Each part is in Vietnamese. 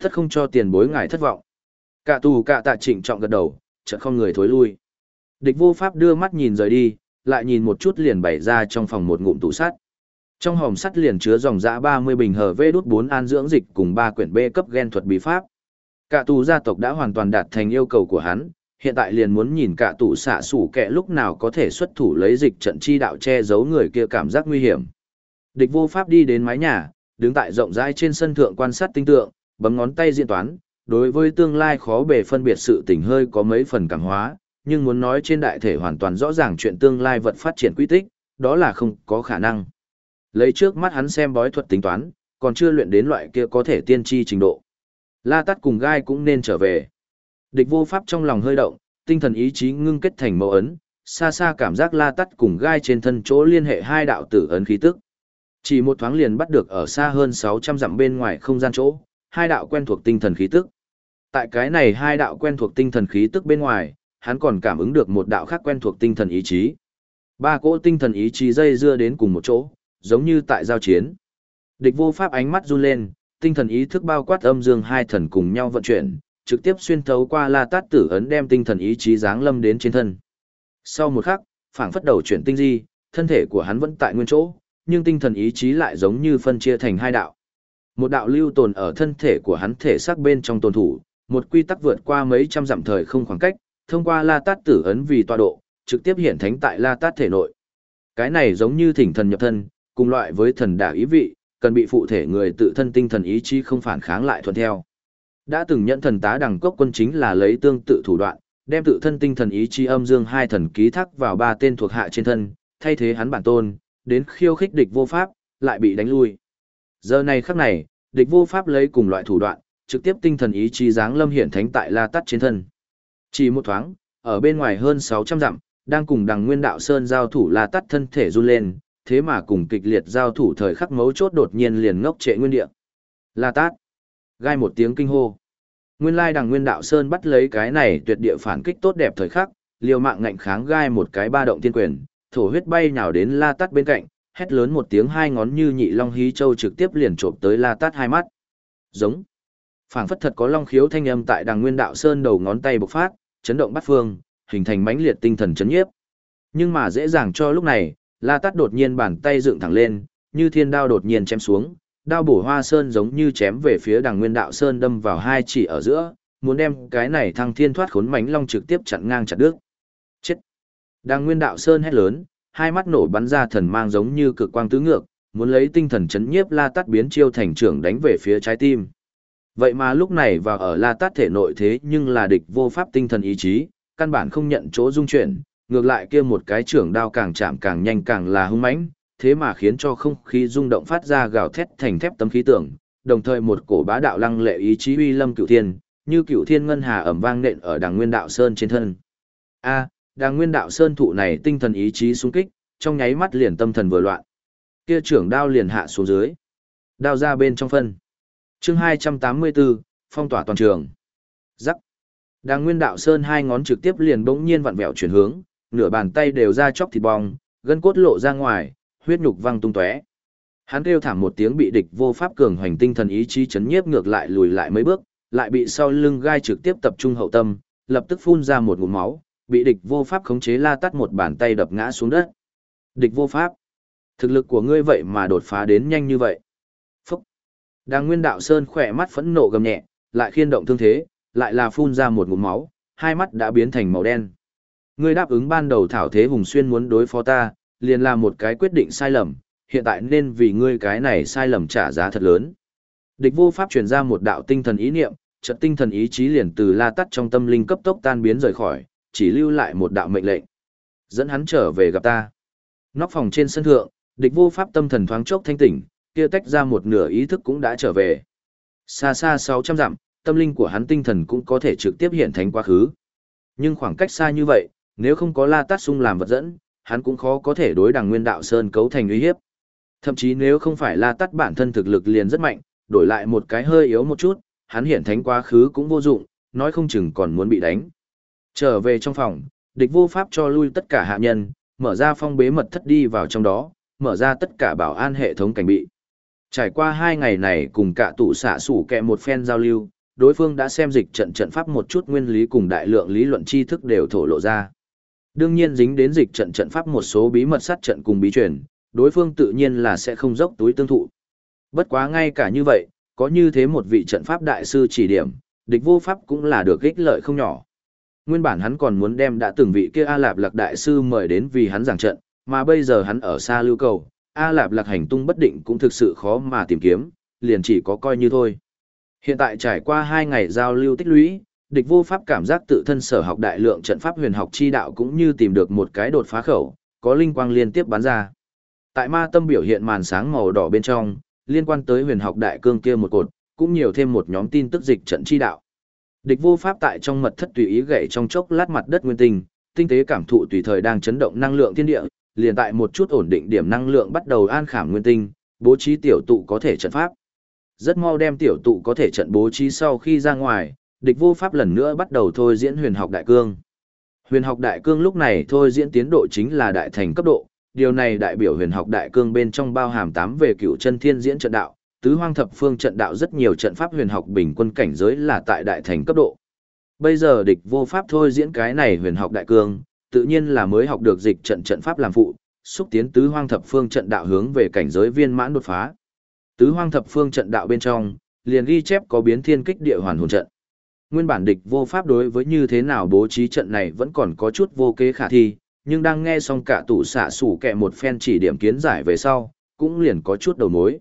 Thất không cho tiền bối ngài thất vọng. Cả tù cả tạ trịnh trọng gật đầu, chợt không người thối lui. Địch vô pháp đưa mắt nhìn rời đi, lại nhìn một chút liền bày ra trong phòng một ngụm tủ sắt. Trong hòm sắt liền chứa dòng dã 30 bình hở vê đút 4 an dưỡng dịch cùng 3 quyển B cấp gen thuật bí pháp. Cả tù gia tộc đã hoàn toàn đạt thành yêu cầu của hắn, hiện tại liền muốn nhìn cả tù xạ sủ kẻ lúc nào có thể xuất thủ lấy dịch trận chi đạo che giấu người kia cảm giác nguy hiểm. Địch vô pháp đi đến mái nhà, đứng tại rộng rãi trên sân thượng quan sát tinh tượng, bấm ngón tay diễn toán, đối với tương lai khó bề phân biệt sự tình hơi có mấy phần cảm hóa, nhưng muốn nói trên đại thể hoàn toàn rõ ràng chuyện tương lai vật phát triển quy tích, đó là không có khả năng. Lấy trước mắt hắn xem bói thuật tính toán, còn chưa luyện đến loại kia có thể tiên tri trình độ. La Tát cùng Gai cũng nên trở về. Địch vô pháp trong lòng hơi động, tinh thần ý chí ngưng kết thành mẫu ấn, xa xa cảm giác La Tát cùng Gai trên thân chỗ liên hệ hai đạo tử ấn khí tức. Chỉ một thoáng liền bắt được ở xa hơn 600 dặm bên ngoài không gian chỗ, hai đạo quen thuộc tinh thần khí tức. Tại cái này hai đạo quen thuộc tinh thần khí tức bên ngoài, hắn còn cảm ứng được một đạo khác quen thuộc tinh thần ý chí. Ba cỗ tinh thần ý chí dây dưa đến cùng một chỗ, giống như tại giao chiến. Địch vô pháp ánh mắt run lên, tinh thần ý thức bao quát âm dương hai thần cùng nhau vận chuyển, trực tiếp xuyên thấu qua La Tát Tử ấn đem tinh thần ý chí giáng lâm đến trên thân. Sau một khắc, phảng phất đầu chuyển tinh di, thân thể của hắn vẫn tại nguyên chỗ, nhưng tinh thần ý chí lại giống như phân chia thành hai đạo. Một đạo lưu tồn ở thân thể của hắn thể xác bên trong tồn thủ, một quy tắc vượt qua mấy trăm dặm thời không khoảng cách, thông qua La Tát Tử ấn vì tọa độ, trực tiếp hiện thánh tại La Tát thể nội. Cái này giống như thỉnh thần nhập thân, cùng loại với thần đả ý vị, cần bị phụ thể người tự thân tinh thần ý chí không phản kháng lại thuận theo. Đã từng nhận thần tá đẳng cốc quân chính là lấy tương tự thủ đoạn, đem tự thân tinh thần ý chí âm dương hai thần ký thác vào ba tên thuộc hạ trên thân, thay thế hắn bản tôn, đến khiêu khích địch vô pháp, lại bị đánh lui. Giờ này khắc này, địch vô pháp lấy cùng loại thủ đoạn, trực tiếp tinh thần ý chí dáng lâm hiển thánh tại La Tát trên thân. Chỉ một thoáng, ở bên ngoài hơn 600 dặm, đang cùng đằng nguyên đạo sơn giao thủ La Tát thân thể run lên, thế mà cùng kịch liệt giao thủ thời khắc mấu chốt đột nhiên liền ngốc trệ nguyên địa. La Tát. Gai một tiếng kinh hô. Nguyên lai đằng nguyên đạo sơn bắt lấy cái này tuyệt địa phản kích tốt đẹp thời khắc, liều mạng ngạnh kháng gai một cái ba động tiên quyền, thổ huyết bay nhào đến La Tát bên cạnh, hét lớn một tiếng hai ngón như nhị long hí châu trực tiếp liền trộm tới La Tát hai mắt. Giống. Phảng phất thật có long khiếu thanh âm tại đằng nguyên đạo sơn đầu ngón tay bộc phát, chấn động bắt phương, hình thành mãnh liệt tinh thần chấn nhiếp. Nhưng mà dễ dàng cho lúc này, La Tát đột nhiên bàn tay dựng thẳng lên, như thiên đao đột nhiên chém xuống, đao bổ hoa sơn giống như chém về phía đằng nguyên đạo sơn đâm vào hai chỉ ở giữa, muốn đem cái này thăng thiên thoát khốn mãnh long trực tiếp chặn ngang chặt đứt. Chết! Đằng nguyên đạo sơn hét lớn, hai mắt nổ bắn ra thần mang giống như cực quang tứ ngược, muốn lấy tinh thần chấn nhiếp La Tát biến chiêu thành trưởng đánh về phía trái tim. Vậy mà lúc này vào ở La Tát thể nội thế nhưng là địch vô pháp tinh thần ý chí, căn bản không nhận chỗ dung chuyển, ngược lại kia một cái trưởng đao càng chạm càng nhanh càng là hung mãnh, thế mà khiến cho không khí rung động phát ra gào thét thành thép tấm khí tưởng, đồng thời một cổ bá đạo lăng lệ ý chí uy lâm cửu thiên, như cửu thiên ngân hà ẩm vang nện ở đằng nguyên đạo sơn trên thân. A, đàng nguyên đạo sơn thụ này tinh thần ý chí sung kích, trong nháy mắt liền tâm thần vừa loạn. Kia trưởng đao liền hạ xuống dưới. Đao ra bên trong phân. Chương 284, phong tỏa toàn trường. Rắc. Đàng nguyên đạo sơn hai ngón trực tiếp liền bỗng nhiên vặn vẹo chuyển hướng, nửa bàn tay đều ra chóc thịt bong, gân cốt lộ ra ngoài, huyết nhục văng tung tóe. Hắn kêu thảm một tiếng bị địch vô pháp cường hoành tinh thần ý chí chấn nhiếp ngược lại lùi lại mấy bước, lại bị sau lưng gai trực tiếp tập trung hậu tâm, lập tức phun ra một ngụm máu, bị địch vô pháp khống chế la tắt một bàn tay đập ngã xuống đất. Địch vô pháp, thực lực của ngươi vậy mà đột phá đến nhanh như vậy. Phúc. Đang Nguyên Đạo Sơn khỏe mắt phẫn nộ gầm nhẹ, lại khiên động thương thế, lại là phun ra một ngụm máu, hai mắt đã biến thành màu đen. Ngươi đáp ứng ban đầu thảo thế hùng xuyên muốn đối phó ta, liền là một cái quyết định sai lầm, hiện tại nên vì ngươi cái này sai lầm trả giá thật lớn. Địch vô pháp truyền ra một đạo tinh thần ý niệm, chợt tinh thần ý chí liền từ la tắt trong tâm linh cấp tốc tan biến rời khỏi, chỉ lưu lại một đạo mệnh lệnh. Dẫn hắn trở về gặp ta. Nóc phòng trên sân thượng, địch vô pháp tâm thần thoáng chốc thanh tỉnh, kia tách ra một nửa ý thức cũng đã trở về. Xa xa 600 dặm, tâm linh của hắn tinh thần cũng có thể trực tiếp hiện thành quá khứ. Nhưng khoảng cách xa như vậy, nếu không có La Tát Sung làm vật dẫn, hắn cũng khó có thể đối đằng Nguyên Đạo Sơn cấu thành uy hiếp. Thậm chí nếu không phải La Tát bản thân thực lực liền rất mạnh, đổi lại một cái hơi yếu một chút, hắn hiện thánh quá khứ cũng vô dụng, nói không chừng còn muốn bị đánh. Trở về trong phòng, địch vô pháp cho lui tất cả hạ nhân, mở ra phong bế mật thất đi vào trong đó, mở ra tất cả bảo an hệ thống cảnh bị. Trải qua hai ngày này cùng cả tụ xạ sủ kẹ một phen giao lưu, đối phương đã xem dịch trận trận pháp một chút nguyên lý cùng đại lượng lý luận tri thức đều thổ lộ ra. Đương nhiên dính đến dịch trận trận pháp một số bí mật sát trận cùng bí truyền, đối phương tự nhiên là sẽ không dốc túi tương thụ. Bất quá ngay cả như vậy, có như thế một vị trận pháp đại sư chỉ điểm, địch vô pháp cũng là được ích lợi không nhỏ. Nguyên bản hắn còn muốn đem đã từng vị kia A Lạp Lạc đại sư mời đến vì hắn giảng trận, mà bây giờ hắn ở xa lưu cầu, A Lạp Lạc hành tung bất định cũng thực sự khó mà tìm kiếm, liền chỉ có coi như thôi. Hiện tại trải qua hai ngày giao lưu tích lũy, địch vô pháp cảm giác tự thân sở học đại lượng trận pháp huyền học chi đạo cũng như tìm được một cái đột phá khẩu, có linh quang liên tiếp bắn ra. Tại ma tâm biểu hiện màn sáng màu đỏ bên trong, liên quan tới huyền học đại cương kia một cột, cũng nhiều thêm một nhóm tin tức dịch trận chi đạo. Địch vô pháp tại trong mật thất tùy ý gậy trong chốc lát mặt đất nguyên tinh, tinh tế cảm thụ tùy thời đang chấn động năng lượng thiên địa, liền tại một chút ổn định điểm năng lượng bắt đầu an khảm nguyên tinh, bố trí tiểu tụ có thể trận pháp. Rất mau đem tiểu tụ có thể trận bố trí sau khi ra ngoài, địch vô pháp lần nữa bắt đầu thôi diễn huyền học đại cương. Huyền học đại cương lúc này thôi diễn tiến độ chính là đại thành cấp độ, điều này đại biểu huyền học đại cương bên trong bao hàm tám về cựu chân thiên diễn trận đạo, tứ hoang thập phương trận đạo rất nhiều trận pháp huyền học bình quân cảnh giới là tại đại thành cấp độ. Bây giờ địch vô pháp thôi diễn cái này huyền học đại cương, tự nhiên là mới học được dịch trận trận pháp làm phụ, xúc tiến tứ hoang thập phương trận đạo hướng về cảnh giới viên mãn đột phá. Tứ hoang thập phương trận đạo bên trong, liền ghi chép có biến thiên kích địa hoàn hồn trận. Nguyên bản địch vô pháp đối với như thế nào bố trí trận này vẫn còn có chút vô kế khả thi, nhưng đang nghe xong cả tủ xạ sủ kẹ một phen chỉ điểm kiến giải về sau, cũng liền có chút đầu mối.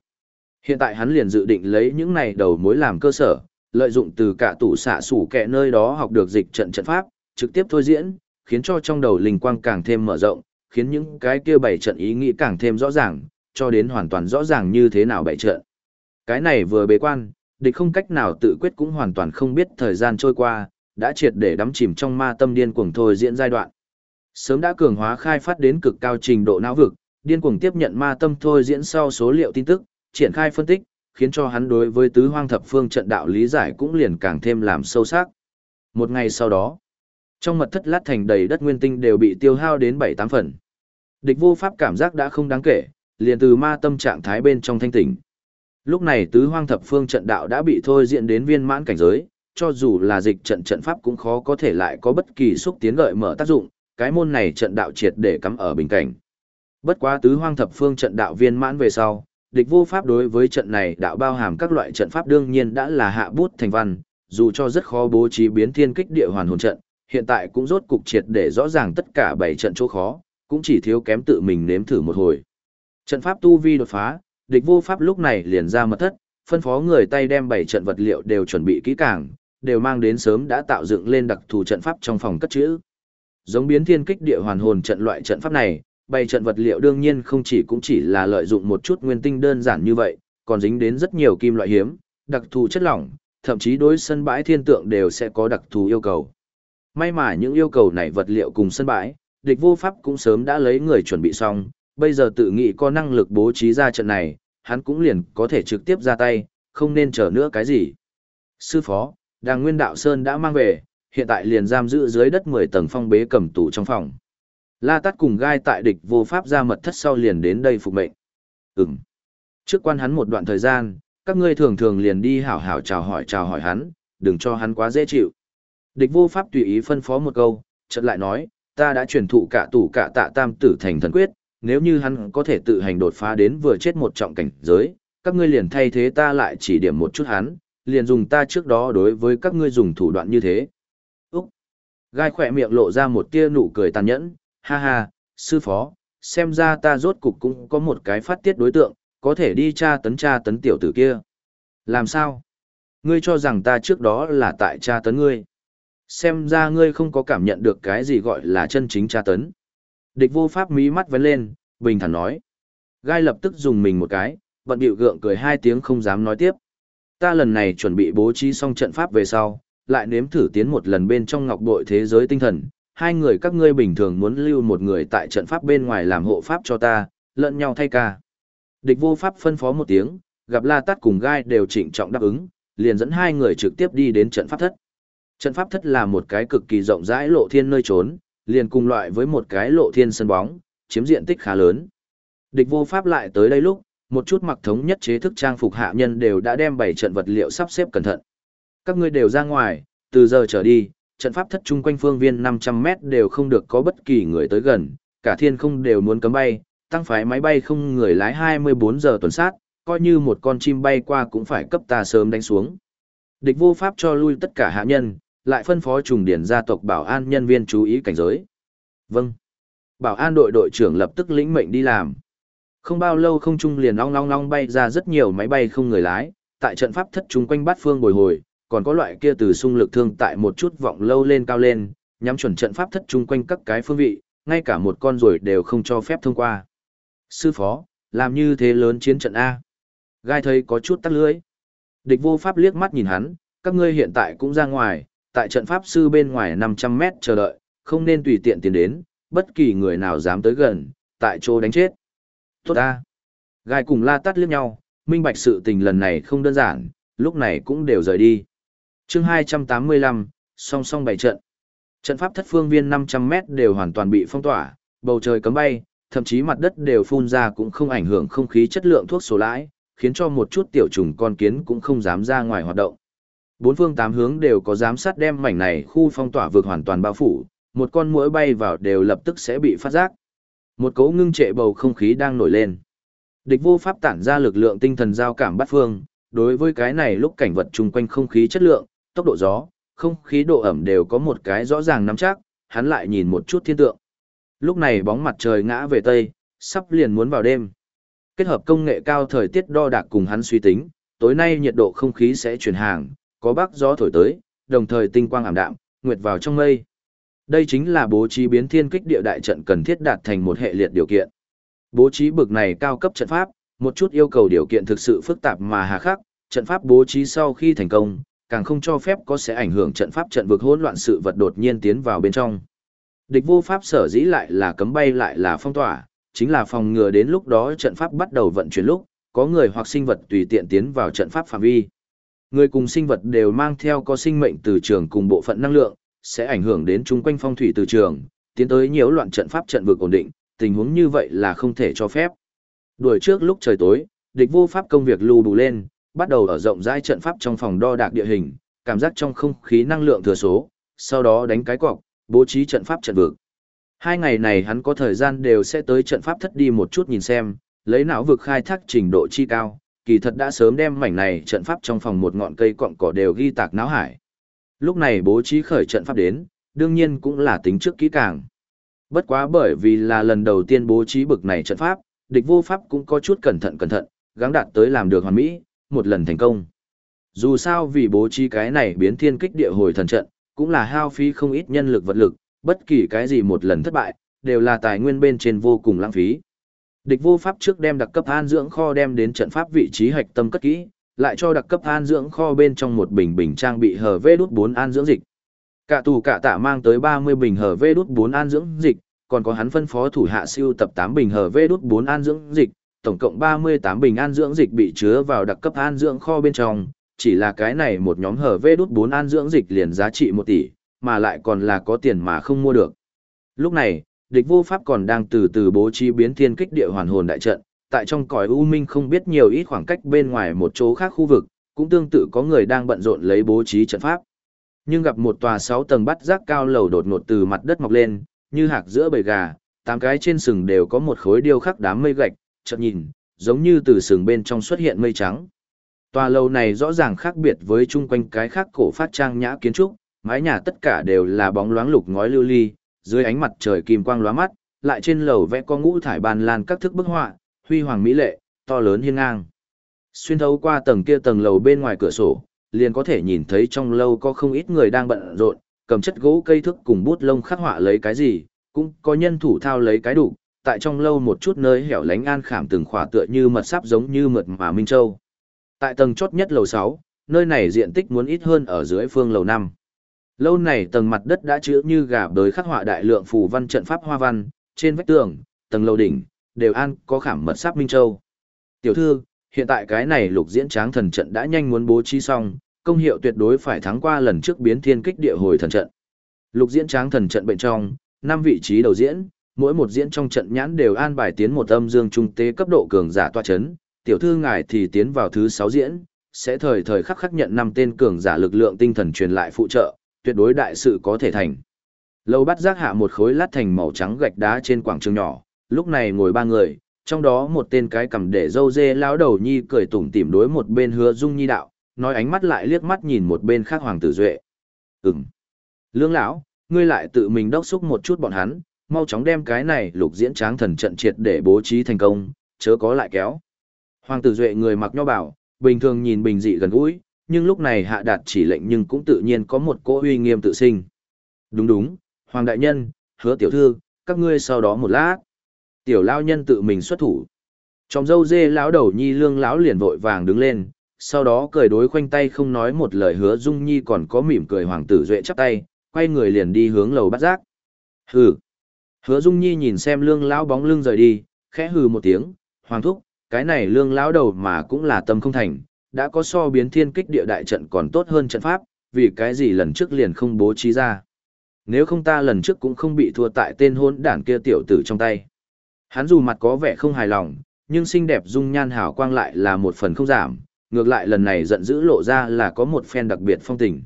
Hiện tại hắn liền dự định lấy những này đầu mối làm cơ sở, lợi dụng từ cả tủ xạ sủ kẹ nơi đó học được dịch trận trận pháp, trực tiếp thôi diễn, khiến cho trong đầu linh quang càng thêm mở rộng, khiến những cái kia bảy trận ý nghĩ càng thêm rõ ràng, cho đến hoàn toàn rõ ràng như thế nào bảy trận. Cái này vừa bế quan, địch không cách nào tự quyết cũng hoàn toàn không biết thời gian trôi qua, đã triệt để đắm chìm trong ma tâm điên cuồng thôi diễn giai đoạn. Sớm đã cường hóa khai phát đến cực cao trình độ não vực, điên cuồng tiếp nhận ma tâm thôi diễn sau số liệu tin tức, triển khai phân tích, khiến cho hắn đối với tứ hoang thập phương trận đạo lý giải cũng liền càng thêm làm sâu sắc. Một ngày sau đó, trong mật thất lát thành đầy đất nguyên tinh đều bị tiêu hao đến 7-8 phần. Địch vô pháp cảm giác đã không đáng kể, liền từ ma tâm trạng thái bên trong thanh tỉnh. Lúc này tứ hoang thập phương trận đạo đã bị thôi diện đến viên mãn cảnh giới, cho dù là dịch trận trận pháp cũng khó có thể lại có bất kỳ xúc tiến gợi mở tác dụng, cái môn này trận đạo triệt để cắm ở bình cảnh. Bất quá tứ hoang thập phương trận đạo viên mãn về sau, địch vô pháp đối với trận này đạo bao hàm các loại trận pháp đương nhiên đã là hạ bút thành văn, dù cho rất khó bố trí biến thiên kích địa hoàn hồn trận, hiện tại cũng rốt cục triệt để rõ ràng tất cả bảy trận chỗ khó, cũng chỉ thiếu kém tự mình nếm thử một hồi. Trận pháp tu vi đột phá, địch vô pháp lúc này liền ra mật thất, phân phó người tay đem bảy trận vật liệu đều chuẩn bị kỹ càng, đều mang đến sớm đã tạo dựng lên đặc thù trận pháp trong phòng cất trữ. Giống biến thiên kích địa hoàn hồn trận loại trận pháp này, bày trận vật liệu đương nhiên không chỉ cũng chỉ là lợi dụng một chút nguyên tinh đơn giản như vậy, còn dính đến rất nhiều kim loại hiếm, đặc thù chất lỏng, thậm chí đối sân bãi thiên tượng đều sẽ có đặc thù yêu cầu. May mà những yêu cầu này vật liệu cùng sân bãi, địch vô pháp cũng sớm đã lấy người chuẩn bị xong, bây giờ tự nghĩ có năng lực bố trí ra trận này, hắn cũng liền có thể trực tiếp ra tay, không nên chờ nữa cái gì. Sư phó, đàng nguyên đạo Sơn đã mang về, hiện tại liền giam giữ dưới đất 10 tầng phong bế cầm tù trong phòng. La Tát cùng gai tại địch vô pháp ra mật thất sau liền đến đây phục mệnh. Ừm. Trước quan hắn một đoạn thời gian, các ngươi thường thường liền đi hảo hảo chào hỏi chào hỏi hắn, đừng cho hắn quá dễ chịu. Địch vô pháp tùy ý phân phó một câu, chợt lại nói, ta đã truyền thụ cả tủ cả tạ tam tử thành thần quyết, nếu như hắn có thể tự hành đột phá đến vừa chết một trọng cảnh giới, các ngươi liền thay thế ta lại chỉ điểm một chút hắn, liền dùng ta trước đó đối với các ngươi dùng thủ đoạn như thế. Úc! Gai khỏe miệng lộ ra một tia nụ cười tàn nhẫn, ha ha, sư phó, xem ra ta rốt cục cũng có một cái phát tiết đối tượng, có thể đi tra tấn tra tấn tiểu tử kia. Làm sao? Ngươi cho rằng ta trước đó là tại tra tấn ngươi. Xem ra ngươi không có cảm nhận được cái gì gọi là chân chính tra tấn. Địch vô pháp mí mắt vấn lên, bình thản nói. Gai lập tức dùng mình một cái, bận bịu gượng cười hai tiếng không dám nói tiếp. Ta lần này chuẩn bị bố trí xong trận pháp về sau, lại nếm thử tiến một lần bên trong ngọc bội thế giới tinh thần. Hai người các ngươi bình thường muốn lưu một người tại trận pháp bên ngoài làm hộ pháp cho ta, lẫn nhau thay ca. Địch vô pháp phân phó một tiếng, gặp La Tát cùng Gai đều trịnh trọng đáp ứng, liền dẫn hai người trực tiếp đi đến trận pháp thất. Trận pháp thất là một cái cực kỳ rộng rãi lộ thiên nơi trốn, liền cùng loại với một cái lộ thiên sân bóng, chiếm diện tích khá lớn. Địch vô pháp lại tới đây lúc, một chút mặc thống nhất chế thức trang phục hạ nhân đều đã đem bảy trận vật liệu sắp xếp cẩn thận. Các ngươi đều ra ngoài, từ giờ trở đi, trận pháp thất trung quanh phương viên 500 mét đều không được có bất kỳ người tới gần, cả thiên không đều muốn cấm bay, tăng phái máy bay không người lái 24 giờ tuần sát, coi như một con chim bay qua cũng phải cấp ta sớm đánh xuống. Địch vô pháp cho lui tất cả hạ nhân, lại phân phó trùng điển gia tộc bảo an nhân viên chú ý cảnh giới. Vâng. Bảo an đội đội trưởng lập tức lĩnh mệnh đi làm. Không bao lâu không trung liền long long long bay ra rất nhiều máy bay không người lái, tại trận pháp thất trung quanh bát phương bồi hồi, còn có loại kia từ xung lực thương tại một chút vọng lâu lên cao lên, nhắm chuẩn trận pháp thất trung quanh các cái phương vị, ngay cả một con rồi đều không cho phép thông qua. Sư phó, làm như thế lớn chiến trận A. Gai thấy có chút tắc lưới. Địch vô pháp liếc mắt nhìn hắn, các ngươi hiện tại cũng ra ngoài, tại trận pháp sư bên ngoài 500 mét chờ đợi, không nên tùy tiện tiến đến, bất kỳ người nào dám tới gần, tại chỗ đánh chết. Tốt a Gai cùng la tắt liếc nhau, minh bạch sự tình lần này không đơn giản, lúc này cũng đều rời đi chương 285, song song bảy trận. Trận pháp thất phương viên 500 mét đều hoàn toàn bị phong tỏa, bầu trời cấm bay, thậm chí mặt đất đều phun ra cũng không ảnh hưởng không khí chất lượng thuốc số lãi, khiến cho một chút tiểu trùng con kiến cũng không dám ra ngoài hoạt động. Bốn phương tám hướng đều có giám sát đem mảnh này khu phong tỏa vượt hoàn toàn bao phủ, một con muỗi bay vào đều lập tức sẽ bị phát giác. Một cấu ngưng trệ bầu không khí đang nổi lên. Địch vô pháp tản ra lực lượng tinh thần giao cảm bắt phương, đối với cái này lúc cảnh vật chung quanh không khí chất lượng, tốc độ gió, không khí độ ẩm đều có một cái rõ ràng nắm chắc, hắn lại nhìn một chút thiên tượng. Lúc này bóng mặt trời ngã về tây, sắp liền muốn vào đêm. Kết hợp công nghệ cao thời tiết đo đạc cùng hắn suy tính, tối nay nhiệt độ không khí sẽ chuyển hàng, có bắc gió thổi tới, đồng thời tinh quang ảm đạm, nguyệt vào trong mây. Đây chính là bố trí biến thiên kích địa đại trận cần thiết đạt thành một hệ liệt điều kiện. Bố trí bực này cao cấp trận pháp, một chút yêu cầu điều kiện thực sự phức tạp mà hà khắc, trận pháp bố trí sau khi thành công, càng không cho phép có sẽ ảnh hưởng trận pháp trận vực hỗn loạn sự vật đột nhiên tiến vào bên trong. Địch vô pháp sở dĩ lại là cấm bay lại là phong tỏa, chính là phòng ngừa đến lúc đó trận pháp bắt đầu vận chuyển lúc, có người hoặc sinh vật tùy tiện tiến vào trận pháp phạm vi. Người cùng sinh vật đều mang theo có sinh mệnh từ trường cùng bộ phận năng lượng, sẽ ảnh hưởng đến chung quanh phong thủy từ trường, tiến tới nhiễu loạn trận pháp trận vực ổn định, tình huống như vậy là không thể cho phép. Đuổi trước lúc trời tối, địch vô pháp công việc lưu đủ lên, bắt đầu ở rộng rãi trận pháp trong phòng đo đạc địa hình, cảm giác trong không khí năng lượng thừa số, sau đó đánh cái cọc, bố trí trận pháp trận vực. Hai ngày này hắn có thời gian đều sẽ tới trận pháp thất đi một chút nhìn xem, lấy não vực khai thác trình độ chi cao, kỳ thật đã sớm đem mảnh này trận pháp trong phòng một ngọn cây cọng cỏ đều ghi tạc não hải. Lúc này bố trí khởi trận pháp đến, đương nhiên cũng là tính trước kỹ càng. Bất quá bởi vì là lần đầu tiên bố trí bực này trận pháp, địch vô pháp cũng có chút cẩn thận cẩn thận, gắng đạt tới làm được hoàn mỹ, một lần thành công. Dù sao vì bố trí cái này biến thiên kích địa hồi thần trận, cũng là hao phí không ít nhân lực vật lực, bất kỳ cái gì một lần thất bại, đều là tài nguyên bên trên vô cùng lãng phí. Địch vô pháp trước đem đặc cấp an dưỡng kho đem đến trận pháp vị trí hạch tâm cất kỹ, lại cho đặc cấp an dưỡng kho bên trong một bình bình trang bị hở vê đút 4 an dưỡng dịch. Cả tù cả tạ mang tới 30 bình hở vê đút 4 an dưỡng dịch, còn có hắn phân phó thủ hạ siêu tập 8 bình hở vê đút 4 an dưỡng dịch, tổng cộng 38 bình an dưỡng dịch bị chứa vào đặc cấp an dưỡng kho bên trong, chỉ là cái này một nhóm hở vê đút 4 an dưỡng dịch liền giá trị 1 tỷ, mà lại còn là có tiền mà không mua được. Lúc này, địch vô pháp còn đang từ từ bố trí biến thiên kích địa hoàn hồn đại trận, tại trong cõi u minh không biết nhiều ít khoảng cách bên ngoài một chỗ khác khu vực, cũng tương tự có người đang bận rộn lấy bố trí trận pháp. Nhưng gặp một tòa 6 tầng bắt giác cao lầu đột ngột từ mặt đất mọc lên, như hạc giữa bầy gà, tám cái trên sừng đều có một khối điêu khắc đám mây gạch, chợt nhìn, giống như từ sừng bên trong xuất hiện mây trắng. Tòa lầu này rõ ràng khác biệt với chung quanh cái khác cổ phát trang nhã kiến trúc, mái nhà tất cả đều là bóng loáng lục ngói lưu ly, dưới ánh mặt trời kim quang lóa mắt, lại trên lầu vẽ có ngũ thải bàn lan các thức bức họa, huy hoàng mỹ lệ, to lớn hiên ngang. Xuyên thấu qua tầng kia tầng lầu bên ngoài cửa sổ, liền có thể nhìn thấy trong lâu có không ít người đang bận rộn, cầm chất gỗ cây thước cùng bút lông khắc họa lấy cái gì, cũng có nhân thủ thao lấy cái đủ, tại trong lâu một chút nơi hẻo lánh an khảm từng khỏa tựa như mật sáp giống như mật mà Minh Châu. Tại tầng chót nhất lầu sáu nơi này diện tích muốn ít hơn ở dưới phương lầu năm Lâu này tầng mặt đất đã chứa như gà bới khắc họa đại lượng phù văn trận pháp hoa văn, trên vách tường, tầng lầu đỉnh, đều an có khảm mật sáp Minh Châu. Tiểu thư, hiện tại cái này lục diễn tráng thần trận đã nhanh muốn bố trí xong, công hiệu tuyệt đối phải thắng qua lần trước biến thiên kích địa hồi thần trận. Lục diễn tráng thần trận bên trong, năm vị trí đầu diễn, mỗi một diễn trong trận nhãn đều an bài tiến một âm dương trung tế cấp độ cường giả toa chấn, tiểu thư ngài thì tiến vào thứ sáu diễn, sẽ thời thời khắc khắc nhận năm tên cường giả lực lượng tinh thần truyền lại phụ trợ, tuyệt đối đại sự có thể thành. Lâu bắt giác hạ một khối lát thành màu trắng gạch đá trên quảng trường nhỏ, lúc này ngồi ba người, trong đó một tên cái cầm để dâu dê lão đầu nhi cười tủm tỉm đối một bên hứa dung nhi đạo, nói ánh mắt lại liếc mắt nhìn một bên khác hoàng tử duệ. Ừm. Lương lão, ngươi lại tự mình đốc xúc một chút bọn hắn, mau chóng đem cái này lục diễn tráng thần trận triệt để bố trí thành công, chớ có lại kéo. Hoàng tử duệ người mặc nho bảo, bình thường nhìn bình dị gần gũi, nhưng lúc này hạ đạt chỉ lệnh nhưng cũng tự nhiên có một cỗ uy nghiêm tự sinh. Đúng đúng, Hoàng đại nhân, hứa tiểu thư, các ngươi sau đó một lát. Tiểu lao nhân tự mình xuất thủ. Trong dâu dê lão đầu nhi lương lão liền vội vàng đứng lên, sau đó cười đối khoanh tay không nói một lời hứa dung nhi còn có mỉm cười hoàng tử duệ chắp tay, quay người liền đi hướng lầu bắt giác. Hừ. Hứa dung nhi nhìn xem lương lão bóng lưng rời đi, khẽ hừ một tiếng, hoàng thúc, cái này lương lão đầu mà cũng là tâm không thành, đã có so biến thiên kích địa đại trận còn tốt hơn trận pháp, vì cái gì lần trước liền không bố trí ra. Nếu không ta lần trước cũng không bị thua tại tên hôn đản kia tiểu tử trong tay. Hắn dù mặt có vẻ không hài lòng, nhưng xinh đẹp dung nhan hào quang lại là một phần không giảm, ngược lại lần này giận dữ lộ ra là có một phen đặc biệt phong tình.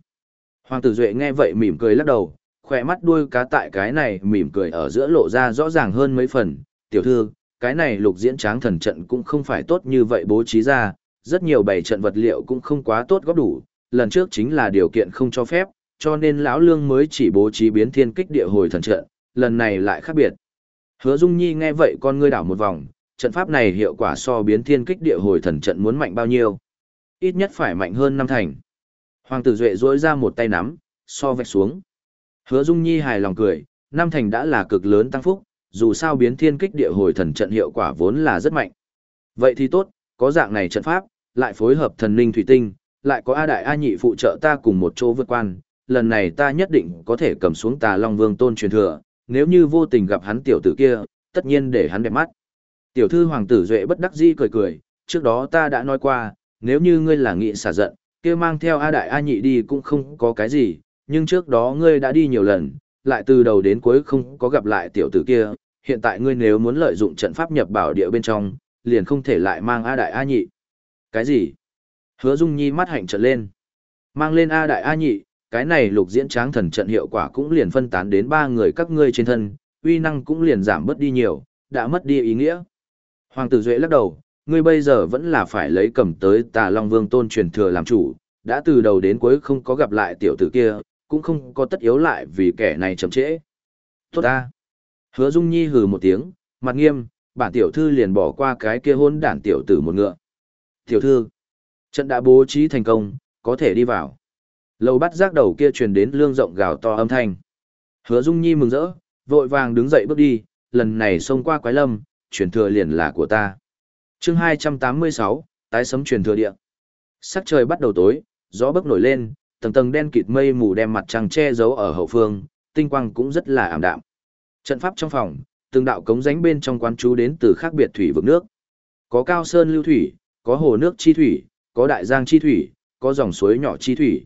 Hoàng tử Duệ nghe vậy mỉm cười lắc đầu, khỏe mắt đuôi cá tại cái này mỉm cười ở giữa lộ ra rõ ràng hơn mấy phần, tiểu thư, cái này lục diễn tráng thần trận cũng không phải tốt như vậy bố trí ra, rất nhiều bày trận vật liệu cũng không quá tốt góp đủ, lần trước chính là điều kiện không cho phép, cho nên lão lương mới chỉ bố trí biến thiên kích địa hồi thần trận, lần này lại khác biệt. Hứa Dung Nhi nghe vậy con ngươi đảo một vòng, trận pháp này hiệu quả so biến thiên kích địa hồi thần trận muốn mạnh bao nhiêu? Ít nhất phải mạnh hơn năm thành. Hoàng tử Duệ duỗi ra một tay nắm, so vạch xuống. Hứa Dung Nhi hài lòng cười, năm thành đã là cực lớn tăng phúc, dù sao biến thiên kích địa hồi thần trận hiệu quả vốn là rất mạnh. Vậy thì tốt, có dạng này trận pháp, lại phối hợp thần linh thủy tinh, lại có A đại A nhị phụ trợ ta cùng một chỗ vượt quan, lần này ta nhất định có thể cầm xuống tà Long Vương tôn truyền thừa, nếu như vô tình gặp hắn tiểu tử kia, tất nhiên để hắn đẹp mắt. Tiểu thư hoàng tử duệ bất đắc dĩ cười cười, trước đó ta đã nói qua, nếu như ngươi là nghị xả giận, kia mang theo A đại A nhị đi cũng không có cái gì, nhưng trước đó ngươi đã đi nhiều lần, lại từ đầu đến cuối không có gặp lại tiểu tử kia, hiện tại ngươi nếu muốn lợi dụng trận pháp nhập bảo địa bên trong, liền không thể lại mang A đại A nhị. Cái gì? Hứa Dung Nhi mắt hạnh trợn lên. Mang lên A đại A nhị, cái này lục diễn tráng thần trận hiệu quả cũng liền phân tán đến ba người các ngươi trên thân, uy năng cũng liền giảm bớt đi nhiều, đã mất đi ý nghĩa. Hoàng tử Duệ lắc đầu, ngươi bây giờ vẫn là phải lấy cầm tới tà Long Vương tôn truyền thừa làm chủ, đã từ đầu đến cuối không có gặp lại tiểu tử kia, cũng không có tất yếu lại vì kẻ này chậm trễ. Tốt ta. Hứa Dung Nhi hừ một tiếng, mặt nghiêm, bản tiểu thư liền bỏ qua cái kia hôn đản tiểu tử một ngựa. Tiểu thư, trận đã bố trí thành công, có thể đi vào. Lầu bắt giác đầu kia truyền đến lương rộng gào to âm thanh. Hứa Dung Nhi mừng rỡ, vội vàng đứng dậy bước đi, lần này xông qua quái lâm, truyền thừa liền là của ta. chương 286, tái sấm truyền thừa địa. Sắc trời bắt đầu tối, gió bấc nổi lên, tầng tầng đen kịt mây mù đem mặt trăng che giấu ở hậu phương, tinh quang cũng rất là ảm đạm. Trận pháp trong phòng, từng đạo cống rãnh bên trong quán chú đến từ khác biệt thủy vực nước. Có cao sơn lưu thủy, có hồ nước chi thủy, có đại giang chi thủy, có dòng suối nhỏ chi thủy.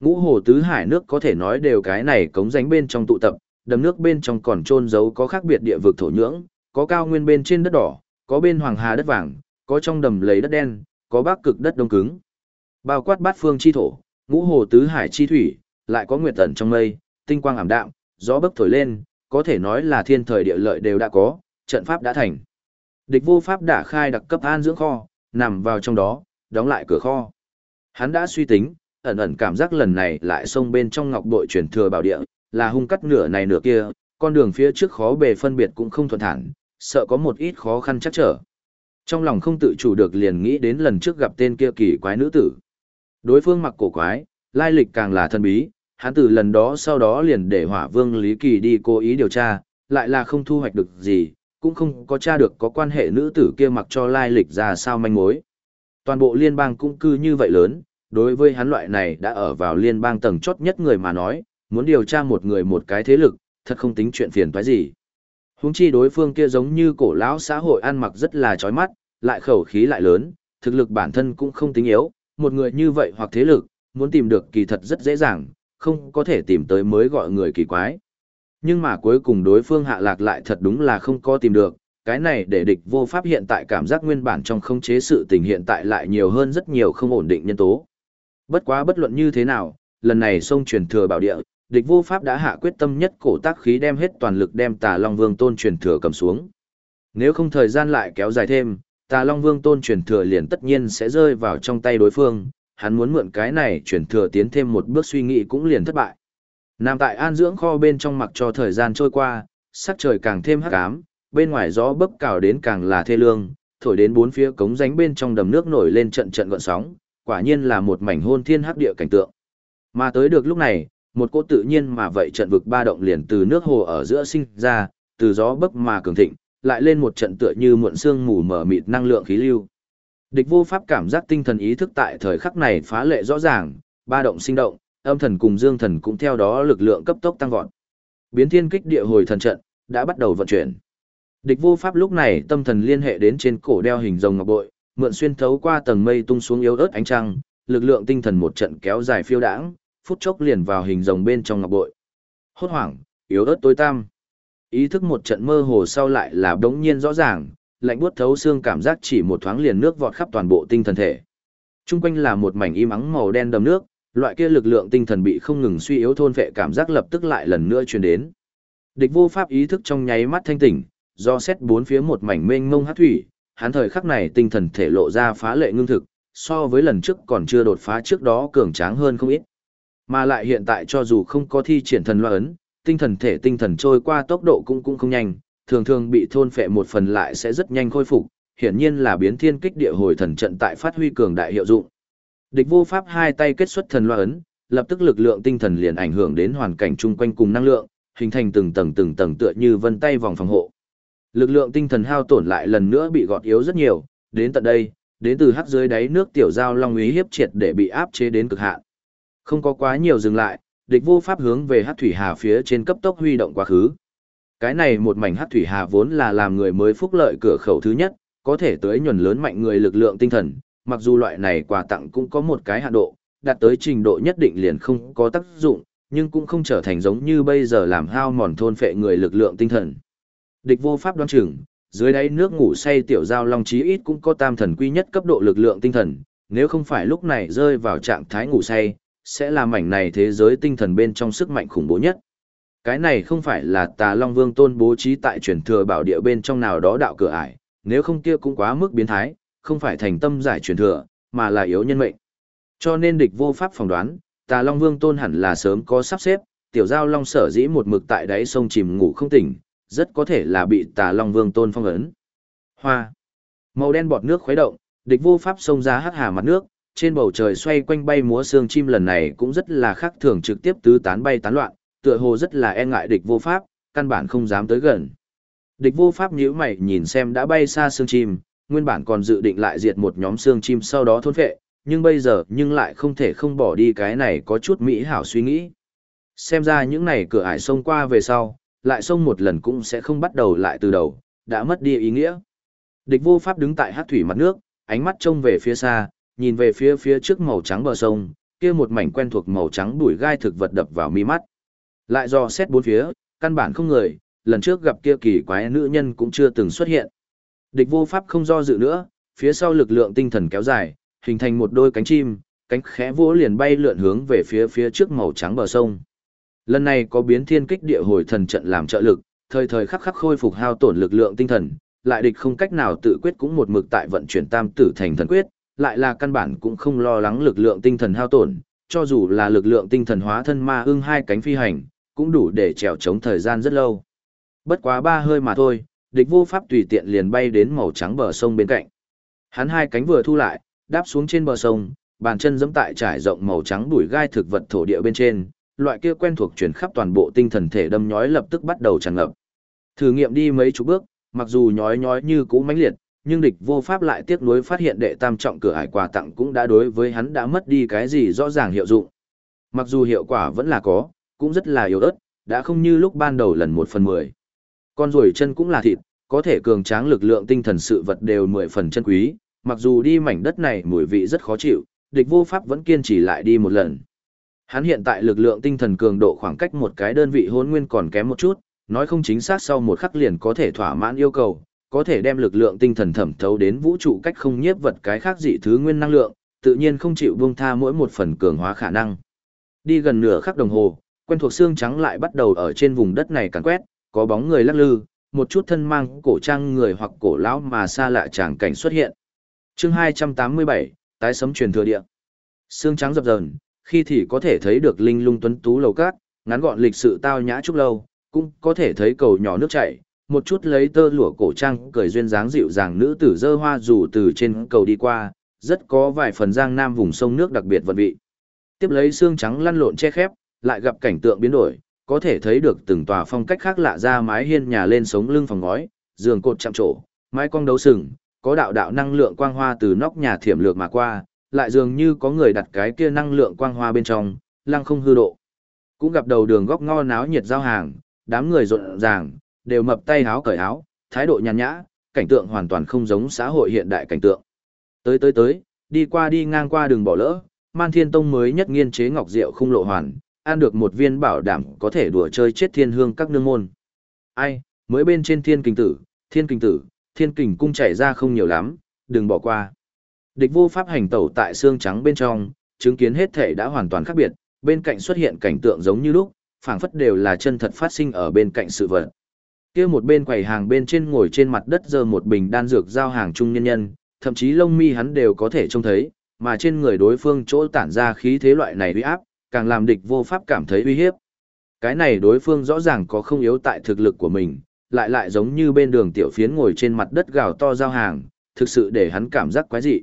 Ngũ hồ tứ hải nước có thể nói đều cái này cống rãnh bên trong tụ tập, đầm nước bên trong còn trôn giấu có khác biệt địa vực thổ nhưỡng, có cao nguyên bên trên đất đỏ, có bên hoàng hà đất vàng, có trong đầm lấy đất đen, có bắc cực đất đông cứng. Bao quát bát phương chi thổ, ngũ hồ tứ hải chi thủy, lại có nguyệt tận trong mây, tinh quang ảm đạm, gió bấc thổi lên, có thể nói là thiên thời địa lợi đều đã có, trận pháp đã thành. Địch vô pháp đã khai đặc cấp an dưỡng kho, nằm vào trong đó, đóng lại cửa kho. Hắn đã suy tính, ẩn ẩn cảm giác lần này lại xông bên trong ngọc bội truyền thừa bảo địa, là hung cắt nửa này nửa kia, con đường phía trước khó bề phân biệt cũng không thuận thản, sợ có một ít khó khăn chắc trở. Trong lòng không tự chủ được liền nghĩ đến lần trước gặp tên kia kỳ quái nữ tử. Đối phương mặc cổ quái, lai lịch càng là thân bí, hắn từ lần đó sau đó liền để hỏa vương Lý Kỳ đi cố ý điều tra, lại là không thu hoạch được gì, cũng không có tra được có quan hệ nữ tử kia mặc cho lai lịch ra sao manh mối. Toàn bộ liên bang cũng cư như vậy lớn, đối với hắn loại này đã ở vào liên bang tầng chốt nhất người mà nói, muốn điều tra một người một cái thế lực, thật không tính chuyện phiền toái gì. Huống chi đối phương kia giống như cổ lão xã hội ăn mặc rất là chói mắt, lại khẩu khí lại lớn, thực lực bản thân cũng không tính yếu, một người như vậy hoặc thế lực, muốn tìm được kỳ thật rất dễ dàng, không có thể tìm tới mới gọi người kỳ quái. Nhưng mà cuối cùng đối phương hạ lạc lại thật đúng là không có tìm được, cái này để địch vô pháp hiện tại cảm giác nguyên bản trong không chế sự tình hiện tại lại nhiều hơn rất nhiều không ổn định nhân tố. Bất quá bất luận như thế nào, lần này sông truyền thừa bảo địa, địch vô pháp đã hạ quyết tâm nhất cổ tác khí đem hết toàn lực đem tà Long Vương tôn truyền thừa cầm xuống. Nếu không thời gian lại kéo dài thêm, tà Long Vương tôn truyền thừa liền tất nhiên sẽ rơi vào trong tay đối phương, hắn muốn mượn cái này truyền thừa tiến thêm một bước suy nghĩ cũng liền thất bại. Nằm tại an dưỡng kho bên trong mặc cho thời gian trôi qua, sắc trời càng thêm hắc ám, bên ngoài gió bấc cào đến càng là thê lương, thổi đến bốn phía cống rãnh bên trong đầm nước nổi lên trận trận gợn sóng, quả nhiên là một mảnh hôn thiên hắc địa cảnh tượng. Mà tới được lúc này, một cỗ tự nhiên mà vậy trận vực ba động liền từ nước hồ ở giữa sinh ra, từ gió bấc mà cường thịnh, lại lên một trận tựa như muộn xương mù mờ mịt năng lượng khí lưu. Địch vô pháp cảm giác tinh thần ý thức tại thời khắc này phá lệ rõ ràng, ba động sinh động, âm thần cùng dương thần cũng theo đó lực lượng cấp tốc tăng vọt. Biến thiên kích địa hồi thần trận đã bắt đầu vận chuyển. Địch vô pháp lúc này tâm thần liên hệ đến trên cổ đeo hình rồng ngọc bội, mượn xuyên thấu qua tầng mây tung xuống yếu ớt ánh trăng, lực lượng tinh thần một trận kéo dài phiêu đãng, phút chốc liền vào hình rồng bên trong ngọc bội. Hốt hoảng, yếu ớt tối tăm. Ý thức một trận mơ hồ sau lại là đống nhiên rõ ràng, lạnh buốt thấu xương cảm giác chỉ một thoáng liền nước vọt khắp toàn bộ tinh thần thể. Trung quanh là một mảnh im ắng màu đen đầm nước, loại kia lực lượng tinh thần bị không ngừng suy yếu thôn vệ cảm giác lập tức lại lần nữa truyền đến. Địch vô pháp ý thức trong nháy mắt thanh tỉnh, do xét bốn phía một mảnh mênh mông hắc thủy, hắn thời khắc này tinh thần thể lộ ra phá lệ ngưng thực, so với lần trước còn chưa đột phá trước đó cường tráng hơn không ít. Mà lại hiện tại cho dù không có thi triển thần loa ấn, tinh thần thể tinh thần trôi qua tốc độ cũng cũng không nhanh, thường thường bị thôn phệ một phần lại sẽ rất nhanh khôi phục, hiển nhiên là biến thiên kích địa hồi thần trận tại phát huy cường đại hiệu dụng. Địch vô pháp hai tay kết xuất thần loa ấn, lập tức lực lượng tinh thần liền ảnh hưởng đến hoàn cảnh chung quanh cùng năng lượng, hình thành từng tầng từng tầng tựa như vân tay vòng phòng hộ. Lực lượng tinh thần hao tổn lại lần nữa bị gọt yếu rất nhiều, đến tận đây, đến từ hắc dưới đáy nước tiểu giao long ý hiếp triệt để bị áp chế đến cực hạn. Không có quá nhiều dừng lại, địch vô pháp hướng về hát thủy hà phía trên cấp tốc huy động quá khứ. Cái này một mảnh hát thủy hà vốn là làm người mới phúc lợi cửa khẩu thứ nhất, có thể tới nhuần lớn mạnh người lực lượng tinh thần, mặc dù loại này quà tặng cũng có một cái hạn độ, đạt tới trình độ nhất định liền không có tác dụng, nhưng cũng không trở thành giống như bây giờ làm hao mòn thôn phệ người lực lượng tinh thần. Địch vô pháp đoán chừng, dưới đáy nước ngủ say tiểu giao long chí ít cũng có tam thần quy nhất cấp độ lực lượng tinh thần, nếu không phải lúc này rơi vào trạng thái ngủ say, sẽ là mảnh này thế giới tinh thần bên trong sức mạnh khủng bố nhất. Cái này không phải là tà Long Vương tôn bố trí tại truyền thừa bảo địa bên trong nào đó đạo cửa ải, nếu không kia cũng quá mức biến thái, không phải thành tâm giải truyền thừa, mà là yếu nhân mệnh. Cho nên địch vô pháp phỏng đoán, tà Long Vương tôn hẳn là sớm có sắp xếp, tiểu giao long sở dĩ một mực tại đáy sông chìm ngủ không tỉnh, rất có thể là bị tà Long Vương tôn phong ấn. Hoa. Màu đen bọt nước khuấy động, địch vô pháp xông ra hắc hà mặt nước, trên bầu trời xoay quanh bay múa xương chim lần này cũng rất là khác thường trực tiếp tứ tán bay tán loạn, tựa hồ rất là e ngại địch vô pháp, căn bản không dám tới gần. Địch vô pháp nhíu mày nhìn xem đã bay xa xương chim, nguyên bản còn dự định lại diệt một nhóm xương chim sau đó thôn phệ, nhưng bây giờ nhưng lại không thể không bỏ đi cái này có chút mỹ hảo suy nghĩ. Xem ra những này cửa ải sông qua về sau, lại sông một lần cũng sẽ không bắt đầu lại từ đầu, đã mất đi ý nghĩa. Địch vô pháp đứng tại hát thủy mặt nước, ánh mắt trông về phía xa, nhìn về phía phía trước màu trắng bờ sông, kia một mảnh quen thuộc màu trắng bụi gai thực vật đập vào mi mắt. Lại do xét bốn phía, căn bản không người, lần trước gặp kia kỳ quái nữ nhân cũng chưa từng xuất hiện. Địch vô pháp không do dự nữa, phía sau lực lượng tinh thần kéo dài, hình thành một đôi cánh chim, cánh khẽ vỗ liền bay lượn hướng về phía phía trước màu trắng bờ sông. Lần này có biến thiên kích địa hồi thần trận làm trợ lực, thời thời khắc khắc khôi phục hao tổn lực lượng tinh thần, lại địch không cách nào tự quyết cũng một mực tại vận chuyển tam tử thành thần quyết, lại là căn bản cũng không lo lắng lực lượng tinh thần hao tổn, cho dù là lực lượng tinh thần hóa thân ma ưng hai cánh phi hành, cũng đủ để trèo chống thời gian rất lâu. Bất quá ba hơi mà thôi, địch vô pháp tùy tiện liền bay đến màu trắng bờ sông bên cạnh. Hắn hai cánh vừa thu lại, đáp xuống trên bờ sông, bàn chân giẫm tại trải rộng màu trắng bụi gai thực vật thổ địa bên trên, loại kia quen thuộc truyền khắp toàn bộ tinh thần thể đâm nhói lập tức bắt đầu tràn ngập. Thử nghiệm đi mấy chục bước, mặc dù nhói nhói như cũ mãnh liệt, nhưng địch vô pháp lại tiếc nuối phát hiện đệ tam trọng cửa ải quà tặng cũng đã đối với hắn đã mất đi cái gì rõ ràng hiệu dụng. Mặc dù hiệu quả vẫn là có, cũng rất là yếu ớt, đã không như lúc ban đầu lần một phần mười. Con ruồi chân cũng là thịt, có thể cường tráng lực lượng tinh thần sự vật đều mười phần chân quý, mặc dù đi mảnh đất này mùi vị rất khó chịu, địch vô pháp vẫn kiên trì lại đi một lần. Hắn hiện tại lực lượng tinh thần cường độ khoảng cách một cái đơn vị hôn nguyên còn kém một chút, nói không chính xác sau một khắc liền có thể thỏa mãn yêu cầu, có thể đem lực lượng tinh thần thẩm thấu đến vũ trụ cách không nhiếp vật cái khác dị thứ nguyên năng lượng, tự nhiên không chịu buông tha mỗi một phần cường hóa khả năng. Đi gần nửa khắc đồng hồ, quen thuộc xương trắng lại bắt đầu ở trên vùng đất này càn quét, có bóng người lắc lư, một chút thân mang cổ trang người hoặc cổ lão mà xa lạ tràng cảnh xuất hiện. Chương 287, tái sấm truyền thừa địa. Xương trắng dập dờn, khi thì có thể thấy được linh lung tuấn tú lầu cát, ngắn gọn lịch sự tao nhã trúc lâu, cũng có thể thấy cầu nhỏ nước chảy, một chút lấy tơ lụa cổ trang cười duyên dáng dịu dàng nữ tử dơ hoa dù từ trên cầu đi qua, rất có vài phần giang nam vùng sông nước đặc biệt vận vị. Tiếp lấy xương trắng lăn lộn che khép, lại gặp cảnh tượng biến đổi, có thể thấy được từng tòa phong cách khác lạ ra mái hiên nhà lên sống lưng phòng ngói, giường cột chạm trổ, mái cong đấu sừng, có đạo đạo năng lượng quang hoa từ nóc nhà thiểm lược mà qua, lại dường như có người đặt cái kia năng lượng quang hoa bên trong, lăng không hư độ. Cũng gặp đầu đường góc ngo náo nhiệt giao hàng, đám người rộn ràng, đều mập tay háo cởi áo, thái độ nhàn nhã, cảnh tượng hoàn toàn không giống xã hội hiện đại cảnh tượng. Tới tới tới, đi qua đi ngang qua đường bỏ lỡ, Man Thiên Tông mới nhất nghiên chế ngọc rượu không lộ hoàn, ăn được một viên bảo đảm có thể đùa chơi chết thiên hương các nương môn. Ai, mới bên trên thiên kình tử, thiên kình tử, thiên kình cung chảy ra không nhiều lắm, đừng bỏ qua. Địch vô pháp hành tẩu tại xương trắng bên trong, chứng kiến hết thể đã hoàn toàn khác biệt, bên cạnh xuất hiện cảnh tượng giống như lúc, phảng phất đều là chân thật phát sinh ở bên cạnh sự vật. Kia một bên quầy hàng bên trên ngồi trên mặt đất giơ một bình đan dược giao hàng trung nhân nhân, thậm chí lông mi hắn đều có thể trông thấy, mà trên người đối phương chỗ tản ra khí thế loại này uy áp, càng làm địch vô pháp cảm thấy uy hiếp. Cái này đối phương rõ ràng có không yếu tại thực lực của mình, lại lại giống như bên đường tiểu phiến ngồi trên mặt đất gào to giao hàng, thực sự để hắn cảm giác quái dị.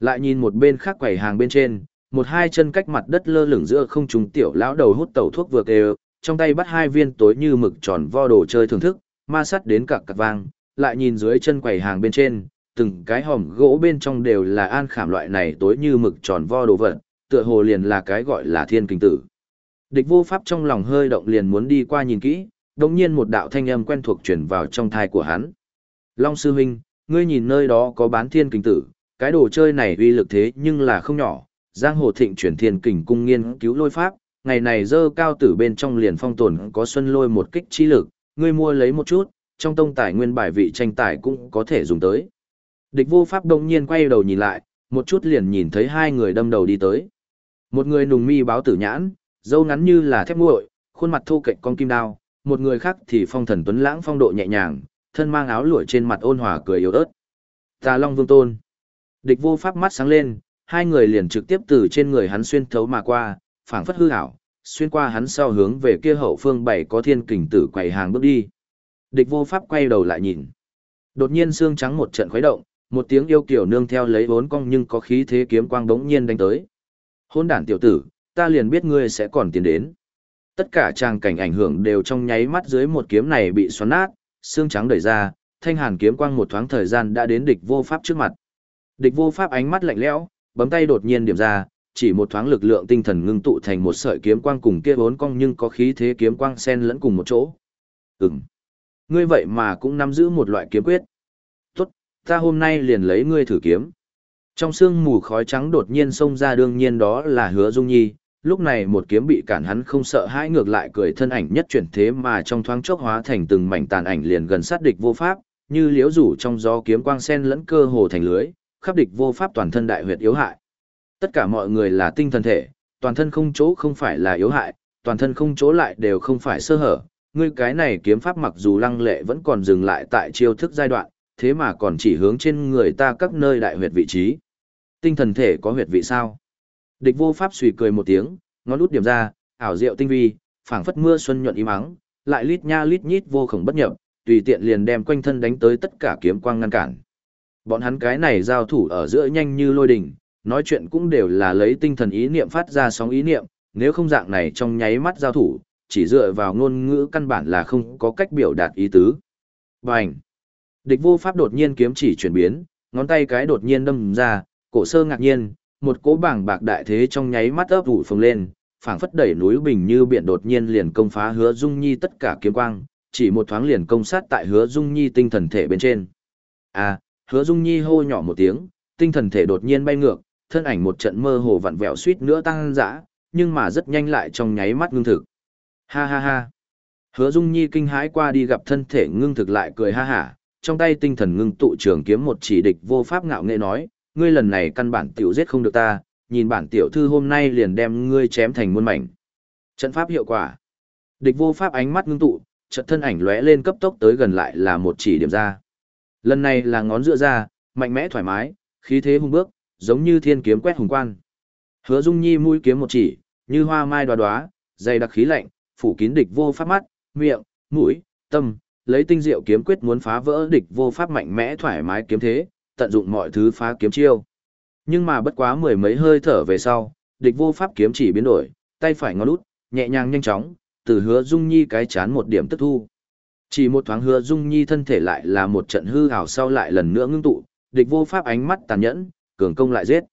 Lại nhìn một bên khác quầy hàng bên trên, một hai chân cách mặt đất lơ lửng giữa không trung tiểu lão đầu hút tẩu thuốc vừa kêu, trong tay bắt hai viên tối như mực tròn vo đồ chơi thưởng thức, ma sắt đến cặc cặc vang, lại nhìn dưới chân quầy hàng bên trên, từng cái hòm gỗ bên trong đều là an khảm loại này tối như mực tròn vo đồ vật, tựa hồ liền là cái gọi là thiên kinh tử. Địch vô pháp trong lòng hơi động liền muốn đi qua nhìn kỹ, đồng nhiên một đạo thanh âm quen thuộc truyền vào trong thai của hắn. Long sư huynh, ngươi nhìn nơi đó có bán thiên kinh tử, cái đồ chơi này uy lực thế nhưng là không nhỏ, giang hồ thịnh chuyển thiên kình cung nghiên cứu lôi pháp, ngày này dơ cao tử bên trong liền phong tồn có xuân lôi một kích chi lực, ngươi mua lấy một chút, trong tông tài nguyên bài vị tranh tài cũng có thể dùng tới. Địch vô pháp đông nhiên quay đầu nhìn lại, một chút liền nhìn thấy hai người đâm đầu đi tới. Một người nùng mi báo tử nhãn, dâu ngắn như là thép nguội, khuôn mặt thô kệch con kim đao, một người khác thì phong thần tuấn lãng phong độ nhẹ nhàng, thân mang áo lụa trên mặt ôn hòa cười yếu ớt. Tà Long Vương Tôn. Địch vô pháp mắt sáng lên, hai người liền trực tiếp từ trên người hắn xuyên thấu mà qua, phảng phất hư ảo, xuyên qua hắn sau hướng về kia hậu phương bảy có thiên kình tử quầy hàng bước đi. Địch vô pháp quay đầu lại nhìn. Đột nhiên xương trắng một trận khuấy động, một tiếng yêu kiểu nương theo lấy bốn cong nhưng có khí thế kiếm quang đống nhiên đánh tới. Hôn đản tiểu tử, ta liền biết ngươi sẽ còn tiến đến. Tất cả trang cảnh ảnh hưởng đều trong nháy mắt dưới một kiếm này bị xoắn nát, xương trắng đẩy ra, thanh hàn kiếm quang một thoáng thời gian đã đến địch vô pháp trước mặt. Địch vô pháp ánh mắt lạnh lẽo, bấm tay đột nhiên điểm ra, chỉ một thoáng lực lượng tinh thần ngưng tụ thành một sợi kiếm quang cùng kia bốn cong nhưng có khí thế kiếm quang xen lẫn cùng một chỗ. Ừm. Ngươi vậy mà cũng nắm giữ một loại kiếm quyết. Tốt, ta hôm nay liền lấy ngươi thử kiếm. Trong sương mù khói trắng đột nhiên xông ra đương nhiên đó là hứa dung nhi, lúc này một kiếm bị cản hắn không sợ hãi ngược lại cười thân ảnh nhất chuyển thế mà trong thoáng chốc hóa thành từng mảnh tàn ảnh liền gần sát địch vô pháp, như liễu rủ trong gió kiếm quang sen lẫn cơ hồ thành lưới, khắp địch vô pháp toàn thân đại huyệt yếu hại. Tất cả mọi người là tinh thần thể, toàn thân không chỗ không phải là yếu hại, toàn thân không chỗ lại đều không phải sơ hở. Ngươi cái này kiếm pháp mặc dù lăng lệ vẫn còn dừng lại tại chiêu thức giai đoạn, thế mà còn chỉ hướng trên người ta các nơi đại huyệt vị trí. Tinh thần thể có huyệt vị sao? Địch vô pháp suy cười một tiếng, ngón út điểm ra, ảo diệu tinh vi, phảng phất mưa xuân nhuận im ắng, lại lít nha lít nhít vô khổng bất nhập, tùy tiện liền đem quanh thân đánh tới tất cả kiếm quang ngăn cản. Bọn hắn cái này giao thủ ở giữa nhanh như lôi đình nói chuyện cũng đều là lấy tinh thần ý niệm phát ra sóng ý niệm, nếu không dạng này trong nháy mắt giao thủ, chỉ dựa vào ngôn ngữ căn bản là không có cách biểu đạt ý tứ. Bành! Địch vô pháp đột nhiên kiếm chỉ chuyển biến, ngón tay cái đột nhiên đâm ra, cổ sơ ngạc nhiên, một cỗ bảng bạc đại thế trong nháy mắt ấp ủ phồng lên, phảng phất đẩy núi bình như biển đột nhiên liền công phá hứa dung nhi tất cả kiếm quang, chỉ một thoáng liền công sát tại hứa dung nhi tinh thần thể bên trên. À, hứa dung nhi hô nhỏ một tiếng, tinh thần thể đột nhiên bay ngược, thân ảnh một trận mơ hồ vặn vẹo suýt nữa tăng dã, nhưng mà rất nhanh lại trong nháy mắt ngưng thực. Ha ha ha. Hứa Dung Nhi kinh hãi qua đi gặp thân thể ngưng thực lại cười ha hả, trong tay tinh thần ngưng tụ trường kiếm một chỉ địch vô pháp ngạo nghệ nói, ngươi lần này căn bản tiểu giết không được ta, nhìn bản tiểu thư hôm nay liền đem ngươi chém thành muôn mảnh. Trận pháp hiệu quả. Địch vô pháp ánh mắt ngưng tụ, trận thân ảnh lóe lên cấp tốc tới gần lại là một chỉ điểm ra. Lần này là ngón giữa ra, mạnh mẽ thoải mái, khí thế hung bước, giống như thiên kiếm quét hùng quan. Hứa Dung Nhi mũi kiếm một chỉ, như hoa mai đoá đoá, dày đặc khí lạnh, phủ kín địch vô pháp mắt, miệng, mũi, tâm, lấy tinh diệu kiếm quyết muốn phá vỡ địch vô pháp mạnh mẽ thoải mái kiếm thế, tận dụng mọi thứ phá kiếm chiêu. Nhưng mà bất quá mười mấy hơi thở về sau, địch vô pháp kiếm chỉ biến đổi, tay phải ngón út, nhẹ nhàng nhanh chóng, từ hứa dung nhi cái chán một điểm tức thu. Chỉ một thoáng hứa dung nhi thân thể lại là một trận hư ảo sau lại lần nữa ngưng tụ, địch vô pháp ánh mắt tàn nhẫn, cường công lại giết.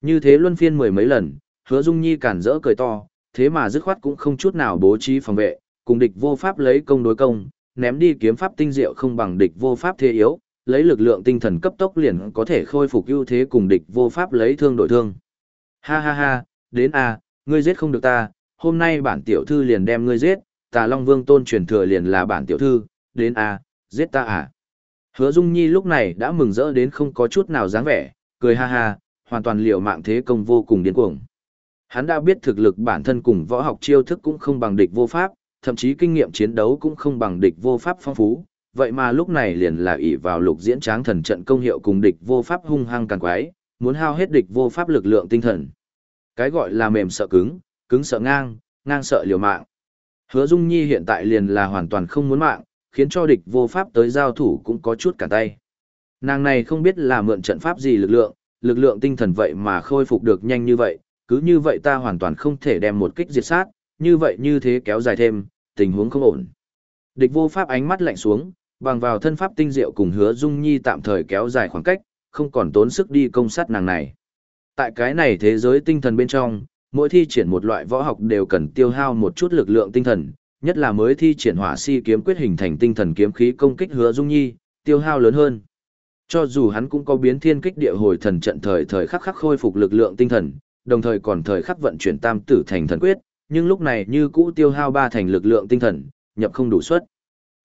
Như thế luân phiên mười mấy lần, hứa dung nhi cản rỡ cười to, thế mà dứt khoát cũng không chút nào bố trí phòng vệ, cùng địch vô pháp lấy công đối công, ném đi kiếm pháp tinh diệu không bằng địch vô pháp thế yếu, lấy lực lượng tinh thần cấp tốc liền có thể khôi phục ưu thế cùng địch vô pháp lấy thương đổi thương. Ha ha ha, đến a, ngươi giết không được ta, hôm nay bản tiểu thư liền đem ngươi giết, Tà Long Vương tôn truyền thừa liền là bản tiểu thư, đến a, giết ta à. Hứa Dung Nhi lúc này đã mừng rỡ đến không có chút nào dáng vẻ, cười ha ha, hoàn toàn liều mạng thế công vô cùng điên cuồng. Hắn đã biết thực lực bản thân cùng võ học chiêu thức cũng không bằng địch vô pháp, thậm chí kinh nghiệm chiến đấu cũng không bằng địch vô pháp phong phú, vậy mà lúc này liền là ỷ vào lục diễn tráng thần trận công hiệu cùng địch vô pháp hung hăng càng quái, muốn hao hết địch vô pháp lực lượng tinh thần. Cái gọi là mềm sợ cứng, cứng sợ ngang, ngang sợ liều mạng. Hứa Dung Nhi hiện tại liền là hoàn toàn không muốn mạng, khiến cho địch vô pháp tới giao thủ cũng có chút cả tay. Nàng này không biết là mượn trận pháp gì lực lượng, lực lượng tinh thần vậy mà khôi phục được nhanh như vậy, cứ như vậy ta hoàn toàn không thể đem một kích diệt sát, như vậy như thế kéo dài thêm, tình huống không ổn. Địch vô pháp ánh mắt lạnh xuống, bằng vào thân pháp tinh diệu cùng hứa dung nhi tạm thời kéo dài khoảng cách, không còn tốn sức đi công sát nàng này. Tại cái này thế giới tinh thần bên trong, mỗi thi triển một loại võ học đều cần tiêu hao một chút lực lượng tinh thần, nhất là mới thi triển hỏa si kiếm quyết hình thành tinh thần kiếm khí công kích hứa dung nhi, tiêu hao lớn hơn. Cho dù hắn cũng có biến thiên kích địa hồi thần trận thời thời khắc khắc khôi phục lực lượng tinh thần, đồng thời còn thời khắc vận chuyển tam tử thành thần quyết, nhưng lúc này như cũ tiêu hao ba thành lực lượng tinh thần, nhập không đủ suất.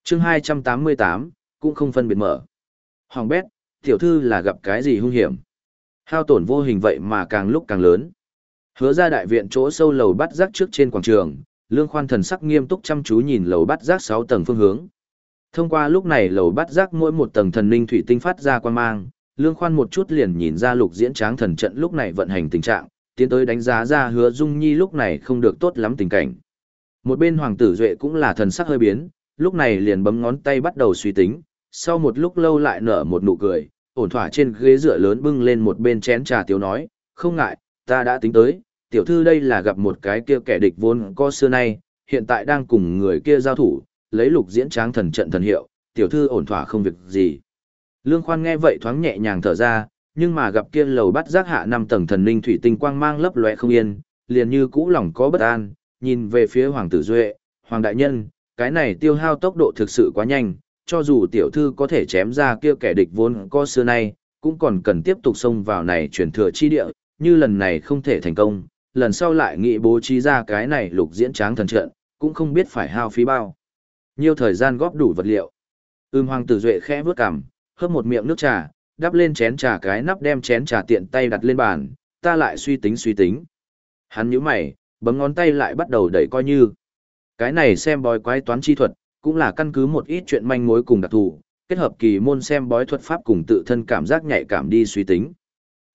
Chương 288, cũng không phân biệt mở. Hoàng bét, tiểu thư là gặp cái gì hung hiểm? Hao tổn vô hình vậy mà càng lúc càng lớn. Hứa ra đại viện chỗ sâu lầu bắt rác trước trên quảng trường, Lương Khoan thần sắc nghiêm túc chăm chú nhìn lầu bắt rác 6 tầng phương hướng. Thông qua lúc này lầu bắt rác mỗi một tầng thần linh thủy tinh phát ra quan mang, Lương Khoan một chút liền nhìn ra lục diễn tráng thần trận lúc này vận hành tình trạng, tiến tới đánh giá ra hứa dung nhi lúc này không được tốt lắm tình cảnh. Một bên hoàng tử duệ cũng là thần sắc hơi biến, lúc này liền bấm ngón tay bắt đầu suy tính, sau một lúc lâu lại nở một nụ cười, ổn thỏa trên ghế dựa lớn bưng lên một bên chén trà tiểu nói, không ngại, ta đã tính tới, tiểu thư đây là gặp một cái kia kẻ địch vốn có xưa nay, hiện tại đang cùng người kia giao thủ, lấy lục diễn tráng thần trận thần hiệu, tiểu thư ổn thỏa không việc gì. Lương khoan nghe vậy thoáng nhẹ nhàng thở ra, nhưng mà gặp kia lầu bắt giác hạ năm tầng thần linh thủy tinh quang mang lấp lóe không yên, liền như cũ lòng có bất an, nhìn về phía hoàng tử duệ, hoàng đại nhân, cái này tiêu hao tốc độ thực sự quá nhanh, cho dù tiểu thư có thể chém ra kia kẻ địch vốn có xưa nay, cũng còn cần tiếp tục xông vào này chuyển thừa chi địa, như lần này không thể thành công, lần sau lại nghĩ bố trí ra cái này lục diễn tráng thần trận, cũng không biết phải hao phí bao. Nhiều thời gian góp đủ vật liệu. Ưm hoàng tử duệ khẽ vướt cằm, hớp một miệng nước trà, đắp lên chén trà cái nắp đem chén trà tiện tay đặt lên bàn, ta lại suy tính suy tính. Hắn nhíu mày, bấm ngón tay lại bắt đầu đẩy coi như. Cái này xem bói quái toán chi thuật, cũng là căn cứ một ít chuyện manh mối cùng đặc thù, kết hợp kỳ môn xem bói thuật pháp cùng tự thân cảm giác nhạy cảm đi suy tính.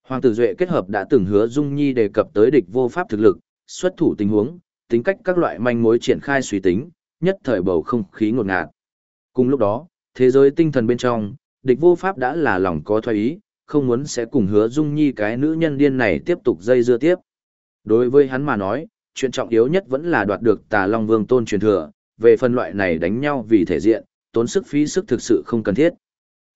Hoàng tử Duệ kết hợp đã từng hứa Dung Nhi đề cập tới địch vô pháp thực lực, xuất thủ tình huống, tính cách các loại manh mối triển khai suy tính, nhất thời bầu không khí ngột ngạt. Cùng lúc đó, thế giới tinh thần bên trong, địch vô pháp đã là lòng có thoái ý, không muốn sẽ cùng hứa dung nhi cái nữ nhân điên này tiếp tục dây dưa tiếp. Đối với hắn mà nói, chuyện trọng yếu nhất vẫn là đoạt được tà Long Vương tôn truyền thừa, về phân loại này đánh nhau vì thể diện, tốn sức phí sức thực sự không cần thiết.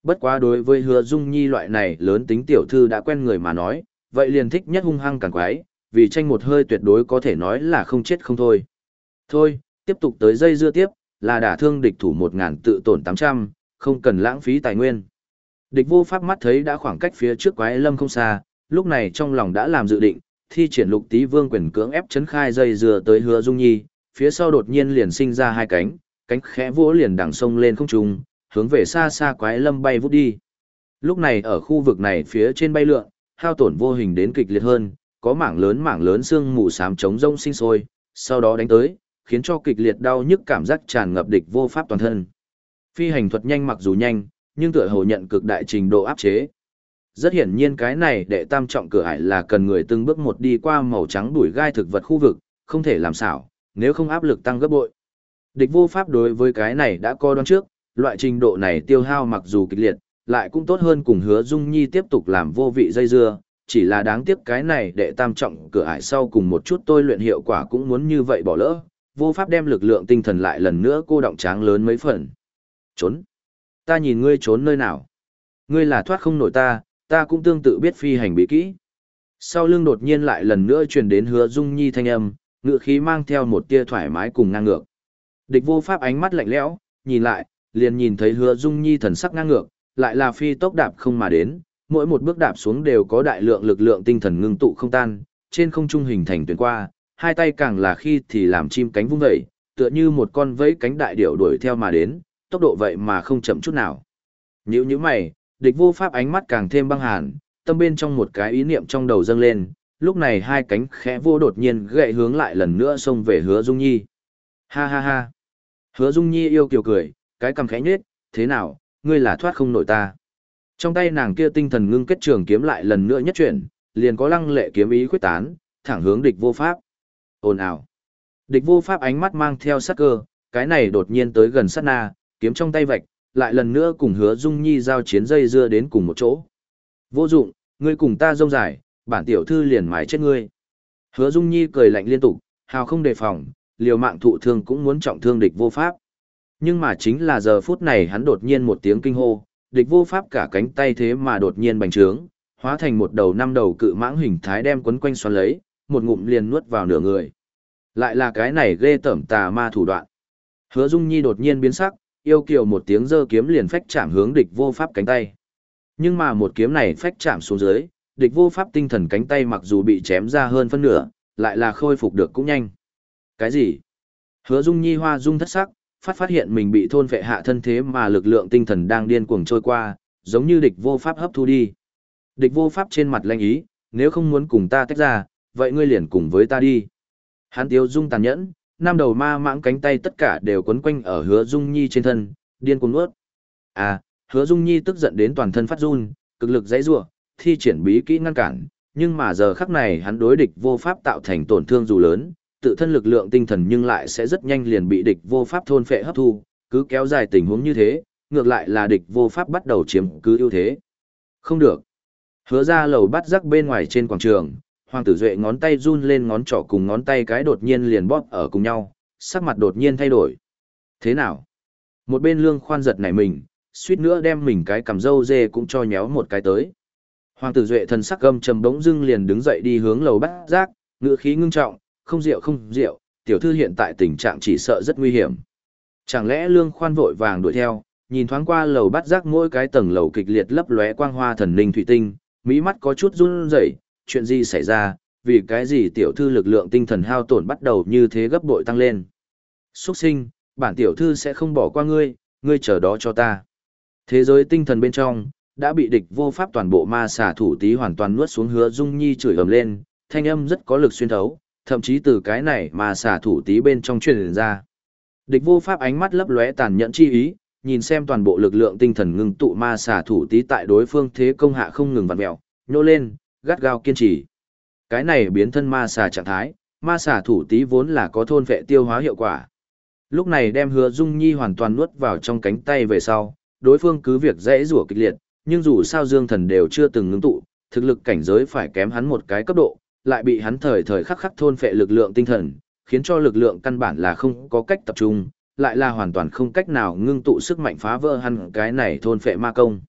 Bất quá đối với hứa dung nhi loại này lớn tính tiểu thư đã quen người mà nói, vậy liền thích nhất hung hăng càng quái, vì tranh một hơi tuyệt đối có thể nói là không chết không thôi. Thôi, tiếp tục tới dây dưa tiếp, là đả thương địch thủ một ngàn tự tổn tám trăm không cần lãng phí tài nguyên. Địch vô pháp mắt thấy đã khoảng cách phía trước quái lâm không xa, lúc này trong lòng đã làm dự định, thi triển lục tí vương quyền cưỡng ép chấn khai dây dừa tới hứa dung nhi, phía sau đột nhiên liền sinh ra hai cánh, cánh khẽ vỗ liền đằng sông lên không trung, hướng về xa xa quái lâm bay vút đi. Lúc này ở khu vực này phía trên bay lượn, hao tổn vô hình đến kịch liệt hơn, có mảng lớn mảng lớn xương mù xám chống rông sinh sôi, sau đó đánh tới, khiến cho kịch liệt đau nhức cảm giác tràn ngập địch vô pháp toàn thân. Phi hành thuật nhanh mặc dù nhanh, nhưng tựa hồ nhận cực đại trình độ áp chế. Rất hiển nhiên cái này đệ tam trọng cửa ải là cần người từng bước một đi qua màu trắng đuổi gai thực vật khu vực, không thể làm xảo, nếu không áp lực tăng gấp bội. Địch vô pháp đối với cái này đã coi đoán trước, loại trình độ này tiêu hao mặc dù kịch liệt, lại cũng tốt hơn cùng hứa Dung Nhi tiếp tục làm vô vị dây dưa, chỉ là đáng tiếc cái này đệ tam trọng cửa ải sau cùng một chút tôi luyện hiệu quả cũng muốn như vậy bỏ lỡ, vô pháp đem lực lượng tinh thần lại lần nữa cô động tráng lớn mấy phần. Trốn. Ta nhìn ngươi trốn nơi nào. Ngươi là thoát không nổi ta, ta cũng tương tự biết phi hành bí kỹ. Sau lưng đột nhiên lại lần nữa truyền đến hứa dung nhi thanh âm, ngựa khí mang theo một tia thoải mái cùng ngang ngược. Địch vô pháp ánh mắt lạnh lẽo, nhìn lại, liền nhìn thấy hứa dung nhi thần sắc ngang ngược, lại là phi tốc đạp không mà đến, mỗi một bước đạp xuống đều có đại lượng lực lượng tinh thần ngưng tụ không tan, trên không trung hình thành tuyến qua, hai tay càng là khi thì làm chim cánh vung dậy, tựa như một con vẫy cánh đại điểu đuổi theo mà đến, tốc độ vậy mà không chậm chút nào. Nhữ như mày, địch vô pháp ánh mắt càng thêm băng hàn, tâm bên trong một cái ý niệm trong đầu dâng lên, lúc này hai cánh khẽ vô đột nhiên gậy hướng lại lần nữa xông về hứa Dung Nhi. Ha ha ha. Hứa Dung Nhi yêu kiều cười, cái cầm khẽ nhết, thế nào, ngươi là thoát không nổi ta. Trong tay nàng kia tinh thần ngưng kết trường kiếm lại lần nữa nhất chuyển, liền có lăng lệ kiếm ý khuyết tán, thẳng hướng địch vô pháp. Ồn ào. Địch vô pháp ánh mắt mang theo sắc cơ, cái này đột nhiên tới gần sát na, kiếm trong tay vạch, lại lần nữa cùng hứa dung nhi giao chiến dây dưa đến cùng một chỗ. Vô dụng, ngươi cùng ta rông dài, bản tiểu thư liền mái chết ngươi. Hứa dung nhi cười lạnh liên tục, hào không đề phòng, liều mạng thụ thương cũng muốn trọng thương địch vô pháp. Nhưng mà chính là giờ phút này hắn đột nhiên một tiếng kinh hô, địch vô pháp cả cánh tay thế mà đột nhiên bành trướng, hóa thành một đầu năm đầu cự mãng hình thái đem quấn quanh xoắn lấy, một ngụm liền nuốt vào nửa người. Lại là cái này ghê tởm tà ma thủ đoạn. Hứa Dung Nhi đột nhiên biến sắc, yêu kiều một tiếng giơ kiếm liền phách chạm hướng địch vô pháp cánh tay. Nhưng mà một kiếm này phách chạm xuống dưới, địch vô pháp tinh thần cánh tay mặc dù bị chém ra hơn phân nửa, lại là khôi phục được cũng nhanh. Cái gì? Hứa Dung Nhi hoa dung thất sắc, phát phát hiện mình bị thôn vệ hạ thân thế mà lực lượng tinh thần đang điên cuồng trôi qua, giống như địch vô pháp hấp thu đi. Địch vô pháp trên mặt lanh ý, nếu không muốn cùng ta tách ra, vậy ngươi liền cùng với ta đi. Hắn tiêu dung tàn nhẫn, năm đầu ma mãng cánh tay tất cả đều quấn quanh ở hứa dung nhi trên thân, điên cuồng nuốt. À, hứa dung nhi tức giận đến toàn thân phát run, cực lực dãy rủa, thi triển bí kỹ ngăn cản, nhưng mà giờ khắc này hắn đối địch vô pháp tạo thành tổn thương dù lớn, tự thân lực lượng tinh thần nhưng lại sẽ rất nhanh liền bị địch vô pháp thôn phệ hấp thu, cứ kéo dài tình huống như thế, ngược lại là địch vô pháp bắt đầu chiếm cứ ưu thế. Không được. Hứa ra lầu bắt rắc bên ngoài trên quảng trường, Hoàng tử Duệ ngón tay run lên ngón trỏ cùng ngón tay cái đột nhiên liền bóp ở cùng nhau, sắc mặt đột nhiên thay đổi. Thế nào? Một bên lương khoan giật nảy mình, suýt nữa đem mình cái cầm dâu dê cũng cho nhéo một cái tới. Hoàng tử Duệ thần sắc gâm trầm bỗng dưng liền đứng dậy đi hướng lầu bát giác, ngựa khí ngưng trọng, không rượu không rượu, tiểu thư hiện tại tình trạng chỉ sợ rất nguy hiểm. Chẳng lẽ lương khoan vội vàng đuổi theo, nhìn thoáng qua lầu bát giác mỗi cái tầng lầu kịch liệt lấp lóe quang hoa thần linh thủy tinh, mỹ mắt có chút run rẩy, chuyện gì xảy ra, vì cái gì tiểu thư lực lượng tinh thần hao tổn bắt đầu như thế gấp bội tăng lên. Xuất sinh, bản tiểu thư sẽ không bỏ qua ngươi, ngươi chờ đó cho ta. Thế giới tinh thần bên trong, đã bị địch vô pháp toàn bộ ma xà thủ tí hoàn toàn nuốt xuống hứa dung nhi chửi ầm lên, thanh âm rất có lực xuyên thấu, thậm chí từ cái này mà xà thủ tí bên trong truyền ra. Địch vô pháp ánh mắt lấp lóe tàn nhẫn chi ý, nhìn xem toàn bộ lực lượng tinh thần ngưng tụ ma xà thủ tí tại đối phương thế công hạ không ngừng vặn mèo, nhô lên, gắt gao kiên trì. Cái này biến thân ma xà trạng thái, ma xà thủ tí vốn là có thôn vệ tiêu hóa hiệu quả. Lúc này đem hứa dung nhi hoàn toàn nuốt vào trong cánh tay về sau, đối phương cứ việc dễ rủa kịch liệt, nhưng dù sao dương thần đều chưa từng ngưng tụ, thực lực cảnh giới phải kém hắn một cái cấp độ, lại bị hắn thời thời khắc khắc thôn phệ lực lượng tinh thần, khiến cho lực lượng căn bản là không có cách tập trung, lại là hoàn toàn không cách nào ngưng tụ sức mạnh phá vỡ hắn cái này thôn phệ ma công.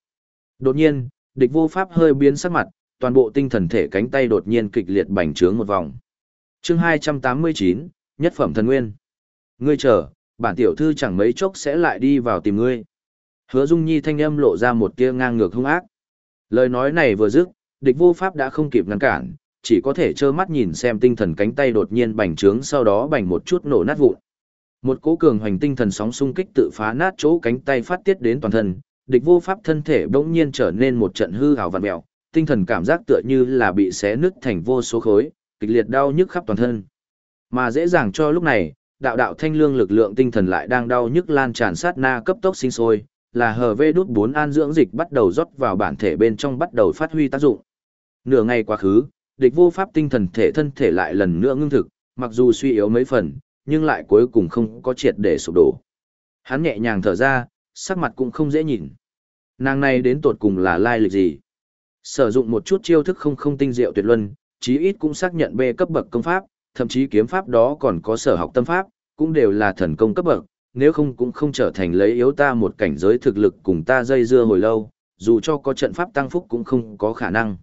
Đột nhiên, địch vô pháp hơi biến sắc mặt, toàn bộ tinh thần thể cánh tay đột nhiên kịch liệt bành trướng một vòng. Chương 289, nhất phẩm thần nguyên. Ngươi chờ, bản tiểu thư chẳng mấy chốc sẽ lại đi vào tìm ngươi. Hứa Dung Nhi thanh âm lộ ra một tia ngang ngược hung ác. Lời nói này vừa dứt, địch vô pháp đã không kịp ngăn cản, chỉ có thể trơ mắt nhìn xem tinh thần cánh tay đột nhiên bành trướng sau đó bành một chút nổ nát vụn. Một cỗ cường hoành tinh thần sóng xung kích tự phá nát chỗ cánh tay phát tiết đến toàn thân, địch vô pháp thân thể bỗng nhiên trở nên một trận hư hào vặn mèo, tinh thần cảm giác tựa như là bị xé nứt thành vô số khối, kịch liệt đau nhức khắp toàn thân. Mà dễ dàng cho lúc này, đạo đạo thanh lương lực lượng tinh thần lại đang đau nhức lan tràn sát na cấp tốc sinh sôi, là hờ vê đút bốn an dưỡng dịch bắt đầu rót vào bản thể bên trong bắt đầu phát huy tác dụng. Nửa ngày quá khứ, địch vô pháp tinh thần thể thân thể lại lần nữa ngưng thực, mặc dù suy yếu mấy phần, nhưng lại cuối cùng không có triệt để sụp đổ. Hắn nhẹ nhàng thở ra, sắc mặt cũng không dễ nhìn. Nàng này đến tột cùng là lai lịch gì? Sử dụng một chút chiêu thức không không tinh diệu tuyệt luân, chí ít cũng xác nhận B cấp bậc công pháp, thậm chí kiếm pháp đó còn có sở học tâm pháp, cũng đều là thần công cấp bậc, nếu không cũng không trở thành lấy yếu ta một cảnh giới thực lực cùng ta dây dưa hồi lâu, dù cho có trận pháp tăng phúc cũng không có khả năng.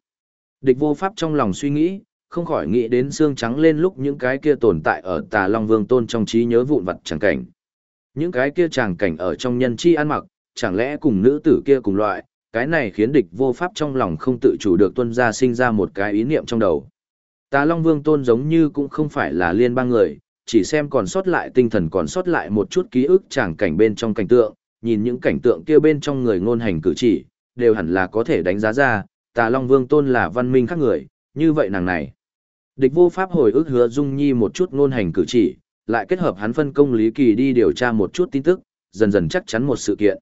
Địch vô pháp trong lòng suy nghĩ, không khỏi nghĩ đến xương trắng lên lúc những cái kia tồn tại ở tà Long Vương Tôn trong trí nhớ vụn vặt chẳng cảnh. Những cái kia chẳng cảnh ở trong nhân chi ăn mặc, chẳng lẽ cùng nữ tử kia cùng loại, cái này khiến địch vô pháp trong lòng không tự chủ được tuân ra sinh ra một cái ý niệm trong đầu. Tà Long Vương Tôn giống như cũng không phải là liên bang người, chỉ xem còn sót lại tinh thần còn sót lại một chút ký ức chẳng cảnh bên trong cảnh tượng, nhìn những cảnh tượng kia bên trong người ngôn hành cử chỉ, đều hẳn là có thể đánh giá ra, Tà Long Vương Tôn là văn minh khác người, như vậy nàng này. Địch vô pháp hồi ức hứa Dung Nhi một chút ngôn hành cử chỉ, lại kết hợp hắn phân công Lý Kỳ đi điều tra một chút tin tức, dần dần chắc chắn một sự kiện.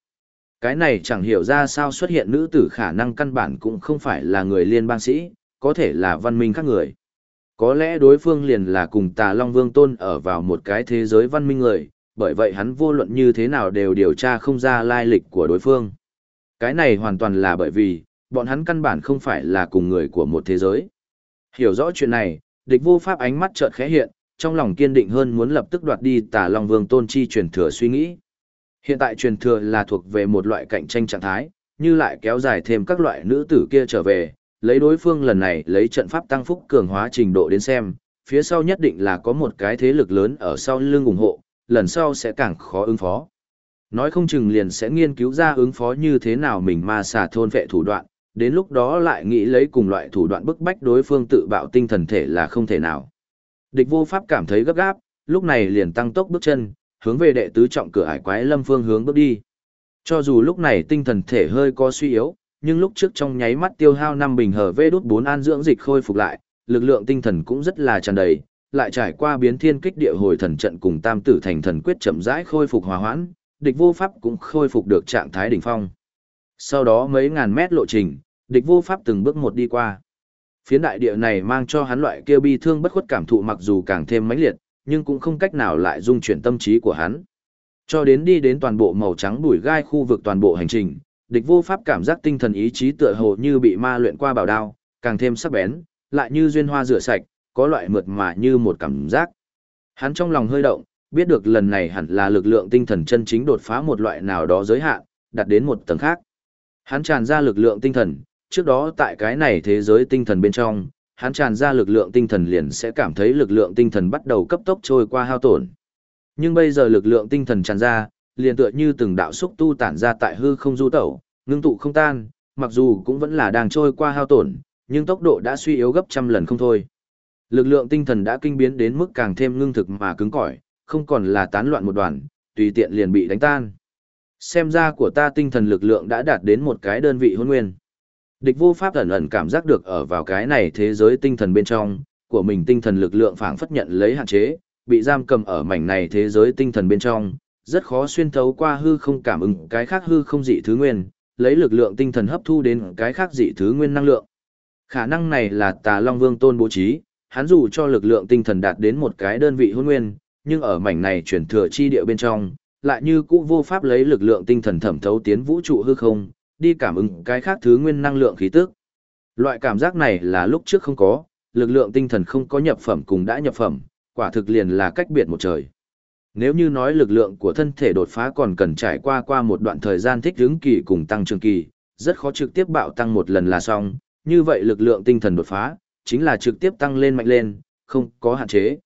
Cái này chẳng hiểu ra sao xuất hiện nữ tử khả năng căn bản cũng không phải là người liên bang sĩ, có thể là văn minh khác người. Có lẽ đối phương liền là cùng tà Long Vương Tôn ở vào một cái thế giới văn minh người, bởi vậy hắn vô luận như thế nào đều điều tra không ra lai lịch của đối phương. Cái này hoàn toàn là bởi vì, bọn hắn căn bản không phải là cùng người của một thế giới. Hiểu rõ chuyện này, địch vô pháp ánh mắt chợt khẽ hiện, trong lòng kiên định hơn muốn lập tức đoạt đi tà Long Vương Tôn chi truyền thừa suy nghĩ. Hiện tại truyền thừa là thuộc về một loại cạnh tranh trạng thái, như lại kéo dài thêm các loại nữ tử kia trở về, lấy đối phương lần này lấy trận pháp tăng phúc cường hóa trình độ đến xem, phía sau nhất định là có một cái thế lực lớn ở sau lưng ủng hộ, lần sau sẽ càng khó ứng phó. Nói không chừng liền sẽ nghiên cứu ra ứng phó như thế nào mình ma xà thôn vệ thủ đoạn, đến lúc đó lại nghĩ lấy cùng loại thủ đoạn bức bách đối phương tự bạo tinh thần thể là không thể nào. Địch vô pháp cảm thấy gấp gáp, lúc này liền tăng tốc bước chân, hướng về đệ tứ trọng cửa ải quái lâm phương hướng bước đi. Cho dù lúc này tinh thần thể hơi có suy yếu, nhưng lúc trước trong nháy mắt tiêu hao năm bình hở vê đút bốn an dưỡng dịch khôi phục lại, lực lượng tinh thần cũng rất là tràn đầy, lại trải qua biến thiên kích địa hồi thần trận cùng tam tử thành thần quyết chậm rãi khôi phục hòa hoãn, địch vô pháp cũng khôi phục được trạng thái đỉnh phong. Sau đó mấy ngàn mét lộ trình, địch vô pháp từng bước một đi qua. Phiến đại địa này mang cho hắn loại kia bi thương bất khuất cảm thụ mặc dù càng thêm mãnh liệt, nhưng cũng không cách nào lại dung chuyển tâm trí của hắn. Cho đến đi đến toàn bộ màu trắng bụi gai khu vực toàn bộ hành trình, địch vô pháp cảm giác tinh thần ý chí tựa hồ như bị ma luyện qua bảo đao, càng thêm sắc bén, lại như duyên hoa rửa sạch, có loại mượt mà như một cảm giác. Hắn trong lòng hơi động, biết được lần này hẳn là lực lượng tinh thần chân chính đột phá một loại nào đó giới hạn, đạt đến một tầng khác. Hắn tràn ra lực lượng tinh thần, trước đó tại cái này thế giới tinh thần bên trong, hắn tràn ra lực lượng tinh thần liền sẽ cảm thấy lực lượng tinh thần bắt đầu cấp tốc trôi qua hao tổn. Nhưng bây giờ lực lượng tinh thần tràn ra, liền tựa như từng đạo xúc tu tản ra tại hư không du tẩu, ngưng tụ không tan, mặc dù cũng vẫn là đang trôi qua hao tổn, nhưng tốc độ đã suy yếu gấp trăm lần không thôi. Lực lượng tinh thần đã kinh biến đến mức càng thêm ngưng thực mà cứng cỏi, không còn là tán loạn một đoàn, tùy tiện liền bị đánh tan. Xem ra của ta tinh thần lực lượng đã đạt đến một cái đơn vị hôn nguyên. Địch vô pháp ẩn ẩn cảm giác được ở vào cái này thế giới tinh thần bên trong, của mình tinh thần lực lượng phảng phất nhận lấy hạn chế, bị giam cầm ở mảnh này thế giới tinh thần bên trong, rất khó xuyên thấu qua hư không cảm ứng cái khác hư không dị thứ nguyên, lấy lực lượng tinh thần hấp thu đến cái khác dị thứ nguyên năng lượng. Khả năng này là Tà Long Vương Tôn bố trí, hắn dù cho lực lượng tinh thần đạt đến một cái đơn vị hôn nguyên, nhưng ở mảnh này chuyển thừa chi địa bên trong, lại như cũ vô pháp lấy lực lượng tinh thần thẩm thấu tiến vũ trụ hư không, đi cảm ứng cái khác thứ nguyên năng lượng khí tức. Loại cảm giác này là lúc trước không có, lực lượng tinh thần không có nhập phẩm cùng đã nhập phẩm, quả thực liền là cách biệt một trời. Nếu như nói lực lượng của thân thể đột phá còn cần trải qua qua một đoạn thời gian thích ứng kỳ cùng tăng trưởng kỳ, rất khó trực tiếp bạo tăng một lần là xong, như vậy lực lượng tinh thần đột phá, chính là trực tiếp tăng lên mạnh lên, không có hạn chế.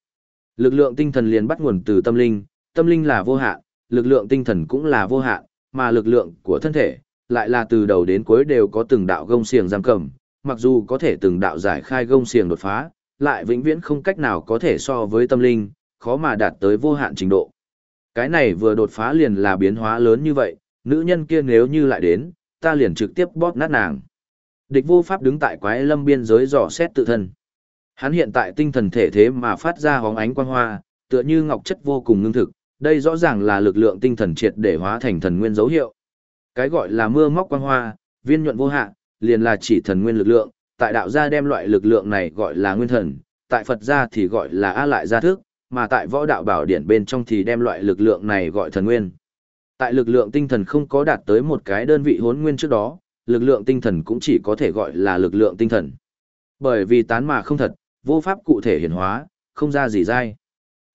Lực lượng tinh thần liền bắt nguồn từ tâm linh, tâm linh là vô hạn, lực lượng tinh thần cũng là vô hạn, mà lực lượng của thân thể, lại là từ đầu đến cuối đều có từng đạo gông xiềng giam cầm, mặc dù có thể từng đạo giải khai gông xiềng đột phá, lại vĩnh viễn không cách nào có thể so với tâm linh, khó mà đạt tới vô hạn trình độ. Cái này vừa đột phá liền là biến hóa lớn như vậy, nữ nhân kia nếu như lại đến, ta liền trực tiếp bóp nát nàng. Địch vô pháp đứng tại quái lâm biên giới dò xét tự thân. Hắn hiện tại tinh thần thể thế mà phát ra hóng ánh quang hoa, tựa như ngọc chất vô cùng ngưng thực, đây rõ ràng là lực lượng tinh thần triệt để hóa thành thần nguyên dấu hiệu. Cái gọi là mưa móc quang hoa, viên nhuận vô hạ liền là chỉ thần nguyên lực lượng, tại đạo gia đem loại lực lượng này gọi là nguyên thần, tại Phật gia thì gọi là a lại gia thức, mà tại võ đạo bảo điển bên trong thì đem loại lực lượng này gọi thần nguyên. Tại lực lượng tinh thần không có đạt tới một cái đơn vị hốn nguyên trước đó, lực lượng tinh thần cũng chỉ có thể gọi là lực lượng tinh thần. Bởi vì tán mà không thật, vô pháp cụ thể hiển hóa, không ra gì dai.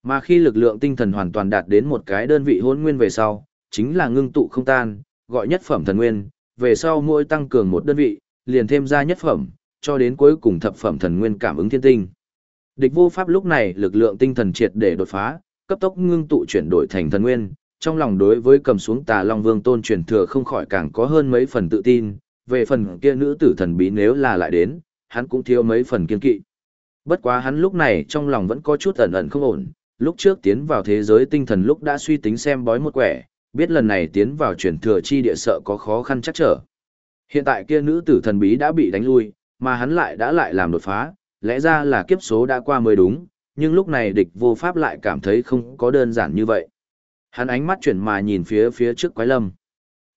Mà khi lực lượng tinh thần hoàn toàn đạt đến một cái đơn vị hôn nguyên về sau, chính là ngưng tụ không tan, gọi nhất phẩm thần nguyên, về sau mỗi tăng cường một đơn vị, liền thêm ra nhất phẩm, cho đến cuối cùng thập phẩm thần nguyên cảm ứng thiên tinh. Địch vô pháp lúc này lực lượng tinh thần triệt để đột phá, cấp tốc ngưng tụ chuyển đổi thành thần nguyên, trong lòng đối với cầm xuống tà Long Vương tôn truyền thừa không khỏi càng có hơn mấy phần tự tin, về phần kia nữ tử thần bí nếu là lại đến, hắn cũng thiếu mấy phần kiên kỵ. Bất quá hắn lúc này trong lòng vẫn có chút ẩn ẩn không ổn, lúc trước tiến vào thế giới tinh thần lúc đã suy tính xem bói một quẻ, biết lần này tiến vào truyền thừa chi địa sợ có khó khăn chắc trở. Hiện tại kia nữ tử thần bí đã bị đánh lui, mà hắn lại đã lại làm đột phá, lẽ ra là kiếp số đã qua mới đúng, nhưng lúc này địch vô pháp lại cảm thấy không có đơn giản như vậy. Hắn ánh mắt chuyển mà nhìn phía phía trước quái lâm.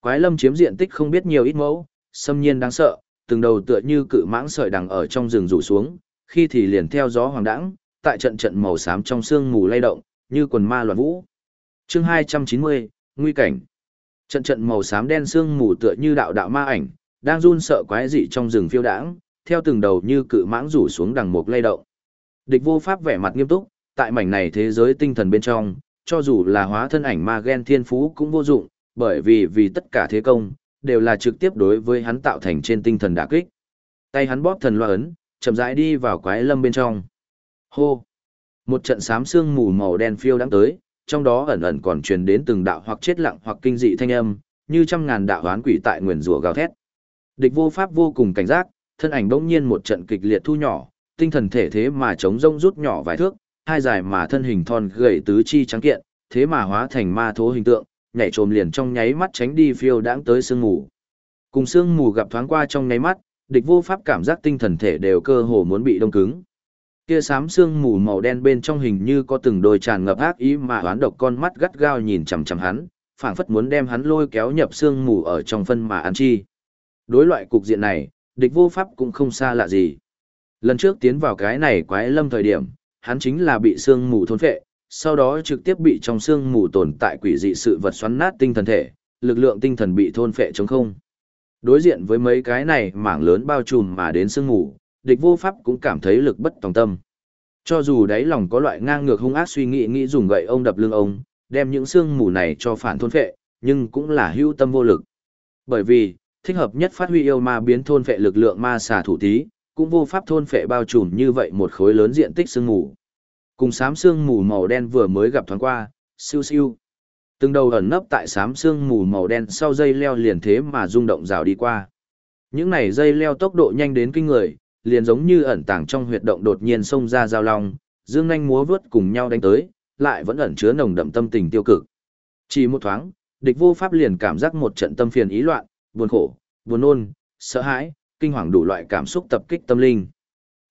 Quái lâm chiếm diện tích không biết nhiều ít mẫu, xâm nhiên đáng sợ, từng đầu tựa như cự mãng sợi đằng ở trong rừng rủ xuống, khi thì liền theo gió hoàng đãng, tại trận trận màu xám trong sương mù lay động, như quần ma loạn vũ. Chương 290, nguy cảnh. Trận trận màu xám đen sương mù tựa như đạo đạo ma ảnh, đang run sợ quái dị trong rừng phiêu đãng, theo từng đầu như cự mãng rủ xuống đằng mục lay động. Địch vô pháp vẻ mặt nghiêm túc, tại mảnh này thế giới tinh thần bên trong, cho dù là hóa thân ảnh ma gen thiên phú cũng vô dụng, bởi vì vì tất cả thế công, đều là trực tiếp đối với hắn tạo thành trên tinh thần đả kích. Tay hắn bóp thần loa ấn, chậm rãi đi vào quái lâm bên trong. Hô! Một trận xám sương mù màu đen phiêu đang tới, trong đó ẩn ẩn còn truyền đến từng đạo hoặc chết lặng hoặc kinh dị thanh âm, như trăm ngàn đạo oán quỷ tại nguyền rủa gào thét. Địch vô pháp vô cùng cảnh giác, thân ảnh bỗng nhiên một trận kịch liệt thu nhỏ, tinh thần thể thế mà chống rông rút nhỏ vài thước, hai dài mà thân hình thon gầy tứ chi trắng kiện, thế mà hóa thành ma thố hình tượng, nhảy trồm liền trong nháy mắt tránh đi phiêu đãng tới sương mù. Cùng sương mù gặp thoáng qua trong nháy mắt, địch vô pháp cảm giác tinh thần thể đều cơ hồ muốn bị đông cứng. Kia xám xương mù màu đen bên trong hình như có từng đôi tràn ngập ác ý mà oán độc con mắt gắt gao nhìn chằm chằm hắn, phảng phất muốn đem hắn lôi kéo nhập xương mù ở trong phân mà ăn chi. Đối loại cục diện này, địch vô pháp cũng không xa lạ gì. Lần trước tiến vào cái này quái lâm thời điểm, hắn chính là bị xương mù thôn phệ, sau đó trực tiếp bị trong xương mù tồn tại quỷ dị sự vật xoắn nát tinh thần thể, lực lượng tinh thần bị thôn phệ trống không. Đối diện với mấy cái này mảng lớn bao trùm mà đến sương mù, địch vô pháp cũng cảm thấy lực bất tòng tâm. Cho dù đáy lòng có loại ngang ngược hung ác suy nghĩ nghĩ dùng gậy ông đập lưng ông, đem những xương mù này cho phản thôn phệ, nhưng cũng là hưu tâm vô lực. Bởi vì, thích hợp nhất phát huy yêu ma biến thôn phệ lực lượng ma xà thủ tí, cũng vô pháp thôn phệ bao trùm như vậy một khối lớn diện tích xương mù. Cùng xám xương mù màu đen vừa mới gặp thoáng qua, siêu siêu. Từng đầu ẩn nấp tại xám xương mù màu đen sau dây leo liền thế mà rung động rào đi qua. Những này dây leo tốc độ nhanh đến kinh người, liền giống như ẩn tàng trong huyệt động đột nhiên xông ra giao long, dương nhanh múa vướt cùng nhau đánh tới, lại vẫn ẩn chứa nồng đậm tâm tình tiêu cực. Chỉ một thoáng, địch vô pháp liền cảm giác một trận tâm phiền ý loạn, buồn khổ, buồn nôn, sợ hãi, kinh hoàng đủ loại cảm xúc tập kích tâm linh.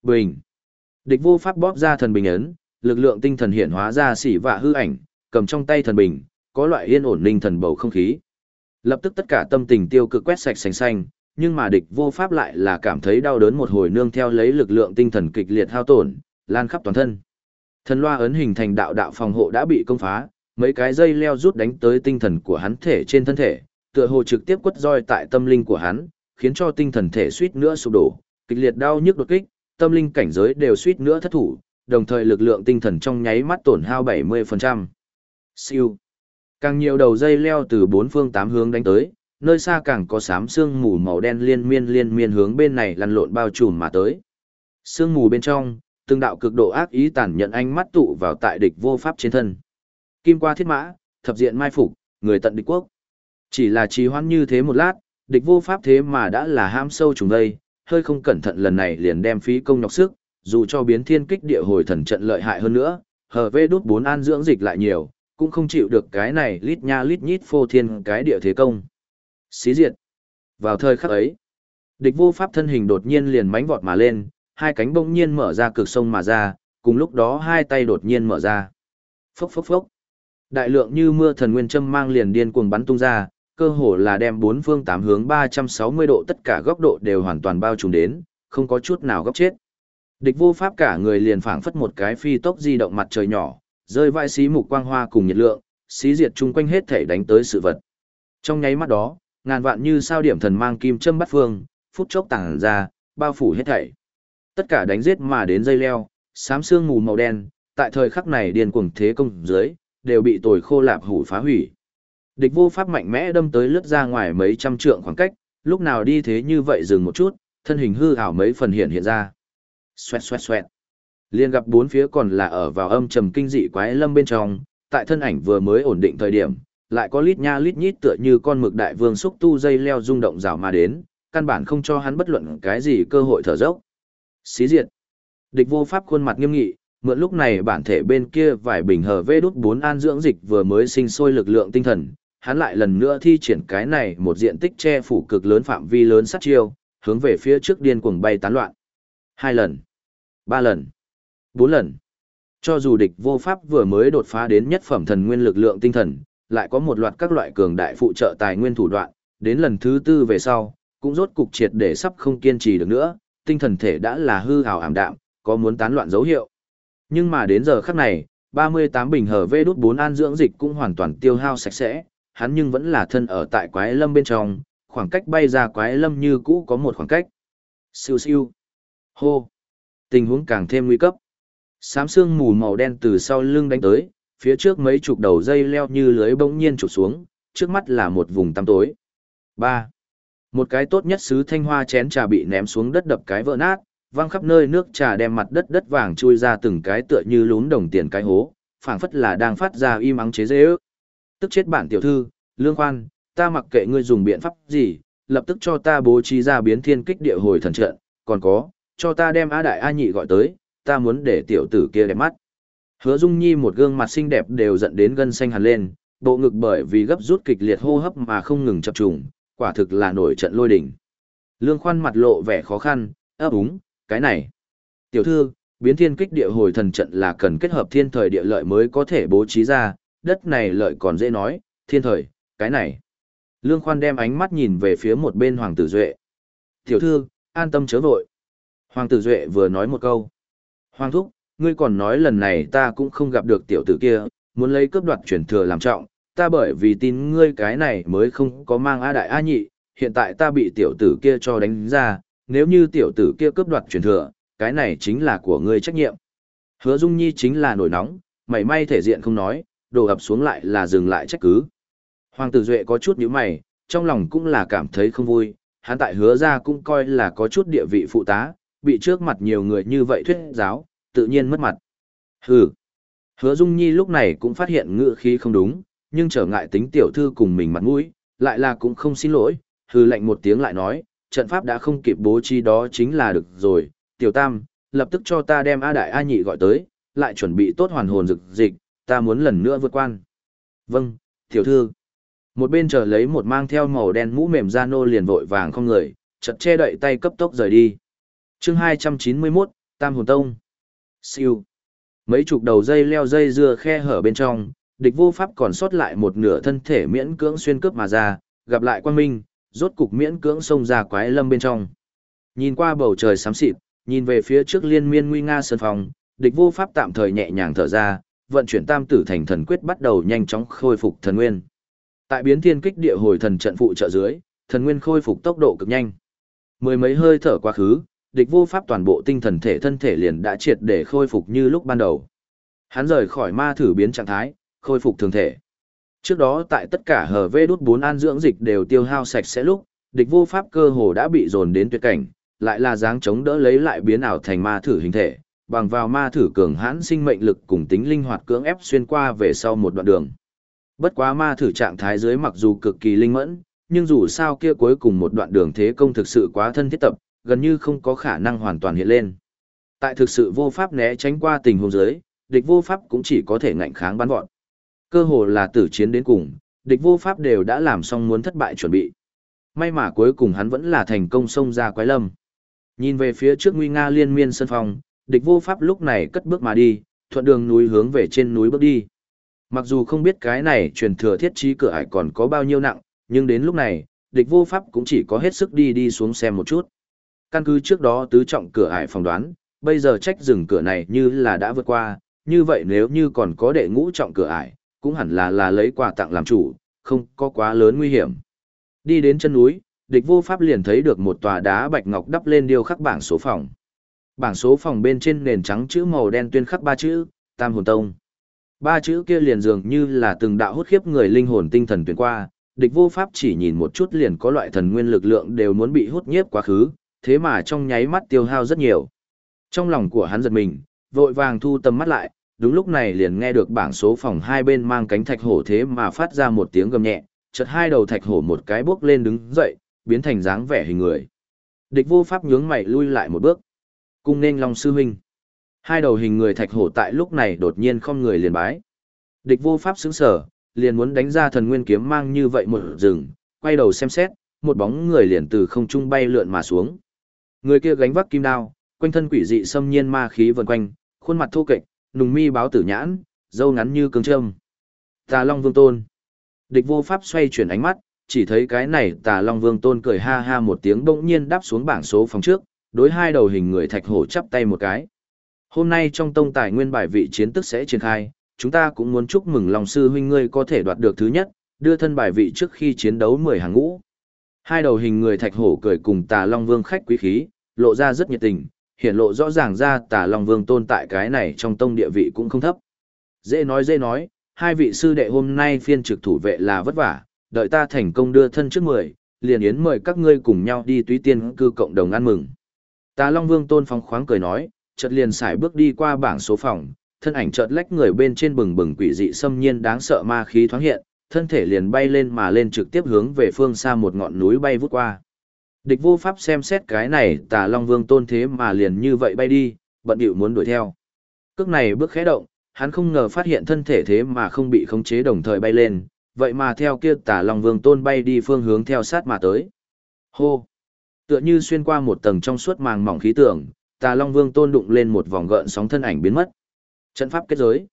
Bình. Địch vô pháp bóp ra thần bình ấn, lực lượng tinh thần hiện hóa ra xỉ vạ hư ảnh, cầm trong tay thần bình, có loại yên ổn linh thần bầu không khí. Lập tức tất cả tâm tình tiêu cực quét sạch sành xanh, nhưng mà địch vô pháp lại là cảm thấy đau đớn một hồi nương theo lấy lực lượng tinh thần kịch liệt hao tổn, lan khắp toàn thân. Thần loa ấn hình thành đạo đạo phòng hộ đã bị công phá, mấy cái dây leo rút đánh tới tinh thần của hắn thể trên thân thể, tựa hồ trực tiếp quất roi tại tâm linh của hắn, khiến cho tinh thần thể suýt nữa sụp đổ, kịch liệt đau nhức đột kích, tâm linh cảnh giới đều suýt nữa thất thủ, đồng thời lực lượng tinh thần trong nháy mắt tổn hao 70%. Siêu. Càng nhiều đầu dây leo từ bốn phương tám hướng đánh tới, nơi xa càng có xám sương mù màu đen liên miên liên miên hướng bên này lăn lộn bao trùm mà tới. Sương mù bên trong, từng đạo cực độ ác ý tàn nhận ánh mắt tụ vào tại địch vô pháp trên thân. Kim qua thiết mã, thập diện mai phục, người tận địch quốc. Chỉ là trì hoãn như thế một lát, địch vô pháp thế mà đã là ham sâu trùng đây, hơi không cẩn thận lần này liền đem phí công nhọc sức, dù cho biến thiên kích địa hồi thần trận lợi hại hơn nữa, hờ vê đút bốn an dưỡng dịch lại nhiều, cũng không chịu được cái này lít nha lít nhít phô thiên cái địa thế công. Xí diệt. Vào thời khắc ấy, địch vô pháp thân hình đột nhiên liền mánh vọt mà lên, hai cánh bỗng nhiên mở ra cực sông mà ra, cùng lúc đó hai tay đột nhiên mở ra. Phốc phốc phốc. Đại lượng như mưa thần nguyên châm mang liền điên cuồng bắn tung ra, cơ hồ là đem bốn phương tám hướng 360 độ tất cả góc độ đều hoàn toàn bao trùm đến, không có chút nào góc chết. Địch vô pháp cả người liền phảng phất một cái phi tốc di động mặt trời nhỏ, rơi vai xí mục quang hoa cùng nhiệt lượng, xí diệt chung quanh hết thể đánh tới sự vật. Trong nháy mắt đó, ngàn vạn như sao điểm thần mang kim châm bắt phương, phút chốc tàng ra, bao phủ hết thảy. Tất cả đánh giết mà đến dây leo, xám xương mù màu đen, tại thời khắc này điên cuồng thế công dưới, đều bị tồi khô lạp hủ phá hủy. Địch vô pháp mạnh mẽ đâm tới lướt ra ngoài mấy trăm trượng khoảng cách, lúc nào đi thế như vậy dừng một chút, thân hình hư ảo mấy phần hiện hiện ra. Xoẹt xoẹt xoẹt. Liên gặp bốn phía còn là ở vào âm trầm kinh dị quái lâm bên trong, tại thân ảnh vừa mới ổn định thời điểm, lại có lít nha lít nhít tựa như con mực đại vương xúc tu dây leo rung động rào mà đến, căn bản không cho hắn bất luận cái gì cơ hội thở dốc. Xí diệt. Địch vô pháp khuôn mặt nghiêm nghị, mượn lúc này bản thể bên kia vài bình hờ vê đút bốn an dưỡng dịch vừa mới sinh sôi lực lượng tinh thần, hắn lại lần nữa thi triển cái này một diện tích che phủ cực lớn phạm vi lớn sát chiêu, hướng về phía trước điên cuồng bay tán loạn. Hai lần, ba lần, bốn lần. Cho dù địch vô pháp vừa mới đột phá đến nhất phẩm thần nguyên lực lượng tinh thần, lại có một loạt các loại cường đại phụ trợ tài nguyên thủ đoạn, đến lần thứ tư về sau, cũng rốt cục triệt để sắp không kiên trì được nữa, tinh thần thể đã là hư hào ảm đạm, có muốn tán loạn dấu hiệu. Nhưng mà đến giờ khắc này, 38 bình hở vê đút 4 an dưỡng dịch cũng hoàn toàn tiêu hao sạch sẽ, hắn nhưng vẫn là thân ở tại quái lâm bên trong, khoảng cách bay ra quái lâm như cũ có một khoảng cách. Siêu siêu. Hô. Tình huống càng thêm nguy cấp. Sám xương mù màu đen từ sau lưng đánh tới, phía trước mấy chục đầu dây leo như lưới bỗng nhiên trục xuống, trước mắt là một vùng tăm tối. 3. Một cái tốt nhất sứ thanh hoa chén trà bị ném xuống đất đập cái vỡ nát, văng khắp nơi nước trà đem mặt đất đất vàng chui ra từng cái tựa như lún đồng tiền cái hố, phảng phất là đang phát ra im ắng chế dễ ước. Tức chết bản tiểu thư, lương khoan, ta mặc kệ ngươi dùng biện pháp gì, lập tức cho ta bố trí ra biến thiên kích địa hồi thần trận, còn có, cho ta đem A Đại A Nhị gọi tới, ta muốn để tiểu tử kia đẹp mắt. Hứa Dung Nhi một gương mặt xinh đẹp đều giận đến gân xanh hẳn lên, bộ ngực bởi vì gấp rút kịch liệt hô hấp mà không ngừng chập trùng, quả thực là nổi trận lôi đỉnh. Lương Khoan mặt lộ vẻ khó khăn, ấp úng, cái này. Tiểu thư, biến thiên kích địa hồi thần trận là cần kết hợp thiên thời địa lợi mới có thể bố trí ra, đất này lợi còn dễ nói, thiên thời, cái này. Lương Khoan đem ánh mắt nhìn về phía một bên Hoàng tử Duệ. Tiểu thư, an tâm chớ vội. Hoàng tử Duệ vừa nói một câu. Hoàng thúc, ngươi còn nói lần này ta cũng không gặp được tiểu tử kia, muốn lấy cướp đoạt truyền thừa làm trọng, ta bởi vì tin ngươi cái này mới không có mang A đại A nhị, hiện tại ta bị tiểu tử kia cho đánh ra, nếu như tiểu tử kia cướp đoạt truyền thừa, cái này chính là của ngươi trách nhiệm. Hứa Dung Nhi chính là nổi nóng, mảy may thể diện không nói, đổ ập xuống lại là dừng lại trách cứ. Hoàng tử Duệ có chút nhíu mày, trong lòng cũng là cảm thấy không vui, hắn tại hứa ra cũng coi là có chút địa vị phụ tá, bị trước mặt nhiều người như vậy thuyết giáo, tự nhiên mất mặt. Hừ. Hứa Dung Nhi lúc này cũng phát hiện ngựa khí không đúng, nhưng trở ngại tính tiểu thư cùng mình mặt mũi, lại là cũng không xin lỗi, hừ lạnh một tiếng lại nói, trận pháp đã không kịp bố trí đó chính là được rồi, tiểu tam, lập tức cho ta đem A Đại A Nhị gọi tới, lại chuẩn bị tốt hoàn hồn rực dịch, ta muốn lần nữa vượt quan. Vâng, tiểu thư. Một bên chờ lấy một mang theo màu đen mũ mềm da nô liền vội vàng không người, chật che đậy tay cấp tốc rời đi. chương 291, Tam Hồn Tông. Siêu. Mấy chục đầu dây leo dây dưa khe hở bên trong, địch vô pháp còn sót lại một nửa thân thể miễn cưỡng xuyên cướp mà ra, gặp lại quan minh, rốt cục miễn cưỡng xông ra quái lâm bên trong. Nhìn qua bầu trời xám xịt, nhìn về phía trước liên miên nguy nga sơn phòng, địch vô pháp tạm thời nhẹ nhàng thở ra, vận chuyển tam tử thành thần quyết bắt đầu nhanh chóng khôi phục thần nguyên. Tại biến thiên kích địa hồi thần trận phụ trợ dưới, thần nguyên khôi phục tốc độ cực nhanh. Mười mấy hơi thở quá khứ, địch vô pháp toàn bộ tinh thần thể thân thể liền đã triệt để khôi phục như lúc ban đầu. Hắn rời khỏi ma thử biến trạng thái, khôi phục thường thể. Trước đó tại tất cả hở vê đút bốn an dưỡng dịch đều tiêu hao sạch sẽ lúc, địch vô pháp cơ hồ đã bị dồn đến tuyệt cảnh, lại là dáng chống đỡ lấy lại biến ảo thành ma thử hình thể, bằng vào ma thử cường hãn sinh mệnh lực cùng tính linh hoạt cưỡng ép xuyên qua về sau một đoạn đường. Bất quá ma thử trạng thái dưới mặc dù cực kỳ linh mẫn, nhưng dù sao kia cuối cùng một đoạn đường thế công thực sự quá thân thiết tập, gần như không có khả năng hoàn toàn hiện lên. Tại thực sự vô pháp né tránh qua tình huống dưới, địch vô pháp cũng chỉ có thể ngạnh kháng bắn vọt. Cơ hồ là tử chiến đến cùng, địch vô pháp đều đã làm xong muốn thất bại chuẩn bị. May mà cuối cùng hắn vẫn là thành công xông ra quái lâm. Nhìn về phía trước nguy nga liên miên sân phòng, địch vô pháp lúc này cất bước mà đi, thuận đường núi hướng về trên núi bước đi. Mặc dù không biết cái này truyền thừa thiết trí cửa ải còn có bao nhiêu nặng, nhưng đến lúc này, địch vô pháp cũng chỉ có hết sức đi đi xuống xem một chút. Căn cứ trước đó tứ trọng cửa ải phỏng đoán, bây giờ trách dừng cửa này như là đã vượt qua, như vậy nếu như còn có đệ ngũ trọng cửa ải, cũng hẳn là là lấy quà tặng làm chủ, không có quá lớn nguy hiểm. Đi đến chân núi, địch vô pháp liền thấy được một tòa đá bạch ngọc đắp lên điêu khắc bảng số phòng. Bảng số phòng bên trên nền trắng chữ màu đen tuyên khắc ba chữ, Tam Hồn Tông. Ba chữ kia liền dường như là từng đạo hút khiếp người linh hồn tinh thần tuyển qua, địch vô pháp chỉ nhìn một chút liền có loại thần nguyên lực lượng đều muốn bị hút nhiếp quá khứ, thế mà trong nháy mắt tiêu hao rất nhiều. Trong lòng của hắn giật mình, vội vàng thu tầm mắt lại, đúng lúc này liền nghe được bảng số phòng hai bên mang cánh thạch hổ thế mà phát ra một tiếng gầm nhẹ, chợt hai đầu thạch hổ một cái bước lên đứng dậy, biến thành dáng vẻ hình người. Địch vô pháp nhướng mày lui lại một bước. Cung nên Long sư huynh. Hai đầu hình người thạch hổ tại lúc này đột nhiên không người liền bái. Địch vô pháp sững sở, liền muốn đánh ra thần nguyên kiếm mang như vậy một rừng, quay đầu xem xét, một bóng người liền từ không trung bay lượn mà xuống. Người kia gánh vác kim đao, quanh thân quỷ dị xâm nhiên ma khí vần quanh, khuôn mặt thô kệch, nùng mi báo tử nhãn, râu ngắn như cương trâm. Tà Long Vương Tôn. Địch vô pháp xoay chuyển ánh mắt, chỉ thấy cái này Tà Long Vương Tôn cười ha ha một tiếng bỗng nhiên đáp xuống bảng số phòng trước, đối hai đầu hình người thạch hổ chắp tay một cái. Hôm nay trong tông tài nguyên bài vị chiến tức sẽ triển khai, chúng ta cũng muốn chúc mừng Long sư huynh ngươi có thể đoạt được thứ nhất, đưa thân bài vị trước khi chiến đấu mười hàng ngũ. Hai đầu hình người thạch hổ cười cùng Tà Long Vương khách quý khí, lộ ra rất nhiệt tình, hiện lộ rõ ràng ra Tà Long Vương tôn tại cái này trong tông địa vị cũng không thấp. Dễ nói dễ nói, hai vị sư đệ hôm nay phiên trực thủ vệ là vất vả, đợi ta thành công đưa thân trước mười, liền yến mời các ngươi cùng nhau đi túy tiên cư cộng đồng ăn mừng. Tà Long Vương tôn phóng khoáng cười nói, chợt liền xài bước đi qua bảng số phòng, thân ảnh chợt lách người bên trên bừng bừng quỷ dị xâm nhiên đáng sợ ma khí thoáng hiện, thân thể liền bay lên mà lên trực tiếp hướng về phương xa một ngọn núi bay vút qua. Địch vô pháp xem xét cái này tà Long Vương tôn thế mà liền như vậy bay đi, bận điệu muốn đuổi theo. Cước này bước khẽ động, hắn không ngờ phát hiện thân thể thế mà không bị khống chế đồng thời bay lên, vậy mà theo kia tà Long Vương tôn bay đi phương hướng theo sát mà tới. Hô! Tựa như xuyên qua một tầng trong suốt màng mỏng khí tượng, tà Long Vương tôn đụng lên một vòng gợn sóng thân ảnh biến mất. Trận pháp kết giới.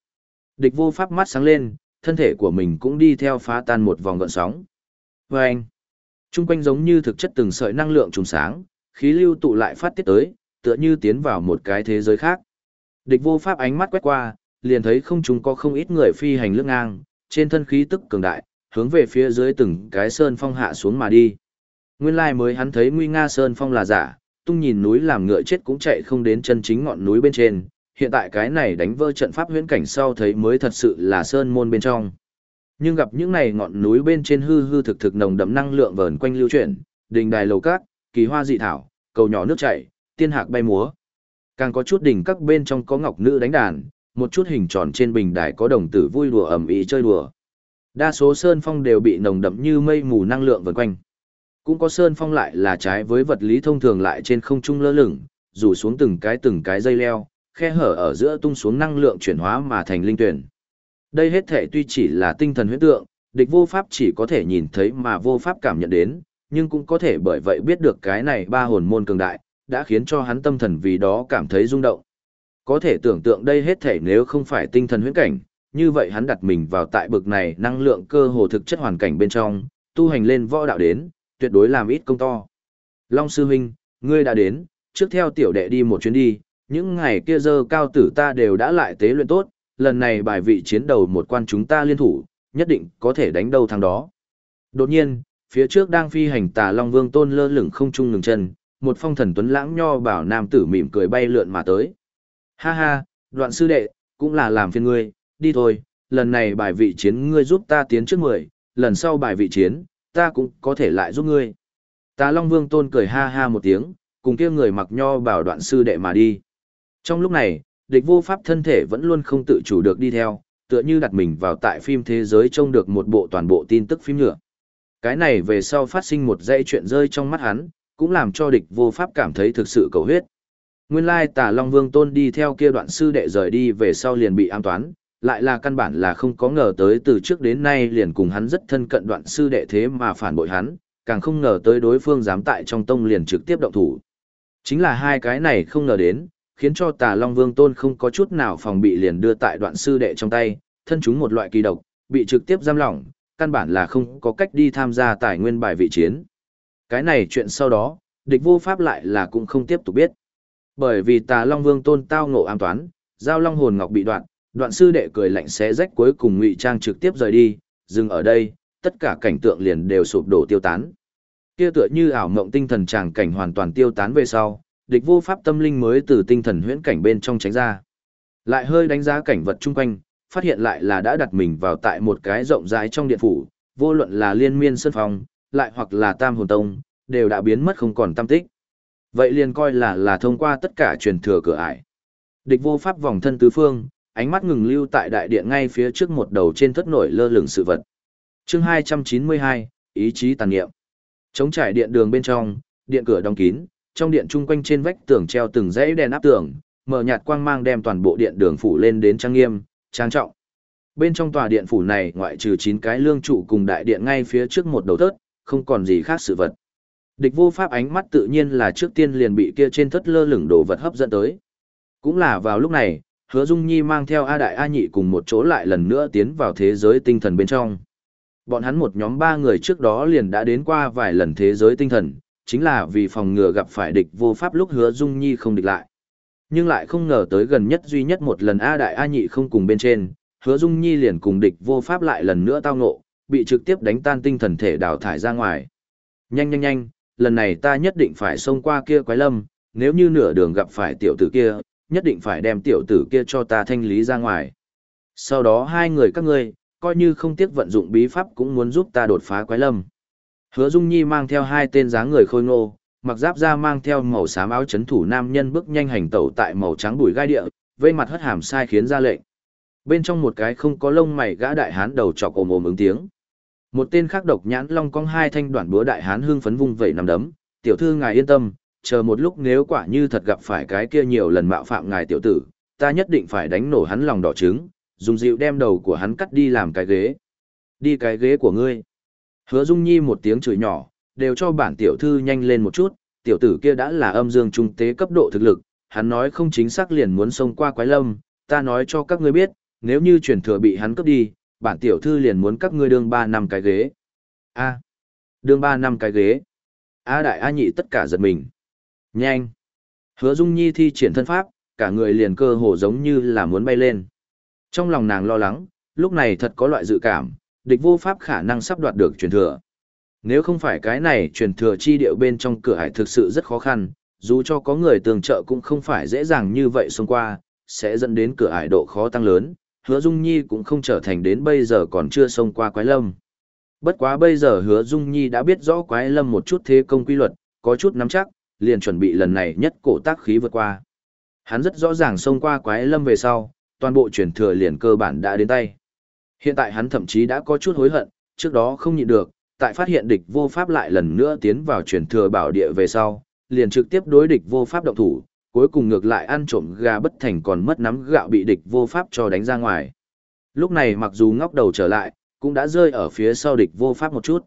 Địch vô pháp mắt sáng lên, thân thể của mình cũng đi theo phá tan một vòng gợn sóng. Và anh, trung quanh giống như thực chất từng sợi năng lượng trùng sáng, khí lưu tụ lại phát tiết tới, tựa như tiến vào một cái thế giới khác. Địch vô pháp ánh mắt quét qua, liền thấy không chúng có không ít người phi hành lướt ngang, trên thân khí tức cường đại, hướng về phía dưới từng cái sơn phong hạ xuống mà đi. Nguyên lai mới hắn thấy nguy nga sơn phong là giả, tung nhìn núi làm ngựa chết cũng chạy không đến chân chính ngọn núi bên trên, hiện tại cái này đánh vỡ trận pháp huyễn cảnh sau thấy mới thật sự là sơn môn bên trong. Nhưng gặp những này ngọn núi bên trên hư hư thực thực nồng đậm năng lượng vờn quanh lưu chuyển, đình đài lầu cát, kỳ hoa dị thảo, cầu nhỏ nước chảy, tiên hạc bay múa. Càng có chút đỉnh các bên trong có ngọc nữ đánh đàn, một chút hình tròn trên bình đài có đồng tử vui đùa ẩm ĩ chơi đùa. Đa số sơn phong đều bị nồng đậm như mây mù năng lượng vần quanh. Cũng có sơn phong lại là trái với vật lý thông thường lại trên không trung lơ lửng, rủ xuống từng cái từng cái dây leo, khe hở ở giữa tung xuống năng lượng chuyển hóa mà thành linh tuyển. Đây hết thể tuy chỉ là tinh thần huyễn tượng, địch vô pháp chỉ có thể nhìn thấy mà vô pháp cảm nhận đến, nhưng cũng có thể bởi vậy biết được cái này ba hồn môn cường đại, đã khiến cho hắn tâm thần vì đó cảm thấy rung động. Có thể tưởng tượng đây hết thể nếu không phải tinh thần huyễn cảnh, như vậy hắn đặt mình vào tại bực này năng lượng cơ hồ thực chất hoàn cảnh bên trong, tu hành lên võ đạo đến, tuyệt đối làm ít công to. Long sư huynh, ngươi đã đến, trước theo tiểu đệ đi một chuyến đi, những ngày kia dơ cao tử ta đều đã lại tế luyện tốt, lần này bài vị chiến đầu một quan chúng ta liên thủ, nhất định có thể đánh đầu thằng đó. Đột nhiên, phía trước đang phi hành tà Long Vương tôn lơ lửng không trung ngừng chân, một phong thần tuấn lãng nho bảo nam tử mỉm cười bay lượn mà tới. Ha ha, đoạn sư đệ, cũng là làm phiền ngươi, đi thôi, lần này bài vị chiến ngươi giúp ta tiến trước mười, lần sau bài vị chiến, ta cũng có thể lại giúp ngươi. Tà Long Vương tôn cười ha ha một tiếng, cùng kia người mặc nho bảo đoạn sư đệ mà đi. Trong lúc này, địch vô pháp thân thể vẫn luôn không tự chủ được đi theo, tựa như đặt mình vào tại phim thế giới trông được một bộ toàn bộ tin tức phim nhựa. Cái này về sau phát sinh một dãy chuyện rơi trong mắt hắn, cũng làm cho địch vô pháp cảm thấy thực sự cầu huyết. Nguyên lai tà Long Vương Tôn đi theo kia đoạn sư đệ rời đi về sau liền bị an toán, lại là căn bản là không có ngờ tới từ trước đến nay liền cùng hắn rất thân cận đoạn sư đệ thế mà phản bội hắn, càng không ngờ tới đối phương dám tại trong tông liền trực tiếp động thủ. Chính là hai cái này không ngờ đến, khiến cho tà Long Vương Tôn không có chút nào phòng bị liền đưa tại đoạn sư đệ trong tay, thân chúng một loại kỳ độc, bị trực tiếp giam lỏng, căn bản là không có cách đi tham gia tài nguyên bài vị chiến. Cái này chuyện sau đó, địch vô pháp lại là cũng không tiếp tục biết. Bởi vì tà Long Vương Tôn tao ngộ an toán, giao Long hồn ngọc bị đoạn, đoạn sư đệ cười lạnh xé rách cuối cùng ngụy trang trực tiếp rời đi, dừng ở đây, tất cả cảnh tượng liền đều sụp đổ tiêu tán. Kia tựa như ảo mộng tinh thần tràng cảnh hoàn toàn tiêu tán về sau, địch vô pháp tâm linh mới từ tinh thần huyễn cảnh bên trong tránh ra. Lại hơi đánh giá cảnh vật chung quanh, phát hiện lại là đã đặt mình vào tại một cái rộng rãi trong điện phủ, vô luận là liên miên sân phòng, lại hoặc là tam hồn tông, đều đã biến mất không còn tâm tích. Vậy liền coi là là thông qua tất cả truyền thừa cửa ải. Địch vô pháp vòng thân tứ phương, ánh mắt ngừng lưu tại đại điện ngay phía trước một đầu trên thất nổi lơ lửng sự vật. Chương 292, ý chí tàn niệm. Chống trải điện đường bên trong, điện cửa đóng kín, trong điện chung quanh trên vách tường treo từng dãy đèn áp tường, mở nhạt quang mang đem toàn bộ điện đường phủ lên đến trang nghiêm, trang trọng. Bên trong tòa điện phủ này ngoại trừ 9 cái lương trụ cùng đại điện ngay phía trước một đầu thớt, không còn gì khác sự vật. Địch vô pháp ánh mắt tự nhiên là trước tiên liền bị kia trên thất lơ lửng đồ vật hấp dẫn tới. Cũng là vào lúc này, hứa Dung Nhi mang theo A Đại A Nhị cùng một chỗ lại lần nữa tiến vào thế giới tinh thần bên trong. Bọn hắn một nhóm ba người trước đó liền đã đến qua vài lần thế giới tinh thần, chính là vì phòng ngừa gặp phải địch vô pháp lúc hứa Dung Nhi không địch lại. Nhưng lại không ngờ tới gần nhất duy nhất một lần A Đại A Nhị không cùng bên trên, hứa Dung Nhi liền cùng địch vô pháp lại lần nữa tao ngộ, bị trực tiếp đánh tan tinh thần thể đào thải ra ngoài. Nhanh nhanh nhanh, lần này ta nhất định phải xông qua kia quái lâm, nếu như nửa đường gặp phải tiểu tử kia, nhất định phải đem tiểu tử kia cho ta thanh lý ra ngoài. Sau đó hai người các ngươi, coi như không tiếc vận dụng bí pháp cũng muốn giúp ta đột phá quái lâm. Hứa Dung Nhi mang theo hai tên dáng người khôi ngô, mặc giáp da mang theo màu xám áo chấn thủ nam nhân bước nhanh hành tẩu tại màu trắng bụi gai địa, vây mặt hất hàm sai khiến ra lệnh. Bên trong một cái không có lông mày gã đại hán đầu trọc ồm ồm ứng tiếng. Một tên khác độc nhãn long cong hai thanh đoạn búa đại hán hương phấn vung vẩy nằm đấm, "Tiểu thư ngài yên tâm, chờ một lúc nếu quả như thật gặp phải cái kia nhiều lần mạo phạm ngài tiểu tử, ta nhất định phải đánh nổ hắn lòng đỏ trứng, dùng dịu đem đầu của hắn cắt đi làm cái ghế. Đi cái ghế của ngươi." Hứa Dung Nhi một tiếng chửi nhỏ, đều cho bản tiểu thư nhanh lên một chút, tiểu tử kia đã là âm dương trung tế cấp độ thực lực, hắn nói không chính xác liền muốn xông qua quái lâm, ta nói cho các ngươi biết, nếu như truyền thừa bị hắn cướp đi, bản tiểu thư liền muốn các ngươi đương 3 năm cái ghế. A. đương 3 năm cái ghế. A đại A nhị tất cả giật mình. Nhanh. Hứa Dung Nhi thi triển thân pháp, cả người liền cơ hồ giống như là muốn bay lên. Trong lòng nàng lo lắng, lúc này thật có loại dự cảm, địch vô pháp khả năng sắp đoạt được truyền thừa. Nếu không phải cái này truyền thừa chi điệu bên trong cửa hải thực sự rất khó khăn, dù cho có người tường trợ cũng không phải dễ dàng như vậy xông qua, sẽ dẫn đến cửa hải độ khó tăng lớn, hứa Dung Nhi cũng không trở thành đến bây giờ còn chưa xông qua quái lâm. Bất quá bây giờ hứa Dung Nhi đã biết rõ quái lâm một chút thế công quy luật, có chút nắm chắc, liền chuẩn bị lần này nhất cổ tác khí vượt qua. Hắn rất rõ ràng xông qua quái lâm về sau, toàn bộ truyền thừa liền cơ bản đã đến tay. Hiện tại hắn thậm chí đã có chút hối hận, trước đó không nhịn được, tại phát hiện địch vô pháp lại lần nữa tiến vào truyền thừa bảo địa về sau, liền trực tiếp đối địch vô pháp động thủ, cuối cùng ngược lại ăn trộm gà bất thành còn mất nắm gạo bị địch vô pháp cho đánh ra ngoài. Lúc này mặc dù ngóc đầu trở lại, cũng đã rơi ở phía sau địch vô pháp một chút.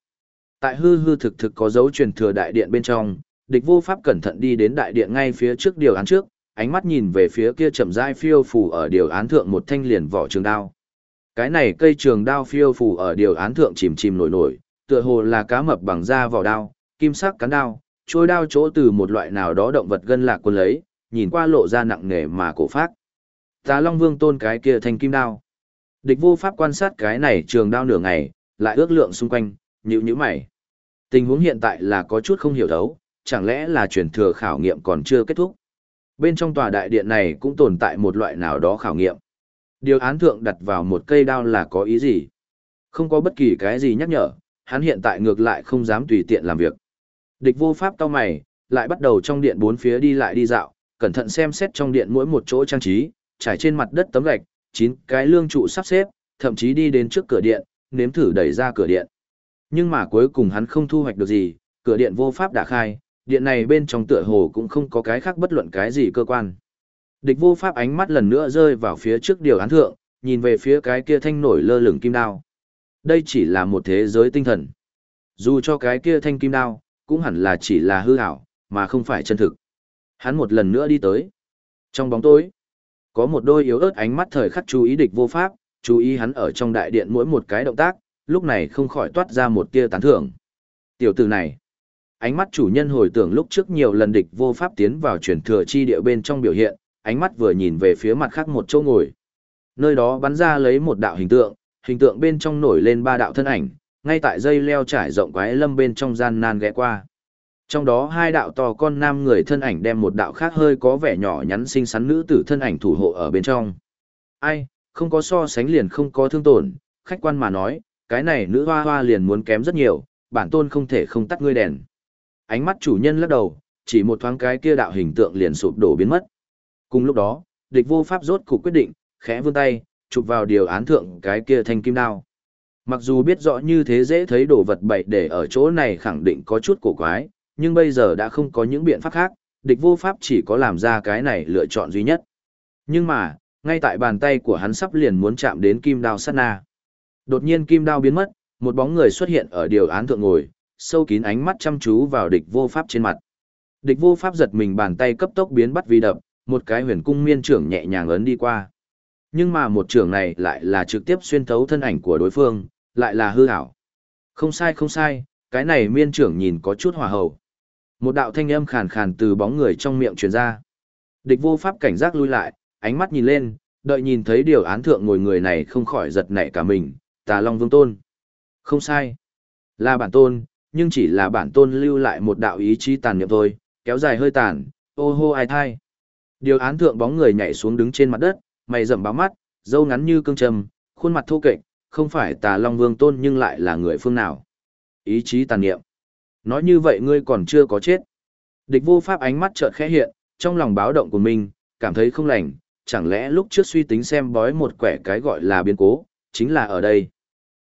Tại hư hư thực thực có dấu truyền thừa đại điện bên trong, địch vô pháp cẩn thận đi đến đại điện ngay phía trước điều án trước, ánh mắt nhìn về phía kia chậm rãi phiêu phù ở điều án thượng một thanh liền vỏ trường đao. Cái này cây trường đao phiêu phù ở điều án thượng chìm chìm nổi nổi, tựa hồ là cá mập bằng da vào đao, kim sắc cán đao, trôi đao chỗ từ một loại nào đó động vật gân lạc quân lấy, nhìn qua lộ ra nặng nề mà cổ phát. Tà Long Vương tôn cái kia thành kim đao. Địch vô pháp quan sát cái này trường đao nửa ngày, lại ước lượng xung quanh, nhíu nhíu mày. Tình huống hiện tại là có chút không hiểu thấu, chẳng lẽ là truyền thừa khảo nghiệm còn chưa kết thúc. Bên trong tòa đại điện này cũng tồn tại một loại nào đó khảo nghiệm. Điều án thượng đặt vào một cây đao là có ý gì? Không có bất kỳ cái gì nhắc nhở, hắn hiện tại ngược lại không dám tùy tiện làm việc. Địch vô pháp cao mày, lại bắt đầu trong điện bốn phía đi lại đi dạo, cẩn thận xem xét trong điện mỗi một chỗ trang trí, trải trên mặt đất tấm gạch, chín cái lương trụ sắp xếp, thậm chí đi đến trước cửa điện, nếm thử đẩy ra cửa điện. Nhưng mà cuối cùng hắn không thu hoạch được gì, cửa điện vô pháp đã khai, điện này bên trong tựa hồ cũng không có cái khác bất luận cái gì cơ quan. Địch vô pháp ánh mắt lần nữa rơi vào phía trước điều án thượng, nhìn về phía cái kia thanh nổi lơ lửng kim đao. Đây chỉ là một thế giới tinh thần. Dù cho cái kia thanh kim đao, cũng hẳn là chỉ là hư ảo, mà không phải chân thực. Hắn một lần nữa đi tới. Trong bóng tối, có một đôi yếu ớt ánh mắt thời khắc chú ý địch vô pháp, chú ý hắn ở trong đại điện mỗi một cái động tác, lúc này không khỏi toát ra một tia tán thưởng. Tiểu tử này, ánh mắt chủ nhân hồi tưởng lúc trước nhiều lần địch vô pháp tiến vào truyền thừa chi địa bên trong biểu hiện, ánh mắt vừa nhìn về phía mặt khác một chỗ ngồi. Nơi đó bắn ra lấy một đạo hình tượng, hình tượng bên trong nổi lên ba đạo thân ảnh, ngay tại dây leo trải rộng quái lâm bên trong gian nan ghé qua. Trong đó hai đạo to con nam người thân ảnh đem một đạo khác hơi có vẻ nhỏ nhắn xinh xắn nữ tử thân ảnh thủ hộ ở bên trong. Ai, không có so sánh liền không có thương tổn, khách quan mà nói, cái này nữ hoa hoa liền muốn kém rất nhiều, bản tôn không thể không tắt ngươi đèn. Ánh mắt chủ nhân lắc đầu, chỉ một thoáng cái kia đạo hình tượng liền sụp đổ biến mất. Cùng lúc đó, địch vô pháp rốt cục quyết định, khẽ vươn tay, chụp vào điều án thượng cái kia thanh kim đao. Mặc dù biết rõ như thế dễ thấy đồ vật bậy để ở chỗ này khẳng định có chút cổ quái, nhưng bây giờ đã không có những biện pháp khác, địch vô pháp chỉ có làm ra cái này lựa chọn duy nhất. Nhưng mà, ngay tại bàn tay của hắn sắp liền muốn chạm đến kim đao sát na. Đột nhiên kim đao biến mất, một bóng người xuất hiện ở điều án thượng ngồi, sâu kín ánh mắt chăm chú vào địch vô pháp trên mặt. Địch vô pháp giật mình bàn tay cấp tốc biến bắt vì đập, một cái huyền cung miên trưởng nhẹ nhàng ấn đi qua. Nhưng mà một trưởng này lại là trực tiếp xuyên thấu thân ảnh của đối phương, lại là hư ảo. Không sai không sai, cái này miên trưởng nhìn có chút hòa hậu. Một đạo thanh âm khàn khàn từ bóng người trong miệng truyền ra. Địch vô pháp cảnh giác lui lại, ánh mắt nhìn lên, đợi nhìn thấy điều án thượng ngồi người này không khỏi giật nảy cả mình, tà long vương tôn. Không sai. Là bản tôn, nhưng chỉ là bản tôn lưu lại một đạo ý chí tàn niệm thôi, kéo dài hơi tàn, ô hô ai thai. Điều án thượng bóng người nhảy xuống đứng trên mặt đất, mày rậm báo mắt, râu ngắn như cương trầm, khuôn mặt thô kệch, không phải tà long vương tôn nhưng lại là người phương nào. Ý chí tàn niệm. Nói như vậy ngươi còn chưa có chết. Địch vô pháp ánh mắt chợt khẽ hiện, trong lòng báo động của mình, cảm thấy không lành, chẳng lẽ lúc trước suy tính xem bói một quẻ cái gọi là biến cố, chính là ở đây.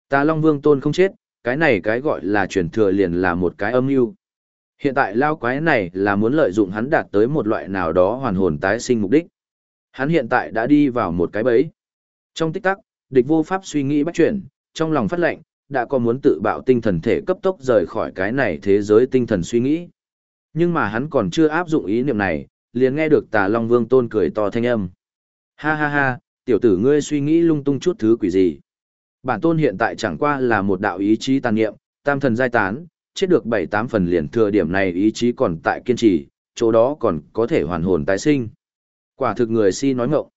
Tà Long Vương Tôn không chết, cái này cái gọi là truyền thừa liền là một cái âm mưu. Hiện tại lao quái này là muốn lợi dụng hắn đạt tới một loại nào đó hoàn hồn tái sinh mục đích. Hắn hiện tại đã đi vào một cái bẫy. Trong tích tắc, địch vô pháp suy nghĩ bắt chuyển, trong lòng phát lệnh, đã có muốn tự bạo tinh thần thể cấp tốc rời khỏi cái này thế giới tinh thần suy nghĩ. Nhưng mà hắn còn chưa áp dụng ý niệm này, liền nghe được tà Long Vương Tôn cười to thanh âm. Ha ha ha, tiểu tử ngươi suy nghĩ lung tung chút thứ quỷ gì. Bản tôn hiện tại chẳng qua là một đạo ý chí tàn niệm, tam thần giai tán, chết được bảy tám phần liền thừa điểm này ý chí còn tại kiên trì, chỗ đó còn có thể hoàn hồn tái sinh. Quả thực người si nói ngọng.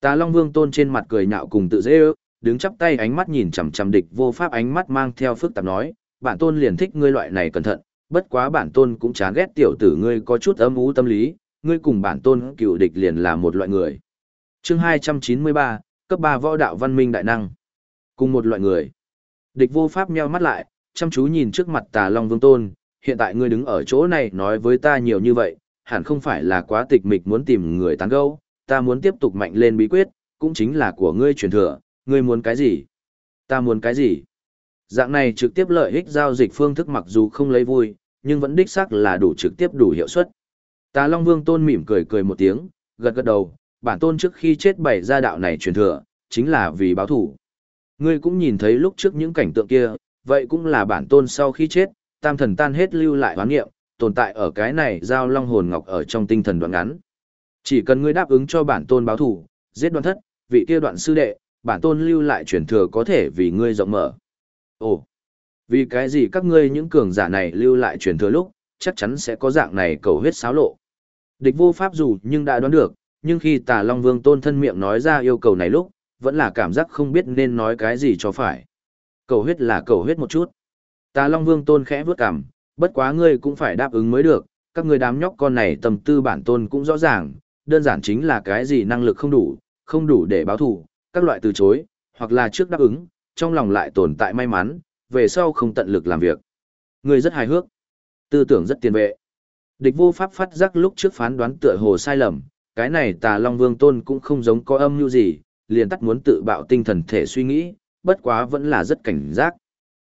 Tà Long Vương Tôn trên mặt cười nhạo cùng tự dễ ước, đứng chắp tay ánh mắt nhìn chằm chằm địch vô pháp ánh mắt mang theo phức tạp nói, bản tôn liền thích ngươi loại này cẩn thận, bất quá bản tôn cũng chán ghét tiểu tử ngươi có chút âm u tâm lý, ngươi cùng bản tôn cựu địch liền là một loại người. Chương 293, cấp 3 võ đạo văn minh đại năng. Cùng một loại người. Địch vô pháp nheo mắt lại, chăm chú nhìn trước mặt tà long vương tôn, hiện tại ngươi đứng ở chỗ này nói với ta nhiều như vậy, hẳn không phải là quá tịch mịch muốn tìm người tán gẫu, ta muốn tiếp tục mạnh lên bí quyết, cũng chính là của ngươi truyền thừa, ngươi muốn cái gì? Ta muốn cái gì? Dạng này trực tiếp lợi ích giao dịch phương thức mặc dù không lấy vui, nhưng vẫn đích xác là đủ trực tiếp đủ hiệu suất. Tà Long Vương Tôn mỉm cười cười một tiếng, gật gật đầu, bản tôn trước khi chết bày ra đạo này truyền thừa, chính là vì báo thủ. Ngươi cũng nhìn thấy lúc trước những cảnh tượng kia, vậy cũng là bản tôn sau khi chết, tam thần tan hết lưu lại hoán nghiệm, tồn tại ở cái này giao long hồn ngọc ở trong tinh thần đoạn ngắn. Chỉ cần ngươi đáp ứng cho bản tôn báo thủ, giết đoạn thất, vị kia đoạn sư đệ, bản tôn lưu lại truyền thừa có thể vì ngươi rộng mở. Ồ, vì cái gì các ngươi những cường giả này lưu lại truyền thừa lúc, chắc chắn sẽ có dạng này cầu huyết xáo lộ. Địch vô pháp dù nhưng đã đoán được, nhưng khi tà Long Vương tôn thân miệng nói ra yêu cầu này lúc, vẫn là cảm giác không biết nên nói cái gì cho phải. Cầu huyết là cầu huyết một chút. Tà Long Vương tôn khẽ vướt cằm, bất quá ngươi cũng phải đáp ứng mới được, các ngươi đám nhóc con này tầm tư bản tôn cũng rõ ràng, đơn giản chính là cái gì năng lực không đủ, không đủ để báo thù, các loại từ chối, hoặc là trước đáp ứng, trong lòng lại tồn tại may mắn, về sau không tận lực làm việc. Ngươi rất hài hước, tư tưởng rất tiền vệ. Địch vô pháp phát giác lúc trước phán đoán tựa hồ sai lầm, cái này tà Long Vương Tôn cũng không giống có âm như gì, liền tắt muốn tự bạo tinh thần thể suy nghĩ, bất quá vẫn là rất cảnh giác.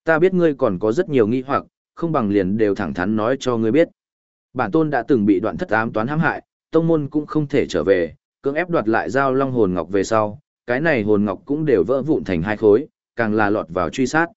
Ta biết ngươi còn có rất nhiều nghi hoặc, không bằng liền đều thẳng thắn nói cho ngươi biết. Bản tôn đã từng bị đoạn thất ám toán hãm hại, tông môn cũng không thể trở về, cưỡng ép đoạt lại giao long hồn ngọc về sau, cái này hồn ngọc cũng đều vỡ vụn thành hai khối, càng là lọt vào truy sát.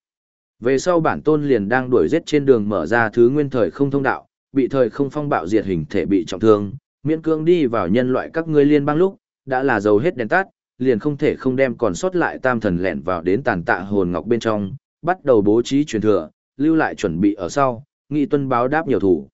Về sau bản tôn liền đang đuổi giết trên đường mở ra thứ nguyên thời không thông đạo, bị thời không phong bạo diệt hình thể bị trọng thương, miễn cương đi vào nhân loại các ngươi liên bang lúc, đã là dầu hết đèn tắt, liền không thể không đem còn sót lại tam thần lẻn vào đến tàn tạ hồn ngọc bên trong, bắt đầu bố trí truyền thừa, lưu lại chuẩn bị ở sau, nghị tuân báo đáp nhiều thủ.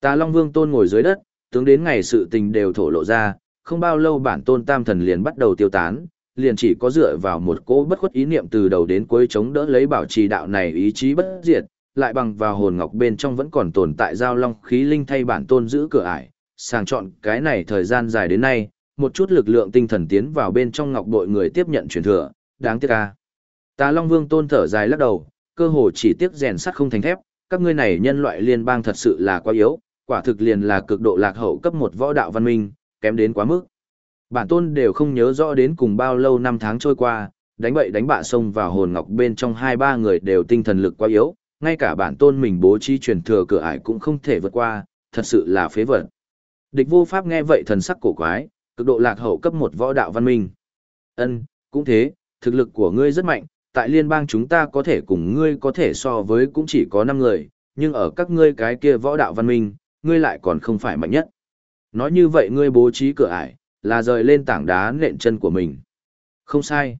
Tà Long Vương Tôn ngồi dưới đất, tướng đến ngày sự tình đều thổ lộ ra, không bao lâu bản tôn tam thần liền bắt đầu tiêu tán, liền chỉ có dựa vào một cỗ bất khuất ý niệm từ đầu đến cuối chống đỡ lấy bảo trì đạo này ý chí bất diệt, lại bằng vào hồn ngọc bên trong vẫn còn tồn tại giao long khí linh thay bản tôn giữ cửa ải, sàng chọn cái này thời gian dài đến nay, một chút lực lượng tinh thần tiến vào bên trong ngọc bội người tiếp nhận truyền thừa, đáng tiếc a. Tà Long Vương tôn thở dài lắc đầu, cơ hồ chỉ tiếc rèn sắt không thành thép, các ngươi này nhân loại liên bang thật sự là quá yếu, quả thực liền là cực độ lạc hậu cấp một võ đạo văn minh, kém đến quá mức. Bản tôn đều không nhớ rõ đến cùng bao lâu năm tháng trôi qua, đánh bậy đánh bạ xông vào hồn ngọc bên trong hai ba người đều tinh thần lực quá yếu, ngay cả bản tôn mình bố trí truyền thừa cửa ải cũng không thể vượt qua, thật sự là phế vật. Địch vô pháp nghe vậy thần sắc cổ quái, cực độ lạc hậu cấp một võ đạo văn minh. Ân, cũng thế, thực lực của ngươi rất mạnh, tại liên bang chúng ta có thể cùng ngươi có thể so với cũng chỉ có 5 người, nhưng ở các ngươi cái kia võ đạo văn minh, ngươi lại còn không phải mạnh nhất. Nói như vậy ngươi bố trí cửa ải, là rời lên tảng đá nện chân của mình. Không sai.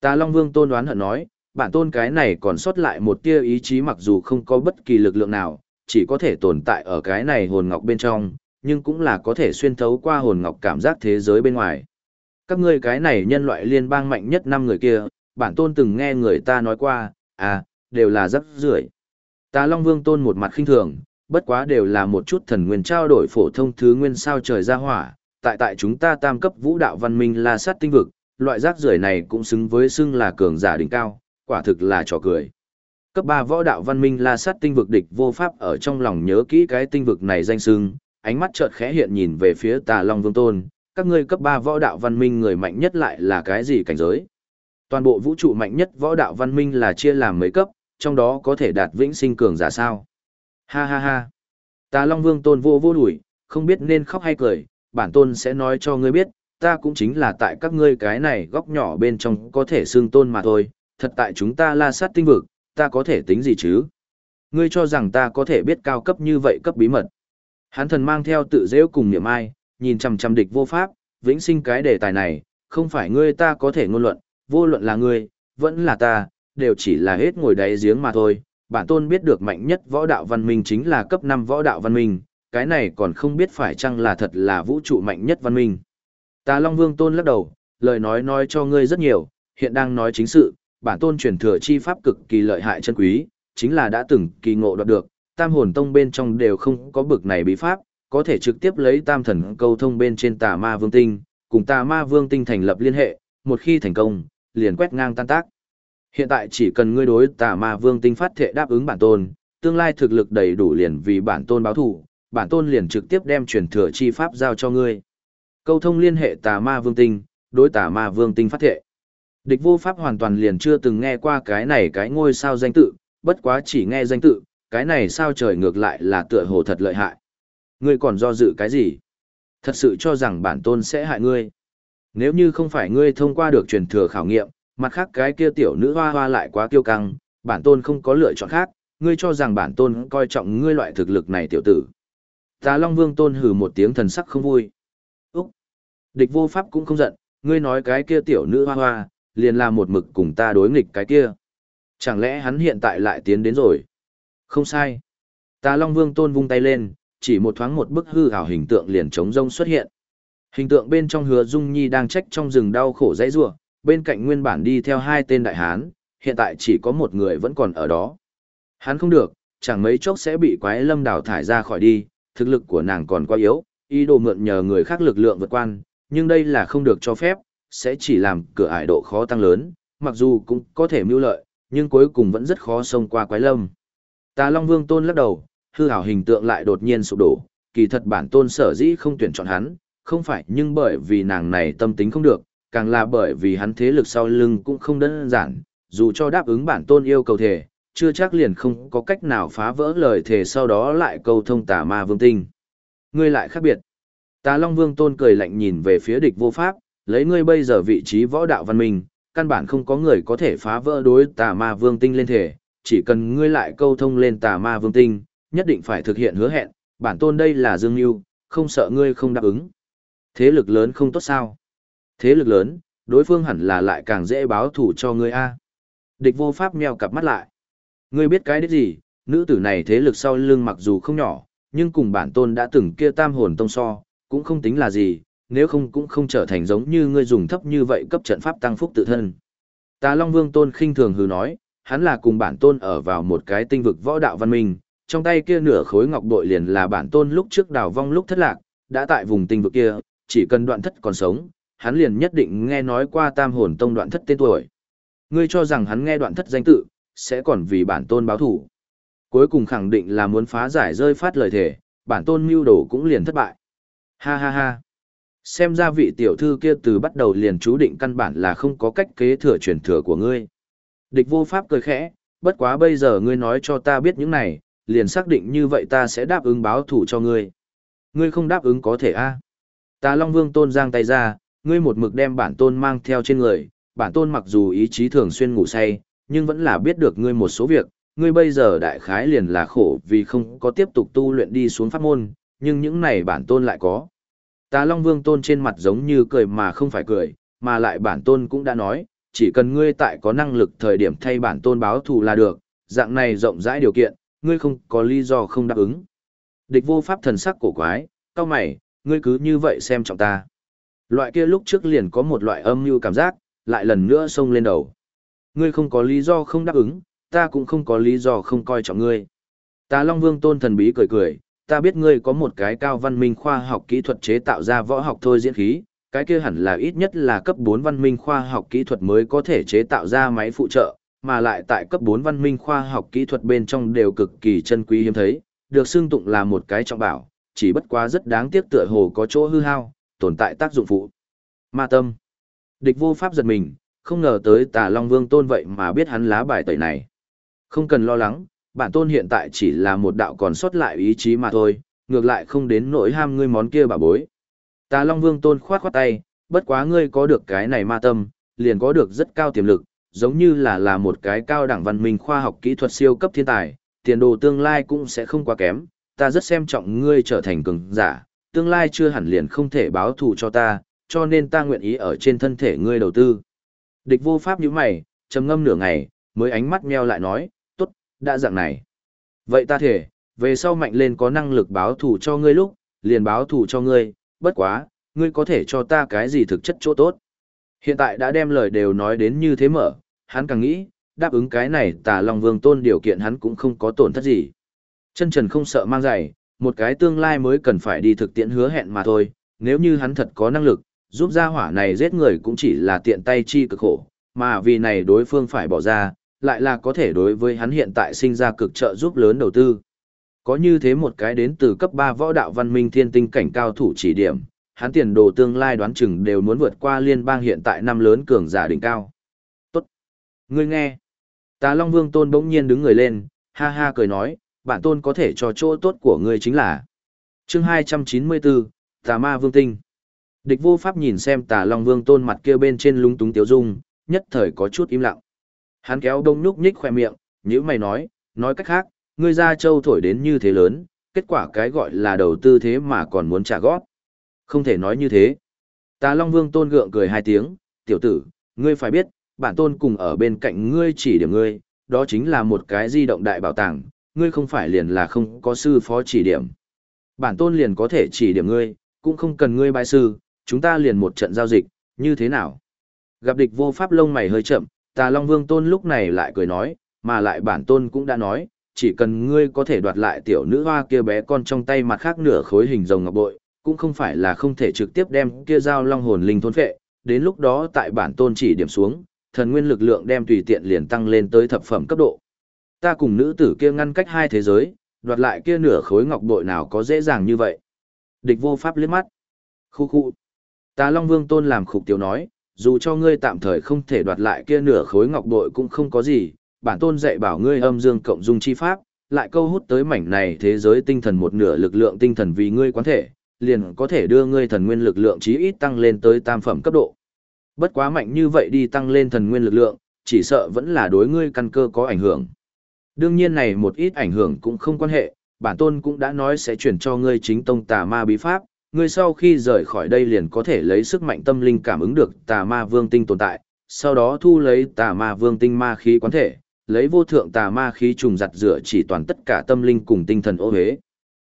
Ta Long Vương tôn đoán hận nói, bản tôn cái này còn sót lại một tia ý chí mặc dù không có bất kỳ lực lượng nào, chỉ có thể tồn tại ở cái này hồn ngọc bên trong, nhưng cũng là có thể xuyên thấu qua hồn ngọc cảm giác thế giới bên ngoài. Các ngươi cái này nhân loại liên bang mạnh nhất năm người kia, bản tôn từng nghe người ta nói qua, à, đều là rất rưởi. ta Long Vương tôn một mặt khinh thường, bất quá đều là một chút thần nguyên trao đổi phổ thông thứ nguyên sao trời ra hỏa, tại tại chúng ta tam cấp vũ đạo văn minh la sát tinh vực, loại rác rưởi này cũng xứng với xưng là cường giả đỉnh cao, quả thực là trò cười. Cấp 3 võ đạo văn minh la sát tinh vực địch vô pháp ở trong lòng nhớ kỹ cái tinh vực này danh xưng, ánh mắt chợt khẽ hiện nhìn về phía Tà Long Vương Tôn, các ngươi cấp 3 võ đạo văn minh người mạnh nhất lại là cái gì cảnh giới? Toàn bộ vũ trụ mạnh nhất võ đạo văn minh là chia làm mấy cấp, trong đó có thể đạt vĩnh sinh cường giả sao? Ha ha ha. Tà Long Vương Tôn vô vô đuổi, không biết nên khóc hay cười, bản tôn sẽ nói cho ngươi biết, ta cũng chính là tại các ngươi cái này góc nhỏ bên trong có thể xương tôn mà thôi, thật tại chúng ta la sát tinh vực, ta có thể tính gì chứ? Ngươi cho rằng ta có thể biết cao cấp như vậy cấp bí mật. Hán thần mang theo tự dễ cùng niệm ai, nhìn chằm chằm địch vô pháp, vĩnh sinh cái đề tài này, không phải ngươi ta có thể ngôn luận, vô luận là ngươi, vẫn là ta, đều chỉ là hết ngồi đáy giếng mà thôi. Bản tôn biết được mạnh nhất võ đạo văn minh chính là cấp 5 võ đạo văn minh, cái này còn không biết phải chăng là thật là vũ trụ mạnh nhất văn minh. Ta Long Vương tôn lắc đầu, lời nói nói cho ngươi rất nhiều, hiện đang nói chính sự, bản tôn truyền thừa chi pháp cực kỳ lợi hại chân quý, chính là đã từng kỳ ngộ đoạt được, tam hồn tông bên trong đều không có bực này bí pháp, có thể trực tiếp lấy tam thần câu thông bên trên tà ma vương tinh, cùng tà ma vương tinh thành lập liên hệ, một khi thành công, liền quét ngang tan tác. Hiện tại chỉ cần ngươi đối tà ma vương tinh phát thệ đáp ứng bản tôn, tương lai thực lực đầy đủ liền vì bản tôn báo thủ, bản tôn liền trực tiếp đem truyền thừa chi pháp giao cho ngươi. Câu thông liên hệ tà ma vương tinh, đối tà ma vương tinh phát thệ. Địch vô pháp hoàn toàn liền chưa từng nghe qua cái này cái ngôi sao danh tự, bất quá chỉ nghe danh tự, cái này sao trời ngược lại là tựa hồ thật lợi hại. Ngươi còn do dự cái gì? Thật sự cho rằng bản tôn sẽ hại ngươi. Nếu như không phải ngươi thông qua được truyền thừa khảo nghiệm, mặt khác cái kia tiểu nữ hoa hoa lại quá kiêu căng, bản tôn không có lựa chọn khác, ngươi cho rằng bản tôn coi trọng ngươi loại thực lực này tiểu tử. Tà Long Vương tôn hừ một tiếng thần sắc không vui. Úc! Địch vô pháp cũng không giận, ngươi nói cái kia tiểu nữ hoa hoa, liền là một mực cùng ta đối nghịch cái kia. Chẳng lẽ hắn hiện tại lại tiến đến rồi? Không sai. Tà Long Vương tôn vung tay lên, chỉ một thoáng một bức hư ảo hình tượng liền trống rông xuất hiện. Hình tượng bên trong hứa Dung Nhi đang trách trong rừng đau khổ dãy rủa, bên cạnh nguyên bản đi theo hai tên đại hán, hiện tại chỉ có một người vẫn còn ở đó. Hắn không được, chẳng mấy chốc sẽ bị quái lâm đào thải ra khỏi đi, thực lực của nàng còn quá yếu, ý đồ mượn nhờ người khác lực lượng vượt quan, nhưng đây là không được cho phép, sẽ chỉ làm cửa ải độ khó tăng lớn, mặc dù cũng có thể mưu lợi, nhưng cuối cùng vẫn rất khó xông qua quái lâm. Tà Long Vương Tôn lắc đầu, hư hảo hình tượng lại đột nhiên sụp đổ, kỳ thật bản tôn sở dĩ không tuyển chọn hắn, không phải nhưng bởi vì nàng này tâm tính không được, càng là bởi vì hắn thế lực sau lưng cũng không đơn giản, dù cho đáp ứng bản tôn yêu cầu thể, chưa chắc liền không có cách nào phá vỡ lời thề sau đó lại câu thông tà ma vương tinh. Ngươi lại khác biệt. Tà Long Vương Tôn cười lạnh nhìn về phía địch vô pháp, Lấy ngươi bây giờ vị trí võ đạo văn minh, căn bản không có người có thể phá vỡ đối tà ma vương tinh lên thể, chỉ cần ngươi lại câu thông lên tà ma vương tinh, nhất định phải thực hiện hứa hẹn, bản tôn đây là Dương Nhu, không sợ ngươi không đáp ứng. Thế lực lớn không tốt sao? Thế lực lớn, đối phương hẳn là lại càng dễ báo thủ cho ngươi a. Địch vô pháp meo cặp mắt lại. Ngươi biết cái đấy gì, nữ tử này thế lực sau lưng mặc dù không nhỏ, nhưng cùng bản tôn đã từng kia tam hồn tông so, cũng không tính là gì, nếu không cũng không trở thành giống như ngươi dùng thấp như vậy cấp trận pháp tăng phúc tự thân. Tà Long Vương Tôn khinh thường hừ nói, hắn là cùng bản tôn ở vào một cái tinh vực võ đạo văn minh, trong tay kia nửa khối ngọc bội liền là bản tôn lúc trước đào vong lúc thất lạc, đã tại vùng tinh vực kia, chỉ cần đoạn thất còn sống, hắn liền nhất định nghe nói qua tam hồn tông đoạn thất tên tuổi. Ngươi cho rằng hắn nghe đoạn thất danh tự, sẽ còn vì bản tôn báo thủ. Cuối cùng khẳng định là muốn phá giải rơi phát lời thể, bản tôn mưu đồ cũng liền thất bại. Ha ha ha. Xem ra vị tiểu thư kia từ bắt đầu liền chú định căn bản là không có cách kế thừa truyền thừa của ngươi. Địch vô pháp cười khẽ, bất quá bây giờ ngươi nói cho ta biết những này, liền xác định như vậy ta sẽ đáp ứng báo thủ cho ngươi. Ngươi không đáp ứng có thể a? À? Long Vương tôn giang tay ra, ngươi một mực đem bản tôn mang theo trên người, bản tôn mặc dù ý chí thường xuyên ngủ say, nhưng vẫn là biết được ngươi một số việc, ngươi bây giờ đại khái liền là khổ vì không có tiếp tục tu luyện đi xuống pháp môn, nhưng những này bản tôn lại có. Ta Long Vương tôn trên mặt giống như cười mà không phải cười, mà lại bản tôn cũng đã nói, chỉ cần ngươi tại có năng lực thời điểm thay bản tôn báo thù là được, dạng này rộng rãi điều kiện, ngươi không có lý do không đáp ứng. Địch vô pháp thần sắc cổ quái, cao mày, ngươi cứ như vậy xem trọng ta. Loại kia lúc trước liền có một loại âm mưu cảm giác, lại lần nữa xông lên đầu. Ngươi không có lý do không đáp ứng, ta cũng không có lý do không coi trọng ngươi. ta Long Vương tôn thần bí cười cười, ta biết ngươi có một cái cao văn minh khoa học kỹ thuật chế tạo ra võ học thôi diễn khí, cái kia hẳn là ít nhất là cấp 4 văn minh khoa học kỹ thuật mới có thể chế tạo ra máy phụ trợ, mà lại tại cấp 4 văn minh khoa học kỹ thuật bên trong đều cực kỳ chân quý hiếm thấy, được xưng tụng là một cái trọng bảo, chỉ bất quá rất đáng tiếc tựa hồ có chỗ hư hao, tồn tại tác dụng phụ. Ma tâm. Địch vô pháp giật mình, không ngờ tới tà Long Vương tôn vậy mà biết hắn lá bài tẩy này. Không cần lo lắng, bản tôn hiện tại chỉ là một đạo còn sót lại ý chí mà thôi, ngược lại không đến nỗi ham ngươi món kia bà bối. Tà Long Vương tôn khoát khoát tay, bất quá ngươi có được cái này ma tâm, liền có được rất cao tiềm lực, giống như là là một cái cao đẳng văn minh khoa học kỹ thuật siêu cấp thiên tài, tiền đồ tương lai cũng sẽ không quá kém, ta rất xem trọng ngươi trở thành cường giả, tương lai chưa hẳn liền không thể báo thù cho ta, cho nên ta nguyện ý ở trên thân thể ngươi đầu tư. Địch vô pháp như mày, trầm ngâm nửa ngày, mới ánh mắt meo lại nói, tốt, đã dạng này. Vậy ta thể, về sau mạnh lên có năng lực báo thù cho ngươi lúc, liền báo thù cho ngươi, bất quá, ngươi có thể cho ta cái gì thực chất chỗ tốt. Hiện tại đã đem lời đều nói đến như thế mở, hắn càng nghĩ, đáp ứng cái này tà Long Vương tôn điều kiện hắn cũng không có tổn thất gì. Chân trần không sợ mang giày, một cái tương lai mới cần phải đi thực tiễn hứa hẹn mà thôi, nếu như hắn thật có năng lực, giúp gia hỏa này giết người cũng chỉ là tiện tay chi cực khổ, mà vì này đối phương phải bỏ ra, lại là có thể đối với hắn hiện tại sinh ra cực trợ giúp lớn đầu tư. Có như thế một cái đến từ cấp 3 võ đạo văn minh thiên tinh cảnh cao thủ chỉ điểm, hắn tiền đồ tương lai đoán chừng đều muốn vượt qua liên bang hiện tại năm lớn cường giả đỉnh cao. Tốt. Ngươi nghe. Tà Long Vương Tôn bỗng nhiên đứng người lên, ha ha cười nói, bản tôn có thể cho chỗ tốt của ngươi chính là. chương 294, Tà Ma Vương Tinh. Địch vô pháp nhìn xem tà Long Vương Tôn mặt kia bên trên lúng túng tiếu dung, nhất thời có chút im lặng. Hắn kéo đông nhúc nhích khoe miệng, như mày nói, nói cách khác, ngươi ra châu thổi đến như thế lớn, kết quả cái gọi là đầu tư thế mà còn muốn trả góp. Không thể nói như thế. Tà Long Vương Tôn gượng cười hai tiếng, tiểu tử, ngươi phải biết, bản tôn cùng ở bên cạnh ngươi chỉ điểm ngươi, đó chính là một cái di động đại bảo tàng, ngươi không phải liền là không có sư phó chỉ điểm. Bản tôn liền có thể chỉ điểm ngươi, cũng không cần ngươi bài sư, chúng ta liền một trận giao dịch, như thế nào? Gặp địch vô pháp lông mày hơi chậm, tà Long Vương Tôn lúc này lại cười nói, mà lại bản tôn cũng đã nói, chỉ cần ngươi có thể đoạt lại tiểu nữ hoa kia bé con trong tay mặt khác nửa khối hình rồng ngọc bội, cũng không phải là không thể trực tiếp đem kia giao long hồn linh thôn phệ, đến lúc đó tại bản tôn chỉ điểm xuống, thần nguyên lực lượng đem tùy tiện liền tăng lên tới thập phẩm cấp độ. Ta cùng nữ tử kia ngăn cách hai thế giới, đoạt lại kia nửa khối ngọc bội nào có dễ dàng như vậy. Địch vô pháp liếc mắt. Khu khu. Ta Long Vương Tôn làm khục tiểu nói, dù cho ngươi tạm thời không thể đoạt lại kia nửa khối ngọc bội cũng không có gì, bản tôn dạy bảo ngươi âm dương cộng dung chi pháp, lại câu hút tới mảnh này thế giới tinh thần một nửa lực lượng tinh thần vì ngươi quán thể, liền có thể đưa ngươi thần nguyên lực lượng chí ít tăng lên tới tam phẩm cấp độ. Bất quá mạnh như vậy đi tăng lên thần nguyên lực lượng, chỉ sợ vẫn là đối ngươi căn cơ có ảnh hưởng. Đương nhiên này một ít ảnh hưởng cũng không quan hệ, bản tôn cũng đã nói sẽ chuyển cho ngươi chính tông tà ma bí pháp, ngươi sau khi rời khỏi đây liền có thể lấy sức mạnh tâm linh cảm ứng được tà ma vương tinh tồn tại, sau đó thu lấy tà ma vương tinh ma khí quán thể, lấy vô thượng tà ma khí trùng giặt rửa chỉ toàn tất cả tâm linh cùng tinh thần ô huế.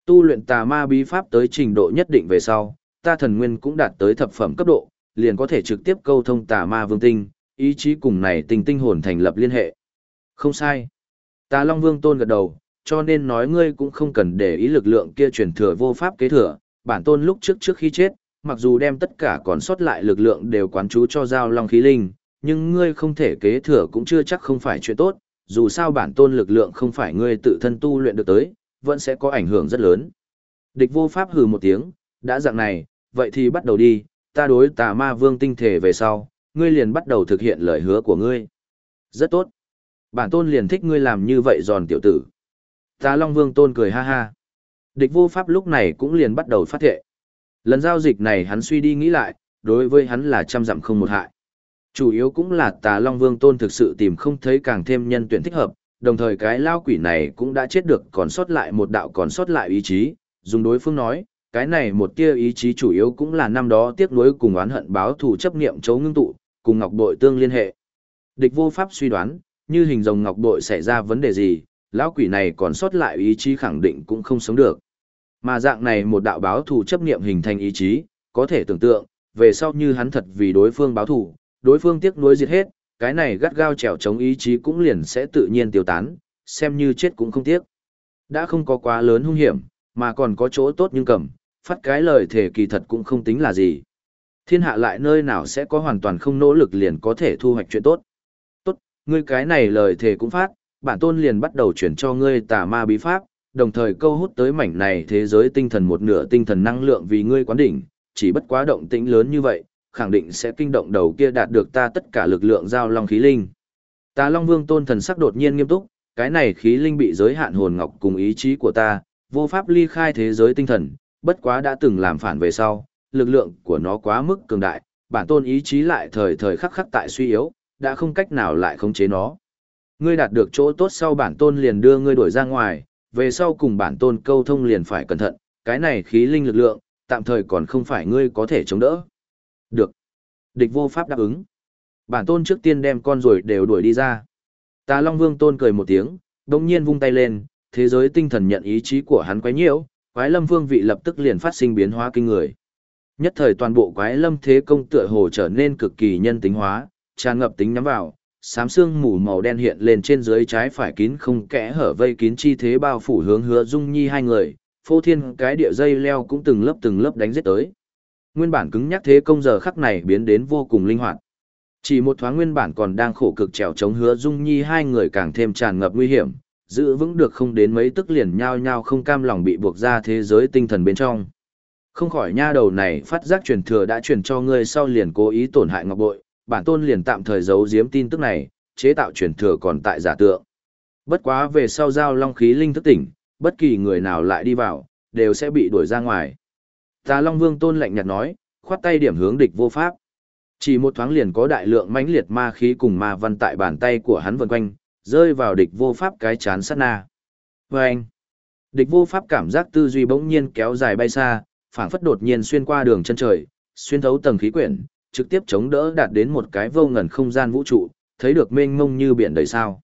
Tu luyện tà ma bí pháp tới trình độ nhất định về sau, ta thần nguyên cũng đạt tới thập phẩm cấp độ, liền có thể trực tiếp câu thông tà ma vương tinh, ý chí cùng này tình tinh hồn thành lập liên hệ. Không sai. Tà Long Vương tôn gật đầu, cho nên nói ngươi cũng không cần để ý lực lượng kia truyền thừa vô pháp kế thừa, bản tôn lúc trước trước khi chết, mặc dù đem tất cả còn sót lại lực lượng đều quán chú cho giao long khí linh, nhưng ngươi không thể kế thừa cũng chưa chắc không phải chuyện tốt, dù sao bản tôn lực lượng không phải ngươi tự thân tu luyện được tới, vẫn sẽ có ảnh hưởng rất lớn. Địch vô pháp hừ một tiếng, đã dạng này, vậy thì bắt đầu đi, ta đối tà ma vương tinh thể về sau, ngươi liền bắt đầu thực hiện lời hứa của ngươi. Rất tốt. Bản tôn liền thích ngươi làm như vậy giòn tiểu tử. Tà Long Vương tôn cười ha ha. Địch vô pháp lúc này cũng liền bắt đầu phát thệ. Lần giao dịch này hắn suy đi nghĩ lại, đối với hắn là trăm dặm không một hại. Chủ yếu cũng là tà Long Vương tôn thực sự tìm không thấy càng thêm nhân tuyển thích hợp, đồng thời cái lao quỷ này cũng đã chết được còn sót lại một đạo còn sót lại ý chí, dùng đối phương nói, cái này một tia ý chí chủ yếu cũng là năm đó tiếc nuối cùng oán hận báo thù chấp niệm chấu ngưng tụ, cùng ngọc bội tương liên hệ. Địch vô pháp suy đoán, như hình rồng ngọc bội xảy ra vấn đề gì, lão quỷ này còn sót lại ý chí khẳng định cũng không sống được. Mà dạng này một đạo báo thù chấp niệm hình thành ý chí, có thể tưởng tượng, về sau như hắn thật vì đối phương báo thù, đối phương tiếc nuối diệt hết, cái này gắt gao trèo chống ý chí cũng liền sẽ tự nhiên tiêu tán, xem như chết cũng không tiếc. Đã không có quá lớn hung hiểm, mà còn có chỗ tốt nhưng cầm, phát cái lời thể kỳ thật cũng không tính là gì. Thiên hạ lại nơi nào sẽ có hoàn toàn không nỗ lực liền có thể thu hoạch chuyện tốt. Tốt, ngươi cái này lời thể cũng phát, bản tôn liền bắt đầu chuyển cho ngươi tà ma bí pháp, đồng thời câu hút tới mảnh này thế giới tinh thần một nửa tinh thần năng lượng vì ngươi quán đỉnh, chỉ bất quá động tĩnh lớn như vậy, khẳng định sẽ kinh động đầu kia đạt được ta tất cả lực lượng giao long khí linh. ta Long Vương tôn thần sắc đột nhiên nghiêm túc, cái này khí linh bị giới hạn hồn ngọc cùng ý chí của ta, vô pháp ly khai thế giới tinh thần, bất quá đã từng làm phản về sau, lực lượng của nó quá mức cường đại, bản tôn ý chí lại thời thời khắc khắc tại suy yếu, đã không cách nào lại khống chế nó. Ngươi đạt được chỗ tốt sau bản tôn liền đưa ngươi đuổi ra ngoài, về sau cùng bản tôn câu thông liền phải cẩn thận, cái này khí linh lực lượng, tạm thời còn không phải ngươi có thể chống đỡ. Được. Địch vô pháp đáp ứng. Bản tôn trước tiên đem con rồi đều đuổi đi ra. Tà Long Vương tôn cười một tiếng, đồng nhiên vung tay lên, thế giới tinh thần nhận ý chí của hắn quái nhiễu, quái lâm vương vị lập tức liền phát sinh biến hóa kinh người. Nhất thời toàn bộ quái lâm thế công tựa hồ trở nên cực kỳ nhân tính hóa, tràn ngập tính nhắm vào, sám xương mù màu đen hiện lên trên dưới trái phải kín không kẽ hở vây kín chi thế bao phủ hướng hứa dung nhi hai người, phô thiên cái địa dây leo cũng từng lớp từng lớp đánh giết tới. Nguyên bản cứng nhắc thế công giờ khắc này biến đến vô cùng linh hoạt. Chỉ một thoáng nguyên bản còn đang khổ cực trèo chống hứa dung nhi hai người càng thêm tràn ngập nguy hiểm, giữ vững được không đến mấy tức liền nhao nhao không cam lòng bị buộc ra thế giới tinh thần bên trong. Không khỏi nha đầu này phát giác truyền thừa đã truyền cho ngươi sau liền cố ý tổn hại ngọc bội, bản tôn liền tạm thời giấu giếm tin tức này, chế tạo truyền thừa còn tại giả tượng. Bất quá về sau giao long khí linh thức tỉnh, bất kỳ người nào lại đi vào, đều sẽ bị đuổi ra ngoài. Tà Long Vương tôn lạnh nhạt nói, khoát tay điểm hướng địch vô pháp. Chỉ một thoáng liền có đại lượng mãnh liệt ma khí cùng ma văn tại bàn tay của hắn vần quanh, rơi vào địch vô pháp cái chán sát na. Vâng! địch vô pháp cảm giác tư duy bỗng nhiên kéo dài bay xa, phảng phất đột nhiên xuyên qua đường chân trời, xuyên thấu tầng khí quyển, trực tiếp chống đỡ đạt đến một cái vô ngần không gian vũ trụ, thấy được mênh mông như biển đầy sao.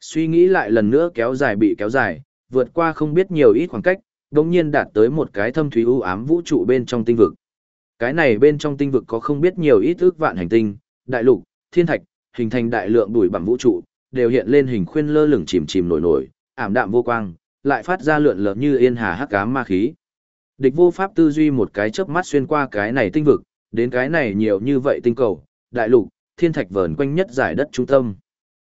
Suy nghĩ lại lần nữa kéo dài bị kéo dài, vượt qua không biết nhiều ít khoảng cách, đồng nhiên đạt tới một cái thâm thúy u ám vũ trụ bên trong tinh vực. Cái này bên trong tinh vực có không biết nhiều ít ước vạn hành tinh, đại lục, thiên thạch, hình thành đại lượng đuổi bằng vũ trụ, đều hiện lên hình khuyên lơ lửng chìm chìm nổi nổi, ảm đạm vô quang, lại phát ra lượn lờ như yên hà hắc ám ma khí. Địch vô pháp tư duy một cái chớp mắt xuyên qua cái này tinh vực, đến cái này nhiều như vậy tinh cầu, đại lục, thiên thạch vờn quanh nhất giải đất trung tâm.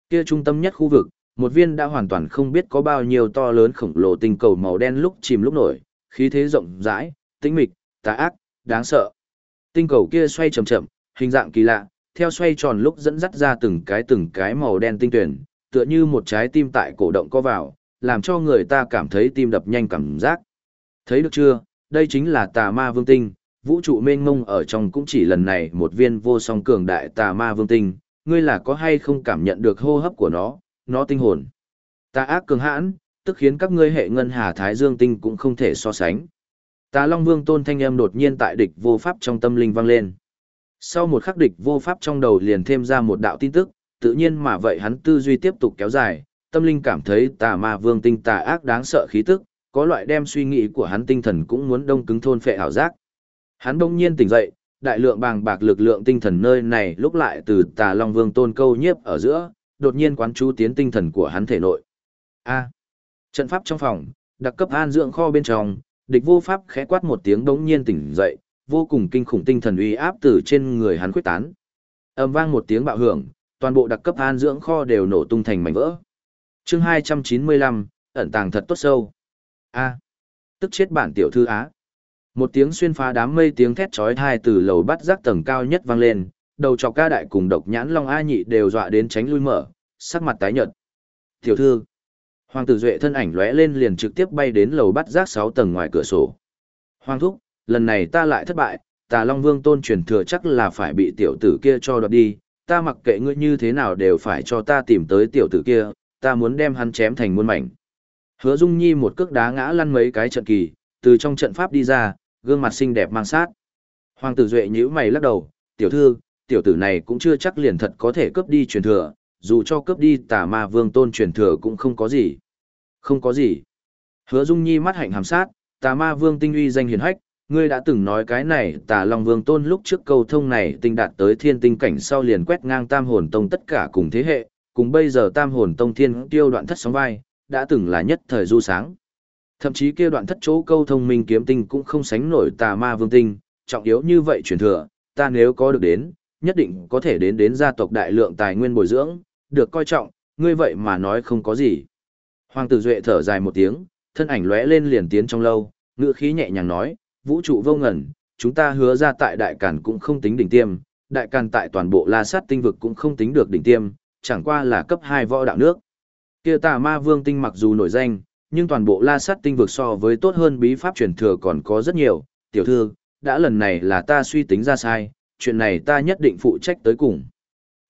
Kia trung tâm nhất khu vực, một viên đã hoàn toàn không biết có bao nhiêu to lớn khổng lồ tinh cầu màu đen lúc chìm lúc nổi, khí thế rộng rãi, tĩnh mịch, tà ác, đáng sợ. Tinh cầu kia xoay chậm chậm, hình dạng kỳ lạ, theo xoay tròn lúc dẫn dắt ra từng cái từng cái màu đen tinh tuyển, tựa như một trái tim tại cổ động co vào, làm cho người ta cảm thấy tim đập nhanh cảm giác. Thấy được chưa, đây chính là tà ma vương tinh, vũ trụ mênh mông ở trong cũng chỉ lần này một viên vô song cường đại tà ma vương tinh, ngươi là có hay không cảm nhận được hô hấp của nó, nó tinh hồn. Tà ác cường hãn, tức khiến các ngươi hệ ngân hà thái dương tinh cũng không thể so sánh. Tà Long Vương tôn thanh âm đột nhiên tại địch vô pháp trong tâm linh vang lên. Sau một khắc địch vô pháp trong đầu liền thêm ra một đạo tin tức, tự nhiên mà vậy hắn tư duy tiếp tục kéo dài, tâm linh cảm thấy tà ma vương tinh tà ác đáng sợ khí tức, có loại đem suy nghĩ của hắn tinh thần cũng muốn đông cứng thôn phệ ảo giác. Hắn đông nhiên tỉnh dậy, đại lượng bàng bạc lực lượng tinh thần nơi này lúc lại từ tà long vương tôn câu nhiếp ở giữa, đột nhiên quán chú tiến tinh thần của hắn thể nội. A. trận pháp trong phòng, đặc cấp an dưỡng kho bên trong, địch vô pháp khẽ quát một tiếng đống nhiên tỉnh dậy, vô cùng kinh khủng tinh thần uy áp từ trên người hắn khuếch tán. Âm vang một tiếng bạo hưởng, toàn bộ đặc cấp an dưỡng kho đều nổ tung thành mảnh vỡ. Chương 295, ẩn tàng thật tốt sâu. A. tức chết bản tiểu thư á. Một tiếng xuyên phá đám mây tiếng thét chói tai từ lầu bắt giác tầng cao nhất vang lên, đầu chọc ca đại cùng độc nhãn long a nhị đều dọa đến tránh lui mở, sắc mặt tái nhợt. Tiểu thư. Hoàng tử duệ thân ảnh lóe lên liền trực tiếp bay đến lầu bắt rác sáu tầng ngoài cửa sổ. Hoàng thúc, lần này ta lại thất bại, tà long vương tôn truyền thừa chắc là phải bị tiểu tử kia cho đoạt đi, ta mặc kệ ngươi như thế nào đều phải cho ta tìm tới tiểu tử kia, ta muốn đem hắn chém thành muôn mảnh. Hứa Dung Nhi một cước đá ngã lăn mấy cái trận kỳ, từ trong trận pháp đi ra, gương mặt xinh đẹp mang sát. Hoàng tử Duệ nhíu mày lắc đầu, tiểu thư, tiểu tử này cũng chưa chắc liền thật có thể cướp đi truyền thừa, dù cho cướp đi tà ma vương tôn truyền thừa cũng không có gì. Không có gì. Hứa Dung Nhi mắt hạnh hàm sát, tà ma vương tinh uy danh hiền hách, ngươi đã từng nói cái này tà long vương tôn lúc trước câu thông này tinh đạt tới thiên tinh cảnh sau liền quét ngang tam hồn tông tất cả cùng thế hệ, cùng bây giờ tam hồn tông thiên tiêu đoạn thất sóng vai, đã từng là nhất thời du sáng. Thậm chí kia đoạn thất chỗ câu thông minh kiếm tinh cũng không sánh nổi tà ma vương tinh, trọng yếu như vậy truyền thừa, ta nếu có được đến, nhất định có thể đến đến gia tộc đại lượng tài nguyên bồi dưỡng, được coi trọng, ngươi vậy mà nói không có gì. Hoàng tử Duệ thở dài một tiếng, thân ảnh lóe lên liền tiến trong lâu, ngữ khí nhẹ nhàng nói, vũ trụ vô ngẩn, chúng ta hứa ra tại đại càn cũng không tính đỉnh tiêm, đại càn tại toàn bộ la sát tinh vực cũng không tính được đỉnh tiêm, chẳng qua là cấp 2 võ đạo nước. Kia tà ma vương tinh mặc dù nổi danh, nhưng toàn bộ la sát tinh vực so với tốt hơn bí pháp truyền thừa còn có rất nhiều, tiểu thư, đã lần này là ta suy tính ra sai, chuyện này ta nhất định phụ trách tới cùng.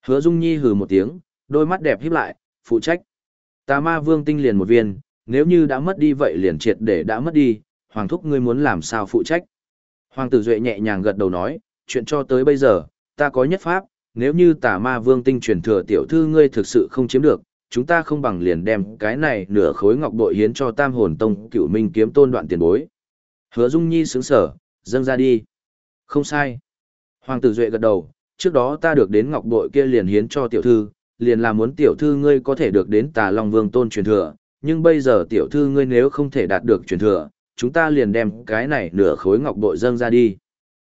Hứa Dung Nhi hừ một tiếng, đôi mắt đẹp híp lại, phụ trách. Ta ma vương tinh liền một viên, nếu như đã mất đi vậy liền triệt để đã mất đi, hoàng thúc ngươi muốn làm sao phụ trách. Hoàng tử Duệ nhẹ nhàng gật đầu nói, chuyện cho tới bây giờ, ta có nhất pháp, nếu như tà ma vương tinh truyền thừa tiểu thư ngươi thực sự không chiếm được, chúng ta không bằng liền đem cái này nửa khối ngọc bội hiến cho tam hồn tông cựu minh kiếm tôn đoạn tiền bối. Hứa Dung Nhi sướng sở, dâng ra đi. Không sai. Hoàng tử Duệ gật đầu, trước đó ta được đến ngọc bội kia liền hiến cho tiểu thư, liền là muốn tiểu thư ngươi có thể được đến tà long vương tôn truyền thừa, nhưng bây giờ tiểu thư ngươi nếu không thể đạt được truyền thừa, chúng ta liền đem cái này nửa khối ngọc bội dâng ra đi.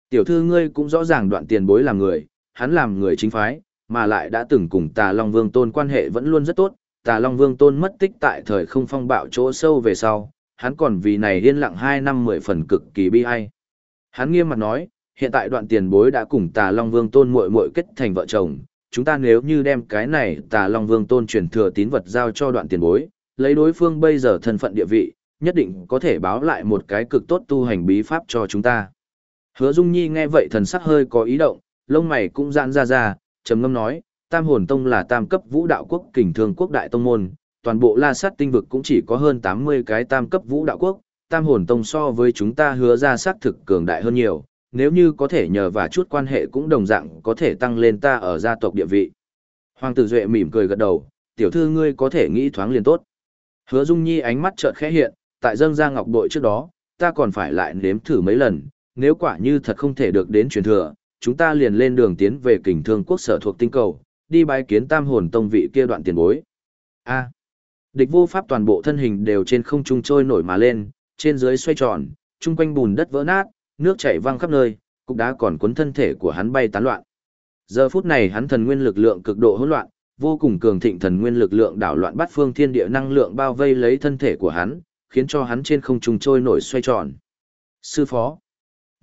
Tiểu thư ngươi cũng rõ ràng đoạn tiền bối làm người, hắn làm người chính phái, mà lại đã từng cùng Tà Long Vương Tôn quan hệ vẫn luôn rất tốt. Tà Long Vương Tôn mất tích tại thời không phong bạo chỗ sâu về sau, hắn còn vì này yên lặng 2 năm 10 phần cực kỳ bi ai. Hắn nghiêm mặt nói, hiện tại đoạn tiền bối đã cùng Tà Long Vương Tôn muội muội kết thành vợ chồng, chúng ta nếu như đem cái này Tà Long Vương Tôn truyền thừa tín vật giao cho đoạn tiền bối, lấy đối phương bây giờ thân phận địa vị, nhất định có thể báo lại một cái cực tốt tu hành bí pháp cho chúng ta. Hứa Dung Nhi nghe vậy thần sắc hơi có ý động, lông mày cũng giãn ra ra, trầm ngâm nói, Tam Hồn Tông là tam cấp vũ đạo quốc kình thương quốc đại tông môn, toàn bộ La Sát tinh vực cũng chỉ có hơn 80 cái tam cấp vũ đạo quốc, Tam Hồn Tông so với chúng ta hứa ra Sát thực cường đại hơn nhiều, nếu như có thể nhờ và chút quan hệ cũng đồng dạng có thể tăng lên ta ở gia tộc địa vị. Hoàng tử Duệ mỉm cười gật đầu, tiểu thư ngươi có thể nghĩ thoáng liền tốt. Hứa Dung Nhi ánh mắt chợt khẽ hiện, tại dâng ra ngọc bội trước đó, ta còn phải lại nếm thử mấy lần, nếu quả như thật không thể được đến truyền thừa, chúng ta liền lên đường tiến về kình thương quốc sở thuộc tinh cầu, đi bái kiến tam hồn tông vị kia đoạn tiền bối. A. địch vô pháp toàn bộ thân hình đều trên không trung trôi nổi mà lên, trên dưới xoay tròn, chung quanh bùn đất vỡ nát, nước chảy văng khắp nơi, cục đá còn cuốn thân thể của hắn bay tán loạn. Giờ phút này hắn thần nguyên lực lượng cực độ hỗn loạn, vô cùng cường thịnh thần nguyên lực lượng đảo loạn bắt phương thiên địa năng lượng bao vây lấy thân thể của hắn, khiến cho hắn trên không trung trôi nổi xoay tròn. Sư phó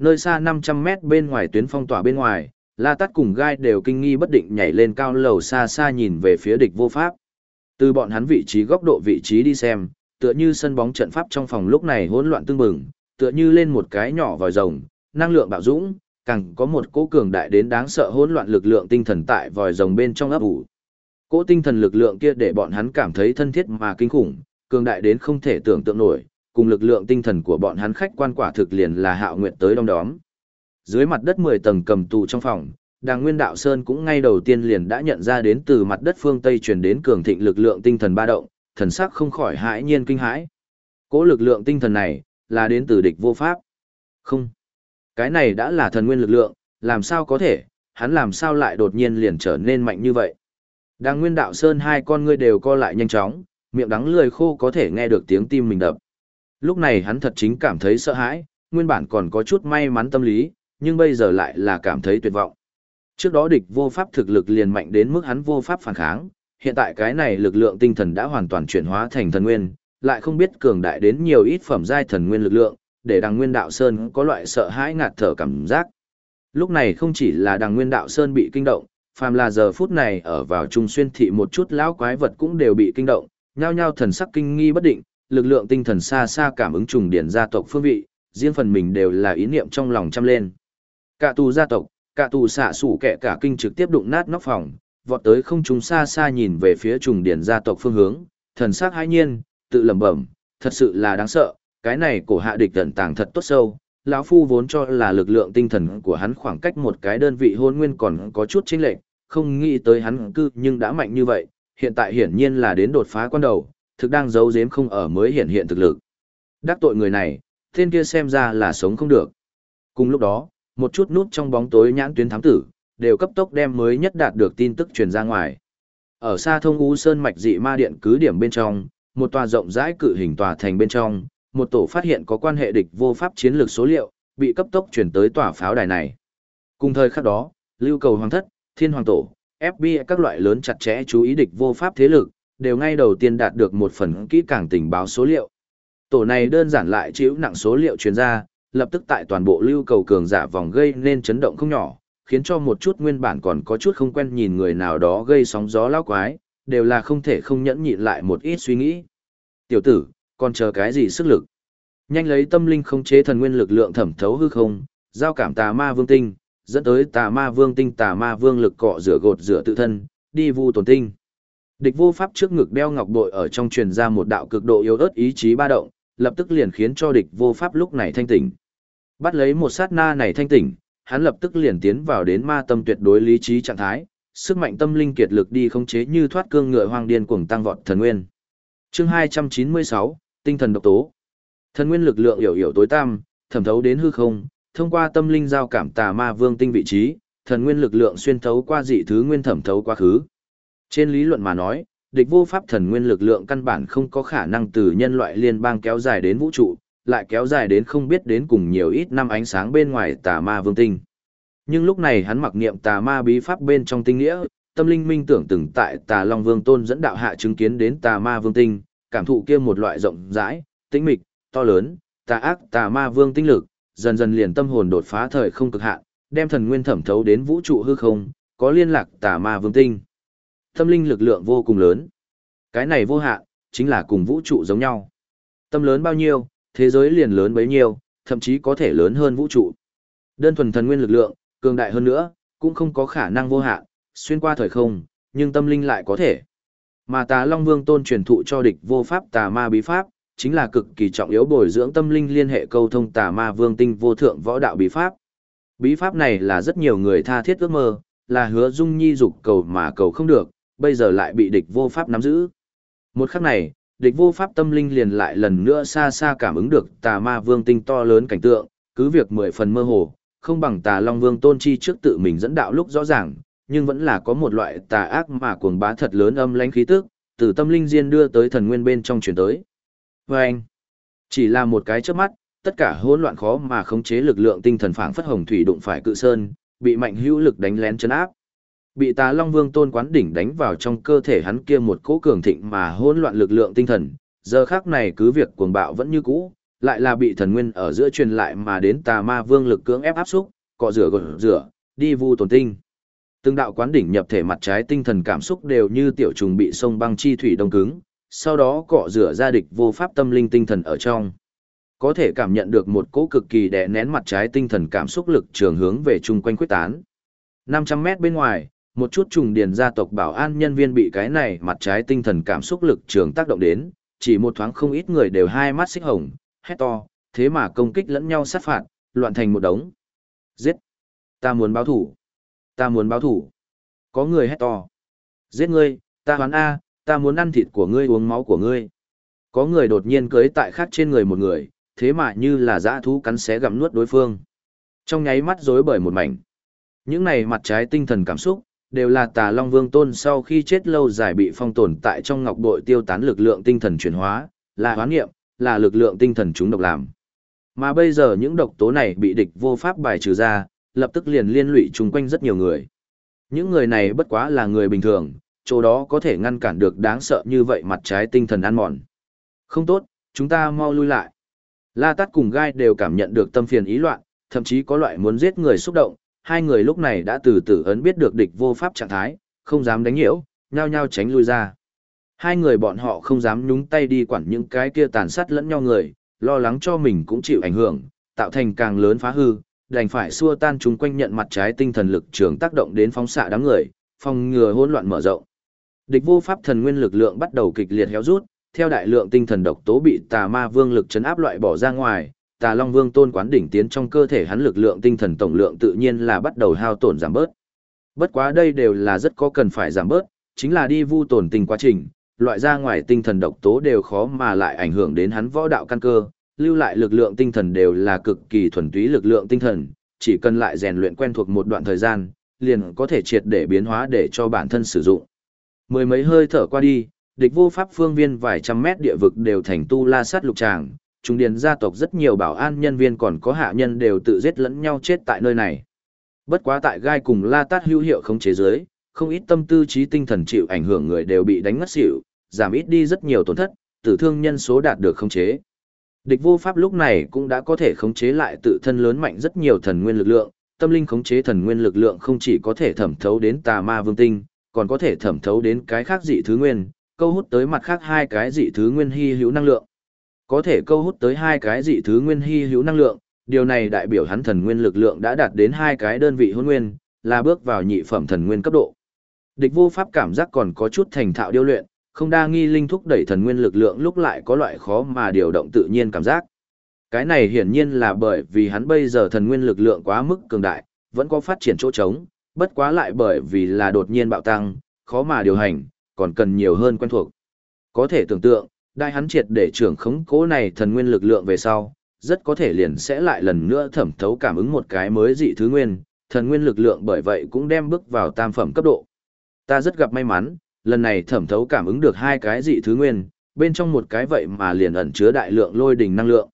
nơi xa 500 mét bên ngoài tuyến phong tỏa bên ngoài, La Tát cùng Gai đều kinh nghi bất định nhảy lên cao lầu xa xa nhìn về phía địch vô pháp. Từ bọn hắn vị trí góc độ vị trí đi xem, tựa như sân bóng trận pháp trong phòng lúc này hỗn loạn tương bừng, tựa như lên một cái nhỏ vòi rồng, năng lượng bạo dũng, càng có một cỗ cường đại đến đáng sợ hỗn loạn lực lượng tinh thần tại vòi rồng bên trong ấp ủ. Cỗ tinh thần lực lượng kia để bọn hắn cảm thấy thân thiết mà kinh khủng, cường đại đến không thể tưởng tượng nổi, cùng lực lượng tinh thần của bọn hắn khách quan quả thực liền là hạo nguyện tới đông đóm. Dưới mặt đất 10 tầng cầm tù trong phòng, Đàng Nguyên Đạo Sơn cũng ngay đầu tiên liền đã nhận ra đến từ mặt đất phương Tây truyền đến cường thịnh lực lượng tinh thần ba động, thần sắc không khỏi hãi nhiên kinh hãi. Cỗ lực lượng tinh thần này, là đến từ địch vô pháp. Không. Cái này đã là thần nguyên lực lượng, làm sao có thể, hắn làm sao lại đột nhiên liền trở nên mạnh như vậy. Đang Nguyên Đạo Sơn hai con ngươi đều co lại nhanh chóng, miệng đắng lười khô có thể nghe được tiếng tim mình đập. Lúc này hắn thật chính cảm thấy sợ hãi, nguyên bản còn có chút may mắn tâm lý, nhưng bây giờ lại là cảm thấy tuyệt vọng. Trước đó địch vô pháp thực lực liền mạnh đến mức hắn vô pháp phản kháng, hiện tại cái này lực lượng tinh thần đã hoàn toàn chuyển hóa thành thần nguyên, lại không biết cường đại đến nhiều ít phẩm giai thần nguyên lực lượng, để đằng nguyên đạo sơn có loại sợ hãi ngạt thở cảm giác. Lúc này không chỉ là đằng nguyên đạo sơn bị kinh động, phàm là giờ phút này ở vào trung xuyên thị một chút lão quái vật cũng đều bị kinh động, nhao nhao thần sắc kinh nghi bất định, lực lượng tinh thần xa xa cảm ứng trùng điển gia tộc phương vị, riêng phần mình đều là ý niệm trong lòng chăm lên. Cả tù gia tộc, cả tù xạ sủ kẻ cả kinh trực tiếp đụng nát nóc phòng, vọt tới không trung xa xa nhìn về phía trùng điển gia tộc phương hướng, thần sắc hãi nhiên, tự lẩm bẩm, thật sự là đáng sợ, cái này cổ hạ địch tận tàng thật tốt sâu. Lão phu vốn cho là lực lượng tinh thần của hắn khoảng cách một cái đơn vị hôn nguyên còn có chút chênh lệch, không nghĩ tới hắn cư nhưng đã mạnh như vậy, hiện tại hiển nhiên là đến đột phá quan đầu, thực đang giấu giếm không ở mới hiện hiện thực lực. Đắc tội người này, tên kia xem ra là sống không được. Cùng lúc đó, một chút nút trong bóng tối nhãn tuyến thám tử, đều cấp tốc đem mới nhất đạt được tin tức truyền ra ngoài. Ở xa thông U Sơn mạch dị ma điện cứ điểm bên trong, một tòa rộng rãi cự hình tòa thành bên trong, một tổ phát hiện có quan hệ địch vô pháp chiến lược số liệu, bị cấp tốc chuyển tới tòa pháo đài này. Cùng thời khắc đó, lưu cầu hoàng thất, thiên hoàng tổ, FBI các loại lớn chặt chẽ chú ý địch vô pháp thế lực, đều ngay đầu tiên đạt được một phần kỹ càng tình báo số liệu. Tổ này đơn giản lại chịu nặng số liệu truyền ra, lập tức tại toàn bộ lưu cầu cường giả vòng gây nên chấn động không nhỏ, khiến cho một chút nguyên bản còn có chút không quen nhìn người nào đó gây sóng gió lao quái, đều là không thể không nhẫn nhịn lại một ít suy nghĩ. Tiểu tử, còn chờ cái gì sức lực? Nhanh lấy tâm linh không chế thần nguyên lực lượng thẩm thấu hư không, giao cảm tà ma vương tinh, dẫn tới tà ma vương tinh tà ma vương lực cọ rửa gột rửa tự thân, đi vu tổn tinh. Địch vô pháp trước ngực đeo ngọc bội ở trong truyền ra một đạo cực độ yếu ớt ý chí ba động, lập tức liền khiến cho địch vô pháp lúc này thanh tỉnh. Bắt lấy một sát na này thanh tỉnh, hắn lập tức liền tiến vào đến ma tâm tuyệt đối lý trí trạng thái, sức mạnh tâm linh kiệt lực đi khống chế như thoát cương ngựa hoang điên cuồng tăng vọt thần nguyên. Chương 296, tinh thần độc tố. Thần nguyên lực lượng hiểu hiểu tối tăm, thẩm thấu đến hư không, thông qua tâm linh giao cảm tà ma vương tinh vị trí, thần nguyên lực lượng xuyên thấu qua dị thứ nguyên thẩm thấu quá khứ. Trên lý luận mà nói, địch vô pháp thần nguyên lực lượng căn bản không có khả năng từ nhân loại liên bang kéo dài đến vũ trụ, lại kéo dài đến không biết đến cùng nhiều ít năm ánh sáng bên ngoài tà ma vương tinh. Nhưng lúc này hắn mặc niệm tà ma bí pháp bên trong tinh nghĩa, tâm linh minh tưởng từng tại tà long vương tôn dẫn đạo hạ chứng kiến đến tà ma vương tinh, cảm thụ kia một loại rộng rãi, tĩnh mịch, to lớn, tà ác tà ma vương tinh lực, dần dần liền tâm hồn đột phá thời không cực hạn, đem thần nguyên thẩm thấu đến vũ trụ hư không, có liên lạc tà ma vương tinh. Tâm linh lực lượng vô cùng lớn. Cái này vô hạn, chính là cùng vũ trụ giống nhau. Tâm lớn bao nhiêu, thế giới liền lớn bấy nhiêu, thậm chí có thể lớn hơn vũ trụ. Đơn thuần thần nguyên lực lượng, cường đại hơn nữa, cũng không có khả năng vô hạn, xuyên qua thời không, nhưng tâm linh lại có thể. Mà tà Long Vương tôn truyền thụ cho địch vô pháp tà ma bí pháp, chính là cực kỳ trọng yếu bồi dưỡng tâm linh liên hệ câu thông tà ma vương tinh vô thượng võ đạo bí pháp. Bí pháp này là rất nhiều người tha thiết ước mơ, là hứa dung nhi dục cầu mà cầu không được, bây giờ lại bị địch vô pháp nắm giữ. Một khắc này, địch vô pháp tâm linh liền lại lần nữa xa xa cảm ứng được tà ma vương tinh to lớn cảnh tượng, cứ việc mười phần mơ hồ, không bằng tà long vương tôn chi trước tự mình dẫn đạo lúc rõ ràng, nhưng vẫn là có một loại tà ác mà cuồng bá thật lớn âm lãnh khí tức, từ tâm linh diên đưa tới thần nguyên bên trong truyền tới. Và anh, chỉ là một cái chớp mắt, tất cả hỗn loạn khó mà khống chế lực lượng tinh thần phảng phất hồng thủy đụng phải cự sơn, bị mạnh hữu lực đánh lén chấn áp. Bị Tà Long Vương Tôn quán đỉnh đánh vào trong cơ thể hắn kia một cỗ cường thịnh mà hỗn loạn lực lượng tinh thần, giờ khác này cứ việc cuồng bạo vẫn như cũ, lại là bị thần nguyên ở giữa truyền lại mà đến Tà Ma Vương lực cưỡng ép áp xúc, cọ rửa gột rửa, đi vu tổn tinh. Từng đạo quán đỉnh nhập thể mặt trái tinh thần cảm xúc đều như tiểu trùng bị sông băng chi thủy đông cứng, sau đó cọ rửa ra địch vô pháp tâm linh tinh thần ở trong. Có thể cảm nhận được một cỗ cực kỳ đè nén mặt trái tinh thần cảm xúc lực trường hướng về chung quanh quyết tán. 500 mét bên ngoài, một chút trùng điền gia tộc bảo an nhân viên bị cái này mặt trái tinh thần cảm xúc lực trường tác động đến, chỉ một thoáng không ít người đều hai mắt xích hồng, hét to, thế mà công kích lẫn nhau sát phạt, loạn thành một đống. Giết! Ta muốn báo thủ! Ta muốn báo thủ! Có người hét to. Giết ngươi, ta hoán A, ta muốn ăn thịt của ngươi uống máu của ngươi. Có người đột nhiên cưới tại khác trên người một người, thế mà như là dã thú cắn xé gặm nuốt đối phương. Trong nháy mắt rối bởi một mảnh. Những này mặt trái tinh thần cảm xúc, đều là tà Long Vương Tôn sau khi chết lâu dài bị phong tồn tại trong ngọc bội tiêu tán lực lượng tinh thần chuyển hóa, là hoán nghiệm, là lực lượng tinh thần chúng độc làm. Mà bây giờ những độc tố này bị địch vô pháp bài trừ ra, lập tức liền liên lụy chung quanh rất nhiều người. Những người này bất quá là người bình thường, chỗ đó có thể ngăn cản được đáng sợ như vậy mặt trái tinh thần ăn mòn. Không tốt, chúng ta mau lui lại. La Tát cùng Gai đều cảm nhận được tâm phiền ý loạn, thậm chí có loại muốn giết người xúc động, hai người lúc này đã từ từ ấn biết được địch vô pháp trạng thái, không dám đánh nhiễu, nhao nhao tránh lui ra. Hai người bọn họ không dám nhúng tay đi quản những cái kia tàn sát lẫn nhau người, lo lắng cho mình cũng chịu ảnh hưởng, tạo thành càng lớn phá hư, đành phải xua tan chúng quanh nhận mặt trái tinh thần lực trường tác động đến phóng xạ đám người, phòng ngừa hỗn loạn mở rộng. Địch vô pháp thần nguyên lực lượng bắt đầu kịch liệt héo rút, theo đại lượng tinh thần độc tố bị tà ma vương lực chấn áp loại bỏ ra ngoài, tà long vương tôn quán đỉnh tiến trong cơ thể hắn lực lượng tinh thần tổng lượng tự nhiên là bắt đầu hao tổn giảm bớt. Bất quá đây đều là rất có cần phải giảm bớt, chính là đi vu tổn tình quá trình, loại ra ngoài tinh thần độc tố đều khó mà lại ảnh hưởng đến hắn võ đạo căn cơ, lưu lại lực lượng tinh thần đều là cực kỳ thuần túy lực lượng tinh thần, chỉ cần lại rèn luyện quen thuộc một đoạn thời gian, liền có thể triệt để biến hóa để cho bản thân sử dụng. Mười mấy hơi thở qua đi, địch vô pháp phương viên vài trăm mét địa vực đều thành tu la sát lục tràng, trung điền gia tộc rất nhiều bảo an nhân viên còn có hạ nhân đều tự giết lẫn nhau chết tại nơi này. Bất quá tại gai cùng la tát hữu hiệu không chế giới, không ít tâm tư trí tinh thần chịu ảnh hưởng người đều bị đánh ngất xỉu, giảm ít đi rất nhiều tổn thất, tử thương nhân số đạt được khống chế. Địch vô pháp lúc này cũng đã có thể khống chế lại tự thân lớn mạnh rất nhiều thần nguyên lực lượng, tâm linh khống chế thần nguyên lực lượng không chỉ có thể thẩm thấu đến tà ma vương tinh, còn có thể thẩm thấu đến cái khác dị thứ nguyên, câu hút tới mặt khác hai cái dị thứ nguyên hy hữu năng lượng. Có thể câu hút tới hai cái dị thứ nguyên hy hữu năng lượng, điều này đại biểu hắn thần nguyên lực lượng đã đạt đến hai cái đơn vị hôn nguyên, là bước vào nhị phẩm thần nguyên cấp độ. Địch vô pháp cảm giác còn có chút thành thạo điêu luyện, không đa nghi linh thúc đẩy thần nguyên lực lượng lúc lại có loại khó mà điều động tự nhiên cảm giác. Cái này hiển nhiên là bởi vì hắn bây giờ thần nguyên lực lượng quá mức cường đại, vẫn có phát triển chỗ trống, bất quá lại bởi vì là đột nhiên bạo tăng, khó mà điều hành, còn cần nhiều hơn quen thuộc. Có thể tưởng tượng, đại hắn triệt để trưởng khống cố này thần nguyên lực lượng về sau, rất có thể liền sẽ lại lần nữa thẩm thấu cảm ứng một cái mới dị thứ nguyên, thần nguyên lực lượng bởi vậy cũng đem bước vào tam phẩm cấp độ. Ta rất gặp may mắn, lần này thẩm thấu cảm ứng được hai cái dị thứ nguyên, bên trong một cái vậy mà liền ẩn chứa đại lượng lôi đỉnh năng lượng.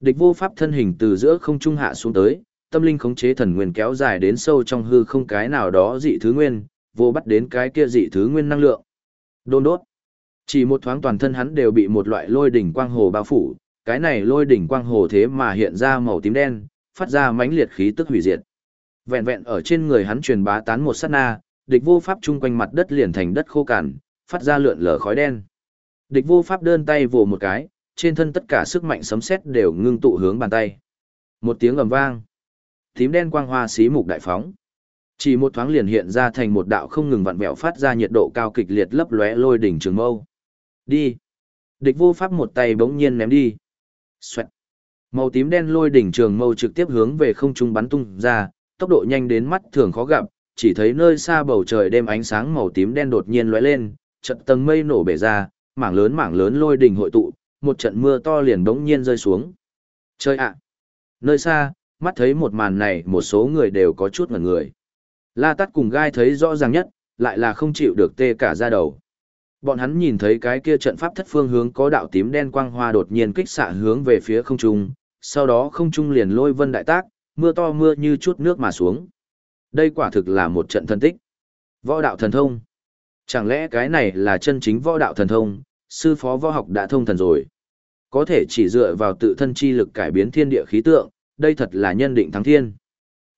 Địch vô pháp thân hình từ giữa không trung hạ xuống tới, tâm linh khống chế thần nguyên kéo dài đến sâu trong hư không cái nào đó dị thứ nguyên, vô bắt đến cái kia dị thứ nguyên năng lượng. Đôn đốt. Chỉ một thoáng toàn thân hắn đều bị một loại lôi đỉnh quang hồ bao phủ, cái này lôi đỉnh quang hồ thế mà hiện ra màu tím đen, phát ra mãnh liệt khí tức hủy diệt. Vẹn vẹn ở trên người hắn truyền bá tán một sát na, địch vô pháp chung quanh mặt đất liền thành đất khô cằn, phát ra lượn lờ khói đen. Địch vô pháp đơn tay vồ một cái, trên thân tất cả sức mạnh sấm sét đều ngưng tụ hướng bàn tay. Một tiếng ầm vang, tím đen quang hoa xí mục đại phóng. Chỉ một thoáng liền hiện ra thành một đạo không ngừng vặn vẹo phát ra nhiệt độ cao kịch liệt lấp lóe lôi đỉnh trường mâu. Đi. Địch vô pháp một tay bỗng nhiên ném đi. Xoẹt. Màu tím đen lôi đỉnh trường mâu trực tiếp hướng về không trung bắn tung ra, tốc độ nhanh đến mắt thường khó gặp, chỉ thấy nơi xa bầu trời đêm ánh sáng màu tím đen đột nhiên lóe lên, trận tầng mây nổ bể ra, mảng lớn mảng lớn lôi đỉnh hội tụ, một trận mưa to liền đống nhiên rơi xuống. Chơi ạ. Nơi xa, mắt thấy một màn này một số người đều có chút ngẩn người. La Tát cùng gai thấy rõ ràng nhất, lại là không chịu được tê cả ra đầu. Bọn hắn nhìn thấy cái kia trận pháp thất phương hướng có đạo tím đen quang hoa đột nhiên kích xạ hướng về phía không trung, sau đó không trung liền lôi vân đại tác, mưa to mưa như chút nước mà xuống. Đây quả thực là một trận thân tích. Võ đạo thần thông. Chẳng lẽ cái này là chân chính võ đạo thần thông, sư phó võ học đã thông thần rồi. Có thể chỉ dựa vào tự thân chi lực cải biến thiên địa khí tượng, đây thật là nhân định thắng thiên.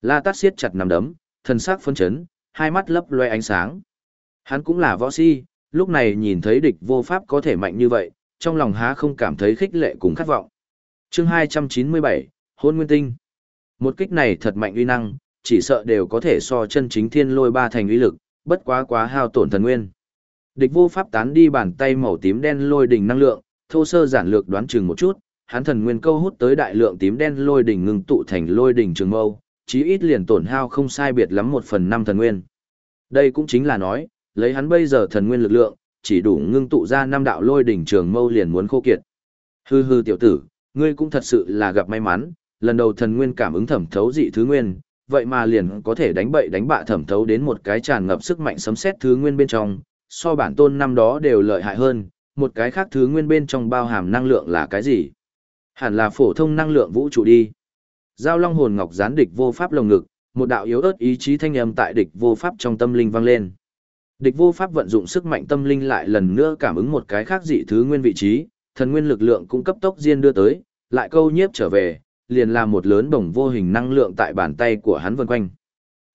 La Tát siết chặt nằm đấm, thần sắc phân chấn, hai mắt lấp loe ánh sáng. Hắn cũng là võ si, lúc này nhìn thấy địch vô pháp có thể mạnh như vậy, trong lòng há không cảm thấy khích lệ cùng khát vọng. chương 297, hôn nguyên tinh. Một kích này thật mạnh uy năng, chỉ sợ đều có thể so chân chính thiên lôi ba thành uy lực, bất quá quá hao tổn thần nguyên. Địch vô pháp tán đi bàn tay màu tím đen lôi đỉnh năng lượng, thô sơ giản lược đoán chừng một chút, hắn thần nguyên câu hút tới đại lượng tím đen lôi đỉnh ngừng tụ thành lôi đỉnh trường mâu, chí ít liền tổn hao không sai biệt lắm một phần năm thần nguyên. Đây cũng chính là nói, lấy hắn bây giờ thần nguyên lực lượng, chỉ đủ ngưng tụ ra năm đạo lôi đỉnh trường mâu liền muốn khô kiệt. Hư hư tiểu tử, ngươi cũng thật sự là gặp may mắn, lần đầu thần nguyên cảm ứng thẩm thấu dị thứ nguyên, vậy mà liền có thể đánh bậy đánh bạ thẩm thấu đến một cái tràn ngập sức mạnh sấm xét thứ nguyên bên trong, so bản tôn năm đó đều lợi hại hơn, một cái khác thứ nguyên bên trong bao hàm năng lượng là cái gì? Hẳn là phổ thông năng lượng vũ trụ đi. Giao Long hồn ngọc gián địch vô pháp lồng ngực, một đạo yếu ớt ý chí thanh âm tại địch vô pháp trong tâm linh vang lên. Địch vô pháp vận dụng sức mạnh tâm linh lại lần nữa cảm ứng một cái khác dị thứ nguyên vị trí, thần nguyên lực lượng cũng cấp tốc diên đưa tới, lại câu nhiếp trở về, liền là một lớn bổng vô hình năng lượng tại bàn tay của hắn vần quanh.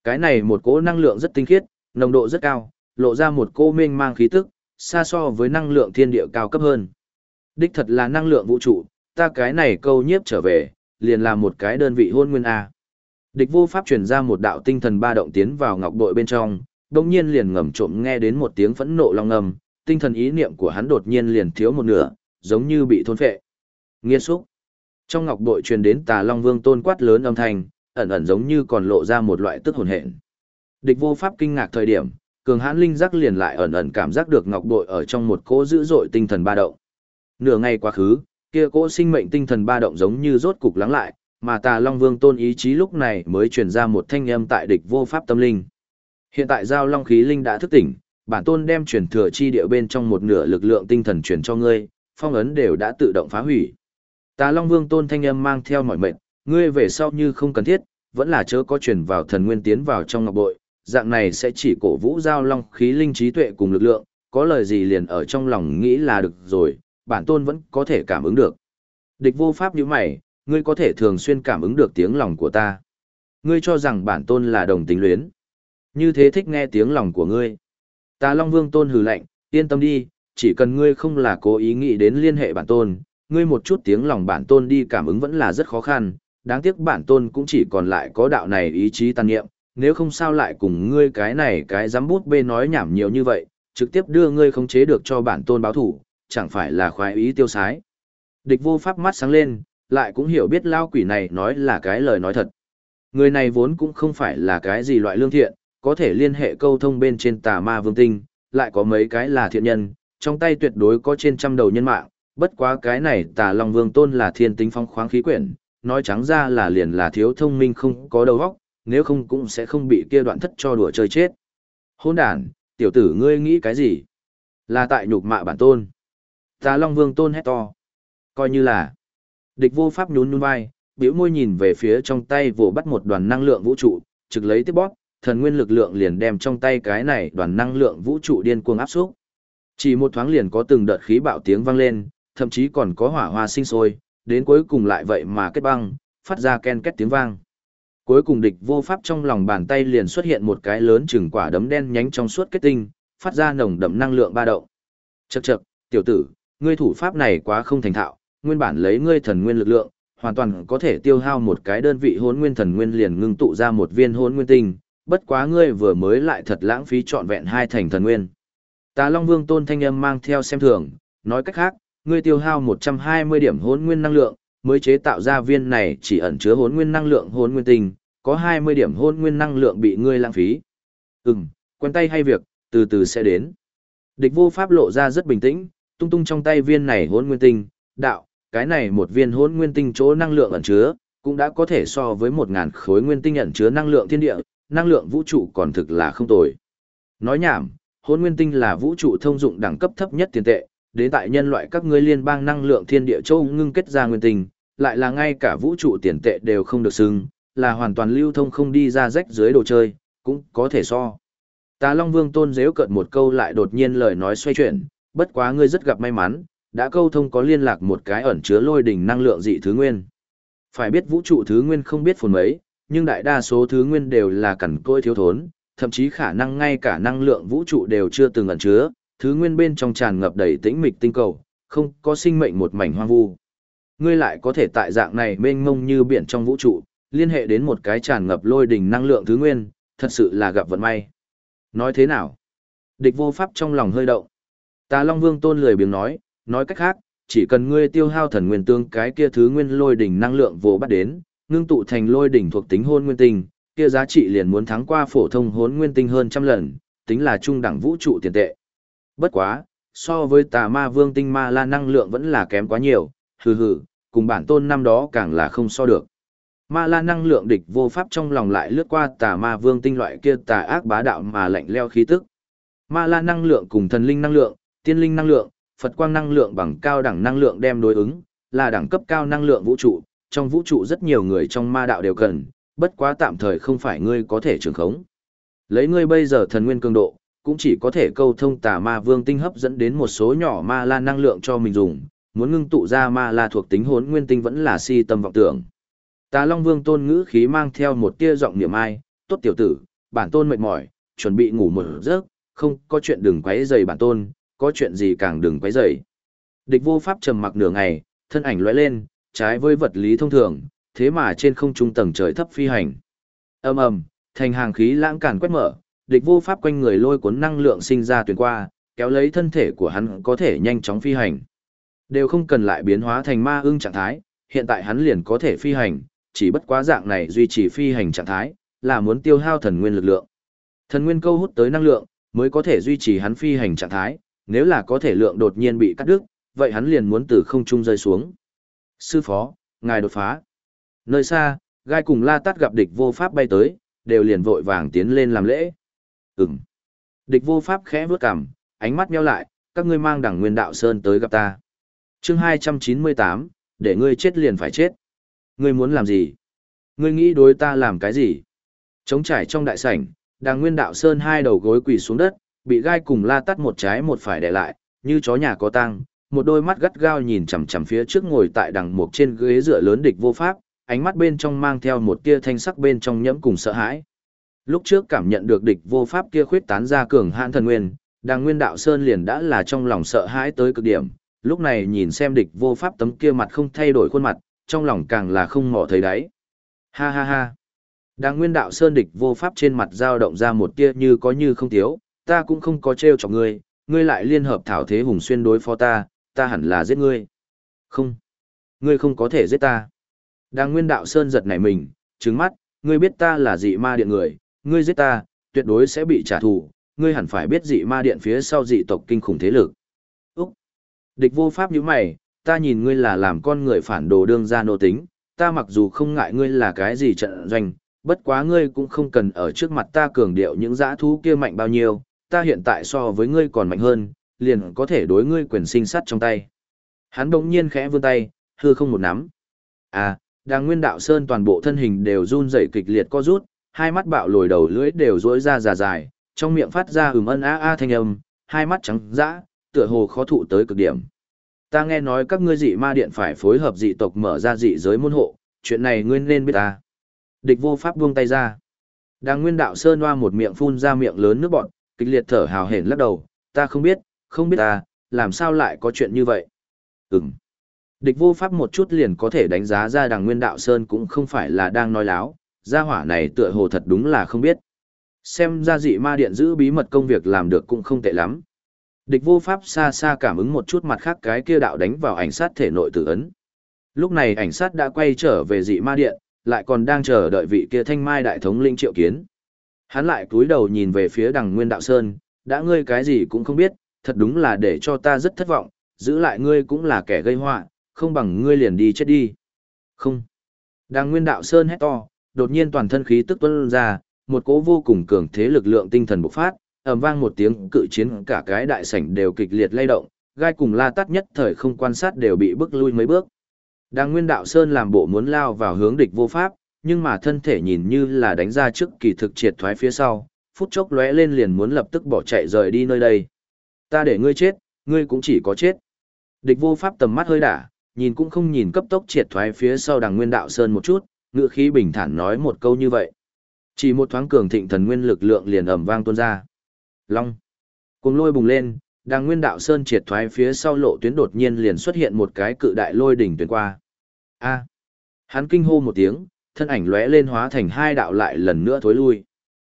Cái này một cỗ năng lượng rất tinh khiết, nồng độ rất cao, lộ ra một cô mênh mang khí tức, xa so với năng lượng thiên địa cao cấp hơn. Đích thật là năng lượng vũ trụ, ta cái này câu nhiếp trở về, liền là một cái đơn vị hôn nguyên A. Địch vô pháp truyền ra một đạo tinh thần ba động tiến vào ngọc bội bên trong, đồng nhiên liền ngầm trộm nghe đến một tiếng phẫn nộ long ngầm, tinh thần ý niệm của hắn đột nhiên liền thiếu một nửa, giống như bị thôn phệ. Nghiên xúc. Trong ngọc bội truyền đến tà long vương tôn quát lớn âm thanh, ẩn ẩn giống như còn lộ ra một loại tức hồn hện. Địch vô pháp kinh ngạc thời điểm, cường hãn linh giác liền lại ẩn ẩn cảm giác được ngọc bội ở trong một cỗ dữ dội tinh thần ba động. Nửa ngày quá khứ, kia cỗ sinh mệnh tinh thần ba động giống như rốt cục lắng lại, mà Tà Long Vương tôn ý chí lúc này mới truyền ra một thanh âm tại địch vô pháp tâm linh. Hiện tại giao long khí linh đã thức tỉnh, bản tôn đem truyền thừa chi địa bên trong một nửa lực lượng tinh thần truyền cho ngươi, phong ấn đều đã tự động phá hủy. Tà Long Vương tôn thanh âm mang theo mọi mệnh, ngươi về sau như không cần thiết, vẫn là chớ có truyền vào thần nguyên tiến vào trong ngọc bội, dạng này sẽ chỉ cổ vũ giao long khí linh trí tuệ cùng lực lượng, có lời gì liền ở trong lòng nghĩ là được rồi, bản tôn vẫn có thể cảm ứng được. Địch vô pháp như mày, ngươi có thể thường xuyên cảm ứng được tiếng lòng của ta. Ngươi cho rằng bản tôn là đồng tính luyến. Như thế thích nghe tiếng lòng của ngươi. Ta Long Vương tôn hừ lạnh, yên tâm đi, chỉ cần ngươi không là cố ý nghĩ đến liên hệ bản tôn, ngươi một chút tiếng lòng bản tôn đi cảm ứng vẫn là rất khó khăn, đáng tiếc bản tôn cũng chỉ còn lại có đạo này ý chí tàn nghiệm, nếu không sao lại cùng ngươi cái này cái dám bút bê nói nhảm nhiều như vậy, trực tiếp đưa ngươi khống chế được cho bản tôn báo thủ, chẳng phải là khoái ý tiêu sái. Địch vô pháp mắt sáng lên, lại cũng hiểu biết lao quỷ này nói là cái lời nói thật. Người này vốn cũng không phải là cái gì loại lương thiện, có thể liên hệ câu thông bên trên tà ma vương tinh, lại có mấy cái là thiện nhân, trong tay tuyệt đối có trên trăm đầu nhân mạng, bất quá cái này tà long vương tôn là thiên tính phong khoáng khí quyển, nói trắng ra là liền là thiếu thông minh không có đầu óc, nếu không cũng sẽ không bị kia đoạn thất cho đùa chơi chết. Hôn đàn, tiểu tử ngươi nghĩ cái gì? Là tại nhục mạ bản tôn. Tà long vương tôn hét to. Coi như là. Địch vô pháp nhún nhún vai, biểu môi nhìn về phía trong tay vồ bắt một đoàn năng lượng vũ trụ, trực lấy tiếp bóp, thần nguyên lực lượng liền đem trong tay cái này đoàn năng lượng vũ trụ điên cuồng áp xúc. Chỉ một thoáng liền có từng đợt khí bạo tiếng vang lên, thậm chí còn có hỏa hoa sinh sôi, đến cuối cùng lại vậy mà kết băng, phát ra ken két tiếng vang. Cuối cùng địch vô pháp trong lòng bàn tay liền xuất hiện một cái lớn chừng quả đấm đen nhánh trong suốt kết tinh, phát ra nồng đậm năng lượng ba động. Chậc chậc, tiểu tử, ngươi thủ pháp này quá không thành thạo, nguyên bản lấy ngươi thần nguyên lực lượng, hoàn toàn có thể tiêu hao một cái đơn vị hỗn nguyên thần nguyên liền ngưng tụ ra một viên hỗn nguyên tinh, bất quá ngươi vừa mới lại thật lãng phí trọn vẹn hai thành thần nguyên. Tà Long Vương Tôn thanh âm mang theo xem thường, nói cách khác, ngươi tiêu hao 120 điểm hỗn nguyên năng lượng, mới chế tạo ra viên này chỉ ẩn chứa hỗn nguyên năng lượng hỗn nguyên tinh, có 20 điểm hỗn nguyên năng lượng bị ngươi lãng phí. Ừm, quen tay hay việc, từ từ sẽ đến. Địch vô pháp lộ ra rất bình tĩnh, tung tung trong tay viên này hỗn nguyên tinh, đạo, cái này một viên hỗn nguyên tinh chỗ năng lượng ẩn chứa, cũng đã có thể so với 1000 khối nguyên tinh ẩn chứa năng lượng thiên địa, năng lượng vũ trụ còn thực là không tồi. Nói nhảm, hỗn nguyên tinh là vũ trụ thông dụng đẳng cấp thấp nhất tiền tệ, đến tại nhân loại các ngươi liên bang năng lượng thiên địa châu ngưng kết ra nguyên tinh, lại là ngay cả vũ trụ tiền tệ đều không được xưng, là hoàn toàn lưu thông không đi ra rách dưới đồ chơi, cũng có thể so. Tà Long Vương tôn dếu cợt một câu lại đột nhiên lời nói xoay chuyển, bất quá ngươi rất gặp may mắn, đã câu thông có liên lạc một cái ẩn chứa lôi đỉnh năng lượng dị thứ nguyên. Phải biết vũ trụ thứ nguyên không biết phồn mấy, nhưng đại đa số thứ nguyên đều là cẩn côi thiếu thốn, thậm chí khả năng ngay cả năng lượng vũ trụ đều chưa từng ẩn chứa, thứ nguyên bên trong tràn ngập đầy tĩnh mịch tinh cầu, không có sinh mệnh một mảnh hoang vu. Ngươi lại có thể tại dạng này mênh mông như biển trong vũ trụ, liên hệ đến một cái tràn ngập lôi đỉnh năng lượng thứ nguyên, thật sự là gặp vận may. Nói thế nào? Địch vô pháp trong lòng hơi động. Tà Long Vương tôn lười biếng nói, nói cách khác, chỉ cần ngươi tiêu hao thần nguyên tương cái kia thứ nguyên lôi đỉnh năng lượng vô bắt đến, ngưng tụ thành lôi đỉnh thuộc tính hôn nguyên tinh, kia giá trị liền muốn thắng qua phổ thông hôn nguyên tinh hơn trăm lần, tính là trung đẳng vũ trụ tiền tệ. Bất quá, so với tà ma vương tinh ma la năng lượng vẫn là kém quá nhiều, hừ hừ, cùng bản tôn năm đó càng là không so được. Ma la năng lượng địch vô pháp trong lòng lại lướt qua tà ma vương tinh loại kia tà ác bá đạo mà lạnh leo khí tức. Ma la năng lượng cùng thần linh năng lượng, tiên linh năng lượng, Phật quang năng lượng bằng cao đẳng năng lượng đem đối ứng, là đẳng cấp cao năng lượng vũ trụ, trong vũ trụ rất nhiều người trong ma đạo đều cần, bất quá tạm thời không phải ngươi có thể trường khống. Lấy ngươi bây giờ thần nguyên cường độ, cũng chỉ có thể câu thông tà ma vương tinh hấp dẫn đến một số nhỏ ma la năng lượng cho mình dùng, muốn ngưng tụ ra ma la thuộc tính hốn nguyên tinh vẫn là si tâm vọng tưởng. Tà Long Vương tôn ngữ khí mang theo một tia giọng niệm ai, tốt tiểu tử, bản tôn mệt mỏi, chuẩn bị ngủ một giấc, không có chuyện đừng quấy rầy bản tôn, có chuyện gì càng đừng quấy rầy. Địch vô pháp trầm mặc nửa ngày, thân ảnh lóe lên, trái với vật lý thông thường, thế mà trên không trung tầng trời thấp phi hành. Ầm ầm, thành hàng khí lãng cản quét mở, địch vô pháp quanh người lôi cuốn năng lượng sinh ra tuyển qua, kéo lấy thân thể của hắn có thể nhanh chóng phi hành. Đều không cần lại biến hóa thành ma ưng trạng thái, hiện tại hắn liền có thể phi hành, chỉ bất quá dạng này duy trì phi hành trạng thái, là muốn tiêu hao thần nguyên lực lượng. Thần nguyên câu hút tới năng lượng, mới có thể duy trì hắn phi hành trạng thái, nếu là có thể lượng đột nhiên bị cắt đứt, vậy hắn liền muốn từ không trung rơi xuống. Sư phó, ngài đột phá. Nơi xa, gai cùng la tát gặp địch vô pháp bay tới, đều liền vội vàng tiến lên làm lễ. Ừm. Địch vô pháp khẽ vướt cằm, ánh mắt nheo lại, các ngươi mang đẳng nguyên đạo sơn tới gặp ta. chương 298, để ngươi chết liền phải chết. Ngươi muốn làm gì? Ngươi nghĩ đối ta làm cái gì? Trống trải trong đại sảnh, đàng nguyên đạo sơn hai đầu gối quỳ xuống đất, bị gai cùng la tắt một trái một phải để lại, như chó nhà có tăng, một đôi mắt gắt gao nhìn chằm chằm phía trước ngồi tại đằng mục trên ghế dựa lớn địch vô pháp, ánh mắt bên trong mang theo một tia thanh sắc bên trong nhẫm cùng sợ hãi. Lúc trước cảm nhận được địch vô pháp kia khuyết tán ra cường hãn thần nguyên, đàng nguyên đạo sơn liền đã là trong lòng sợ hãi tới cực điểm, lúc này nhìn xem địch vô pháp tấm kia mặt không thay đổi khuôn mặt, trong lòng càng là không mò thấy đáy. Ha ha ha. Đàng nguyên đạo sơn địch vô pháp trên mặt dao động ra một tia như có như không thiếu, ta cũng không có trêu chọc ngươi, ngươi lại liên hợp thảo thế hùng xuyên đối phó ta, ta hẳn là giết ngươi. Không. Ngươi không có thể giết ta. Đàng nguyên đạo sơn giật nảy mình, trứng mắt, ngươi biết ta là dị ma điện người, ngươi giết ta, tuyệt đối sẽ bị trả thù, ngươi hẳn phải biết dị ma điện phía sau dị tộc kinh khủng thế lực. Úc! Địch vô pháp như mày, ta nhìn ngươi là làm con người phản đồ đương ra nô tính, ta mặc dù không ngại ngươi là cái gì trận doanh, bất quá ngươi cũng không cần ở trước mặt ta cường điệu những dã thú kia mạnh bao nhiêu, ta hiện tại so với ngươi còn mạnh hơn, liền có thể đối ngươi quyền sinh sát trong tay. Hắn đống nhiên khẽ vươn tay, hư không một nắm. À, đang nguyên đạo sơn toàn bộ thân hình đều run rẩy kịch liệt co rút, hai mắt bạo lồi đầu lưỡi đều rỗi ra già dài, trong miệng phát ra ừm ân a a thanh âm, hai mắt trắng dã, tựa hồ khó thụ tới cực điểm. Ta nghe nói các ngươi dị ma điện phải phối hợp dị tộc mở ra dị giới môn hộ, chuyện này ngươi nên biết ta. Địch vô pháp buông tay ra. Đang nguyên đạo sơn hoa một miệng phun ra miệng lớn nước bọt kịch liệt thở hào hển lắc đầu, ta không biết, không biết ta, làm sao lại có chuyện như vậy. Ừm. Địch vô pháp một chút liền có thể đánh giá ra đằng nguyên đạo sơn cũng không phải là đang nói láo, gia hỏa này tựa hồ thật đúng là không biết. Xem ra dị ma điện giữ bí mật công việc làm được cũng không tệ lắm. Địch vô pháp xa xa cảm ứng một chút mặt khác cái kia đạo đánh vào ảnh sát thể nội tử ấn. Lúc này ảnh sát đã quay trở về dị ma điện, lại còn đang chờ đợi vị kia thanh mai đại thống linh triệu kiến. Hắn lại cúi đầu nhìn về phía đằng nguyên đạo sơn, đã ngươi cái gì cũng không biết, thật đúng là để cho ta rất thất vọng, giữ lại ngươi cũng là kẻ gây họa, không bằng ngươi liền đi chết đi. Không. Đằng nguyên đạo sơn hét to, đột nhiên toàn thân khí tức tuân ra, một cỗ vô cùng cường thế lực lượng tinh thần bộc phát, ầm vang một tiếng cự chiến cả cái đại sảnh đều kịch liệt lay động, gai cùng la tắt nhất thời không quan sát đều bị bức lui mấy bước. Đang nguyên đạo sơn làm bộ muốn lao vào hướng địch vô pháp, nhưng mà thân thể nhìn như là đánh ra trước kỳ thực triệt thoái phía sau, phút chốc lóe lên liền muốn lập tức bỏ chạy rời đi nơi đây. Ta để ngươi chết, ngươi cũng chỉ có chết. Địch vô pháp tầm mắt hơi đả, nhìn cũng không nhìn cấp tốc triệt thoái phía sau đằng nguyên đạo sơn một chút, ngựa khí bình thản nói một câu như vậy. Chỉ một thoáng cường thịnh thần nguyên lực lượng liền ầm vang tuôn ra. Long. Cùng lôi bùng lên, đang nguyên đạo sơn triệt thoái phía sau lộ tuyến đột nhiên liền xuất hiện một cái cự đại lôi đỉnh tuyển qua. A. Hắn kinh hô một tiếng, thân ảnh lóe lên hóa thành hai đạo lại lần nữa thối lui.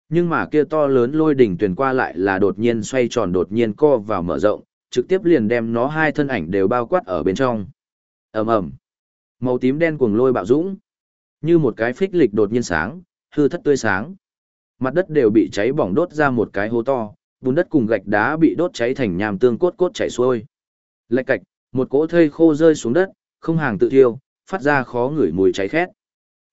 Nhưng mà kia to lớn lôi đỉnh tuyển qua lại là đột nhiên xoay tròn đột nhiên co vào mở rộng, trực tiếp liền đem nó hai thân ảnh đều bao quát ở bên trong. ầm ầm, màu tím đen cuồng lôi bạo dũng, như một cái phích lịch đột nhiên sáng, hư thất tươi sáng. Mặt đất đều bị cháy bỏng đốt ra một cái hố to, bùn đất cùng gạch đá bị đốt cháy thành nhàm tương cốt cốt chảy xuôi. Lạch cạch, một cỗ thây khô rơi xuống đất, không hàng tự thiêu, phát ra khó ngửi mùi cháy khét.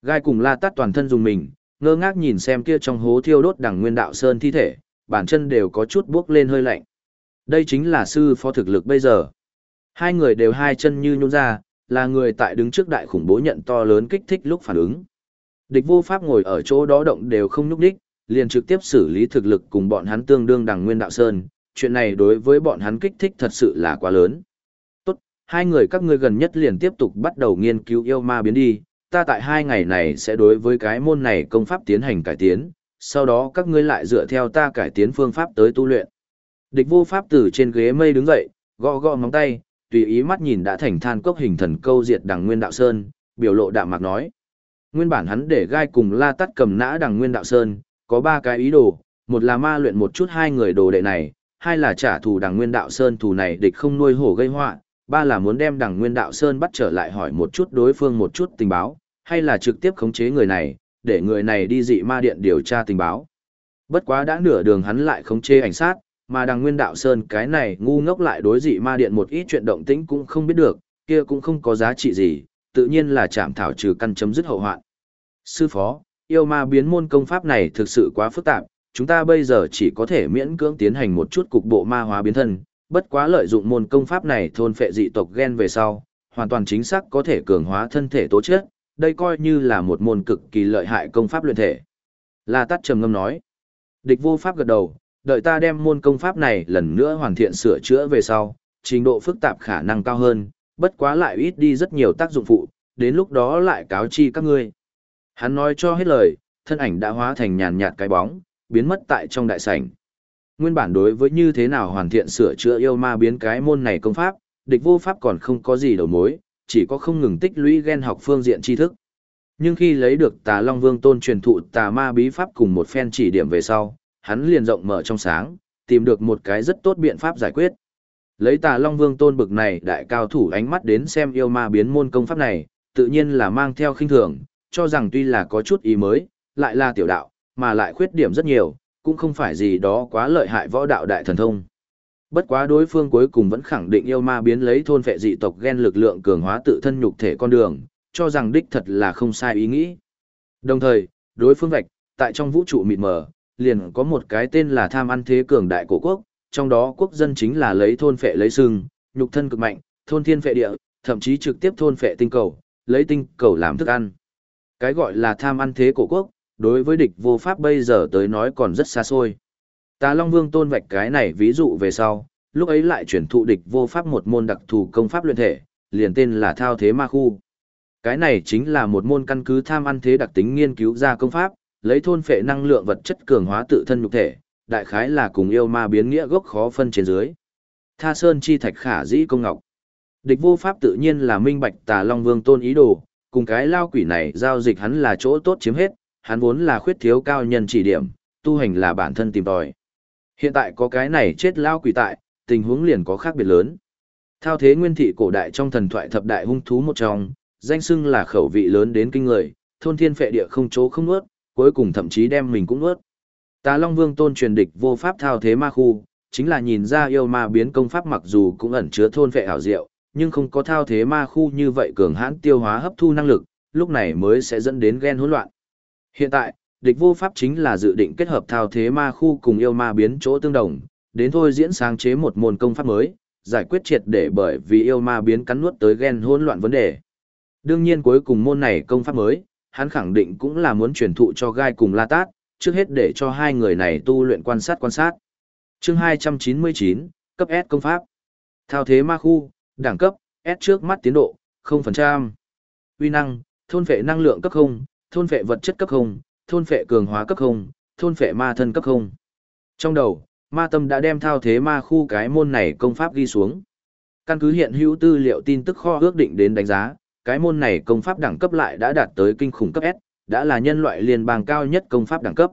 Gai cùng la tát toàn thân dùng mình, ngơ ngác nhìn xem kia trong hố thiêu đốt đằng nguyên đạo sơn thi thể, bản chân đều có chút bước lên hơi lạnh. Đây chính là sư phó thực lực bây giờ. Hai người đều hai chân như nhún ra, là người tại đứng trước đại khủng bố nhận to lớn kích thích lúc phản ứng. Địch vô pháp ngồi ở chỗ đó động đều không nhúc đích, liền trực tiếp xử lý thực lực cùng bọn hắn tương đương đằng nguyên đạo sơn. Chuyện này đối với bọn hắn kích thích thật sự là quá lớn. Tốt, hai người các ngươi gần nhất liền tiếp tục bắt đầu nghiên cứu yêu ma biến đi, ta tại hai ngày này sẽ đối với cái môn này công pháp tiến hành cải tiến, sau đó các ngươi lại dựa theo ta cải tiến phương pháp tới tu luyện. Địch vô pháp từ trên ghế mây đứng dậy, gõ gõ móng tay, tùy ý mắt nhìn đã thành than cốc hình thần câu diệt đằng nguyên đạo sơn, biểu lộ đạm mạc nói. Nguyên bản hắn để gai cùng la tắt cầm nã đằng nguyên đạo sơn, có ba cái ý đồ, một là ma luyện một chút hai người đồ đệ này, hai là trả thù đằng nguyên đạo sơn thù này địch không nuôi hổ gây họa ba là muốn đem đằng nguyên đạo sơn bắt trở lại hỏi một chút đối phương một chút tình báo, hay là trực tiếp khống chế người này, để người này đi dị ma điện điều tra tình báo. Bất quá đã nửa đường hắn lại khống chế ảnh sát, mà đằng nguyên đạo sơn cái này ngu ngốc lại đối dị ma điện một ít chuyện động tĩnh cũng không biết được, kia cũng không có giá trị gì, tự nhiên là chạm thảo trừ căn chấm dứt hậu hoạn. Sư phó, yêu ma biến môn công pháp này thực sự quá phức tạp, chúng ta bây giờ chỉ có thể miễn cưỡng tiến hành một chút cục bộ ma hóa biến thân, bất quá lợi dụng môn công pháp này thôn phệ dị tộc gen về sau, hoàn toàn chính xác có thể cường hóa thân thể tố chất, đây coi như là một môn cực kỳ lợi hại công pháp luyện thể. La Tát trầm ngâm nói. Địch vô pháp gật đầu, đợi ta đem môn công pháp này lần nữa hoàn thiện sửa chữa về sau, trình độ phức tạp khả năng cao hơn, bất quá lại ít đi rất nhiều tác dụng phụ, đến lúc đó lại cáo chi các ngươi. Hắn nói cho hết lời, thân ảnh đã hóa thành nhàn nhạt cái bóng, biến mất tại trong đại sảnh. Nguyên bản đối với như thế nào hoàn thiện sửa chữa yêu ma biến cái môn này công pháp, địch vô pháp còn không có gì đầu mối, chỉ có không ngừng tích lũy ghen học phương diện tri thức. Nhưng khi lấy được tà Long Vương tôn truyền thụ tà ma bí pháp cùng một phen chỉ điểm về sau, hắn liền rộng mở trong sáng, tìm được một cái rất tốt biện pháp giải quyết. Lấy tà Long Vương tôn bực này đại cao thủ ánh mắt đến xem yêu ma biến môn công pháp này, tự nhiên là mang theo khinh thường, cho rằng tuy là có chút ý mới, lại là tiểu đạo, mà lại khuyết điểm rất nhiều, cũng không phải gì đó quá lợi hại võ đạo đại thần thông. Bất quá đối phương cuối cùng vẫn khẳng định yêu ma biến lấy thôn phệ dị tộc gen lực lượng cường hóa tự thân nhục thể con đường, cho rằng đích thật là không sai ý nghĩ. Đồng thời, đối phương vạch, tại trong vũ trụ mịt mờ, liền có một cái tên là tham ăn thế cường đại cổ quốc, trong đó quốc dân chính là lấy thôn phệ lấy sừng, nhục thân cực mạnh, thôn thiên phệ địa, thậm chí trực tiếp thôn phệ tinh cầu, lấy tinh cầu làm thức ăn. Cái gọi là tham ăn thế cổ quốc, đối với địch vô pháp bây giờ tới nói còn rất xa xôi. Tà Long Vương tôn vạch cái này ví dụ về sau, lúc ấy lại chuyển thụ địch vô pháp một môn đặc thù công pháp luyện thể, liền tên là Thao Thế Ma Khu. Cái này chính là một môn căn cứ tham ăn thế đặc tính nghiên cứu ra công pháp, lấy thôn phệ năng lượng vật chất cường hóa tự thân nhục thể, đại khái là cùng yêu ma biến nghĩa gốc khó phân trên dưới. Tha Sơn chi thạch khả dĩ công ngọc. Địch vô pháp tự nhiên là minh bạch Tà Long Vương tôn ý đồ, cùng cái lao quỷ này giao dịch hắn là chỗ tốt chiếm hết, hắn vốn là khuyết thiếu cao nhân chỉ điểm, tu hành là bản thân tìm tòi. Hiện tại có cái này chết lao quỷ tại, tình huống liền có khác biệt lớn. Thao thế nguyên thị cổ đại trong thần thoại thập đại hung thú một trong, danh xưng là khẩu vị lớn đến kinh người, thôn thiên phệ địa không chỗ không nuốt, cuối cùng thậm chí đem mình cũng nuốt. Tà Long Vương tôn truyền địch vô pháp thao thế ma khu, chính là nhìn ra yêu ma biến công pháp mặc dù cũng ẩn chứa thôn vệ hảo diệu, nhưng không có thao thế ma khu như vậy cường hãn tiêu hóa hấp thu năng lực, lúc này mới sẽ dẫn đến ghen hỗn loạn. Hiện tại, địch vô pháp chính là dự định kết hợp thao thế ma khu cùng yêu ma biến chỗ tương đồng, đến thôi diễn sáng chế một môn công pháp mới, giải quyết triệt để bởi vì yêu ma biến cắn nuốt tới ghen hỗn loạn vấn đề. Đương nhiên cuối cùng môn này công pháp mới, hắn khẳng định cũng là muốn truyền thụ cho gai cùng La Tát, trước hết để cho hai người này tu luyện quan sát quan sát. Chương 299, cấp S công pháp. Thao thế ma khu, đẳng cấp, S trước mắt tiến độ, 0%. Uy năng, thôn vệ năng lượng cấp 0, thôn vệ vật chất cấp 0, thôn vệ cường hóa cấp 0, thôn vệ ma thân cấp 0. Trong đầu, ma tâm đã đem thao thế ma khu cái môn này công pháp ghi xuống. Căn cứ hiện hữu tư liệu tin tức kho ước định đến đánh giá, cái môn này công pháp đẳng cấp lại đã đạt tới kinh khủng cấp S, đã là nhân loại liên bang cao nhất công pháp đẳng cấp.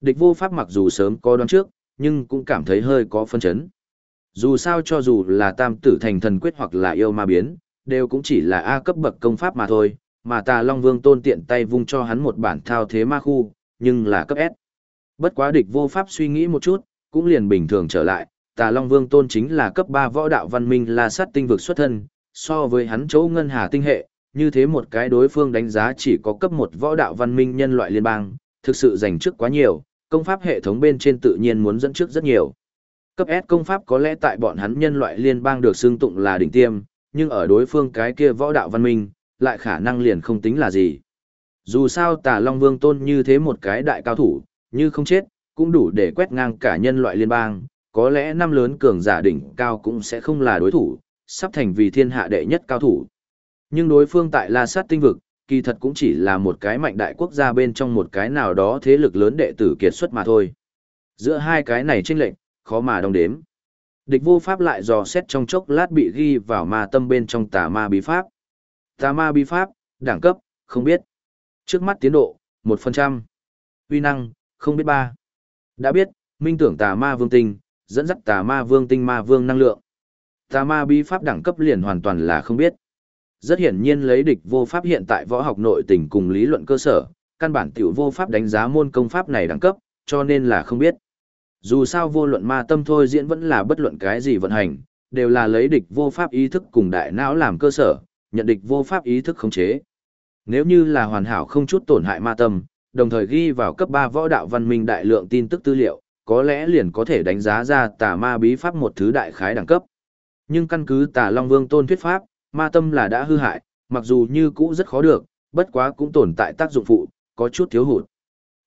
Địch vô pháp mặc dù sớm có đoán trước, nhưng cũng cảm thấy hơi có phân chấn. Dù sao cho dù là tam tử thành thần quyết hoặc là yêu ma biến, đều cũng chỉ là A cấp bậc công pháp mà thôi, mà tà Long Vương tôn tiện tay vung cho hắn một bản thao thế ma khu, nhưng là cấp S. Bất quá địch vô pháp suy nghĩ một chút, cũng liền bình thường trở lại, tà Long Vương tôn chính là cấp 3 võ đạo văn minh là sát tinh vực xuất thân, so với hắn chỗ ngân hà tinh hệ, như thế một cái đối phương đánh giá chỉ có cấp một võ đạo văn minh nhân loại liên bang, thực sự giành trước quá nhiều, công pháp hệ thống bên trên tự nhiên muốn dẫn trước rất nhiều. Cấp S công pháp có lẽ tại bọn hắn nhân loại liên bang được xưng tụng là đỉnh tiêm, nhưng ở đối phương cái kia võ đạo văn minh, lại khả năng liền không tính là gì. Dù sao tà Long Vương tôn như thế một cái đại cao thủ, như không chết, cũng đủ để quét ngang cả nhân loại liên bang, có lẽ năm lớn cường giả đỉnh cao cũng sẽ không là đối thủ, sắp thành vì thiên hạ đệ nhất cao thủ. Nhưng đối phương tại La Sát tinh vực, kỳ thật cũng chỉ là một cái mạnh đại quốc gia bên trong một cái nào đó thế lực lớn đệ tử kiệt xuất mà thôi. Giữa hai cái này chênh lệnh, khó mà đong đếm. Địch vô pháp lại dò xét trong chốc lát bị ghi vào ma tâm bên trong tà ma bí pháp. Tà ma bí pháp, đẳng cấp, không biết. Trước mắt tiến độ, 1%. Uy năng, không biết ba. Đã biết, minh tưởng tà ma vương tinh, dẫn dắt tà ma vương tinh ma vương năng lượng. Tà ma bí pháp đẳng cấp liền hoàn toàn là không biết. Rất hiển nhiên lấy địch vô pháp hiện tại võ học nội tình cùng lý luận cơ sở, căn bản tiểu vô pháp đánh giá môn công pháp này đẳng cấp, cho nên là không biết. Dù sao vô luận ma tâm thôi diễn vẫn là bất luận cái gì vận hành, đều là lấy địch vô pháp ý thức cùng đại não làm cơ sở, nhận địch vô pháp ý thức khống chế. Nếu như là hoàn hảo không chút tổn hại ma tâm, đồng thời ghi vào cấp 3 võ đạo văn minh đại lượng tin tức tư liệu, có lẽ liền có thể đánh giá ra tà ma bí pháp một thứ đại khái đẳng cấp. Nhưng căn cứ tà Long Vương tôn thuyết pháp, ma tâm là đã hư hại, mặc dù như cũ rất khó được, bất quá cũng tồn tại tác dụng phụ, có chút thiếu hụt.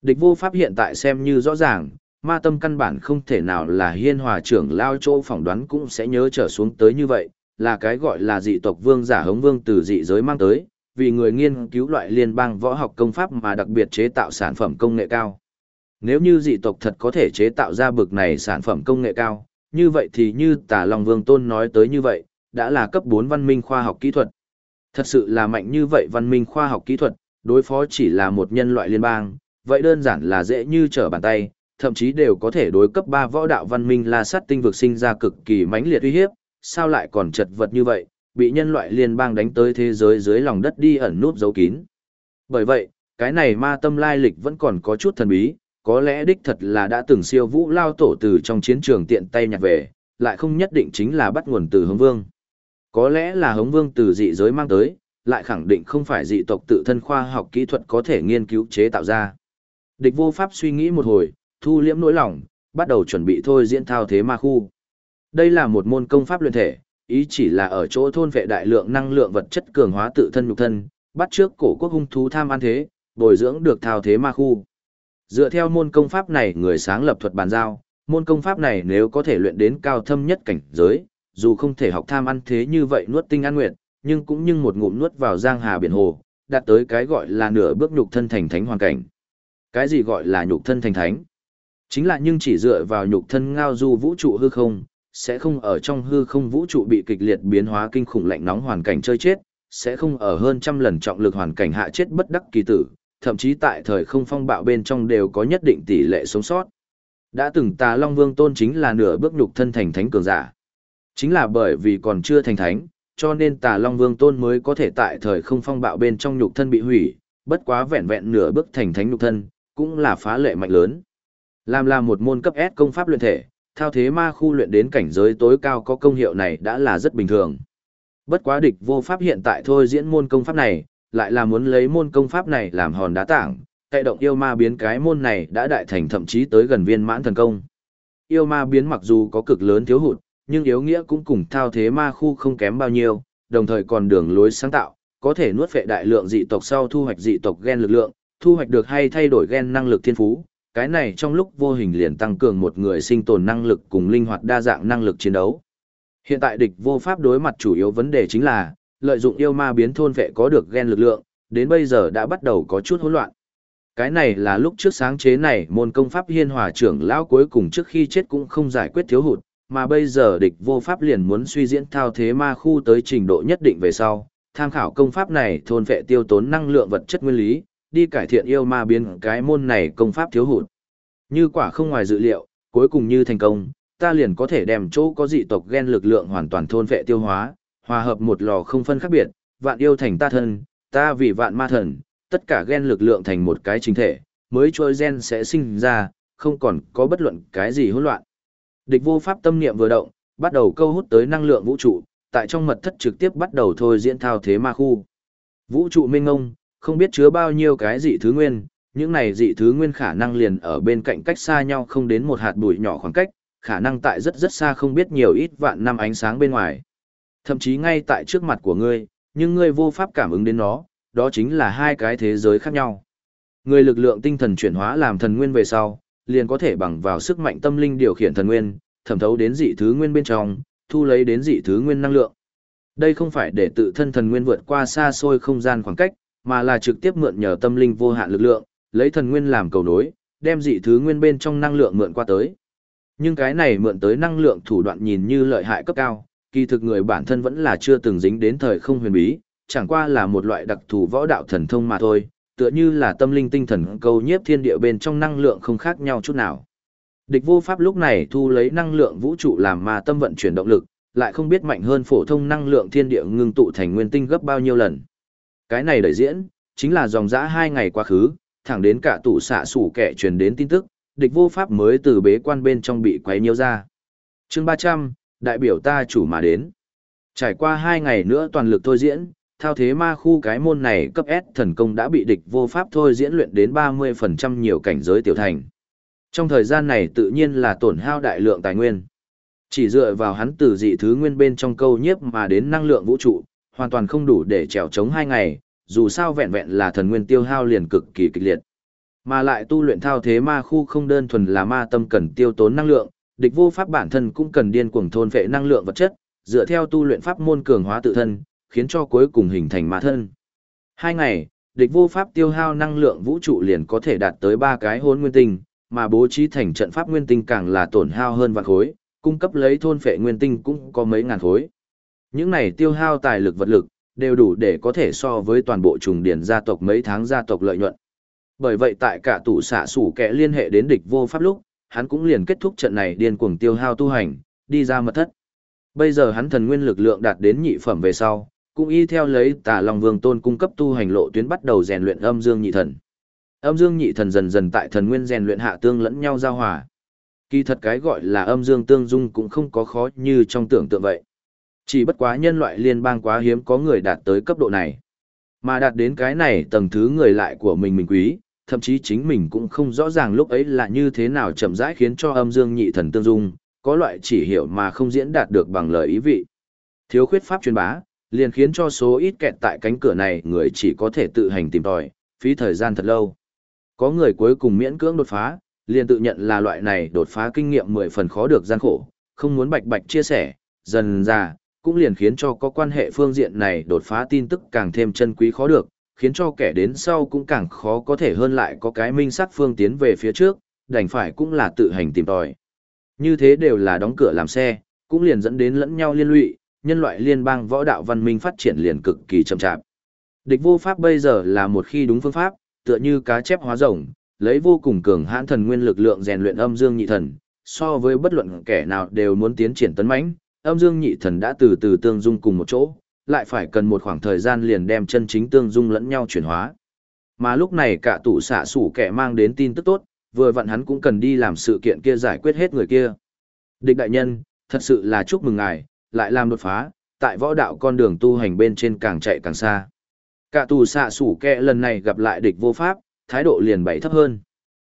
Địch vô pháp hiện tại xem như rõ ràng, ma tâm căn bản không thể nào là hiên hòa trưởng lao chỗ phỏng đoán cũng sẽ nhớ trở xuống tới như vậy, là cái gọi là dị tộc vương giả hống vương từ dị giới mang tới, vì người nghiên cứu loại liên bang võ học công pháp mà đặc biệt chế tạo sản phẩm công nghệ cao. Nếu như dị tộc thật có thể chế tạo ra bực này sản phẩm công nghệ cao, như vậy thì như tả lòng Vương Tôn nói tới như vậy, đã là cấp 4 văn minh khoa học kỹ thuật. Thật sự là mạnh như vậy văn minh khoa học kỹ thuật, đối phó chỉ là một nhân loại liên bang, vậy đơn giản là dễ như trở bàn tay, thậm chí đều có thể đối cấp 3 võ đạo văn minh la sát tinh vực sinh ra cực kỳ mãnh liệt uy hiếp, sao lại còn chật vật như vậy, bị nhân loại liên bang đánh tới thế giới dưới lòng đất đi ẩn núp giấu kín. Bởi vậy, cái này ma tâm lai lịch vẫn còn có chút thần bí, có lẽ đích thật là đã từng siêu vũ lao tổ từ trong chiến trường tiện tay nhặt về, lại không nhất định chính là bắt nguồn từ hống vương. Có lẽ là hống vương từ dị giới mang tới, lại khẳng định không phải dị tộc tự thân khoa học kỹ thuật có thể nghiên cứu chế tạo ra. Địch vô pháp suy nghĩ một hồi, thu liễm nỗi lòng, bắt đầu chuẩn bị thôi diễn thao thế ma khu. Đây là một môn công pháp luyện thể, ý chỉ là ở chỗ thôn vệ đại lượng năng lượng vật chất cường hóa tự thân nhục thân, bắt trước cổ quốc hung thú tham ăn thế, bồi dưỡng được thao thế ma khu. Dựa theo môn công pháp này người sáng lập thuật bàn giao, môn công pháp này nếu có thể luyện đến cao thâm nhất cảnh giới, dù không thể học tham ăn thế như vậy nuốt tinh ăn nguyệt, nhưng cũng như một ngụm nuốt vào giang hà biển hồ, đạt tới cái gọi là nửa bước nhục thân thành thánh hoàn cảnh. Cái gì gọi là nhục thân thành thánh? Chính là nhưng chỉ dựa vào nhục thân ngao du vũ trụ hư không, sẽ không ở trong hư không vũ trụ bị kịch liệt biến hóa kinh khủng lạnh nóng hoàn cảnh chơi chết, sẽ không ở hơn trăm lần trọng lực hoàn cảnh hạ chết bất đắc kỳ tử, thậm chí tại thời không phong bạo bên trong đều có nhất định tỷ lệ sống sót. Đã từng tà Long Vương tôn chính là nửa bước nhục thân thành thánh cường giả. Chính là bởi vì còn chưa thành thánh, cho nên tà Long Vương tôn mới có thể tại thời không phong bạo bên trong nhục thân bị hủy, bất quá vẹn vẹn nửa bước thành thánh nhục thân, cũng là phá lệ mạnh lớn. Làm là một môn cấp S công pháp luyện thể, thao thế ma khu luyện đến cảnh giới tối cao có công hiệu này đã là rất bình thường. Bất quá địch vô pháp hiện tại thôi diễn môn công pháp này, lại là muốn lấy môn công pháp này làm hòn đá tảng, cậy động yêu ma biến cái môn này đã đại thành thậm chí tới gần viên mãn thần công. Yêu ma biến mặc dù có cực lớn thiếu hụt, nhưng yếu nghĩa cũng cùng thao thế ma khu không kém bao nhiêu, đồng thời còn đường lối sáng tạo, có thể nuốt phệ đại lượng dị tộc sau thu hoạch dị tộc gen lực lượng, thu hoạch được hay thay đổi gen năng lực thiên phú, cái này trong lúc vô hình liền tăng cường một người sinh tồn năng lực cùng linh hoạt đa dạng năng lực chiến đấu. Hiện tại địch vô pháp đối mặt chủ yếu vấn đề chính là, lợi dụng yêu ma biến thôn vệ có được gen lực lượng, đến bây giờ đã bắt đầu có chút hỗn loạn. Cái này là lúc trước sáng chế này môn công pháp hiên hòa trưởng lão cuối cùng trước khi chết cũng không giải quyết thiếu hụt, mà bây giờ địch vô pháp liền muốn suy diễn thao thế ma khu tới trình độ nhất định về sau, tham khảo công pháp này thôn vệ tiêu tốn năng lượng vật chất nguyên lý, đi cải thiện yêu ma biến cái môn này công pháp thiếu hụt. Như quả không ngoài dự liệu, cuối cùng như thành công, ta liền có thể đem chỗ có dị tộc gen lực lượng hoàn toàn thôn vệ tiêu hóa, hòa hợp một lò không phân khác biệt, vạn yêu thành ta thân, ta vì vạn ma thần, tất cả gen lực lượng thành một cái chính thể, mới trôi gen sẽ sinh ra, không còn có bất luận cái gì hỗn loạn. Địch vô pháp tâm niệm vừa động, bắt đầu câu hút tới năng lượng vũ trụ, tại trong mật thất trực tiếp bắt đầu thôi diễn thao thế ma khu. Vũ trụ mênh ngông, không biết chứa bao nhiêu cái dị thứ nguyên, những này dị thứ nguyên khả năng liền ở bên cạnh cách xa nhau không đến một hạt bụi nhỏ khoảng cách, khả năng tại rất rất xa không biết nhiều ít vạn năm ánh sáng bên ngoài. Thậm chí ngay tại trước mặt của ngươi, nhưng ngươi vô pháp cảm ứng đến nó, đó chính là hai cái thế giới khác nhau. Người lực lượng tinh thần chuyển hóa làm thần nguyên về sau, liền có thể bằng vào sức mạnh tâm linh điều khiển thần nguyên, thẩm thấu đến dị thứ nguyên bên trong, thu lấy đến dị thứ nguyên năng lượng. Đây không phải để tự thân thần nguyên vượt qua xa xôi không gian khoảng cách, mà là trực tiếp mượn nhờ tâm linh vô hạn lực lượng, lấy thần nguyên làm cầu nối, đem dị thứ nguyên bên trong năng lượng mượn qua tới. Nhưng cái này mượn tới năng lượng thủ đoạn nhìn như lợi hại cấp cao, kỳ thực người bản thân vẫn là chưa từng dính đến thời không huyền bí, chẳng qua là một loại đặc thù võ đạo thần thông mà thôi, tựa như là tâm linh tinh thần câu nhiếp thiên địa bên trong năng lượng không khác nhau chút nào. Địch vô pháp lúc này thu lấy năng lượng vũ trụ làm mà tâm vận chuyển động lực, lại không biết mạnh hơn phổ thông năng lượng thiên địa ngưng tụ thành nguyên tinh gấp bao nhiêu lần. Cái này đẩy diễn, chính là dòng dã hai ngày quá khứ, thẳng đến cả tủ xạ sủ kẻ truyền đến tin tức, địch vô pháp mới từ bế quan bên trong bị quấy nhiễu ra. chương 300, đại biểu ta chủ mà đến. Trải qua hai ngày nữa toàn lực thôi diễn, thao thế ma khu cái môn này cấp S thần công đã bị địch vô pháp thôi diễn luyện đến 30% nhiều cảnh giới tiểu thành. Trong thời gian này tự nhiên là tổn hao đại lượng tài nguyên. Chỉ dựa vào hắn từ dị thứ nguyên bên trong câu nhiếp mà đến năng lượng vũ trụ, hoàn toàn không đủ để trèo chống hai ngày, dù sao vẹn vẹn là thần nguyên tiêu hao liền cực kỳ kịch liệt. Mà lại tu luyện thao thế ma khu không đơn thuần là ma tâm cần tiêu tốn năng lượng, địch vô pháp bản thân cũng cần điên cuồng thôn phệ năng lượng vật chất, dựa theo tu luyện pháp môn cường hóa tự thân, khiến cho cuối cùng hình thành ma thân. Hai ngày, địch vô pháp tiêu hao năng lượng vũ trụ liền có thể đạt tới ba cái hôn nguyên tinh, mà bố trí thành trận pháp nguyên tinh càng là tổn hao hơn vạn khối, cung cấp lấy thôn phệ nguyên tinh cũng có mấy ngàn khối. Những này tiêu hao tài lực vật lực, đều đủ để có thể so với toàn bộ trùng điển gia tộc mấy tháng gia tộc lợi nhuận. Bởi vậy tại cả tủ xạ sủ kẻ liên hệ đến địch vô pháp lúc, hắn cũng liền kết thúc trận này điên cuồng tiêu hao tu hành, đi ra mật thất. Bây giờ hắn thần nguyên lực lượng đạt đến nhị phẩm về sau, cũng y theo lấy tà Long Vương Tôn cung cấp tu hành lộ tuyến bắt đầu rèn luyện âm dương nhị thần. Âm dương nhị thần dần dần tại thần nguyên rèn luyện hạ tương lẫn nhau giao hòa. Kỳ thật cái gọi là âm dương tương dung cũng không có khó như trong tưởng tượng vậy. Chỉ bất quá nhân loại liên bang quá hiếm có người đạt tới cấp độ này. Mà đạt đến cái này tầng thứ người lại của mình mình quý, thậm chí chính mình cũng không rõ ràng lúc ấy là như thế nào chậm rãi khiến cho âm dương nhị thần tương dung, có loại chỉ hiểu mà không diễn đạt được bằng lời ý vị. Thiếu khuyết pháp truyền bá, liền khiến cho số ít kẹt tại cánh cửa này người chỉ có thể tự hành tìm tòi, phí thời gian thật lâu. Có người cuối cùng miễn cưỡng đột phá, liền tự nhận là loại này đột phá kinh nghiệm mười phần khó được gian khổ, không muốn bạch bạch chia sẻ, dần ra, cũng liền khiến cho có quan hệ phương diện này đột phá tin tức càng thêm chân quý khó được, khiến cho kẻ đến sau cũng càng khó có thể hơn lại có cái minh sắc phương tiến về phía trước, đành phải cũng là tự hành tìm tòi. Như thế đều là đóng cửa làm xe, cũng liền dẫn đến lẫn nhau liên lụy, nhân loại liên bang võ đạo văn minh phát triển liền cực kỳ chậm chạp. Địch vô pháp bây giờ là một khi đúng phương pháp, tựa như cá chép hóa rồng, lấy vô cùng cường hãn thần nguyên lực lượng rèn luyện âm dương nhị thần, so với bất luận kẻ nào đều muốn tiến triển tấn mãnh, âm dương nhị thần đã từ từ tương dung cùng một chỗ, lại phải cần một khoảng thời gian liền đem chân chính tương dung lẫn nhau chuyển hóa. Mà lúc này cả tủ xạ sủ kẻ mang đến tin tức tốt, vừa vặn hắn cũng cần đi làm sự kiện kia giải quyết hết người kia. Địch đại nhân, thật sự là chúc mừng ngài, lại làm đột phá, tại võ đạo con đường tu hành bên trên càng chạy càng xa. Cả tù xạ sủ kẻ lần này gặp lại địch vô pháp, thái độ liền bảy thấp hơn.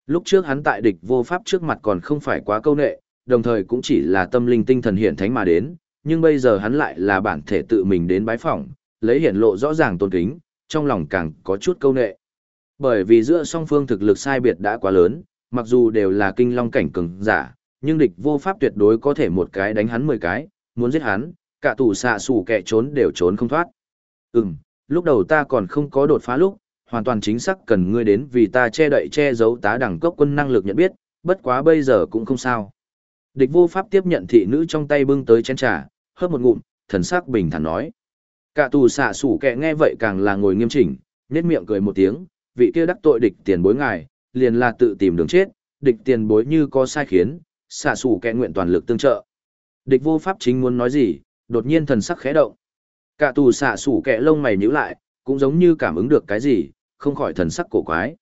Lúc trước hắn tại địch vô pháp trước mặt còn không phải quá câu nệ, đồng thời cũng chỉ là tâm linh tinh thần hiển thánh mà đến, nhưng bây giờ hắn lại là bản thể tự mình đến bái phỏng, lấy hiển lộ rõ ràng tôn kính, trong lòng càng có chút câu nệ. Bởi vì giữa song phương thực lực sai biệt đã quá lớn, mặc dù đều là kinh long cảnh cường giả, nhưng địch vô pháp tuyệt đối có thể một cái đánh hắn 10 cái, muốn giết hắn, cả tù xạ sủ kẻ trốn đều trốn không thoát. Ừm, lúc đầu ta còn không có đột phá lúc, hoàn toàn chính xác cần ngươi đến vì ta che đậy che giấu tá đẳng cấp quân năng lực nhận biết, bất quá bây giờ cũng không sao. Địch vô pháp tiếp nhận thị nữ trong tay bưng tới chén trà, hớp một ngụm, thần sắc bình thản nói. Cả tù xạ sủ kẻ nghe vậy càng là ngồi nghiêm chỉnh, nét miệng cười một tiếng, vị kia đắc tội địch tiền bối ngài, liền là tự tìm đường chết, địch tiền bối như có sai khiến, xạ sủ kẻ nguyện toàn lực tương trợ. Địch vô pháp chính muốn nói gì, đột nhiên thần sắc khẽ động. Cả tù xạ sủ kẻ lông mày nhíu lại, cũng giống như cảm ứng được cái gì, không khỏi thần sắc cổ quái.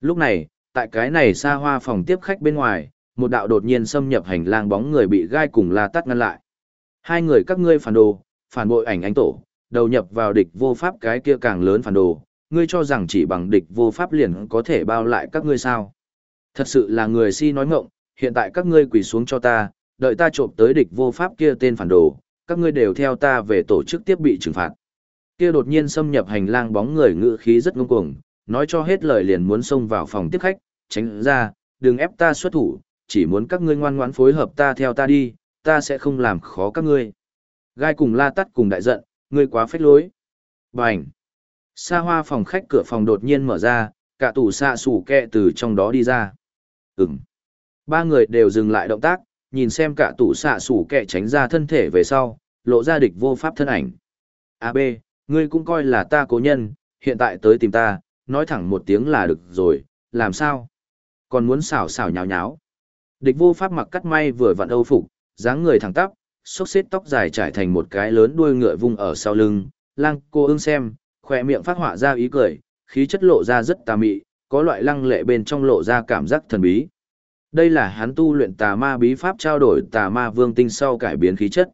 Lúc này, tại cái này xa hoa phòng tiếp khách bên ngoài, một đạo đột nhiên xâm nhập hành lang bóng người bị gai cùng la tắt ngăn lại. Hai người các ngươi phản đồ, phản bội ảnh anh tổ, đầu nhập vào địch vô pháp cái kia càng lớn phản đồ, ngươi cho rằng chỉ bằng địch vô pháp liền có thể bao lại các ngươi sao. Thật sự là người si nói ngộng, hiện tại các ngươi quỳ xuống cho ta, đợi ta trộm tới địch vô pháp kia tên phản đồ, các ngươi đều theo ta về tổ chức tiếp bị trừng phạt. Kia đột nhiên xâm nhập hành lang bóng người ngự khí rất ngông cuồng, nói cho hết lời liền muốn xông vào phòng tiếp khách, tránh ra, đừng ép ta xuất thủ, chỉ muốn các ngươi ngoan ngoãn phối hợp ta theo ta đi, ta sẽ không làm khó các ngươi. Gai cùng la tắt cùng đại giận, ngươi quá phách lối. Bành! Sa hoa phòng khách cửa phòng đột nhiên mở ra, cả tủ xạ sủ kẹ từ trong đó đi ra. Ừm. Ba người đều dừng lại động tác, nhìn xem cả tủ xạ sủ kẹ tránh ra thân thể về sau, lộ ra địch vô pháp thân ảnh. A ngươi cũng coi là ta cố nhân, hiện tại tới tìm ta, nói thẳng một tiếng là được rồi, làm sao? Còn muốn xảo xảo nháo nháo. Địch vô pháp mặc cắt may vừa vặn âu phục, dáng người thẳng tắp, xốc xếp tóc dài trải thành một cái lớn đuôi ngựa vung ở sau lưng, lang cô ưng xem, khỏe miệng phát họa ra ý cười, khí chất lộ ra rất tà mị, có loại lăng lệ bên trong lộ ra cảm giác thần bí. Đây là hắn tu luyện tà ma bí pháp trao đổi tà ma vương tinh sau cải biến khí chất.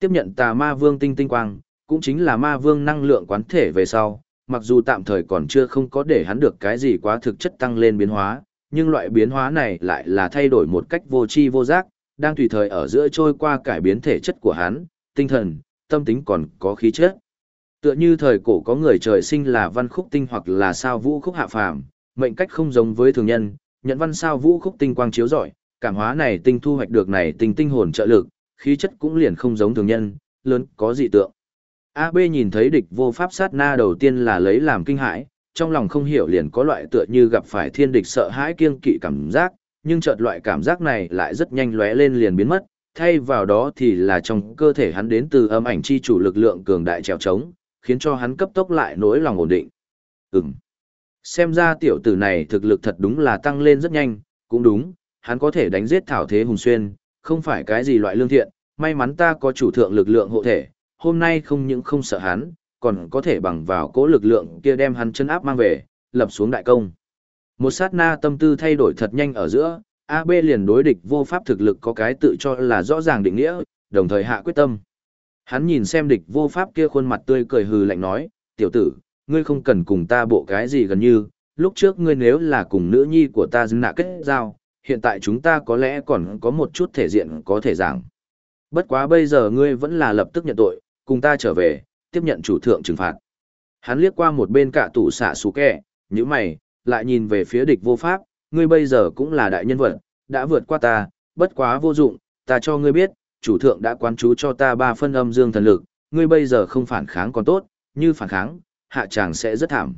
Tiếp nhận tà ma vương tinh tinh quang, cũng chính là ma vương năng lượng quán thể về sau, mặc dù tạm thời còn chưa không có để hắn được cái gì quá thực chất tăng lên biến hóa, nhưng loại biến hóa này lại là thay đổi một cách vô tri vô giác, đang tùy thời ở giữa trôi qua cải biến thể chất của hắn, tinh thần, tâm tính còn có khí chất. Tựa như thời cổ có người trời sinh là văn khúc tinh hoặc là sao vũ khúc hạ phàm, mệnh cách không giống với thường nhân, nhận văn sao vũ khúc tinh quang chiếu rọi, cảm hóa này tinh thu hoạch được này tinh tinh hồn trợ lực, khí chất cũng liền không giống thường nhân, lớn có dị tượng. AB nhìn thấy địch vô pháp sát na đầu tiên là lấy làm kinh hãi, trong lòng không hiểu liền có loại tựa như gặp phải thiên địch sợ hãi kiêng kỵ cảm giác, nhưng chợt loại cảm giác này lại rất nhanh lóe lên liền biến mất, thay vào đó thì là trong cơ thể hắn đến từ âm ảnh chi chủ lực lượng cường đại trèo trống, khiến cho hắn cấp tốc lại nỗi lòng ổn định. Ừm. Xem ra tiểu tử này thực lực thật đúng là tăng lên rất nhanh, cũng đúng, hắn có thể đánh giết thảo thế hùng xuyên, không phải cái gì loại lương thiện, may mắn ta có chủ thượng lực lượng hộ thể, hôm nay không những không sợ hắn, còn có thể bằng vào cố lực lượng kia đem hắn chân áp mang về, lập xuống đại công. Một sát na tâm tư thay đổi thật nhanh ở giữa, AB liền đối địch vô pháp thực lực có cái tự cho là rõ ràng định nghĩa, đồng thời hạ quyết tâm. Hắn nhìn xem địch vô pháp kia khuôn mặt tươi cười hừ lạnh nói, tiểu tử, ngươi không cần cùng ta bộ cái gì gần như, lúc trước ngươi nếu là cùng nữ nhi của ta dưng nạ kết giao, hiện tại chúng ta có lẽ còn có một chút thể diện có thể giảng. Bất quá bây giờ ngươi vẫn là lập tức nhận tội, cùng ta trở về, tiếp nhận chủ thượng trừng phạt. Hắn liếc qua một bên cả tủ xạ xú kẻ, như mày, lại nhìn về phía địch vô pháp, ngươi bây giờ cũng là đại nhân vật, đã vượt qua ta, bất quá vô dụng, ta cho ngươi biết, chủ thượng đã quán chú cho ta ba phân âm dương thần lực, ngươi bây giờ không phản kháng còn tốt, như phản kháng, hạ chàng sẽ rất thảm.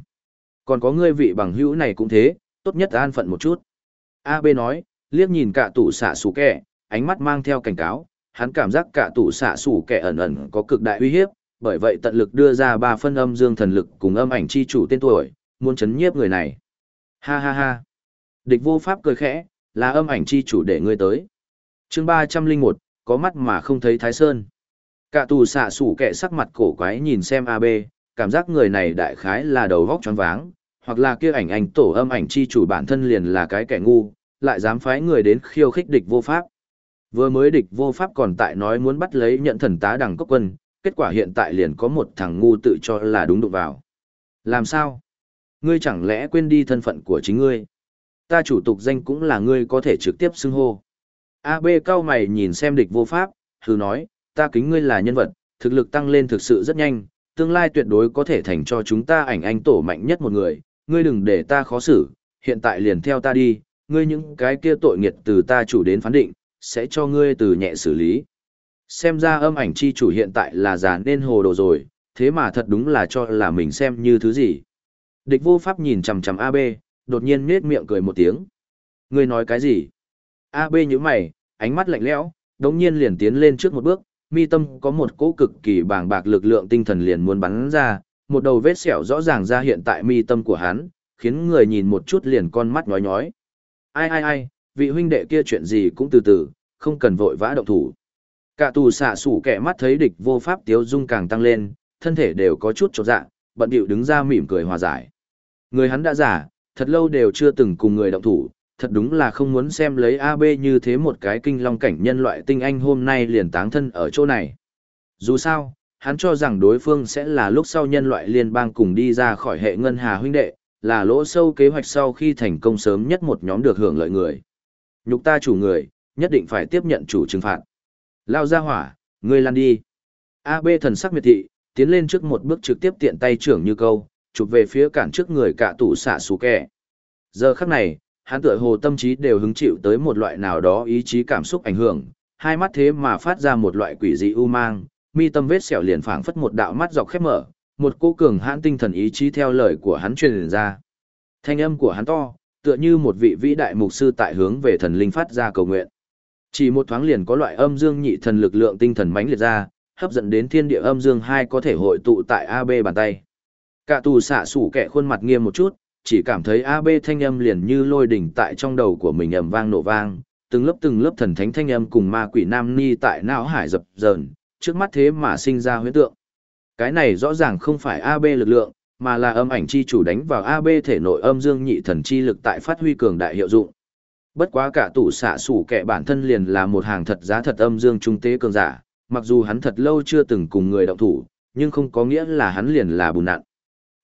Còn có ngươi vị bằng hữu này cũng thế, tốt nhất an phận một chút. A B nói, liếc nhìn cả tủ xạ sủ kẹ, ánh mắt mang theo cảnh cáo, hắn cảm giác cả tủ xạ sủ kẹ ẩn ẩn có cực đại uy hiếp, bởi vậy tận lực đưa ra ba phân âm dương thần lực cùng âm ảnh chi chủ tên tuổi, muốn chấn nhiếp người này. Ha ha ha. Địch vô pháp cười khẽ, là âm ảnh chi chủ để ngươi tới. chương ba trăm linh một có mắt mà không thấy Thái Sơn. Cả tù xạ sủ kẻ sắc mặt cổ quái nhìn xem AB, cảm giác người này đại khái là đầu vóc tròn váng, hoặc là kia ảnh ảnh tổ âm ảnh chi chủ bản thân liền là cái kẻ ngu, lại dám phái người đến khiêu khích địch vô pháp. Vừa mới địch vô pháp còn tại nói muốn bắt lấy nhận thần tá đằng cốc quân, kết quả hiện tại liền có một thằng ngu tự cho là đúng đụng vào. Làm sao? Ngươi chẳng lẽ quên đi thân phận của chính ngươi? Ta chủ tục danh cũng là ngươi có thể trực tiếp xưng hô. AB cao mày nhìn xem địch vô pháp, hừ nói, ta kính ngươi là nhân vật, thực lực tăng lên thực sự rất nhanh, tương lai tuyệt đối có thể thành cho chúng ta ảnh anh tổ mạnh nhất một người, ngươi đừng để ta khó xử, hiện tại liền theo ta đi, ngươi những cái kia tội nghiệt từ ta chủ đến phán định, sẽ cho ngươi từ nhẹ xử lý. Xem ra âm ảnh chi chủ hiện tại là già nên hồ đồ rồi, thế mà thật đúng là cho là mình xem như thứ gì. Địch vô pháp nhìn chằm chằm AB, đột nhiên nết miệng cười một tiếng. Ngươi nói cái gì? AB như mày, ánh mắt lạnh lẽo, đống nhiên liền tiến lên trước một bước, mi tâm có một cỗ cực kỳ bàng bạc lực lượng tinh thần liền muốn bắn ra, một đầu vết sẹo rõ ràng ra hiện tại mi tâm của hắn, khiến người nhìn một chút liền con mắt nhói nhói. Ai ai ai, vị huynh đệ kia chuyện gì cũng từ từ, không cần vội vã động thủ. Cả tù xạ sủ kẻ mắt thấy địch vô pháp tiếu dung càng tăng lên, thân thể đều có chút chột dạ, bận điệu đứng ra mỉm cười hòa giải. Người hắn đã giả, thật lâu đều chưa từng cùng người động thủ, thật đúng là không muốn xem lấy AB như thế một cái kinh long cảnh nhân loại tinh anh hôm nay liền táng thân ở chỗ này. Dù sao, hắn cho rằng đối phương sẽ là lúc sau nhân loại liên bang cùng đi ra khỏi hệ ngân hà huynh đệ, là lỗ sâu kế hoạch sau khi thành công sớm nhất một nhóm được hưởng lợi người. Nhục ta chủ người, nhất định phải tiếp nhận chủ trừng phạt. Lao ra hỏa, ngươi lăn đi. AB thần sắc miệt thị, tiến lên trước một bước trực tiếp tiện tay trưởng như câu, chụp về phía cản trước người cả tủ xạ xù kẹ. Giờ khắc này, hắn tựa hồ tâm trí đều hứng chịu tới một loại nào đó ý chí cảm xúc ảnh hưởng, hai mắt thế mà phát ra một loại quỷ dị u mang, mi tâm vết sẹo liền phảng phất một đạo mắt dọc khép mở, một cô cường hãn tinh thần ý chí theo lời của hắn truyền ra. Thanh âm của hắn to, tựa như một vị vĩ đại mục sư tại hướng về thần linh phát ra cầu nguyện. Chỉ một thoáng liền có loại âm dương nhị thần lực lượng tinh thần mãnh liệt ra, hấp dẫn đến thiên địa âm dương hai có thể hội tụ tại AB bàn tay. Cả tù xạ sủ kẻ khuôn mặt nghiêm một chút, chỉ cảm thấy AB thanh âm liền như lôi đỉnh tại trong đầu của mình ầm vang nổ vang, từng lớp từng lớp thần thánh thanh âm cùng ma quỷ nam ni tại não hải dập dờn, trước mắt thế mà sinh ra huyễn tượng. Cái này rõ ràng không phải AB lực lượng, mà là âm ảnh chi chủ đánh vào AB thể nội âm dương nhị thần chi lực tại phát huy cường đại hiệu dụng. Bất quá cả tủ xạ sủ kẻ bản thân liền là một hàng thật giá thật âm dương trung tế cường giả, mặc dù hắn thật lâu chưa từng cùng người động thủ, nhưng không có nghĩa là hắn liền là bùn nạn.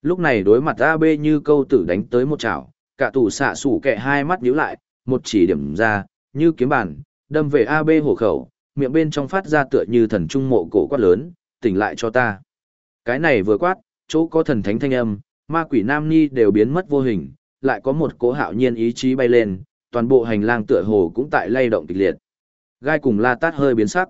Lúc này đối mặt AB như câu tử đánh tới một chảo, cả tủ xạ sủ kẹ hai mắt nhíu lại, một chỉ điểm ra, như kiếm bàn, đâm về AB hổ khẩu, miệng bên trong phát ra tựa như thần trung mộ cổ quát lớn, tỉnh lại cho ta. Cái này vừa quát, chỗ có thần thánh thanh âm, ma quỷ nam ni đều biến mất vô hình, lại có một cỗ hạo nhiên ý chí bay lên, toàn bộ hành lang tựa hồ cũng tại lay động kịch liệt. Gai cùng la tát hơi biến sắc.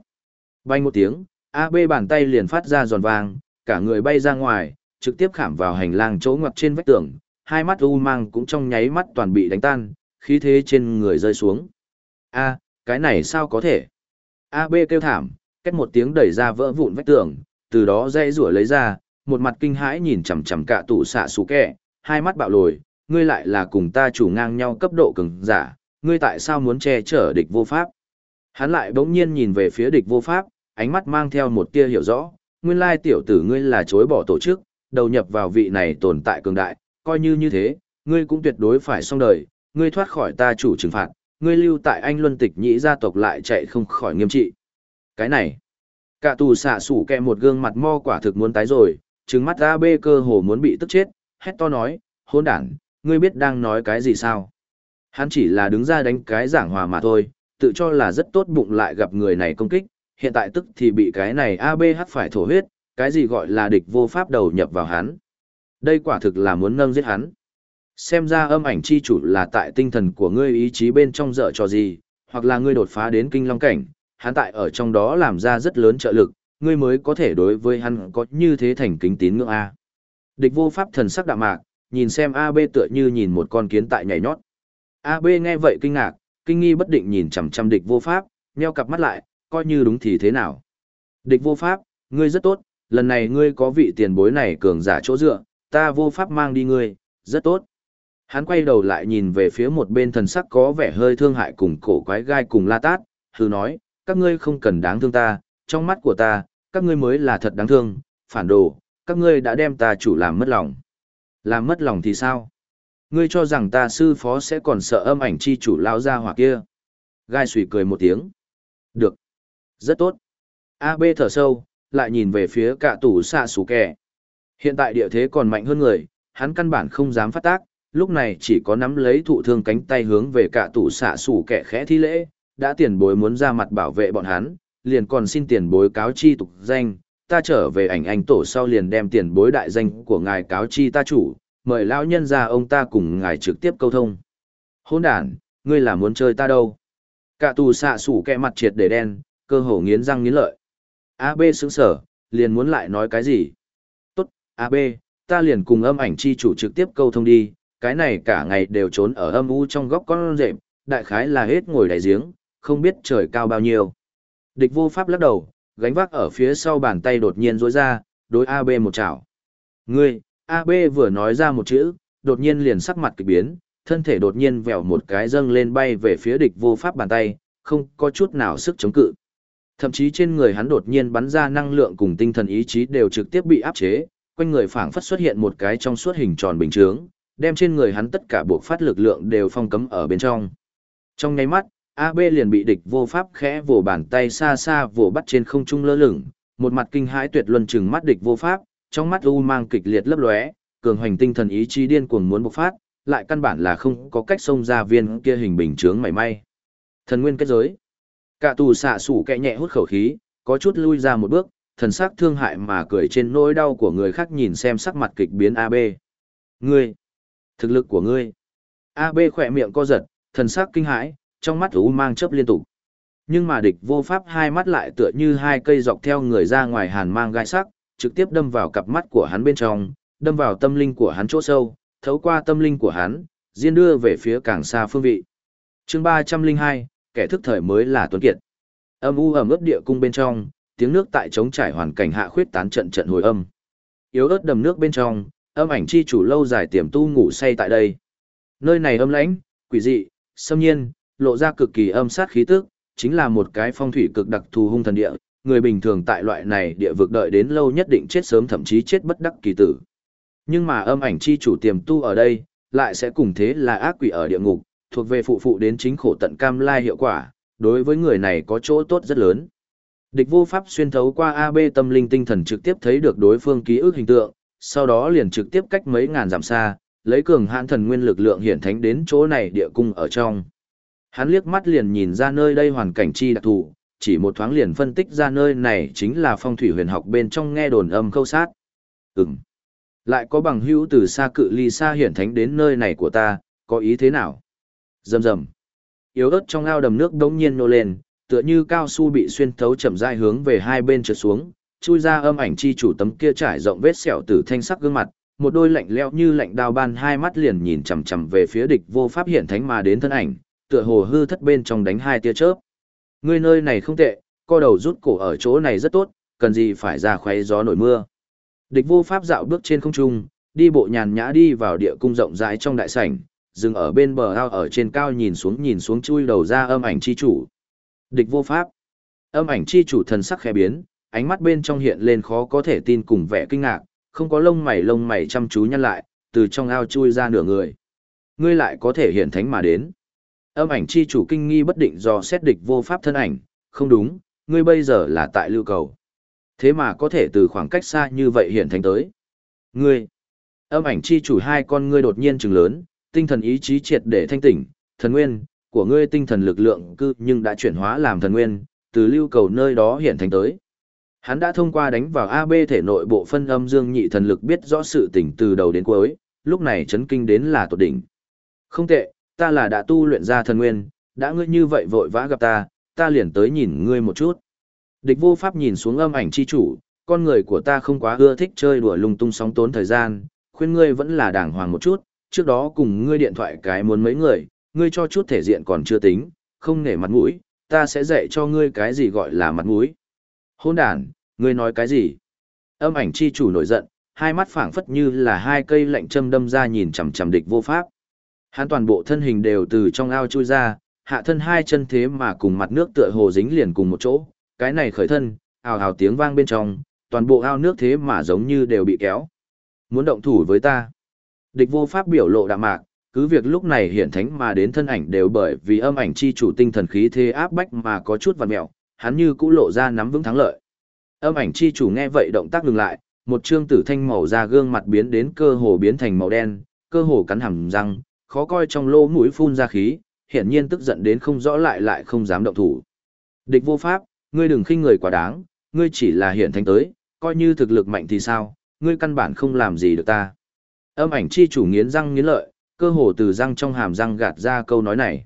Bay một tiếng, AB bàn tay liền phát ra giòn vàng, cả người bay ra ngoài, trực tiếp khảm vào hành lang chỗ ngoặt trên vách tường, hai mắt u mang cũng trong nháy mắt toàn bị đánh tan, khí thế trên người rơi xuống. A, cái này sao có thể? AB kêu thảm, cách một tiếng đẩy ra vỡ vụn vách tường, từ đó dây rủa lấy ra, một mặt kinh hãi nhìn chằm chằm cả tủ xạ xù kẹ, hai mắt bạo lồi, ngươi lại là cùng ta chủ ngang nhau cấp độ cường giả, ngươi tại sao muốn che chở địch vô pháp? Hắn lại bỗng nhiên nhìn về phía địch vô pháp, ánh mắt mang theo một tia hiểu rõ, nguyên lai tiểu tử ngươi là chối bỏ tổ chức, đầu nhập vào vị này tồn tại cường đại, coi như như thế, ngươi cũng tuyệt đối phải xong đời, ngươi thoát khỏi ta chủ trừng phạt, ngươi lưu tại anh luân tịch nhĩ gia tộc lại chạy không khỏi nghiêm trị. Cái này, cả tù xạ sủ kẹ một gương mặt mo quả thực muốn tái rồi, trừng mắt ra bê cơ hồ muốn bị tức chết, hét to nói, hôn đản, ngươi biết đang nói cái gì sao? Hắn chỉ là đứng ra đánh cái giảng hòa mà thôi, tự cho là rất tốt bụng lại gặp người này công kích, hiện tại tức thì bị cái này ABH phải thổ huyết, cái gì gọi là địch vô pháp đầu nhập vào hắn. Đây quả thực là muốn nâng giết hắn. Xem ra âm ảnh chi chủ là tại tinh thần của ngươi ý chí bên trong dở trò gì, hoặc là ngươi đột phá đến kinh long cảnh, hắn tại ở trong đó làm ra rất lớn trợ lực, ngươi mới có thể đối với hắn có như thế thành kính tín ngưỡng A. Địch vô pháp thần sắc đạm mạc, nhìn xem AB tựa như nhìn một con kiến tại nhảy nhót. AB nghe vậy kinh ngạc, kinh nghi bất định nhìn chằm chằm địch vô pháp, nheo cặp mắt lại, coi như đúng thì thế nào. Địch vô pháp, ngươi rất tốt, lần này ngươi có vị tiền bối này cường giả chỗ dựa, ta vô pháp mang đi ngươi, rất tốt. Hắn quay đầu lại nhìn về phía một bên thần sắc có vẻ hơi thương hại cùng cổ quái gai cùng la tát, hư nói, các ngươi không cần đáng thương ta, trong mắt của ta, các ngươi mới là thật đáng thương, phản đồ, các ngươi đã đem ta chủ làm mất lòng. Làm mất lòng thì sao? Ngươi cho rằng ta sư phó sẽ còn sợ âm ảnh chi chủ lao ra hoặc kia. Gai sủi cười một tiếng. Được. Rất tốt. A B thở sâu, lại nhìn về phía cả tủ xạ sủ kẻ. Hiện tại địa thế còn mạnh hơn người, hắn căn bản không dám phát tác, lúc này chỉ có nắm lấy thụ thương cánh tay hướng về cả tủ xạ sủ kẻ khẽ thi lễ, đã tiền bối muốn ra mặt bảo vệ bọn hắn, liền còn xin tiền bối cáo chi tục danh, ta trở về ảnh anh tổ sau liền đem tiền bối đại danh của ngài cáo chi ta chủ, mời lão nhân ra ông ta cùng ngài trực tiếp câu thông. Hôn đàn, ngươi là muốn chơi ta đâu? Cả tù xạ sủ kẹ mặt triệt để đen, cơ hồ nghiến răng nghiến lợi. AB sững sở, liền muốn lại nói cái gì? Tốt, AB, ta liền cùng âm ảnh chi chủ trực tiếp câu thông đi, cái này cả ngày đều trốn ở âm u trong góc con rệm, đại khái là hết ngồi đại giếng, không biết trời cao bao nhiêu. Địch vô pháp lắc đầu, gánh vác ở phía sau bàn tay đột nhiên rối ra, đối AB một chảo. Ngươi, AB vừa nói ra một chữ, đột nhiên liền sắc mặt kỳ biến, thân thể đột nhiên vèo một cái dâng lên bay về phía địch vô pháp bàn tay, không có chút nào sức chống cự. Thậm chí trên người hắn đột nhiên bắn ra năng lượng cùng tinh thần ý chí đều trực tiếp bị áp chế, quanh người phảng phất xuất hiện một cái trong suốt hình tròn bình chướng, đem trên người hắn tất cả buộc phát lực lượng đều phong cấm ở bên trong. Trong nháy mắt, AB liền bị địch vô pháp khẽ vồ bàn tay xa xa vồ bắt trên không trung lơ lửng, một mặt kinh hãi tuyệt luân chừng mắt địch vô pháp, trong mắt u mang kịch liệt lấp lóe, cường hoành tinh thần ý chí điên cuồng muốn bộc phát, lại căn bản là không có cách xông ra viên kia hình bình chướng mảy may. Thần nguyên kết giới. Cả tù xạ sủ kẹ nhẹ hút khẩu khí, có chút lui ra một bước, thần sắc thương hại mà cười trên nỗi đau của người khác nhìn xem sắc mặt kịch biến AB. Ngươi, thực lực của ngươi. AB khỏe miệng co giật, thần sắc kinh hãi, trong mắt u mang chớp liên tục. Nhưng mà địch vô pháp hai mắt lại tựa như hai cây dọc theo người ra ngoài hàn mang gai sắc, trực tiếp đâm vào cặp mắt của hắn bên trong, đâm vào tâm linh của hắn chỗ sâu, thấu qua tâm linh của hắn, diên đưa về phía càng xa phương vị. chương 302, kẻ thức thời mới là tuấn kiệt. Âm u ẩm ướt địa cung bên trong, tiếng nước tại trống trải hoàn cảnh hạ khuyết tán trận trận hồi âm. Yếu ớt đầm nước bên trong, âm ảnh chi chủ lâu dài tiềm tu ngủ say tại đây. Nơi này âm lãnh, quỷ dị, xâm nhiên, lộ ra cực kỳ âm sát khí tức, chính là một cái phong thủy cực đặc thù hung thần địa, người bình thường tại loại này địa vực đợi đến lâu nhất định chết sớm thậm chí chết bất đắc kỳ tử. Nhưng mà âm ảnh chi chủ tiềm tu ở đây, lại sẽ cùng thế là ác quỷ ở địa ngục, thuộc về phụ phụ đến chính khổ tận cam lai hiệu quả, đối với người này có chỗ tốt rất lớn. Địch vô pháp xuyên thấu qua AB tâm linh tinh thần trực tiếp thấy được đối phương ký ức hình tượng, sau đó liền trực tiếp cách mấy ngàn dặm xa, lấy cường hãn thần nguyên lực lượng hiển thánh đến chỗ này địa cung ở trong. Hắn liếc mắt liền nhìn ra nơi đây hoàn cảnh chi đặc thù, chỉ một thoáng liền phân tích ra nơi này chính là phong thủy huyền học bên trong nghe đồn âm khâu sát. Ừm. Lại có bằng hữu từ xa cự ly xa hiển thánh đến nơi này của ta, có ý thế nào? Rầm rầm. Yếu ớt trong ao đầm nước đống nhiên nô lên, tựa như cao su bị xuyên thấu chậm rãi hướng về hai bên trượt xuống, chui ra âm ảnh chi chủ tấm kia trải rộng vết sẹo tử thanh sắc gương mặt, một đôi lạnh lẽo như lạnh đao ban hai mắt liền nhìn chằm chằm về phía địch vô pháp hiện thánh mà đến thân ảnh, tựa hồ hư thất bên trong đánh hai tia chớp. Ngươi nơi này không tệ, co đầu rút cổ ở chỗ này rất tốt, cần gì phải ra khoé gió nổi mưa. Địch vô pháp dạo bước trên không trung, đi bộ nhàn nhã đi vào địa cung rộng rãi trong đại sảnh, dừng ở bên bờ ao ở trên cao nhìn xuống nhìn xuống chui đầu ra âm ảnh chi chủ. Địch vô pháp. Âm ảnh chi chủ thần sắc khẽ biến, ánh mắt bên trong hiện lên khó có thể tin cùng vẻ kinh ngạc, không có lông mày lông mày chăm chú nhăn lại, từ trong ao chui ra nửa người. Ngươi lại có thể hiện thánh mà đến. Âm ảnh chi chủ kinh nghi bất định do xét địch vô pháp thân ảnh, không đúng, ngươi bây giờ là tại lưu cầu. Thế mà có thể từ khoảng cách xa như vậy hiện thành tới. Ngươi, âm ảnh chi chủ hai con ngươi đột nhiên trừng lớn, tinh thần ý chí triệt để thanh tỉnh, thần nguyên, của ngươi tinh thần lực lượng cư nhưng đã chuyển hóa làm thần nguyên, từ lưu cầu nơi đó hiện thành tới. Hắn đã thông qua đánh vào AB thể nội bộ phân âm dương nhị thần lực biết rõ sự tỉnh từ đầu đến cuối, lúc này chấn kinh đến là tột đỉnh. Không tệ, ta là đã tu luyện ra thần nguyên, đã ngươi như vậy vội vã gặp ta, ta liền tới nhìn ngươi một chút. Địch vô pháp nhìn xuống âm ảnh chi chủ, con người của ta không quá ưa thích chơi đùa lung tung sóng tốn thời gian, khuyên ngươi vẫn là đàng hoàng một chút, trước đó cùng ngươi điện thoại cái muốn mấy người, ngươi cho chút thể diện còn chưa tính, không nể mặt mũi, ta sẽ dạy cho ngươi cái gì gọi là mặt mũi. Hôn đàn, ngươi nói cái gì? Âm ảnh chi chủ nổi giận, hai mắt phảng phất như là hai cây lạnh châm đâm ra nhìn chằm chằm địch vô pháp. Hắn toàn bộ thân hình đều từ trong ao chui ra, hạ thân hai chân thế mà cùng mặt nước tựa hồ dính liền cùng một chỗ, cái này khởi thân, ào ào tiếng vang bên trong, toàn bộ ao nước thế mà giống như đều bị kéo. Muốn động thủ với ta. Địch vô pháp biểu lộ đạm mạc, cứ việc lúc này hiện thánh mà đến thân ảnh đều bởi vì âm ảnh chi chủ tinh thần khí thế áp bách mà có chút vằn mẹo, hắn như cũ lộ ra nắm vững thắng lợi. Âm ảnh chi chủ nghe vậy động tác ngừng lại, một trương tử thanh màu da gương mặt biến đến cơ hồ biến thành màu đen, cơ hồ cắn hàm răng, khó coi trong lỗ mũi phun ra khí, hiển nhiên tức giận đến không rõ lại lại không dám động thủ. Địch vô pháp, ngươi đừng khinh người quá đáng, ngươi chỉ là hiển thánh tới, coi như thực lực mạnh thì sao, ngươi căn bản không làm gì được ta. Âm ảnh chi chủ nghiến răng nghiến lợi, cơ hồ từ răng trong hàm răng gạt ra câu nói này.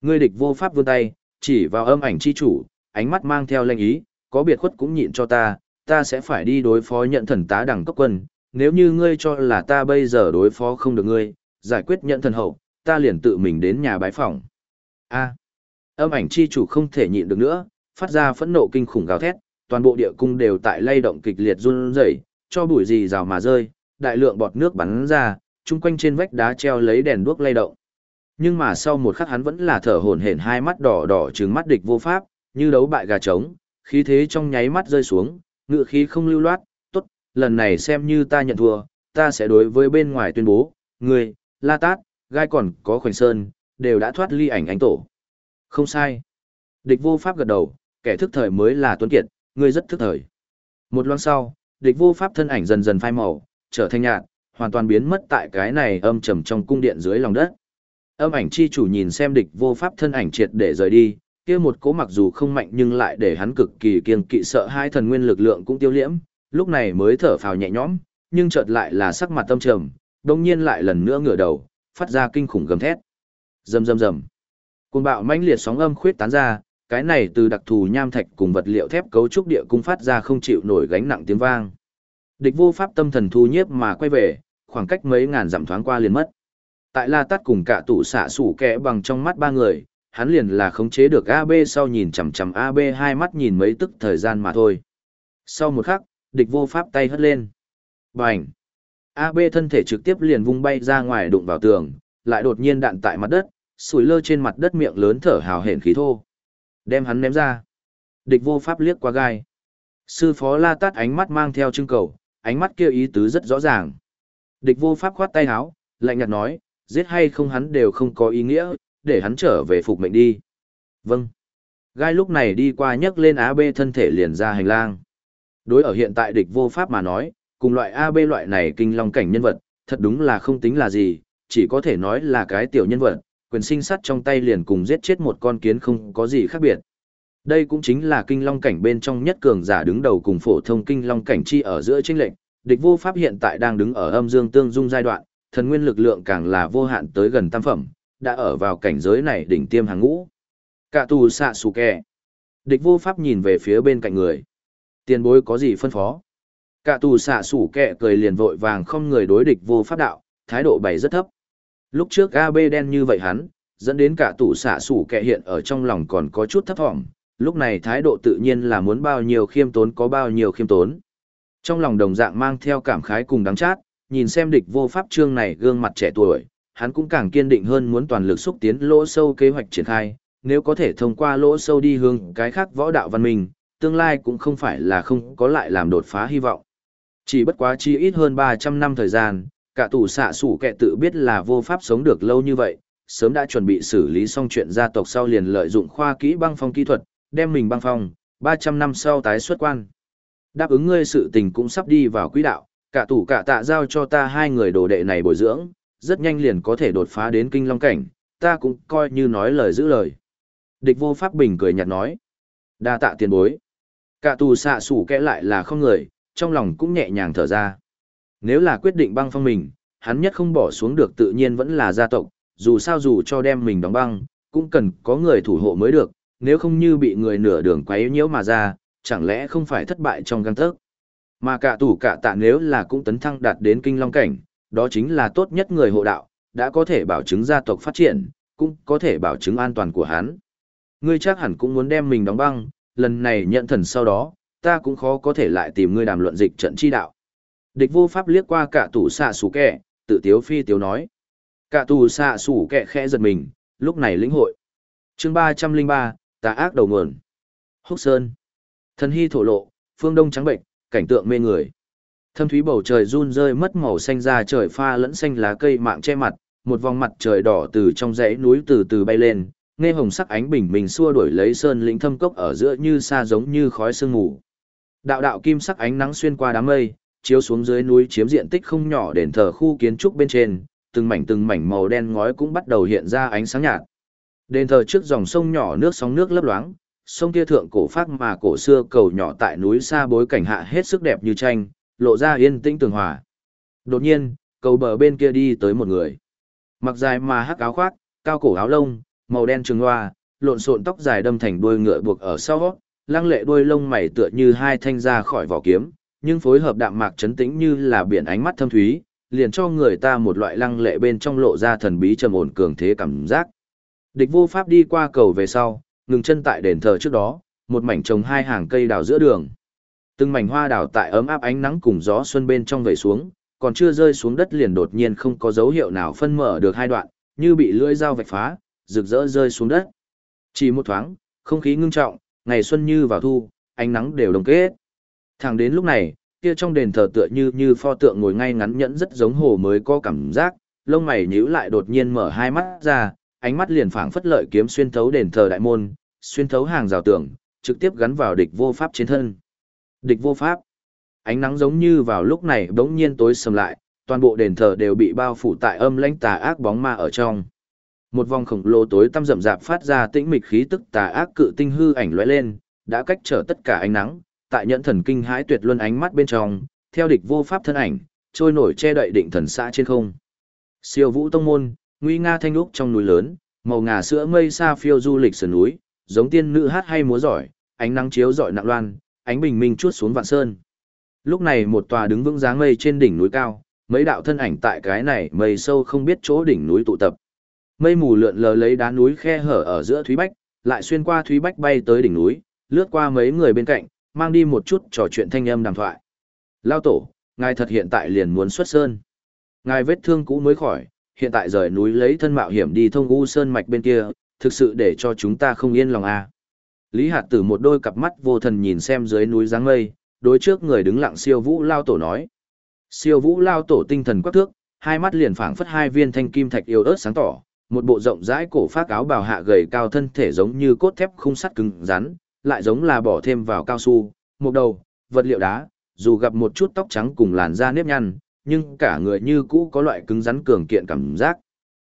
Ngươi địch vô pháp vươn tay, chỉ vào âm ảnh chi chủ, ánh mắt mang theo lệnh ý, có biệt khuất cũng nhịn cho ta, ta sẽ phải đi đối phó nhận thần tá đẳng cấp quân, nếu như ngươi cho là ta bây giờ đối phó không được ngươi, giải quyết nhận thần hậu, ta liền tự mình đến nhà bái phòng. A. âm ảnh chi chủ không thể nhịn được nữa, phát ra phẫn nộ kinh khủng gào thét, toàn bộ địa cung đều tại lay động kịch liệt run rẩy, cho bụi gì rào mà rơi, đại lượng bọt nước bắn ra, chung quanh trên vách đá treo lấy đèn đuốc lay động. Nhưng mà sau một khắc hắn vẫn là thở hổn hển hai mắt đỏ đỏ trừng mắt địch vô pháp, như đấu bại gà trống, khí thế trong nháy mắt rơi xuống, ngựa khí không lưu loát, tốt, lần này xem như ta nhận thua, ta sẽ đối với bên ngoài tuyên bố, ngươi, La Tát, Gai còn có Khoảnh Sơn, đều đã thoát ly ảnh ánh tổ. Không sai. Địch vô pháp gật đầu, kẻ thức thời mới là tuấn kiệt, ngươi rất thức thời. Một loan sau, địch vô pháp thân ảnh dần dần phai màu, trở thành nhạt, hoàn toàn biến mất tại cái này âm trầm trong cung điện dưới lòng đất. Âm ảnh chi chủ nhìn xem địch vô pháp thân ảnh triệt để rời đi, kia một cố mặc dù không mạnh nhưng lại để hắn cực kỳ kiên kỵ sợ hai thần nguyên lực lượng cũng tiêu liễm, lúc này mới thở phào nhẹ nhõm, nhưng chợt lại là sắc mặt tâm trầm, đồng nhiên lại lần nữa ngửa đầu, phát ra kinh khủng gầm thét. Rầm rầm rầm. Cuồng bạo mãnh liệt sóng âm khuyết tán ra, cái này từ đặc thù nham thạch cùng vật liệu thép cấu trúc địa cung phát ra không chịu nổi gánh nặng tiếng vang. Địch vô pháp tâm thần thu nhiếp mà quay về, khoảng cách mấy ngàn dặm thoáng qua liền mất. Tại La Tát cùng cả tủ xạ sủ kẽ bằng trong mắt ba người, hắn liền là khống chế được AB sau nhìn chằm chằm AB hai mắt nhìn mấy tức thời gian mà thôi. Sau một khắc, địch vô pháp tay hất lên. Bành! AB thân thể trực tiếp liền vung bay ra ngoài đụng vào tường, lại đột nhiên đạn tại mặt đất, sủi lơ trên mặt đất miệng lớn thở hào hển khí thô. Đem hắn ném ra. Địch vô pháp liếc qua gai. Sư phó la tát ánh mắt mang theo trưng cầu, ánh mắt kia ý tứ rất rõ ràng. Địch vô pháp khoát tay áo, lạnh nhạt nói, giết hay không hắn đều không có ý nghĩa, để hắn trở về phục mệnh đi. Vâng. Gai lúc này đi qua nhấc lên AB thân thể liền ra hành lang. Đối ở hiện tại địch vô pháp mà nói, cùng loại AB loại này kinh long cảnh nhân vật, thật đúng là không tính là gì, chỉ có thể nói là cái tiểu nhân vật, quyền sinh sắt trong tay liền cùng giết chết một con kiến không có gì khác biệt. Đây cũng chính là kinh long cảnh bên trong nhất cường giả đứng đầu cùng phổ thông kinh long cảnh chi ở giữa chênh lệnh, địch vô pháp hiện tại đang đứng ở âm dương tương dung giai đoạn, thần nguyên lực lượng càng là vô hạn tới gần tam phẩm, đã ở vào cảnh giới này đỉnh tiêm hàng ngũ. Cả tù xạ sù kẹ. Địch vô pháp nhìn về phía bên cạnh người. Tiền bối có gì phân phó? Cả tù xạ sủ kẹ cười liền vội vàng không người đối địch vô pháp đạo, thái độ bày rất thấp. Lúc trước AB đen như vậy hắn, dẫn đến cả tù xạ sủ kẹ hiện ở trong lòng còn có chút thấp thỏm, lúc này thái độ tự nhiên là muốn bao nhiêu khiêm tốn có bao nhiêu khiêm tốn. Trong lòng đồng dạng mang theo cảm khái cùng đắng chát, nhìn xem địch vô pháp trương này gương mặt trẻ tuổi, hắn cũng càng kiên định hơn muốn toàn lực xúc tiến lỗ sâu kế hoạch triển khai, nếu có thể thông qua lỗ sâu đi hướng cái khác võ đạo văn minh, tương lai cũng không phải là không có lại làm đột phá hy vọng. Chỉ bất quá chi ít hơn 300 năm thời gian, cả tủ xạ sủ kệ tự biết là vô pháp sống được lâu như vậy, sớm đã chuẩn bị xử lý xong chuyện gia tộc sau liền lợi dụng khoa kỹ băng phong kỹ thuật, đem mình băng phong, 300 năm sau tái xuất quan. Đáp ứng ngươi sự tình cũng sắp đi vào quỹ đạo, cả tủ cả tạ giao cho ta hai người đồ đệ này bồi dưỡng, rất nhanh liền có thể đột phá đến kinh long cảnh, ta cũng coi như nói lời giữ lời. Địch vô pháp bình cười nhạt nói. đa tạ tiền bối. Cả tù xạ sủ kẽ lại là không người, trong lòng cũng nhẹ nhàng thở ra. Nếu là quyết định băng phong mình, hắn nhất không bỏ xuống được tự nhiên vẫn là gia tộc, dù sao dù cho đem mình đóng băng, cũng cần có người thủ hộ mới được, nếu không như bị người nửa đường quấy nhiễu mà ra, chẳng lẽ không phải thất bại trong găng tấc. Mà cả tủ cả tạ nếu là cũng tấn thăng đạt đến kinh long cảnh, đó chính là tốt nhất người hộ đạo, đã có thể bảo chứng gia tộc phát triển, cũng có thể bảo chứng an toàn của hắn. Ngươi chắc hẳn cũng muốn đem mình đóng băng, lần này nhận thần sau đó, ta cũng khó có thể lại tìm ngươi đàm luận dịch trận chi đạo. Địch vô pháp liếc qua cả tủ xạ sủ kẹ, tự tiếu phi tiếu nói. Cả tù xạ sủ kẹ khẽ giật mình, lúc này lĩnh hội. chương 303, tà ác đầu nguồn. Húc Sơn. Thần hy thổ lộ, phương đông trắng bệnh, cảnh tượng mê người. Thâm thúy bầu trời run rơi mất màu xanh ra trời pha lẫn xanh lá cây mạng che mặt, một vòng mặt trời đỏ từ trong dãy núi từ từ bay lên, nghe hồng sắc ánh bình minh xua đuổi lấy sơn lĩnh thâm cốc ở giữa như xa giống như khói sương mù. Đạo đạo kim sắc ánh nắng xuyên qua đám mây, chiếu xuống dưới núi chiếm diện tích không nhỏ đền thờ khu kiến trúc bên trên, từng mảnh từng mảnh màu đen ngói cũng bắt đầu hiện ra ánh sáng nhạt. Đền thờ trước dòng sông nhỏ nước sóng nước lấp loáng, sông kia thượng cổ phát mà cổ xưa cầu nhỏ tại núi xa bối cảnh hạ hết sức đẹp như tranh, lộ ra yên tĩnh tường hòa. Đột nhiên, cầu bờ bên kia đi tới một người. Mặc dài mà hắc áo khoác, cao cổ áo lông, màu đen trường hoa, lộn xộn tóc dài đâm thành đuôi ngựa buộc ở sau, lăng lệ đuôi lông mày tựa như hai thanh ra khỏi vỏ kiếm, nhưng phối hợp đạm mạc trấn tĩnh như là biển ánh mắt thâm thúy, liền cho người ta một loại lăng lệ bên trong lộ ra thần bí trầm ổn cường thế cảm giác. Địch vô pháp đi qua cầu về sau, ngừng chân tại đền thờ trước đó, một mảnh trồng hai hàng cây đào giữa đường. Từng mảnh hoa đào tại ấm áp ánh nắng cùng gió xuân bên trong vẩy xuống, còn chưa rơi xuống đất liền đột nhiên không có dấu hiệu nào phân mở được hai đoạn, như bị lưỡi dao vạch phá, rực rỡ rơi xuống đất. Chỉ một thoáng, không khí ngưng trọng, ngày xuân như vào thu, ánh nắng đều đồng kết. Thẳng đến lúc này, kia trong đền thờ tựa như như pho tượng ngồi ngay ngắn nhẫn rất giống hồ mới có cảm giác, lông mày nhíu lại đột nhiên mở hai mắt ra, ánh mắt liền phảng phất lợi kiếm xuyên thấu đền thờ đại môn, xuyên thấu hàng rào tường, trực tiếp gắn vào địch vô pháp trên thân. Địch vô pháp. Ánh nắng giống như vào lúc này bỗng nhiên tối sầm lại, toàn bộ đền thờ đều bị bao phủ tại âm lãnh tà ác bóng ma ở trong. Một vòng khổng lồ tối tăm rậm rạp phát ra tĩnh mịch khí tức tà ác cự tinh hư ảnh lóe lên, đã cách trở tất cả ánh nắng, tại nhẫn thần kinh hãi tuyệt luân ánh mắt bên trong, theo địch vô pháp thân ảnh, trôi nổi che đậy định thần xã trên không. Siêu vũ tông môn, nguy nga thanh lúc trong núi lớn, màu ngà sữa mây xa phiêu du lịch sườn núi, giống tiên nữ hát hay múa giỏi, ánh nắng chiếu rọi nặng loan, ánh bình minh chuốt xuống vạn sơn. Lúc này một tòa đứng vững dáng mây trên đỉnh núi cao, mấy đạo thân ảnh tại cái này mây sâu không biết chỗ đỉnh núi tụ tập. Mây mù lượn lờ lấy đá núi khe hở ở giữa Thúy Bách, lại xuyên qua Thúy Bách bay tới đỉnh núi, lướt qua mấy người bên cạnh, mang đi một chút trò chuyện thanh âm đàm thoại. Lao tổ, ngài thật hiện tại liền muốn xuất sơn. Ngài vết thương cũ mới khỏi, hiện tại rời núi lấy thân mạo hiểm đi thông u sơn mạch bên kia, thực sự để cho chúng ta không yên lòng à. Lý Hạt Tử một đôi cặp mắt vô thần nhìn xem dưới núi dáng mây, đối trước người đứng lặng siêu vũ lao tổ nói. Siêu vũ lao tổ tinh thần quắc thước, hai mắt liền phảng phất hai viên thanh kim thạch yêu ớt sáng tỏ, một bộ rộng rãi cổ phát áo bào hạ gầy cao thân thể giống như cốt thép khung sắt cứng rắn, lại giống là bỏ thêm vào cao su, một đầu, vật liệu đá, dù gặp một chút tóc trắng cùng làn da nếp nhăn, nhưng cả người như cũ có loại cứng rắn cường kiện cảm giác.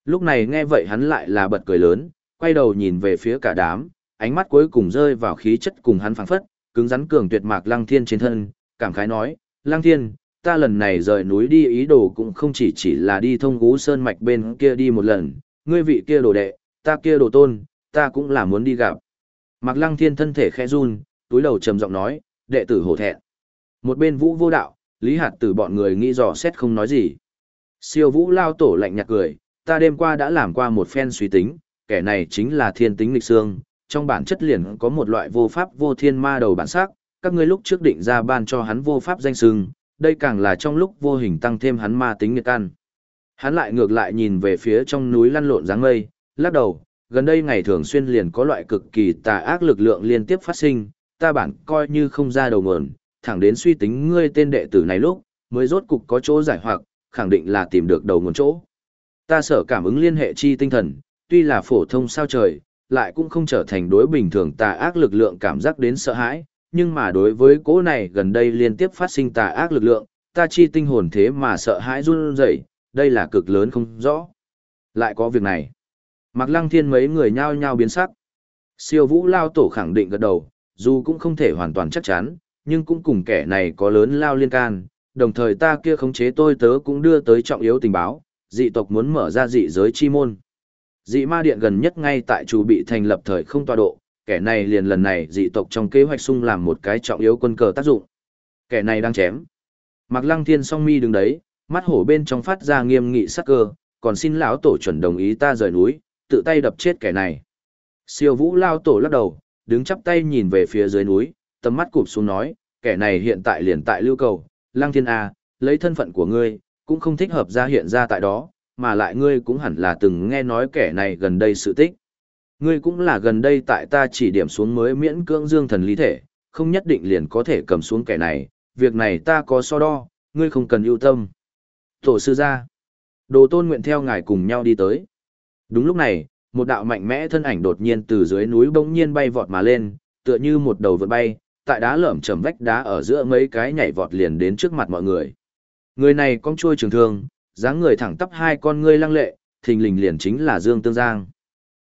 Lúc này nghe vậy hắn lại là bật cười lớn, quay đầu nhìn về phía cả đám, ánh mắt cuối cùng rơi vào khí chất cùng hắn phảng phất, cứng rắn cường tuyệt mạc Lăng Thiên trên thân, cảm khái nói, Lăng Thiên, ta lần này rời núi đi ý đồ cũng không chỉ chỉ là đi thông gú sơn mạch bên kia đi một lần, ngươi vị kia đồ đệ, ta kia đồ tôn, ta cũng là muốn đi gặp. Mạc Lăng Thiên thân thể khẽ run, túi đầu trầm giọng nói, đệ tử hổ thẹn. Một bên vũ vô đạo, Lý Hạt từ bọn người nghĩ dò xét không nói gì. Siêu vũ lao tổ lạnh nhạt cười, ta đêm qua đã làm qua một phen suy tính, kẻ này chính là thiên tính lịch xương, trong bản chất liền có một loại vô pháp vô thiên ma đầu bản sắc, các ngươi lúc trước định ra ban cho hắn vô pháp danh xưng, đây càng là trong lúc vô hình tăng thêm hắn ma tính nghiệt căn. Hắn lại ngược lại nhìn về phía trong núi lăn lộn dáng mây, lắc đầu, gần đây ngày thường xuyên liền có loại cực kỳ tà ác lực lượng liên tiếp phát sinh, ta bản coi như không ra đầu nguồn, thẳng đến suy tính ngươi tên đệ tử này lúc, mới rốt cục có chỗ giải hoặc, khẳng định là tìm được đầu nguồn chỗ. Ta sở cảm ứng liên hệ chi tinh thần, tuy là phổ thông sao trời, lại cũng không trở thành đối bình thường tà ác lực lượng cảm giác đến sợ hãi, nhưng mà đối với cố này gần đây liên tiếp phát sinh tà ác lực lượng, ta chi tinh hồn thế mà sợ hãi run rẩy, đây là cực lớn không rõ. Lại có việc này. Mạc Lăng Thiên mấy người nhao nhao biến sắc. Siêu Vũ Lao Tổ khẳng định gật đầu, dù cũng không thể hoàn toàn chắc chắn, nhưng cũng cùng kẻ này có lớn lao liên can, đồng thời ta kia khống chế tôi tớ cũng đưa tới trọng yếu tình báo, dị tộc muốn mở ra dị giới chi môn. Dị ma điện gần nhất ngay tại chủ bị thành lập thời không tọa độ, kẻ này liền lần này dị tộc trong kế hoạch xung làm một cái trọng yếu quân cờ tác dụng. Kẻ này đang chém. Mạc Lăng Thiên song mi đứng đấy, mắt hổ bên trong phát ra nghiêm nghị sắc cơ, còn xin lão tổ chuẩn đồng ý ta rời núi, tự tay đập chết kẻ này. Siêu vũ lao tổ lắc đầu, đứng chắp tay nhìn về phía dưới núi, tầm mắt cụp xuống nói, kẻ này hiện tại liền tại lưu cầu, Lăng Thiên A, lấy thân phận của ngươi, cũng không thích hợp ra hiện ra tại đó, mà lại ngươi cũng hẳn là từng nghe nói kẻ này gần đây sự tích. Ngươi cũng là gần đây tại ta chỉ điểm xuống mới miễn cưỡng dương thần lý thể, không nhất định liền có thể cầm xuống kẻ này, việc này ta có so đo, ngươi không cần ưu tâm. Tổ sư ra, đồ tôn nguyện theo ngài cùng nhau đi tới. Đúng lúc này, một đạo mạnh mẽ thân ảnh đột nhiên từ dưới núi bỗng nhiên bay vọt mà lên, tựa như một đầu vượt bay, tại đá lởm chầm vách đá ở giữa mấy cái nhảy vọt liền đến trước mặt mọi người. Người này cong chui trường thương, dáng người thẳng tắp hai con ngươi lăng lệ, thình lình liền chính là Dương Tương Giang.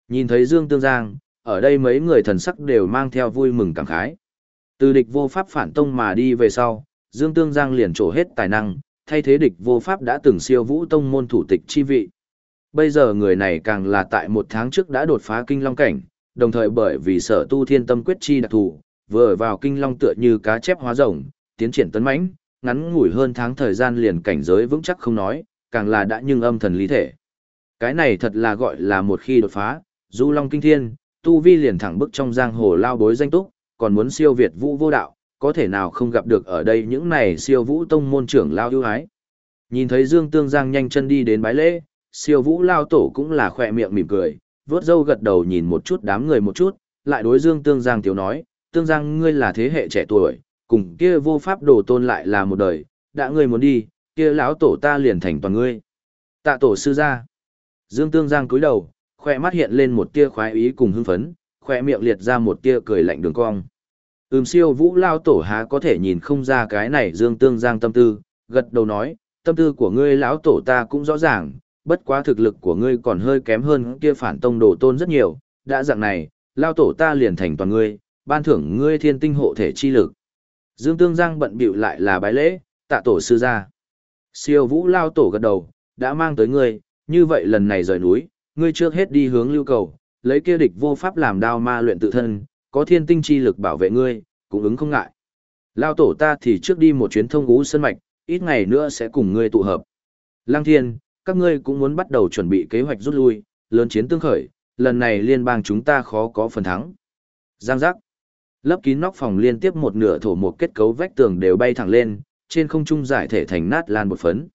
Nhìn thấy Dương Tương Giang, ở đây mấy người thần sắc đều mang theo vui mừng cảm khái. Từ địch vô pháp phản tông mà đi về sau, Dương Tương Giang liền trổ hết tài năng, thay thế địch vô pháp đã từng siêu vũ tông môn thủ tịch chi vị. Bây giờ người này càng là tại một tháng trước đã đột phá kinh long cảnh, đồng thời bởi vì sở tu thiên tâm quyết chi đặc thù, vừa vào kinh long tựa như cá chép hóa rồng, tiến triển tấn mãnh, ngắn ngủi hơn tháng thời gian liền cảnh giới vững chắc không nói, càng là đã nhưng âm thần lý thể. Cái này thật là gọi là một khi đột phá, du long kinh thiên, tu vi liền thẳng bức trong giang hồ lao bối danh túc, còn muốn siêu việt vũ vô đạo, có thể nào không gặp được ở đây những này siêu vũ tông môn trưởng lao ưu ái. Nhìn thấy Dương Tương Giang nhanh chân đi đến bái lễ, siêu vũ lao tổ cũng là khỏe miệng mỉm cười, vớt dâu gật đầu nhìn một chút đám người một chút, lại đối Dương Tương Giang tiểu nói, Tương Giang ngươi là thế hệ trẻ tuổi, cùng kia vô pháp đồ tôn lại là một đời, đã ngươi muốn đi, kia lão tổ ta liền thành toàn ngươi. Tạ tổ sư ra. Dương Tương Giang cúi đầu, khỏe mắt hiện lên một tia khoái ý cùng hưng phấn, khỏe miệng liệt ra một tia cười lạnh đường cong. Ừm siêu vũ lao tổ há có thể nhìn không ra cái này Dương Tương Giang tâm tư, gật đầu nói, tâm tư của ngươi lão tổ ta cũng rõ ràng, bất quá thực lực của ngươi còn hơi kém hơn kia phản tông đồ tôn rất nhiều, đã dạng này, lao tổ ta liền thành toàn ngươi, ban thưởng ngươi thiên tinh hộ thể chi lực. Dương Tương Giang bận bịu lại là bái lễ, tạ tổ sư ra. Siêu vũ lao tổ gật đầu, đã mang tới ngươi, như vậy lần này rời núi, ngươi trước hết đi hướng lưu cầu, lấy kia địch vô pháp làm đao ma luyện tự thân, có thiên tinh chi lực bảo vệ ngươi, cũng ứng không ngại. Lao tổ ta thì trước đi một chuyến thông ngũ sân mạch, ít ngày nữa sẽ cùng ngươi tụ hợp. Lăng thiên, các ngươi cũng muốn bắt đầu chuẩn bị kế hoạch rút lui, lớn chiến tương khởi, lần này liên bang chúng ta khó có phần thắng. Giang giác. Lấp kín nóc phòng liên tiếp một nửa thổ một kết cấu vách tường đều bay thẳng lên, trên không trung giải thể thành nát lan một phấn.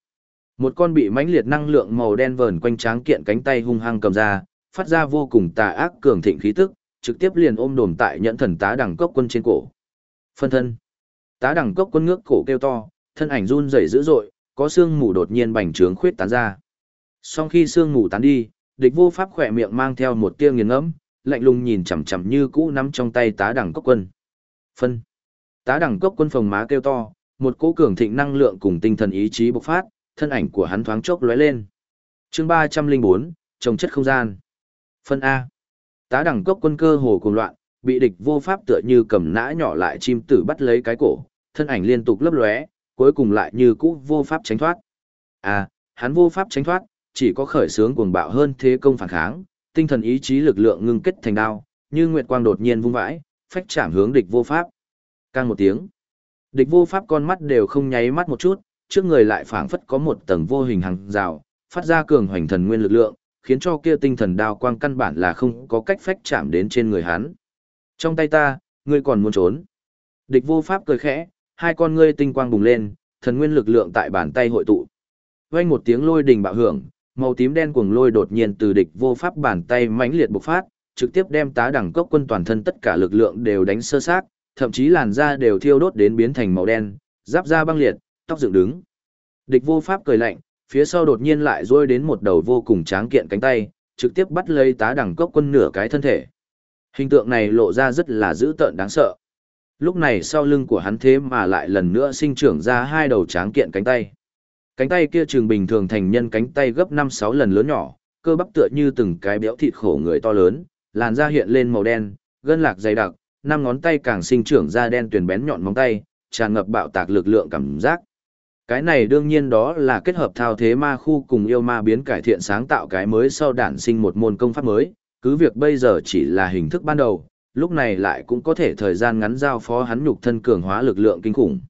Một con bị mãnh liệt năng lượng màu đen vờn quanh tráng kiện cánh tay hung hăng cầm ra, phát ra vô cùng tà ác cường thịnh khí tức, trực tiếp liền ôm đồm tại nhẫn thần tá đẳng cốc quân trên cổ. Phân thân. Tá đẳng cốc quân ngước cổ kêu to, thân ảnh run rẩy dữ dội, có xương mù đột nhiên bành trướng khuyết tán ra. Sau khi xương mù tán đi, địch vô pháp khỏe miệng mang theo một tia nghiền ngẫm, lạnh lùng nhìn chằm chằm như cũ nắm trong tay tá đẳng cốc quân. Phân. Tá đẳng cốc quân phồng má kêu to, một cỗ cường thịnh năng lượng cùng tinh thần ý chí bộc phát, thân ảnh của hắn thoáng chốc lóe lên. Chương 304, trồng chất không gian. Phân A. Tá đẳng cốc quân cơ hồ cuồng loạn, bị địch vô pháp tựa như cầm nã nhỏ lại chim tử bắt lấy cái cổ, thân ảnh liên tục lấp lóe, cuối cùng lại như cũ vô pháp tránh thoát. À, hắn vô pháp tránh thoát, chỉ có khởi sướng cuồng bạo hơn thế công phản kháng, tinh thần ý chí lực lượng ngưng kết thành đao, như nguyệt quang đột nhiên vung vãi, phách chạm hướng địch vô pháp. Càng một tiếng. Địch vô pháp con mắt đều không nháy mắt một chút, trước người lại phảng phất có một tầng vô hình hàng rào, phát ra cường hoành thần nguyên lực lượng, khiến cho kia tinh thần đao quang căn bản là không có cách phách chạm đến trên người hắn. Trong tay ta, ngươi còn muốn trốn. Địch vô pháp cười khẽ, hai con ngươi tinh quang bùng lên, thần nguyên lực lượng tại bàn tay hội tụ. Vang một tiếng lôi đình bạo hưởng, màu tím đen cuồng lôi đột nhiên từ địch vô pháp bàn tay mãnh liệt bộc phát, trực tiếp đem tá đẳng cốc quân toàn thân tất cả lực lượng đều đánh sơ sát, thậm chí làn da đều thiêu đốt đến biến thành màu đen, giáp da băng liệt, tóc dựng đứng. Địch vô pháp cười lạnh, phía sau đột nhiên lại rôi đến một đầu vô cùng tráng kiện cánh tay, trực tiếp bắt lấy tá đẳng cốc quân nửa cái thân thể. Hình tượng này lộ ra rất là dữ tợn đáng sợ. Lúc này sau lưng của hắn thế mà lại lần nữa sinh trưởng ra hai đầu tráng kiện cánh tay. Cánh tay kia trường bình thường thành nhân cánh tay gấp 5-6 lần lớn nhỏ, cơ bắp tựa như từng cái béo thịt khổ người to lớn, làn da hiện lên màu đen, gân lạc dày đặc, năm ngón tay càng sinh trưởng ra đen tuyền bén nhọn móng tay, tràn ngập bạo tạc lực lượng cảm giác. Cái này đương nhiên đó là kết hợp thao thế ma khu cùng yêu ma biến cải thiện sáng tạo cái mới sau đản sinh một môn công pháp mới, cứ việc bây giờ chỉ là hình thức ban đầu, lúc này lại cũng có thể thời gian ngắn giao phó hắn nhục thân cường hóa lực lượng kinh khủng.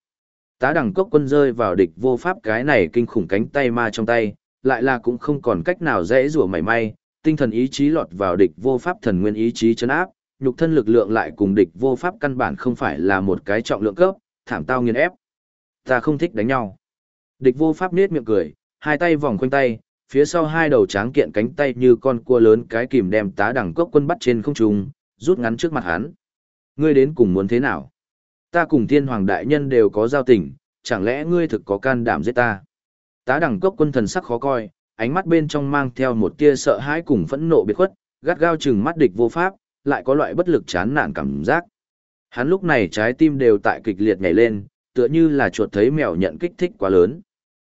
Tá đẳng cốc quân rơi vào địch vô pháp cái này kinh khủng cánh tay ma trong tay, lại là cũng không còn cách nào dễ rủa mảy may, tinh thần ý chí lọt vào địch vô pháp thần nguyên ý chí chấn áp, nhục thân lực lượng lại cùng địch vô pháp căn bản không phải là một cái trọng lượng cấp, thảm tao nghiền ép. Ta không thích đánh nhau. Địch vô pháp nết miệng cười, hai tay vòng quanh tay, phía sau hai đầu tráng kiện cánh tay như con cua lớn cái kìm đem tá đẳng cốc quân bắt trên không trung, rút ngắn trước mặt hắn. Ngươi đến cùng muốn thế nào? Ta cùng thiên hoàng đại nhân đều có giao tình, chẳng lẽ ngươi thực có can đảm giết ta? Tá đẳng cốc quân thần sắc khó coi, ánh mắt bên trong mang theo một tia sợ hãi cùng phẫn nộ biệt khuất, gắt gao chừng mắt địch vô pháp, lại có loại bất lực chán nản cảm giác. Hắn lúc này trái tim đều tại kịch liệt nhảy lên, tựa như là chuột thấy mèo nhận kích thích quá lớn.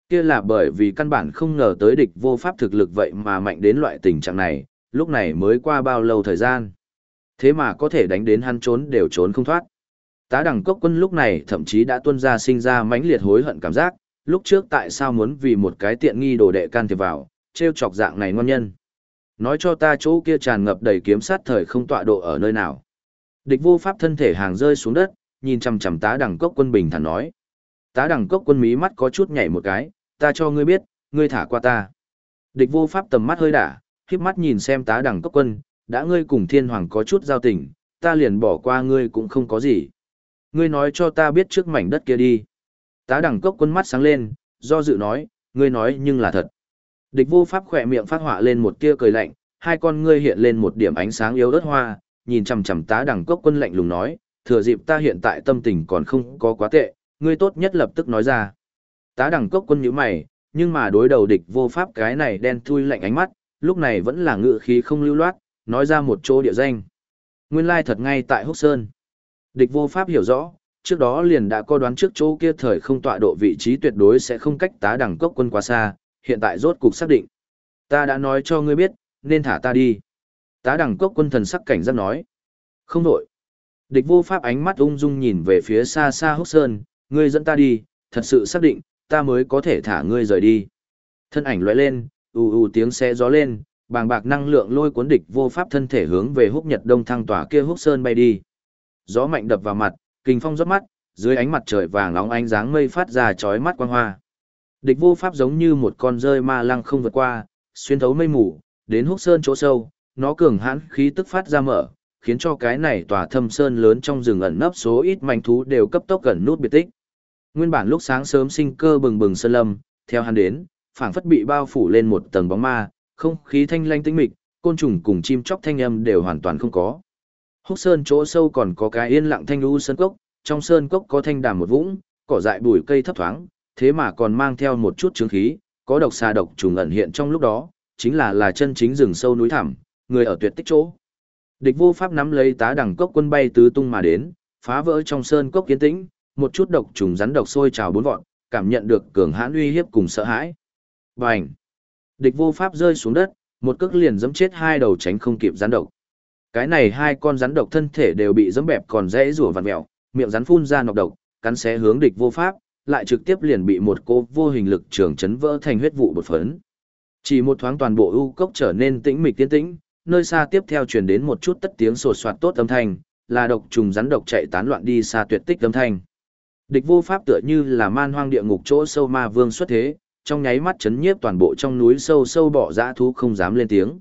Kia là bởi vì căn bản không ngờ tới địch vô pháp thực lực vậy mà mạnh đến loại tình trạng này, lúc này mới qua bao lâu thời gian. Thế mà có thể đánh đến hắn trốn đều trốn không thoát. Tá đẳng cốc quân lúc này thậm chí đã tuân ra sinh ra mãnh liệt hối hận cảm giác, lúc trước tại sao muốn vì một cái tiện nghi đồ đệ can thiệp vào, treo chọc dạng này ngon nhân. Nói cho ta chỗ kia tràn ngập đầy kiếm sát thời không tọa độ ở nơi nào. Địch vô pháp thân thể hàng rơi xuống đất, nhìn chằm chằm tá đẳng cốc quân bình thản nói. Tá đẳng cốc quân mí mắt có chút nhảy một cái, ta cho ngươi biết, ngươi thả qua ta. Địch vô pháp tầm mắt hơi đả, khiếp mắt nhìn xem tá đẳng cốc quân, đã ngươi cùng thiên hoàng có chút giao tình, ta liền bỏ qua ngươi cũng không có gì. Ngươi nói cho ta biết trước mảnh đất kia đi. Tá đẳng cốc quân mắt sáng lên, do dự nói, ngươi nói nhưng là thật. Địch vô pháp khỏe miệng phát họa lên một tia cười lạnh, hai con ngươi hiện lên một điểm ánh sáng yếu ớt hoa, nhìn chằm chằm tá đẳng cốc quân lạnh lùng nói, thừa dịp ta hiện tại tâm tình còn không có quá tệ, ngươi tốt nhất lập tức nói ra. Tá đẳng cốc quân nhíu mày, nhưng mà đối đầu địch vô pháp cái này đen thui lạnh ánh mắt, lúc này vẫn là ngự khí không lưu loát, nói ra một chỗ địa danh. Nguyên lai thật ngay tại Húc Sơn. Địch vô pháp hiểu rõ, trước đó liền đã có đoán trước chỗ kia thời không tọa độ vị trí tuyệt đối sẽ không cách tá đẳng cốc quân quá xa, hiện tại rốt cục xác định. Ta đã nói cho ngươi biết, nên thả ta đi. Tá đẳng cốc quân thần sắc cảnh giác nói. Không đổi. Địch vô pháp ánh mắt ung dung nhìn về phía xa xa húc sơn, ngươi dẫn ta đi, thật sự xác định, ta mới có thể thả ngươi rời đi. Thân ảnh lóe lên, ù ù tiếng xe gió lên, bàng bạc năng lượng lôi cuốn địch vô pháp thân thể hướng về húc nhật đông thăng tỏa kia húc sơn bay đi. Gió mạnh đập vào mặt, kinh phong rót mắt, dưới ánh mặt trời vàng nóng ánh dáng mây phát ra chói mắt quang hoa. Địch vô pháp giống như một con rơi ma lăng không vượt qua, xuyên thấu mây mù, đến húc sơn chỗ sâu, nó cường hãn khí tức phát ra mở, khiến cho cái này tòa thâm sơn lớn trong rừng ẩn nấp số ít manh thú đều cấp tốc gần nút biệt tích. Nguyên bản lúc sáng sớm sinh cơ bừng bừng sơn lâm, theo hắn đến, phảng phất bị bao phủ lên một tầng bóng ma, không khí thanh lanh tĩnh mịch, côn trùng cùng chim chóc thanh âm đều hoàn toàn không có. Húc sơn chỗ sâu còn có cái yên lặng thanh lưu sơn cốc, trong sơn cốc có thanh đàm một vũng, cỏ dại bụi cây thấp thoáng, thế mà còn mang theo một chút chứng khí, có độc xà độc trùng ẩn hiện trong lúc đó, chính là là chân chính rừng sâu núi thẳm, người ở tuyệt tích chỗ. Địch vô pháp nắm lấy tá đẳng cốc quân bay tứ tung mà đến, phá vỡ trong sơn cốc kiến tĩnh, một chút độc trùng rắn độc sôi trào bốn vọn, cảm nhận được cường hãn uy hiếp cùng sợ hãi. Bành! Địch vô pháp rơi xuống đất, một cước liền giẫm chết hai đầu tránh không kịp rắn độc. Cái này hai con rắn độc thân thể đều bị dẫm bẹp còn dễ rủa vặn mèo, miệng rắn phun ra nọc độc, cắn xé hướng địch vô pháp, lại trực tiếp liền bị một cô vô hình lực trường chấn vỡ thành huyết vụ bột phấn. Chỉ một thoáng toàn bộ u cốc trở nên tĩnh mịch tiến tĩnh, nơi xa tiếp theo truyền đến một chút tất tiếng sột soạt tốt âm thanh, là độc trùng rắn độc chạy tán loạn đi xa tuyệt tích âm thanh. Địch vô pháp tựa như là man hoang địa ngục chỗ sâu ma vương xuất thế, trong nháy mắt chấn nhiếp toàn bộ trong núi sâu sâu bỏ dã thú không dám lên tiếng.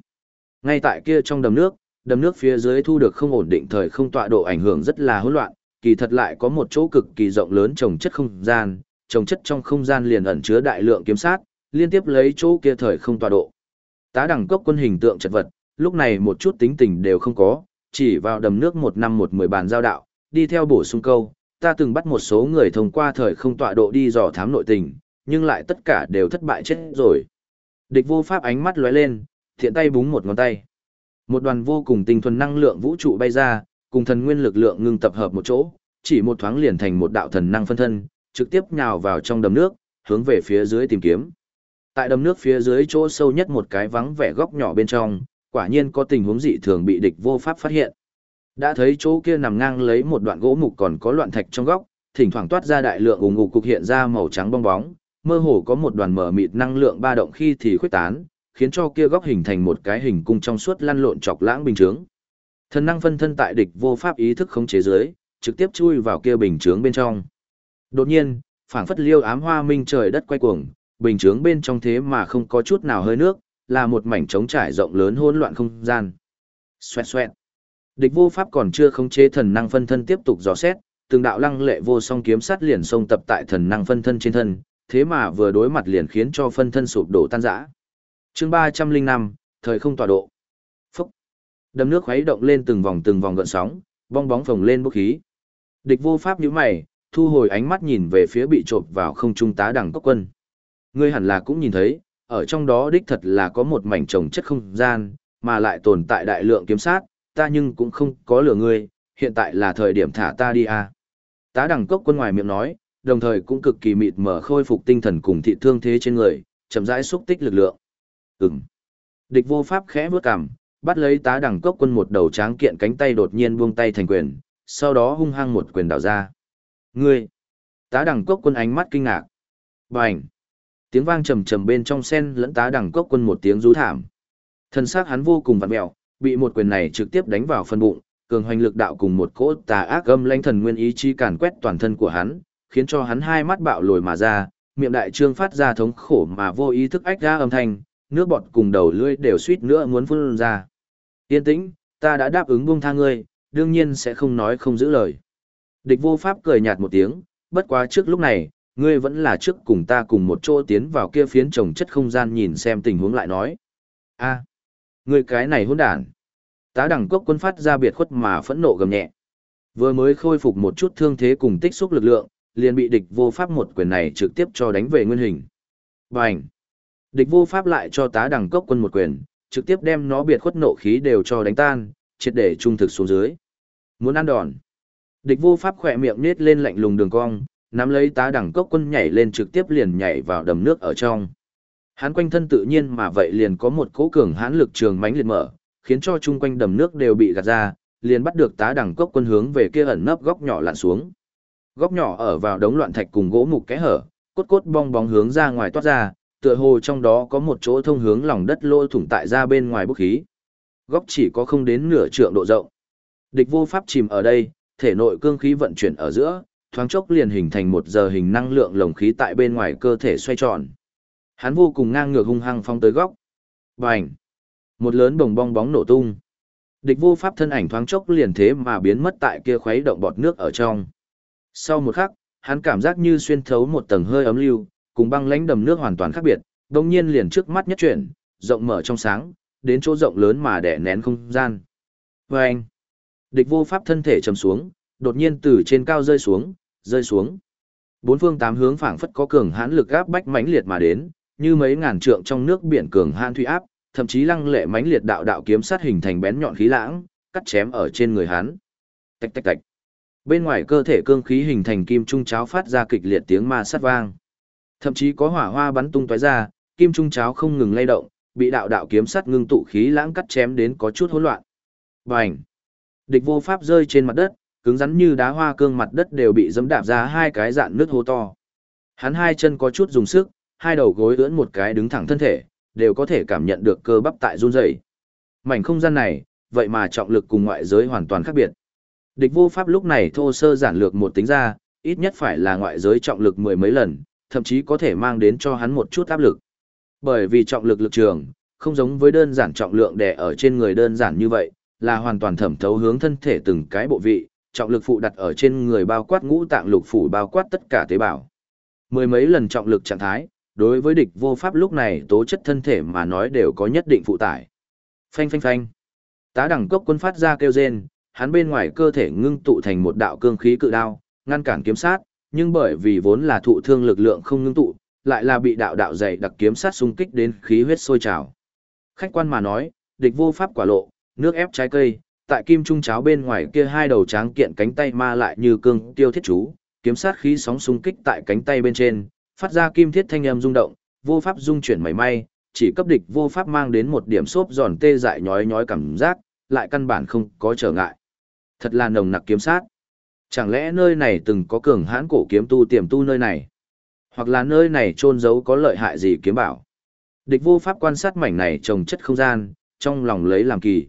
Ngay tại kia trong đầm nước, đầm nước phía dưới thu được không ổn định thời không tọa độ ảnh hưởng rất là hỗn loạn, kỳ thật lại có một chỗ cực kỳ rộng lớn trồng chất không gian, trồng chất trong không gian liền ẩn chứa đại lượng kiếm sát, liên tiếp lấy chỗ kia thời không tọa độ. Tá đẳng cốc quân hình tượng chật vật, lúc này một chút tính tình đều không có, chỉ vào đầm nước một năm một mười bàn giao đạo, đi theo bổ sung câu, ta từng bắt một số người thông qua thời không tọa độ đi dò thám nội tình, nhưng lại tất cả đều thất bại chết rồi. Địch vô pháp ánh mắt lóe lên, thiện tay búng một ngón tay. Một đoàn vô cùng tinh thuần năng lượng vũ trụ bay ra, cùng thần nguyên lực lượng ngưng tập hợp một chỗ, chỉ một thoáng liền thành một đạo thần năng phân thân, trực tiếp nhào vào trong đầm nước, hướng về phía dưới tìm kiếm. Tại đầm nước phía dưới chỗ sâu nhất một cái vắng vẻ góc nhỏ bên trong, quả nhiên có tình huống dị thường bị địch vô pháp phát hiện. Đã thấy chỗ kia nằm ngang lấy một đoạn gỗ mục còn có loạn thạch trong góc, thỉnh thoảng toát ra đại lượng ủng ngục cục hiện ra màu trắng bong bóng, mơ hồ có một đoàn mở mịt năng lượng ba động khi thì khuếch tán, khiến cho kia góc hình thành một cái hình cung trong suốt lăn lộn chọc lãng bình chướng. Thần năng phân thân tại địch vô pháp ý thức khống chế dưới, trực tiếp chui vào kia bình chướng bên trong. Đột nhiên, phảng phất liêu ám hoa minh trời đất quay cuồng, bình chướng bên trong thế mà không có chút nào hơi nước, là một mảnh trống trải rộng lớn hỗn loạn không gian. Xoẹt xoẹt. Địch vô pháp còn chưa khống chế thần năng phân thân tiếp tục dò xét, từng đạo lăng lệ vô song kiếm sát liền xông tập tại thần năng phân thân trên thân, thế mà vừa đối mặt liền khiến cho phân thân sụp đổ tan rã. Chương 305, thời không tọa độ. Phúc. Đầm nước khuấy động lên từng vòng từng vòng gợn sóng, bong bóng phồng lên bốc khí. Địch vô pháp nhíu mày, thu hồi ánh mắt nhìn về phía bị trộm vào không trung tá đẳng cốc quân. Ngươi hẳn là cũng nhìn thấy, ở trong đó đích thật là có một mảnh trồng chất không gian, mà lại tồn tại đại lượng kiếm sát, ta nhưng cũng không có lừa ngươi, hiện tại là thời điểm thả ta đi à. Tá đẳng cốc quân ngoài miệng nói, đồng thời cũng cực kỳ mịt mở khôi phục tinh thần cùng thị thương thế trên người, chậm rãi xúc tích lực lượng. Ừm. Địch vô pháp khẽ bước cằm, bắt lấy tá đẳng cốc quân một đầu tráng kiện cánh tay đột nhiên buông tay thành quyền, sau đó hung hăng một quyền đảo ra. Ngươi! Tá đẳng cốc quân ánh mắt kinh ngạc. Bành! Tiếng vang trầm trầm bên trong sen lẫn tá đẳng cốc quân một tiếng rú thảm. Thân xác hắn vô cùng vặn mẹo, bị một quyền này trực tiếp đánh vào phần bụng, cường hoành lực đạo cùng một cỗ tà ác âm lãnh thần nguyên ý chi càn quét toàn thân của hắn, khiến cho hắn hai mắt bạo lồi mà ra, miệng đại trương phát ra thống khổ mà vô ý thức ách ra âm thanh, nước bọt cùng đầu lưỡi đều suýt nữa muốn phun ra. Yên tĩnh, ta đã đáp ứng buông tha ngươi, đương nhiên sẽ không nói không giữ lời. Địch vô pháp cười nhạt một tiếng, bất quá trước lúc này, ngươi vẫn là trước cùng ta cùng một chỗ tiến vào kia phiến trồng chất không gian nhìn xem tình huống lại nói. a ngươi cái này hỗn đản. Tá đẳng cốc quân phát ra biệt khuất mà phẫn nộ gầm nhẹ. Vừa mới khôi phục một chút thương thế cùng tích xúc lực lượng, liền bị địch vô pháp một quyền này trực tiếp cho đánh về nguyên hình. Bành! Địch vô pháp lại cho tá đẳng cốc quân một quyền, trực tiếp đem nó biệt khuất nộ khí đều cho đánh tan, triệt để trung thực xuống dưới. Muốn ăn đòn. Địch vô pháp khỏe miệng nết lên lạnh lùng đường cong, nắm lấy tá đẳng cốc quân nhảy lên trực tiếp liền nhảy vào đầm nước ở trong. Hắn quanh thân tự nhiên mà vậy liền có một cỗ cường hãn lực trường mãnh liệt mở, khiến cho chung quanh đầm nước đều bị gạt ra, liền bắt được tá đẳng cốc quân hướng về kia ẩn nấp góc nhỏ lặn xuống. Góc nhỏ ở vào đống loạn thạch cùng gỗ mục kẽ hở, cốt cốt bong bóng hướng ra ngoài toát ra, tựa hồ trong đó có một chỗ thông hướng lòng đất lỗ thủng tại ra bên ngoài bốc khí. Góc chỉ có không đến nửa trượng độ rộng. Địch vô pháp chìm ở đây, thể nội cương khí vận chuyển ở giữa, thoáng chốc liền hình thành một giờ hình năng lượng lồng khí tại bên ngoài cơ thể xoay tròn. Hắn vô cùng ngang ngược hung hăng phong tới góc. Bành! Một lớn bồng bong bóng nổ tung. Địch vô pháp thân ảnh thoáng chốc liền thế mà biến mất tại kia khuấy động bọt nước ở trong. Sau một khắc, hắn cảm giác như xuyên thấu một tầng hơi ấm lưu, cùng băng lãnh đầm nước hoàn toàn khác biệt, đồng nhiên liền trước mắt nhất chuyển, rộng mở trong sáng, đến chỗ rộng lớn mà đè nén không gian. Và anh, địch vô pháp thân thể trầm xuống, đột nhiên từ trên cao rơi xuống, rơi xuống. Bốn phương tám hướng phảng phất có cường hãn lực áp bách mãnh liệt mà đến, như mấy ngàn trượng trong nước biển cường hãn thủy áp, thậm chí lăng lệ mãnh liệt đạo đạo kiếm sát hình thành bén nhọn khí lãng, cắt chém ở trên người hắn. Tạch tạch tạch. Bên ngoài cơ thể cương khí hình thành kim trung cháo phát ra kịch liệt tiếng ma sát vang. Thậm chí có hỏa hoa bắn tung tóe ra, kim trung cháo không ngừng lay động, bị đạo đạo kiếm sắt ngưng tụ khí lãng cắt chém đến có chút hỗn loạn. Bành! Địch vô pháp rơi trên mặt đất, cứng rắn như đá hoa cương mặt đất đều bị dẫm đạp ra hai cái dạn nước hố to. Hắn hai chân có chút dùng sức, hai đầu gối ưỡn một cái đứng thẳng thân thể, đều có thể cảm nhận được cơ bắp tại run rẩy. Mảnh không gian này, vậy mà trọng lực cùng ngoại giới hoàn toàn khác biệt. Địch vô pháp lúc này thô sơ giản lược một tính ra, ít nhất phải là ngoại giới trọng lực mười mấy lần, thậm chí có thể mang đến cho hắn một chút áp lực. Bởi vì trọng lực lực trường, không giống với đơn giản trọng lượng đè ở trên người đơn giản như vậy, là hoàn toàn thẩm thấu hướng thân thể từng cái bộ vị, trọng lực phụ đặt ở trên người bao quát ngũ tạng lục phủ bao quát tất cả tế bào. Mười mấy lần trọng lực trạng thái, đối với địch vô pháp lúc này tố chất thân thể mà nói đều có nhất định phụ tải. Phanh phanh phanh. Tá đẳng cốc quân phát ra kêu rên, hắn bên ngoài cơ thể ngưng tụ thành một đạo cương khí cự đao, ngăn cản kiếm sát, nhưng bởi vì vốn là thụ thương lực lượng không ngưng tụ, lại là bị đạo đạo dày đặc kiếm sát xung kích đến khí huyết sôi trào. Khách quan mà nói, địch vô pháp quả lộ, nước ép trái cây, tại kim trung cháo bên ngoài kia hai đầu tráng kiện cánh tay ma lại như cương tiêu thiết chú, kiếm sát khí sóng xung kích tại cánh tay bên trên, phát ra kim thiết thanh âm rung động, vô pháp dung chuyển mảy may, chỉ cấp địch vô pháp mang đến một điểm xốp giòn tê dại nhói nhói cảm giác, lại căn bản không có trở ngại. Thật là nồng nặc kiếm sát. Chẳng lẽ nơi này từng có cường hãn cổ kiếm tu tiềm tu nơi này? Hoặc là nơi này trôn giấu có lợi hại gì kiếm bảo? Địch vô pháp quan sát mảnh này trồng chất không gian, trong lòng lấy làm kỳ.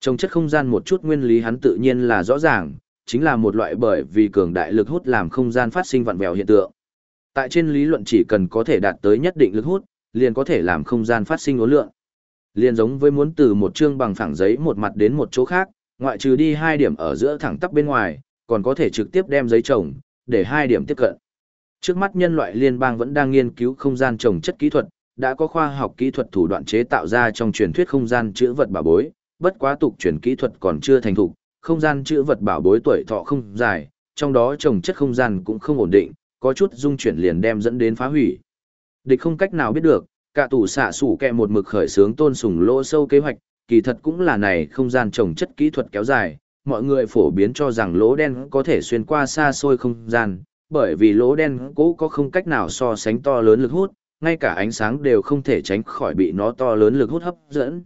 Trồng chất không gian một chút nguyên lý hắn tự nhiên là rõ ràng, chính là một loại bởi vì cường đại lực hút làm không gian phát sinh vặn vẹo hiện tượng. Tại trên lý luận chỉ cần có thể đạt tới nhất định lực hút, liền có thể làm không gian phát sinh uốn lượng. Liền giống với muốn từ một chương bằng phẳng giấy một mặt đến một chỗ khác, ngoại trừ đi hai điểm ở giữa thẳng tắp bên ngoài, còn có thể trực tiếp đem giấy trồng, để hai điểm tiếp cận. Trước mắt nhân loại liên bang vẫn đang nghiên cứu không gian trồng chất kỹ thuật, đã có khoa học kỹ thuật thủ đoạn chế tạo ra trong truyền thuyết không gian chữa vật bảo bối, bất quá tục truyền kỹ thuật còn chưa thành thục, không gian chữa vật bảo bối tuổi thọ không dài, trong đó trồng chất không gian cũng không ổn định, có chút dung chuyển liền đem dẫn đến phá hủy. Địch không cách nào biết được, cả tủ xạ sủ kẹ một mực khởi sướng tôn sùng lỗ sâu kế hoạch, kỳ thật cũng là này không gian trồng chất kỹ thuật kéo dài, mọi người phổ biến cho rằng lỗ đen có thể xuyên qua xa xôi không gian, bởi vì lỗ đen cũ có không cách nào so sánh to lớn lực hút, ngay cả ánh sáng đều không thể tránh khỏi bị nó to lớn lực hút hấp dẫn.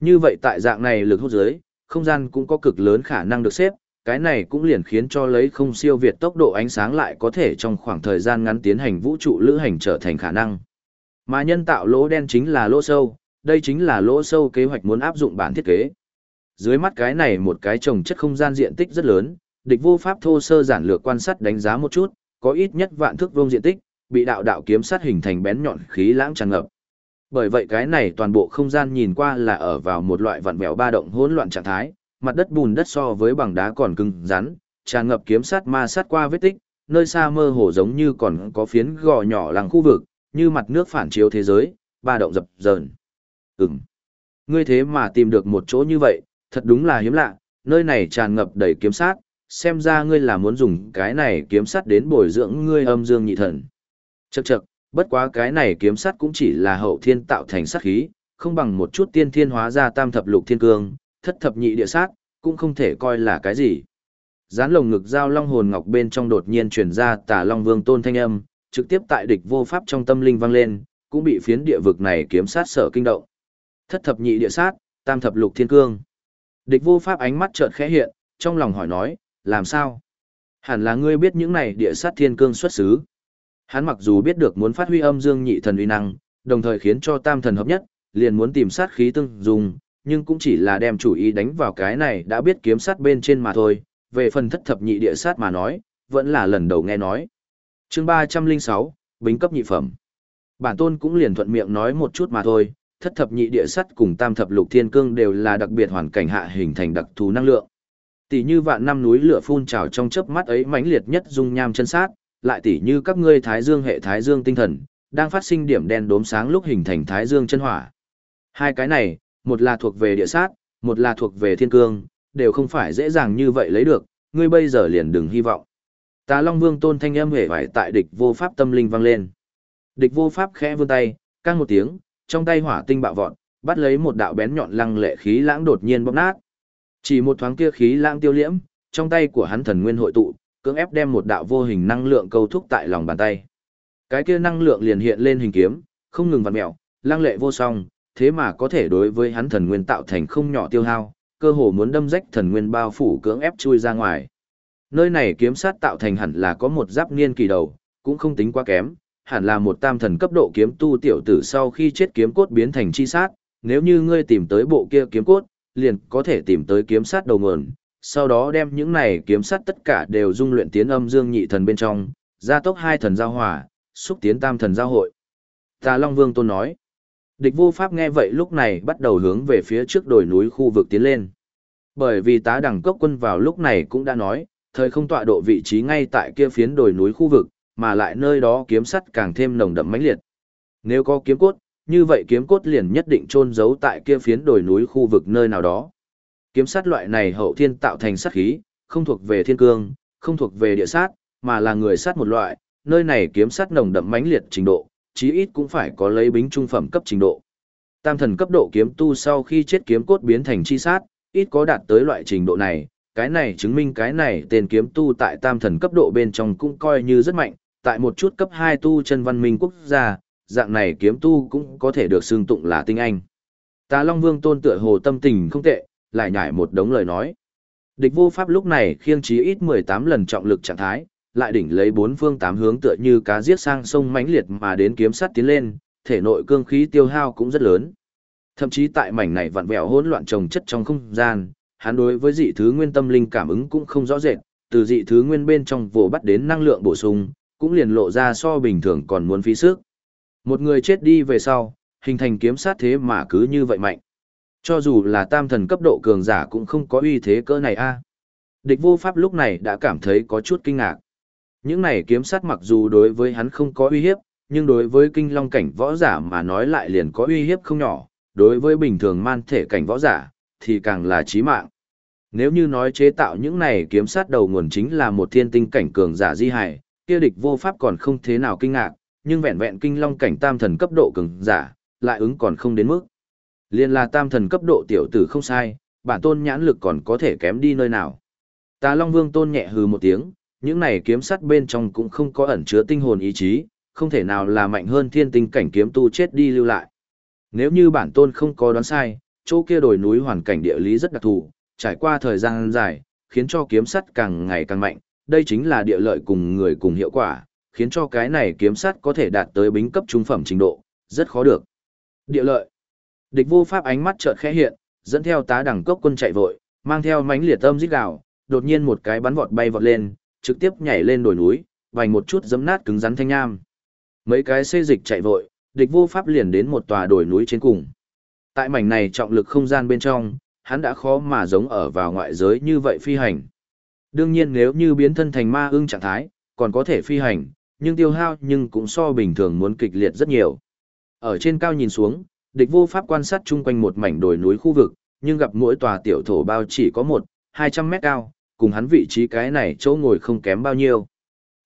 Như vậy tại dạng này lực hút dưới, không gian cũng có cực lớn khả năng được xếp, cái này cũng liền khiến cho lấy không siêu việt tốc độ ánh sáng lại có thể trong khoảng thời gian ngắn tiến hành vũ trụ lữ hành trở thành khả năng. Mà nhân tạo lỗ đen chính là lỗ sâu, đây chính là lỗ sâu kế hoạch muốn áp dụng bản thiết kế. Dưới mắt cái này một cái trồng chất không gian diện tích rất lớn, địch vô pháp thô sơ giản lược quan sát đánh giá một chút, có ít nhất vạn thước vuông diện tích, bị đạo đạo kiếm sát hình thành bén nhọn khí lãng tràn ngập. Bởi vậy cái này toàn bộ không gian nhìn qua là ở vào một loại vặn vẹo ba động hỗn loạn trạng thái, mặt đất bùn đất so với bằng đá còn cứng rắn, tràn ngập kiếm sát ma sát qua vết tích, nơi xa mơ hồ giống như còn có phiến gò nhỏ làng khu vực, như mặt nước phản chiếu thế giới, ba động dập dờn. Ừm. Ngươi thế mà tìm được một chỗ như vậy, thật đúng là hiếm lạ, nơi này tràn ngập đầy kiếm sát, xem ra ngươi là muốn dùng cái này kiếm sát đến bồi dưỡng ngươi âm dương nhị thần. Chậc chậc, bất quá cái này kiếm sát cũng chỉ là hậu thiên tạo thành sát khí, không bằng một chút tiên thiên hóa ra tam thập lục thiên cương, thất thập nhị địa sát, cũng không thể coi là cái gì. Gián lồng ngực giao long hồn ngọc bên trong đột nhiên truyền ra tà long vương tôn thanh âm, trực tiếp tại địch vô pháp trong tâm linh vang lên, cũng bị phiến địa vực này kiếm sát sở kinh động. Thất thập nhị địa sát, tam thập lục thiên cương. Địch vô pháp ánh mắt chợt khẽ hiện, trong lòng hỏi nói, làm sao? Hẳn là ngươi biết những này địa sát thiên cương xuất xứ. Hắn mặc dù biết được muốn phát huy âm dương nhị thần uy năng, đồng thời khiến cho tam thần hợp nhất, liền muốn tìm sát khí tương dùng, nhưng cũng chỉ là đem chủ ý đánh vào cái này đã biết kiếm sát bên trên mà thôi, về phần thất thập nhị địa sát mà nói, vẫn là lần đầu nghe nói. chương 306, Bính cấp nhị phẩm. Bản tôn cũng liền thuận miệng nói một chút mà thôi, thất thập nhị địa sắt cùng tam thập lục thiên cương đều là đặc biệt hoàn cảnh hạ hình thành đặc thù năng lượng. Tỷ như vạn năm núi lửa phun trào trong chớp mắt ấy mãnh liệt nhất dung nham chân sát, lại tỷ như các ngươi thái dương hệ thái dương tinh thần, đang phát sinh điểm đen đốm sáng lúc hình thành thái dương chân hỏa. Hai cái này, một là thuộc về địa sát, một là thuộc về thiên cương, đều không phải dễ dàng như vậy lấy được, ngươi bây giờ liền đừng hy vọng. Tà Long Vương tôn thanh âm hề vải tại địch vô pháp tâm linh vang lên. Địch vô pháp khẽ vươn tay, căng một tiếng, trong tay hỏa tinh bạo vọt, bắt lấy một đạo bén nhọn lăng lệ khí lãng đột nhiên bóp nát. Chỉ một thoáng kia khí lãng tiêu liễm, trong tay của hắn thần nguyên hội tụ, cưỡng ép đem một đạo vô hình năng lượng câu thúc tại lòng bàn tay. Cái kia năng lượng liền hiện lên hình kiếm, không ngừng vặn mèo, lăng lệ vô song, thế mà có thể đối với hắn thần nguyên tạo thành không nhỏ tiêu hao, cơ hồ muốn đâm rách thần nguyên bao phủ cưỡng ép chui ra ngoài. Nơi này kiếm sát tạo thành hẳn là có một giáp niên kỳ đầu, cũng không tính quá kém, hẳn là một tam thần cấp độ kiếm tu tiểu tử sau khi chết kiếm cốt biến thành chi sát, nếu như ngươi tìm tới bộ kia kiếm cốt, liền có thể tìm tới kiếm sát đầu nguồn, sau đó đem những này kiếm sát tất cả đều dung luyện tiến âm dương nhị thần bên trong, gia tốc hai thần giao hòa, xúc tiến tam thần giao hội. Tà Long Vương Tôn nói, địch vô pháp nghe vậy lúc này bắt đầu hướng về phía trước đồi núi khu vực tiến lên. Bởi vì tá đẳng cốc quân vào lúc này cũng đã nói, thời không tọa độ vị trí ngay tại kia phiến đồi núi khu vực, mà lại nơi đó kiếm sắt càng thêm nồng đậm mãnh liệt. Nếu có kiếm cốt, như vậy kiếm cốt liền nhất định chôn giấu tại kia phiến đồi núi khu vực nơi nào đó. Kiếm sắt loại này hậu thiên tạo thành sát khí, không thuộc về thiên cương, không thuộc về địa sát, mà là người sát một loại, nơi này kiếm sắt nồng đậm mãnh liệt trình độ, chí ít cũng phải có lấy bính trung phẩm cấp trình độ. Tam thần cấp độ kiếm tu sau khi chết kiếm cốt biến thành chi sát, ít có đạt tới loại trình độ này, cái này chứng minh cái này tên kiếm tu tại tam thần cấp độ bên trong cũng coi như rất mạnh, tại một chút cấp 2 tu chân văn minh quốc gia, dạng này kiếm tu cũng có thể được xưng tụng là tinh anh. Tà Long Vương tôn tựa hồ tâm tình không tệ, lại nhảy một đống lời nói. Địch vô pháp lúc này khiêng chí ít 18 lần trọng lực trạng thái, lại đỉnh lấy bốn phương tám hướng tựa như cá giết sang sông mãnh liệt mà đến kiếm sắt tiến lên, thể nội cương khí tiêu hao cũng rất lớn. Thậm chí tại mảnh này vặn vẹo hỗn loạn trồng chất trong không gian, hắn đối với dị thứ nguyên tâm linh cảm ứng cũng không rõ rệt, từ dị thứ nguyên bên trong vồ bắt đến năng lượng bổ sung, cũng liền lộ ra so bình thường còn muốn phí sức. Một người chết đi về sau, hình thành kiếm sát thế mà cứ như vậy mạnh. Cho dù là tam thần cấp độ cường giả cũng không có uy thế cỡ này a. Địch vô pháp lúc này đã cảm thấy có chút kinh ngạc. Những này kiếm sát mặc dù đối với hắn không có uy hiếp, nhưng đối với kinh long cảnh võ giả mà nói lại liền có uy hiếp không nhỏ, đối với bình thường man thể cảnh võ giả, thì càng là chí mạng. Nếu như nói chế tạo những này kiếm sát đầu nguồn chính là một thiên tinh cảnh cường giả di hải, kia địch vô pháp còn không thế nào kinh ngạc, nhưng vẹn vẹn kinh long cảnh tam thần cấp độ cường giả, lại ứng còn không đến mức. Liên là tam thần cấp độ tiểu tử không sai, bản tôn nhãn lực còn có thể kém đi nơi nào. Tà Long Vương tôn nhẹ hừ một tiếng, những này kiếm sắt bên trong cũng không có ẩn chứa tinh hồn ý chí, không thể nào là mạnh hơn thiên tinh cảnh kiếm tu chết đi lưu lại. Nếu như bản tôn không có đoán sai, chỗ kia đồi núi hoàn cảnh địa lý rất đặc thù, trải qua thời gian dài, khiến cho kiếm sắt càng ngày càng mạnh, đây chính là địa lợi cùng người cùng hiệu quả, khiến cho cái này kiếm sắt có thể đạt tới bính cấp trung phẩm trình độ, rất khó được. Địa lợi. Địch vô pháp ánh mắt chợt khẽ hiện, dẫn theo tá đẳng cốc quân chạy vội, mang theo mánh liệt tâm giết gào, đột nhiên một cái bắn vọt bay vọt lên, trực tiếp nhảy lên đồi núi, vành một chút giấm nát cứng rắn thanh nham. Mấy cái xê dịch chạy vội, địch vô pháp liền đến một tòa đồi núi trên cùng. Tại mảnh này trọng lực không gian bên trong, hắn đã khó mà giống ở vào ngoại giới như vậy phi hành. Đương nhiên nếu như biến thân thành ma ưng trạng thái, còn có thể phi hành, nhưng tiêu hao nhưng cũng so bình thường muốn kịch liệt rất nhiều. Ở trên cao nhìn xuống, địch vô pháp quan sát chung quanh một mảnh đồi núi khu vực, nhưng gặp mỗi tòa tiểu thổ bao chỉ có một, 200 mét cao, cùng hắn vị trí cái này chỗ ngồi không kém bao nhiêu.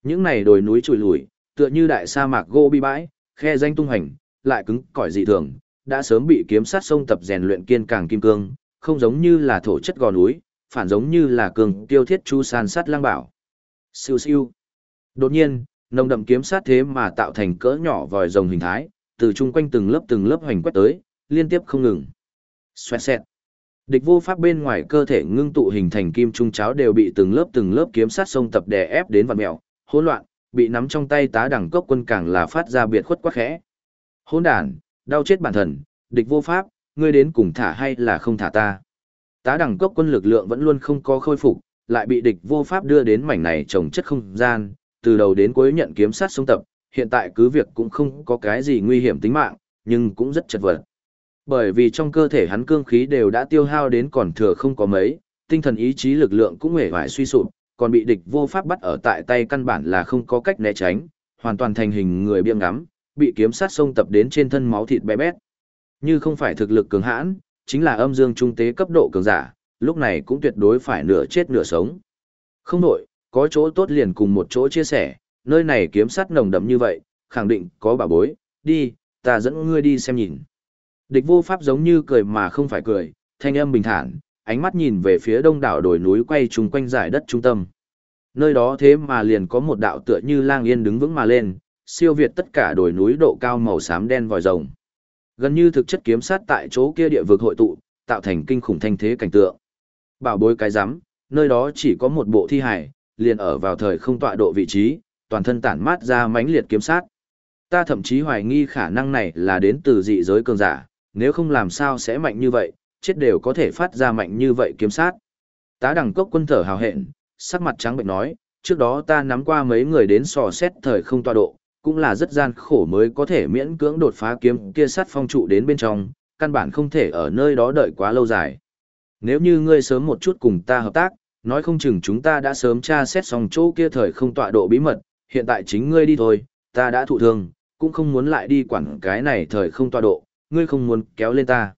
Những này đồi núi trùi lùi, tựa như đại sa mạc gô bi bãi, khe danh tung hành, lại cứng cỏi dị thường, đã sớm bị kiếm sát sông tập rèn luyện kiên càng kim cương, không giống như là thổ chất gò núi, phản giống như là cường tiêu thiết chu san sát lang bảo. Siêu siêu. Đột nhiên, nồng đậm kiếm sát thế mà tạo thành cỡ nhỏ vòi rồng hình thái, từ chung quanh từng lớp từng lớp hoành quét tới, liên tiếp không ngừng. Xoẹt xẹt. Địch vô pháp bên ngoài cơ thể ngưng tụ hình thành kim trung cháo đều bị từng lớp từng lớp kiếm sát sông tập đè ép đến vặn mèo, hỗn loạn, bị nắm trong tay tá đẳng cốc quân càng là phát ra biệt khuất quá khẽ. Hỗn đàn, đau chết bản thần, địch vô pháp, ngươi đến cùng thả hay là không thả ta. Tá đẳng cấp quân lực lượng vẫn luôn không có khôi phục, lại bị địch vô pháp đưa đến mảnh này trồng chất không gian, từ đầu đến cuối nhận kiếm sát sông tập, hiện tại cứ việc cũng không có cái gì nguy hiểm tính mạng, nhưng cũng rất chật vật. Bởi vì trong cơ thể hắn cương khí đều đã tiêu hao đến còn thừa không có mấy, tinh thần ý chí lực lượng cũng hề hoài suy sụp, còn bị địch vô pháp bắt ở tại tay căn bản là không có cách né tránh, hoàn toàn thành hình người biêng ngắm, bị kiếm sát sông tập đến trên thân máu thịt bé bét. Như không phải thực lực cường hãn, chính là âm dương trung tế cấp độ cường giả, lúc này cũng tuyệt đối phải nửa chết nửa sống. Không nổi, có chỗ tốt liền cùng một chỗ chia sẻ, nơi này kiếm sát nồng đậm như vậy, khẳng định có bà bối, đi, ta dẫn ngươi đi xem nhìn. Địch vô pháp giống như cười mà không phải cười, thanh âm bình thản, ánh mắt nhìn về phía đông đảo đồi núi quay chung quanh giải đất trung tâm. Nơi đó thế mà liền có một đạo tựa như lang yên đứng vững mà lên, siêu việt tất cả đồi núi độ cao màu xám đen vòi rồng. Gần như thực chất kiếm sát tại chỗ kia địa vực hội tụ, tạo thành kinh khủng thanh thế cảnh tượng. Bảo bối cái rắm nơi đó chỉ có một bộ thi hải, liền ở vào thời không tọa độ vị trí, toàn thân tản mát ra mãnh liệt kiếm sát. Ta thậm chí hoài nghi khả năng này là đến từ dị giới cường giả, nếu không làm sao sẽ mạnh như vậy, chết đều có thể phát ra mạnh như vậy kiếm sát. Tá đẳng cốc quân thở hào hẹn, sắc mặt trắng bệnh nói, trước đó ta nắm qua mấy người đến sò xét thời không tọa độ, cũng là rất gian khổ mới có thể miễn cưỡng đột phá kiếm kia sắt phong trụ đến bên trong, căn bản không thể ở nơi đó đợi quá lâu dài. Nếu như ngươi sớm một chút cùng ta hợp tác, nói không chừng chúng ta đã sớm tra xét xong chỗ kia thời không tọa độ bí mật, hiện tại chính ngươi đi thôi, ta đã thụ thương, cũng không muốn lại đi quản cái này thời không tọa độ, ngươi không muốn kéo lên ta.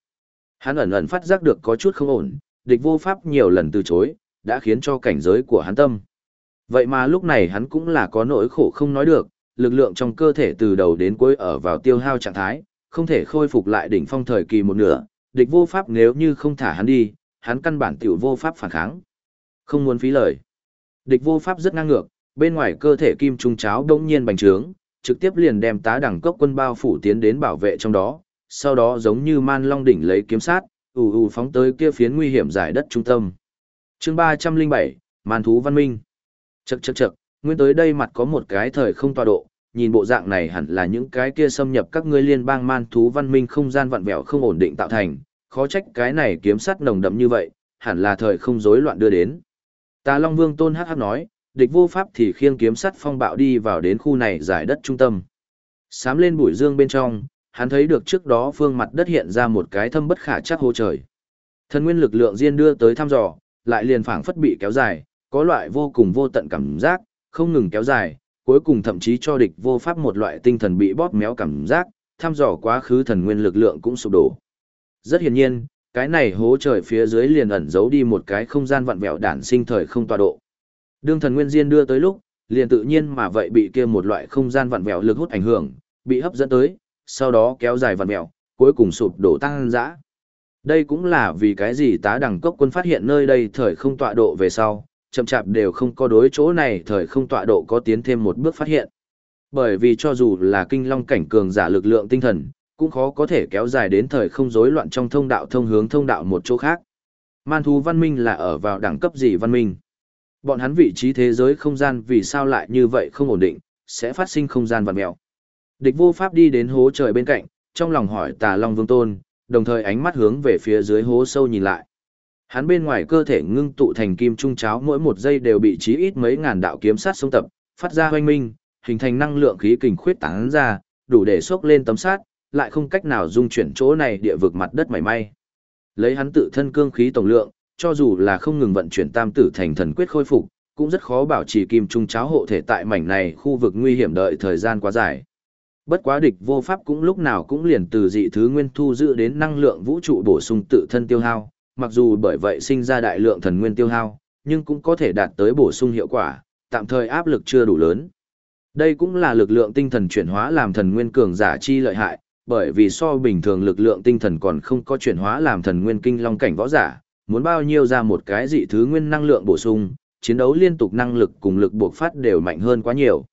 Hắn ẩn ẩn phát giác được có chút không ổn, địch vô pháp nhiều lần từ chối, đã khiến cho cảnh giới của hắn tâm. Vậy mà lúc này hắn cũng là có nỗi khổ không nói được, lực lượng trong cơ thể từ đầu đến cuối ở vào tiêu hao trạng thái, không thể khôi phục lại đỉnh phong thời kỳ một nửa, địch vô pháp nếu như không thả hắn đi, hắn căn bản tiểu vô pháp phản kháng. Không muốn phí lời. Địch vô pháp rất ngang ngược, bên ngoài cơ thể kim trung cháo đông nhiên bành trướng, trực tiếp liền đem tá đẳng cốc quân bao phủ tiến đến bảo vệ trong đó, sau đó giống như man long đỉnh lấy kiếm sát, ù ù phóng tới kia phiến nguy hiểm giải đất trung tâm. chương 307, Man thú văn minh. Chậc chậc chậc, nguyên tới đây mặt có một cái thời không tọa độ, nhìn bộ dạng này hẳn là những cái kia xâm nhập các ngươi liên bang man thú văn minh không gian vặn vẹo không ổn định tạo thành, khó trách cái này kiếm sắt nồng đậm như vậy, hẳn là thời không rối loạn đưa đến. Tà Long Vương Tôn hắc hắc nói, địch vô pháp thì khiêng kiếm sắt phong bạo đi vào đến khu này giải đất trung tâm. Sám lên bụi dương bên trong, hắn thấy được trước đó phương mặt đất hiện ra một cái thâm bất khả chắc hô trời. Thần nguyên lực lượng riêng đưa tới thăm dò, lại liền phảng phất bị kéo dài, có loại vô cùng vô tận cảm giác, không ngừng kéo dài, cuối cùng thậm chí cho địch vô pháp một loại tinh thần bị bóp méo cảm giác, thăm dò quá khứ thần nguyên lực lượng cũng sụp đổ. Rất hiển nhiên, cái này hố trời phía dưới liền ẩn giấu đi một cái không gian vặn vẹo đản sinh thời không tọa độ. Đương thần nguyên diên đưa tới lúc, liền tự nhiên mà vậy bị kia một loại không gian vặn vẹo lực hút ảnh hưởng, bị hấp dẫn tới, sau đó kéo dài vặn vẹo, cuối cùng sụp đổ tăng dã. Đây cũng là vì cái gì tá đẳng cốc quân phát hiện nơi đây thời không tọa độ về sau, chậm chạp đều không có đối chỗ này thời không tọa độ có tiến thêm một bước phát hiện. Bởi vì cho dù là kinh long cảnh cường giả lực lượng tinh thần, cũng khó có thể kéo dài đến thời không rối loạn trong thông đạo thông hướng thông đạo một chỗ khác. Man thú văn minh là ở vào đẳng cấp gì văn minh? Bọn hắn vị trí thế giới không gian vì sao lại như vậy không ổn định, sẽ phát sinh không gian vặn mèo. Địch vô pháp đi đến hố trời bên cạnh, trong lòng hỏi tà long vương tôn, đồng thời ánh mắt hướng về phía dưới hố sâu nhìn lại. Hắn bên ngoài cơ thể ngưng tụ thành kim trung cháo mỗi một giây đều bị chí ít mấy ngàn đạo kiếm sát xông tập, phát ra hoanh minh, hình thành năng lượng khí kình khuyết tán ra, đủ để xốc lên tấm sát, lại không cách nào dung chuyển chỗ này địa vực mặt đất mảy may. Lấy hắn tự thân cương khí tổng lượng, cho dù là không ngừng vận chuyển tam tử thành thần quyết khôi phục, cũng rất khó bảo trì kim trung cháo hộ thể tại mảnh này khu vực nguy hiểm đợi thời gian quá dài. Bất quá địch vô pháp cũng lúc nào cũng liền từ dị thứ nguyên thu giữ đến năng lượng vũ trụ bổ sung tự thân tiêu hao, mặc dù bởi vậy sinh ra đại lượng thần nguyên tiêu hao, nhưng cũng có thể đạt tới bổ sung hiệu quả, tạm thời áp lực chưa đủ lớn. Đây cũng là lực lượng tinh thần chuyển hóa làm thần nguyên cường giả chi lợi hại, bởi vì so bình thường lực lượng tinh thần còn không có chuyển hóa làm thần nguyên kinh long cảnh võ giả, muốn bao nhiêu ra một cái dị thứ nguyên năng lượng bổ sung, chiến đấu liên tục năng lực cùng lực buộc phát đều mạnh hơn quá nhiều.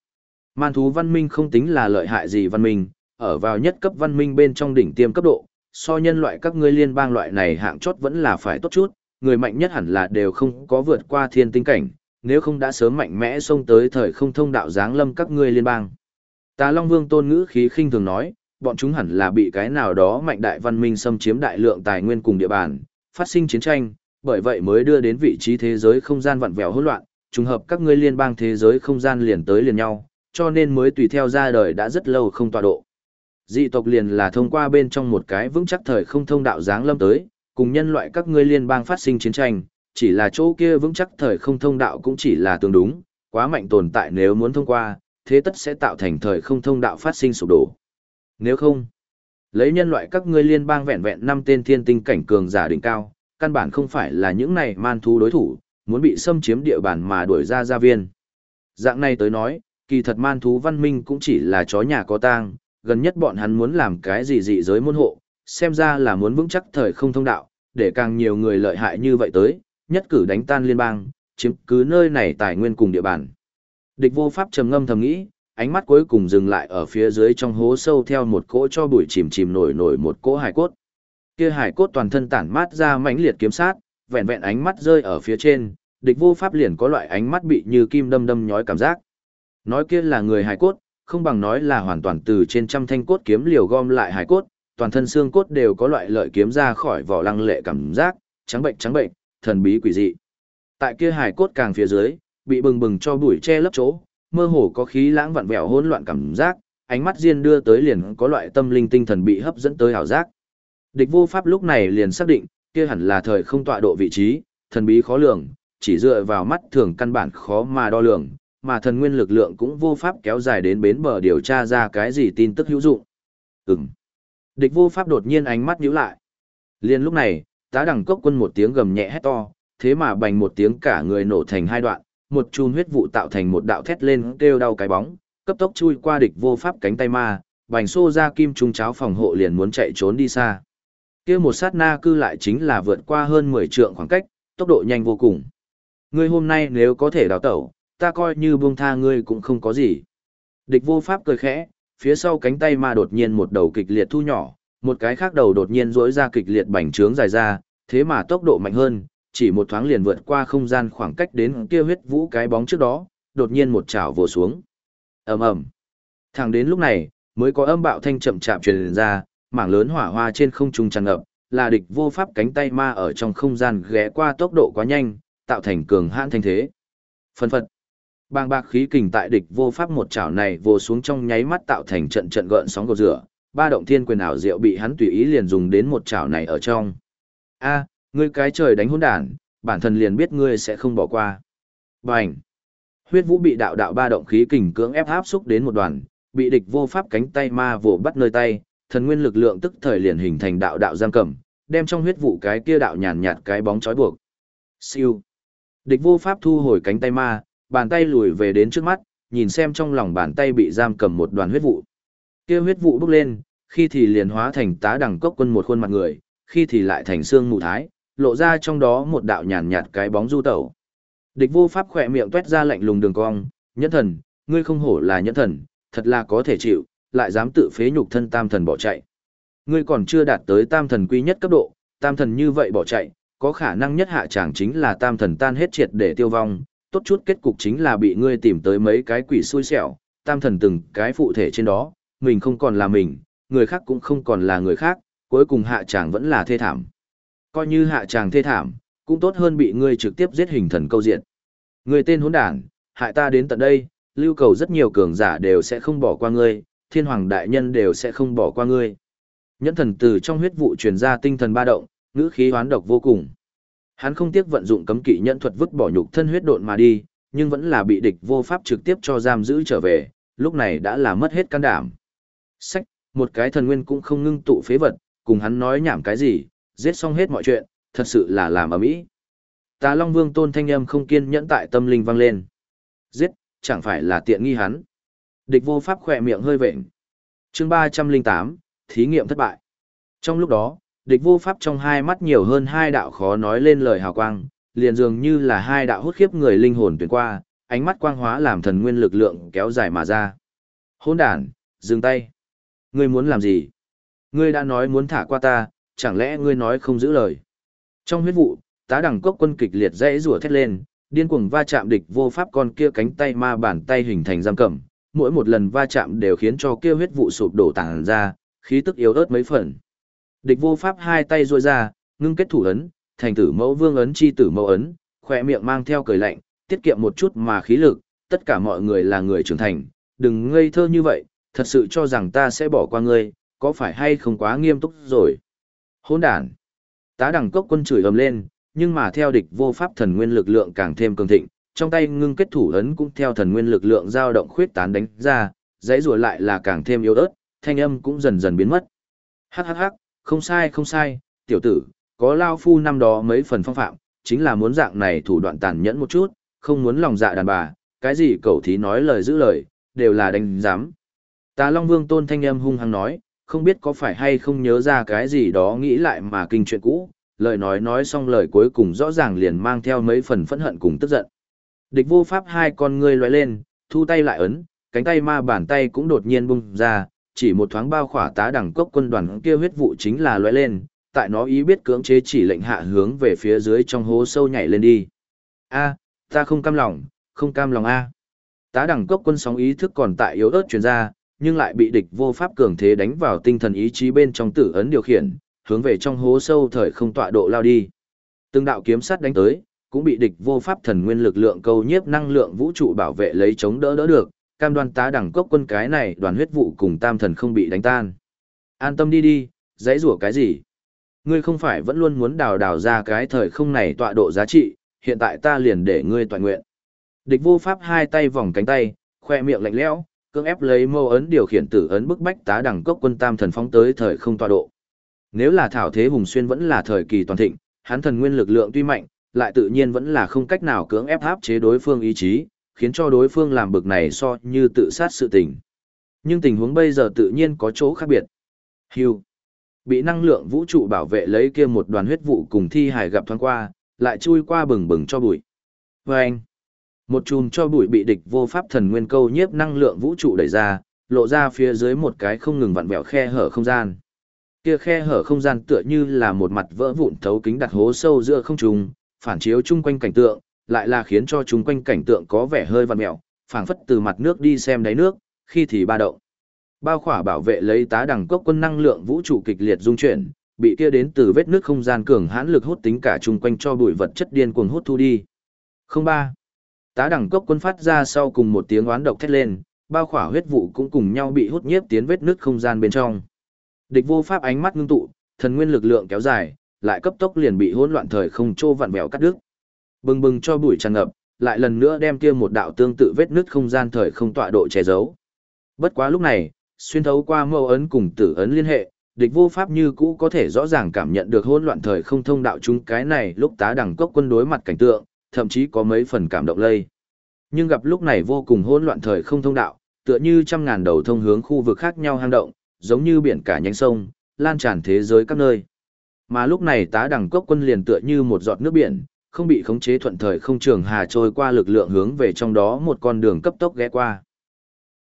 Man thú văn minh không tính là lợi hại gì văn minh, ở vào nhất cấp văn minh bên trong đỉnh tiêm cấp độ, so nhân loại các ngươi liên bang loại này hạng chót vẫn là phải tốt chút, người mạnh nhất hẳn là đều không có vượt qua thiên tinh cảnh, nếu không đã sớm mạnh mẽ xông tới thời không thông đạo giáng lâm các ngươi liên bang. Tà Long Vương tôn ngữ khí khinh thường nói, bọn chúng hẳn là bị cái nào đó mạnh đại văn minh xâm chiếm đại lượng tài nguyên cùng địa bàn, phát sinh chiến tranh, bởi vậy mới đưa đến vị trí thế giới không gian vặn vẹo hỗn loạn, trùng hợp các ngươi liên bang thế giới không gian liền tới liền nhau, cho nên mới tùy theo ra đời đã rất lâu không tọa độ. Dị tộc liền là thông qua bên trong một cái vững chắc thời không thông đạo giáng lâm tới, cùng nhân loại các ngươi liên bang phát sinh chiến tranh, chỉ là chỗ kia vững chắc thời không thông đạo cũng chỉ là tương đúng, quá mạnh tồn tại nếu muốn thông qua, thế tất sẽ tạo thành thời không thông đạo phát sinh sụp đổ. Nếu không, lấy nhân loại các ngươi liên bang vẹn vẹn năm tên thiên tinh cảnh cường giả đỉnh cao, căn bản không phải là những này man thú đối thủ, muốn bị xâm chiếm địa bàn mà đuổi ra gia viên. Dạng này tới nói, kỳ thật man thú văn minh cũng chỉ là chó nhà có tang, gần nhất bọn hắn muốn làm cái gì dị giới môn hộ, xem ra là muốn vững chắc thời không thông đạo, để càng nhiều người lợi hại như vậy tới, nhất cử đánh tan liên bang, chiếm cứ nơi này tài nguyên cùng địa bàn. Địch vô pháp trầm ngâm thầm nghĩ, ánh mắt cuối cùng dừng lại ở phía dưới trong hố sâu theo một cỗ cho bụi chìm chìm nổi nổi một cỗ hải cốt. Kia hải cốt toàn thân tản mát ra mãnh liệt kiếm sát, vẹn vẹn ánh mắt rơi ở phía trên, địch vô pháp liền có loại ánh mắt bị như kim đâm đâm nhói cảm giác. Nói kia là người hải cốt, không bằng nói là hoàn toàn từ trên trăm thanh cốt kiếm liều gom lại hải cốt, toàn thân xương cốt đều có loại lợi kiếm ra khỏi vỏ lăng lệ cảm giác, trắng bệnh trắng bệnh, thần bí quỷ dị. Tại kia hải cốt càng phía dưới, bị bừng bừng cho bụi che lấp chỗ, mơ hồ có khí lãng vặn vẹo hỗn loạn cảm giác, ánh mắt riêng đưa tới liền có loại tâm linh tinh thần bị hấp dẫn tới hảo giác. Địch vô pháp lúc này liền xác định, kia hẳn là thời không tọa độ vị trí, thần bí khó lường, chỉ dựa vào mắt thường căn bản khó mà đo lường, mà thần nguyên lực lượng cũng vô pháp kéo dài đến bến bờ điều tra ra cái gì tin tức hữu dụng. Ừm. Địch vô pháp đột nhiên ánh mắt nhíu lại. Liên lúc này, tá đẳng cốc quân một tiếng gầm nhẹ hét to, thế mà bành một tiếng cả người nổ thành hai đoạn, một chùm huyết vụ tạo thành một đạo thét lên kêu đau cái bóng, cấp tốc chui qua địch vô pháp cánh tay ma, bành xô ra kim trung cháo phòng hộ liền muốn chạy trốn đi xa. Kia một sát na cư lại chính là vượt qua hơn 10 trượng khoảng cách, tốc độ nhanh vô cùng. Ngươi hôm nay nếu có thể đào tẩu, ta coi như buông tha ngươi cũng không có gì. Địch vô pháp cười khẽ, phía sau cánh tay ma đột nhiên một đầu kịch liệt thu nhỏ, một cái khác đầu đột nhiên rỗi ra kịch liệt bành trướng dài ra, thế mà tốc độ mạnh hơn, chỉ một thoáng liền vượt qua không gian khoảng cách đến kia huyết vũ cái bóng trước đó, đột nhiên một chảo vồ xuống. ầm ầm. Thẳng đến lúc này, mới có âm bạo thanh chậm chạp truyền ra, mảng lớn hỏa hoa trên không trung tràn ngập, là địch vô pháp cánh tay ma ở trong không gian ghé qua tốc độ quá nhanh, tạo thành cường hãn thanh thế. Phân phật. Bàng bạc khí kình tại địch vô pháp một chảo này vô xuống trong nháy mắt tạo thành trận trận gợn sóng cầu rửa, ba động thiên quyền ảo diệu bị hắn tùy ý liền dùng đến một chảo này ở trong. A, ngươi cái trời đánh hỗn đản, bản thân liền biết ngươi sẽ không bỏ qua. Bành. Huyết vũ bị đạo đạo ba động khí kình cưỡng ép áp xúc đến một đoàn, bị địch vô pháp cánh tay ma vồ bắt nơi tay, thần nguyên lực lượng tức thời liền hình thành đạo đạo giam cầm, đem trong huyết vụ cái kia đạo nhàn nhạt cái bóng trói buộc. Siêu. Địch vô pháp thu hồi cánh tay ma, bàn tay lùi về đến trước mắt, nhìn xem trong lòng bàn tay bị giam cầm một đoàn huyết vụ. Kia huyết vụ bốc lên, khi thì liền hóa thành tá đẳng cốc quân một khuôn mặt người, khi thì lại thành xương mù thái, lộ ra trong đó một đạo nhàn nhạt cái bóng du tẩu. Địch vô pháp khỏe miệng tuét ra lạnh lùng đường cong, nhẫn thần, ngươi không hổ là nhẫn thần, thật là có thể chịu, lại dám tự phế nhục thân tam thần bỏ chạy. Ngươi còn chưa đạt tới tam thần quy nhất cấp độ, tam thần như vậy bỏ chạy, có khả năng nhất hạ chẳng chính là tam thần tan hết triệt để tiêu vong, tốt chút kết cục chính là bị ngươi tìm tới mấy cái quỷ xui xẻo, tam thần từng cái phụ thể trên đó, mình không còn là mình, người khác cũng không còn là người khác, cuối cùng hạ chàng vẫn là thê thảm. Coi như hạ chàng thê thảm, cũng tốt hơn bị ngươi trực tiếp giết hình thần câu diện. Ngươi tên hỗn đản, hại ta đến tận đây, lưu cầu rất nhiều cường giả đều sẽ không bỏ qua ngươi, thiên hoàng đại nhân đều sẽ không bỏ qua ngươi. Nhẫn thần từ trong huyết vụ truyền ra tinh thần ba động, ngữ khí hoán độc vô cùng. Hắn không tiếc vận dụng cấm kỵ nhận thuật vứt bỏ nhục thân huyết độn mà đi, nhưng vẫn là bị địch vô pháp trực tiếp cho giam giữ trở về, lúc này đã là mất hết can đảm. Sách, một cái thần nguyên cũng không ngưng tụ phế vật, cùng hắn nói nhảm cái gì, giết xong hết mọi chuyện, thật sự là làm ở mỹ. Tà Long Vương tôn thanh âm không kiên nhẫn tại tâm linh vang lên. Giết, chẳng phải là tiện nghi hắn. Địch vô pháp khỏe miệng hơi vệnh. chương 308, thí nghiệm thất bại. Trong lúc đó, địch vô pháp trong hai mắt nhiều hơn hai đạo khó nói lên lời hào quang, liền dường như là hai đạo hút khiếp người linh hồn tuyển qua, ánh mắt quang hóa làm thần nguyên lực lượng kéo dài mà ra. Hôn đàn, dừng tay. Ngươi muốn làm gì? Ngươi đã nói muốn thả qua ta, chẳng lẽ ngươi nói không giữ lời? Trong huyết vụ, tá đẳng cốc quân kịch liệt dãy rủa thét lên, điên cuồng va chạm địch vô pháp con kia cánh tay ma bàn tay hình thành giam cầm, mỗi một lần va chạm đều khiến cho kia huyết vụ sụp đổ tàng ra, khí tức yếu ớt mấy phần. Địch vô pháp hai tay duỗi ra, ngưng kết thủ ấn, thành tử mẫu vương ấn chi tử mẫu ấn, khỏe miệng mang theo cười lạnh, tiết kiệm một chút mà khí lực, tất cả mọi người là người trưởng thành, đừng ngây thơ như vậy, thật sự cho rằng ta sẽ bỏ qua ngươi, có phải hay không quá nghiêm túc rồi. Hỗn đản. Tá đẳng cốc quân chửi ầm lên, nhưng mà theo địch vô pháp thần nguyên lực lượng càng thêm cường thịnh, trong tay ngưng kết thủ ấn cũng theo thần nguyên lực lượng dao động khuyết tán đánh ra, dãy rùa lại là càng thêm yếu ớt, thanh âm cũng dần dần biến mất. Hắc hắc hắc, không sai không sai, tiểu tử, có lao phu năm đó mấy phần phong phạm, chính là muốn dạng này thủ đoạn tàn nhẫn một chút, không muốn lòng dạ đàn bà, cái gì cậu thí nói lời giữ lời, đều là đánh giám. Tà Long Vương tôn thanh âm hung hăng nói, không biết có phải hay không nhớ ra cái gì đó nghĩ lại mà kinh chuyện cũ, lời nói nói xong lời cuối cùng rõ ràng liền mang theo mấy phần phẫn hận cùng tức giận. Địch vô pháp hai con ngươi lóe lên, thu tay lại ấn, cánh tay ma bàn tay cũng đột nhiên bung ra, chỉ một thoáng bao khỏa tá đẳng cốc quân đoàn kia huyết vụ chính là lóe lên, tại nó ý biết cưỡng chế chỉ lệnh hạ hướng về phía dưới trong hố sâu nhảy lên đi. A, ta không cam lòng, không cam lòng a. Tá đẳng cốc quân sóng ý thức còn tại yếu ớt truyền ra, nhưng lại bị địch vô pháp cường thế đánh vào tinh thần ý chí bên trong tử ấn điều khiển, hướng về trong hố sâu thời không tọa độ lao đi. Từng đạo kiếm sát đánh tới, cũng bị địch vô pháp thần nguyên lực lượng câu nhiếp năng lượng vũ trụ bảo vệ lấy chống đỡ đỡ được, cam đoan tá đẳng cốc quân cái này đoàn huyết vụ cùng tam thần không bị đánh tan. An tâm đi đi, dãy rủa cái gì? Ngươi không phải vẫn luôn muốn đào đào ra cái thời không này tọa độ giá trị, hiện tại ta liền để ngươi toàn nguyện. Địch vô pháp hai tay vòng cánh tay, khoe miệng lạnh lẽo, cưỡng ép lấy mâu ấn điều khiển tử ấn bức bách tá đẳng cốc quân tam thần phóng tới thời không tọa độ. Nếu là thảo thế hùng xuyên vẫn là thời kỳ toàn thịnh, hắn thần nguyên lực lượng tuy mạnh, lại tự nhiên vẫn là không cách nào cưỡng ép áp chế đối phương ý chí, khiến cho đối phương làm bực này so như tự sát sự tình. Nhưng tình huống bây giờ tự nhiên có chỗ khác biệt. Hưu. Bị năng lượng vũ trụ bảo vệ lấy kia một đoàn huyết vụ cùng thi hải gặp thoáng qua, lại chui qua bừng bừng cho bụi. Và anh. Một chùm cho bụi bị địch vô pháp thần nguyên câu nhiếp năng lượng vũ trụ đẩy ra, lộ ra phía dưới một cái không ngừng vặn vẹo khe hở không gian. Kia khe hở không gian tựa như là một mặt vỡ vụn thấu kính đặt hố sâu giữa không trung, phản chiếu chung quanh cảnh tượng, lại là khiến cho chúng quanh cảnh tượng có vẻ hơi vặn mẹo, phảng phất từ mặt nước đi xem đáy nước, khi thì ba động. Bao khỏa bảo vệ lấy tá đẳng cốc quân năng lượng vũ trụ kịch liệt dung chuyển, bị kia đến từ vết nước không gian cường hãn lực hút tính cả chung quanh cho bụi vật chất điên cuồng hút thu đi. Không ba. Tá đẳng cốc quân phát ra sau cùng một tiếng oán độc thét lên, bao khỏa huyết vụ cũng cùng nhau bị hút nhiếp tiến vết nước không gian bên trong. Địch vô pháp ánh mắt ngưng tụ, thần nguyên lực lượng kéo dài, lại cấp tốc liền bị hỗn loạn thời không trô vặn vẹo cắt đứt. Bừng bừng cho bụi tràn ngập, lại lần nữa đem kia một đạo tương tự vết nứt không gian thời không tọa độ che giấu. Bất quá lúc này, xuyên thấu qua mâu ấn cùng tử ấn liên hệ, địch vô pháp như cũ có thể rõ ràng cảm nhận được hỗn loạn thời không thông đạo chúng cái này lúc tá đẳng cốc quân đối mặt cảnh tượng, thậm chí có mấy phần cảm động lây. Nhưng gặp lúc này vô cùng hỗn loạn thời không thông đạo, tựa như trăm ngàn đầu thông hướng khu vực khác nhau hang động, giống như biển cả nhánh sông, lan tràn thế giới các nơi. Mà lúc này tá đẳng cốc quân liền tựa như một giọt nước biển, không bị khống chế thuận thời không trường hà trôi qua lực lượng hướng về trong đó một con đường cấp tốc ghé qua.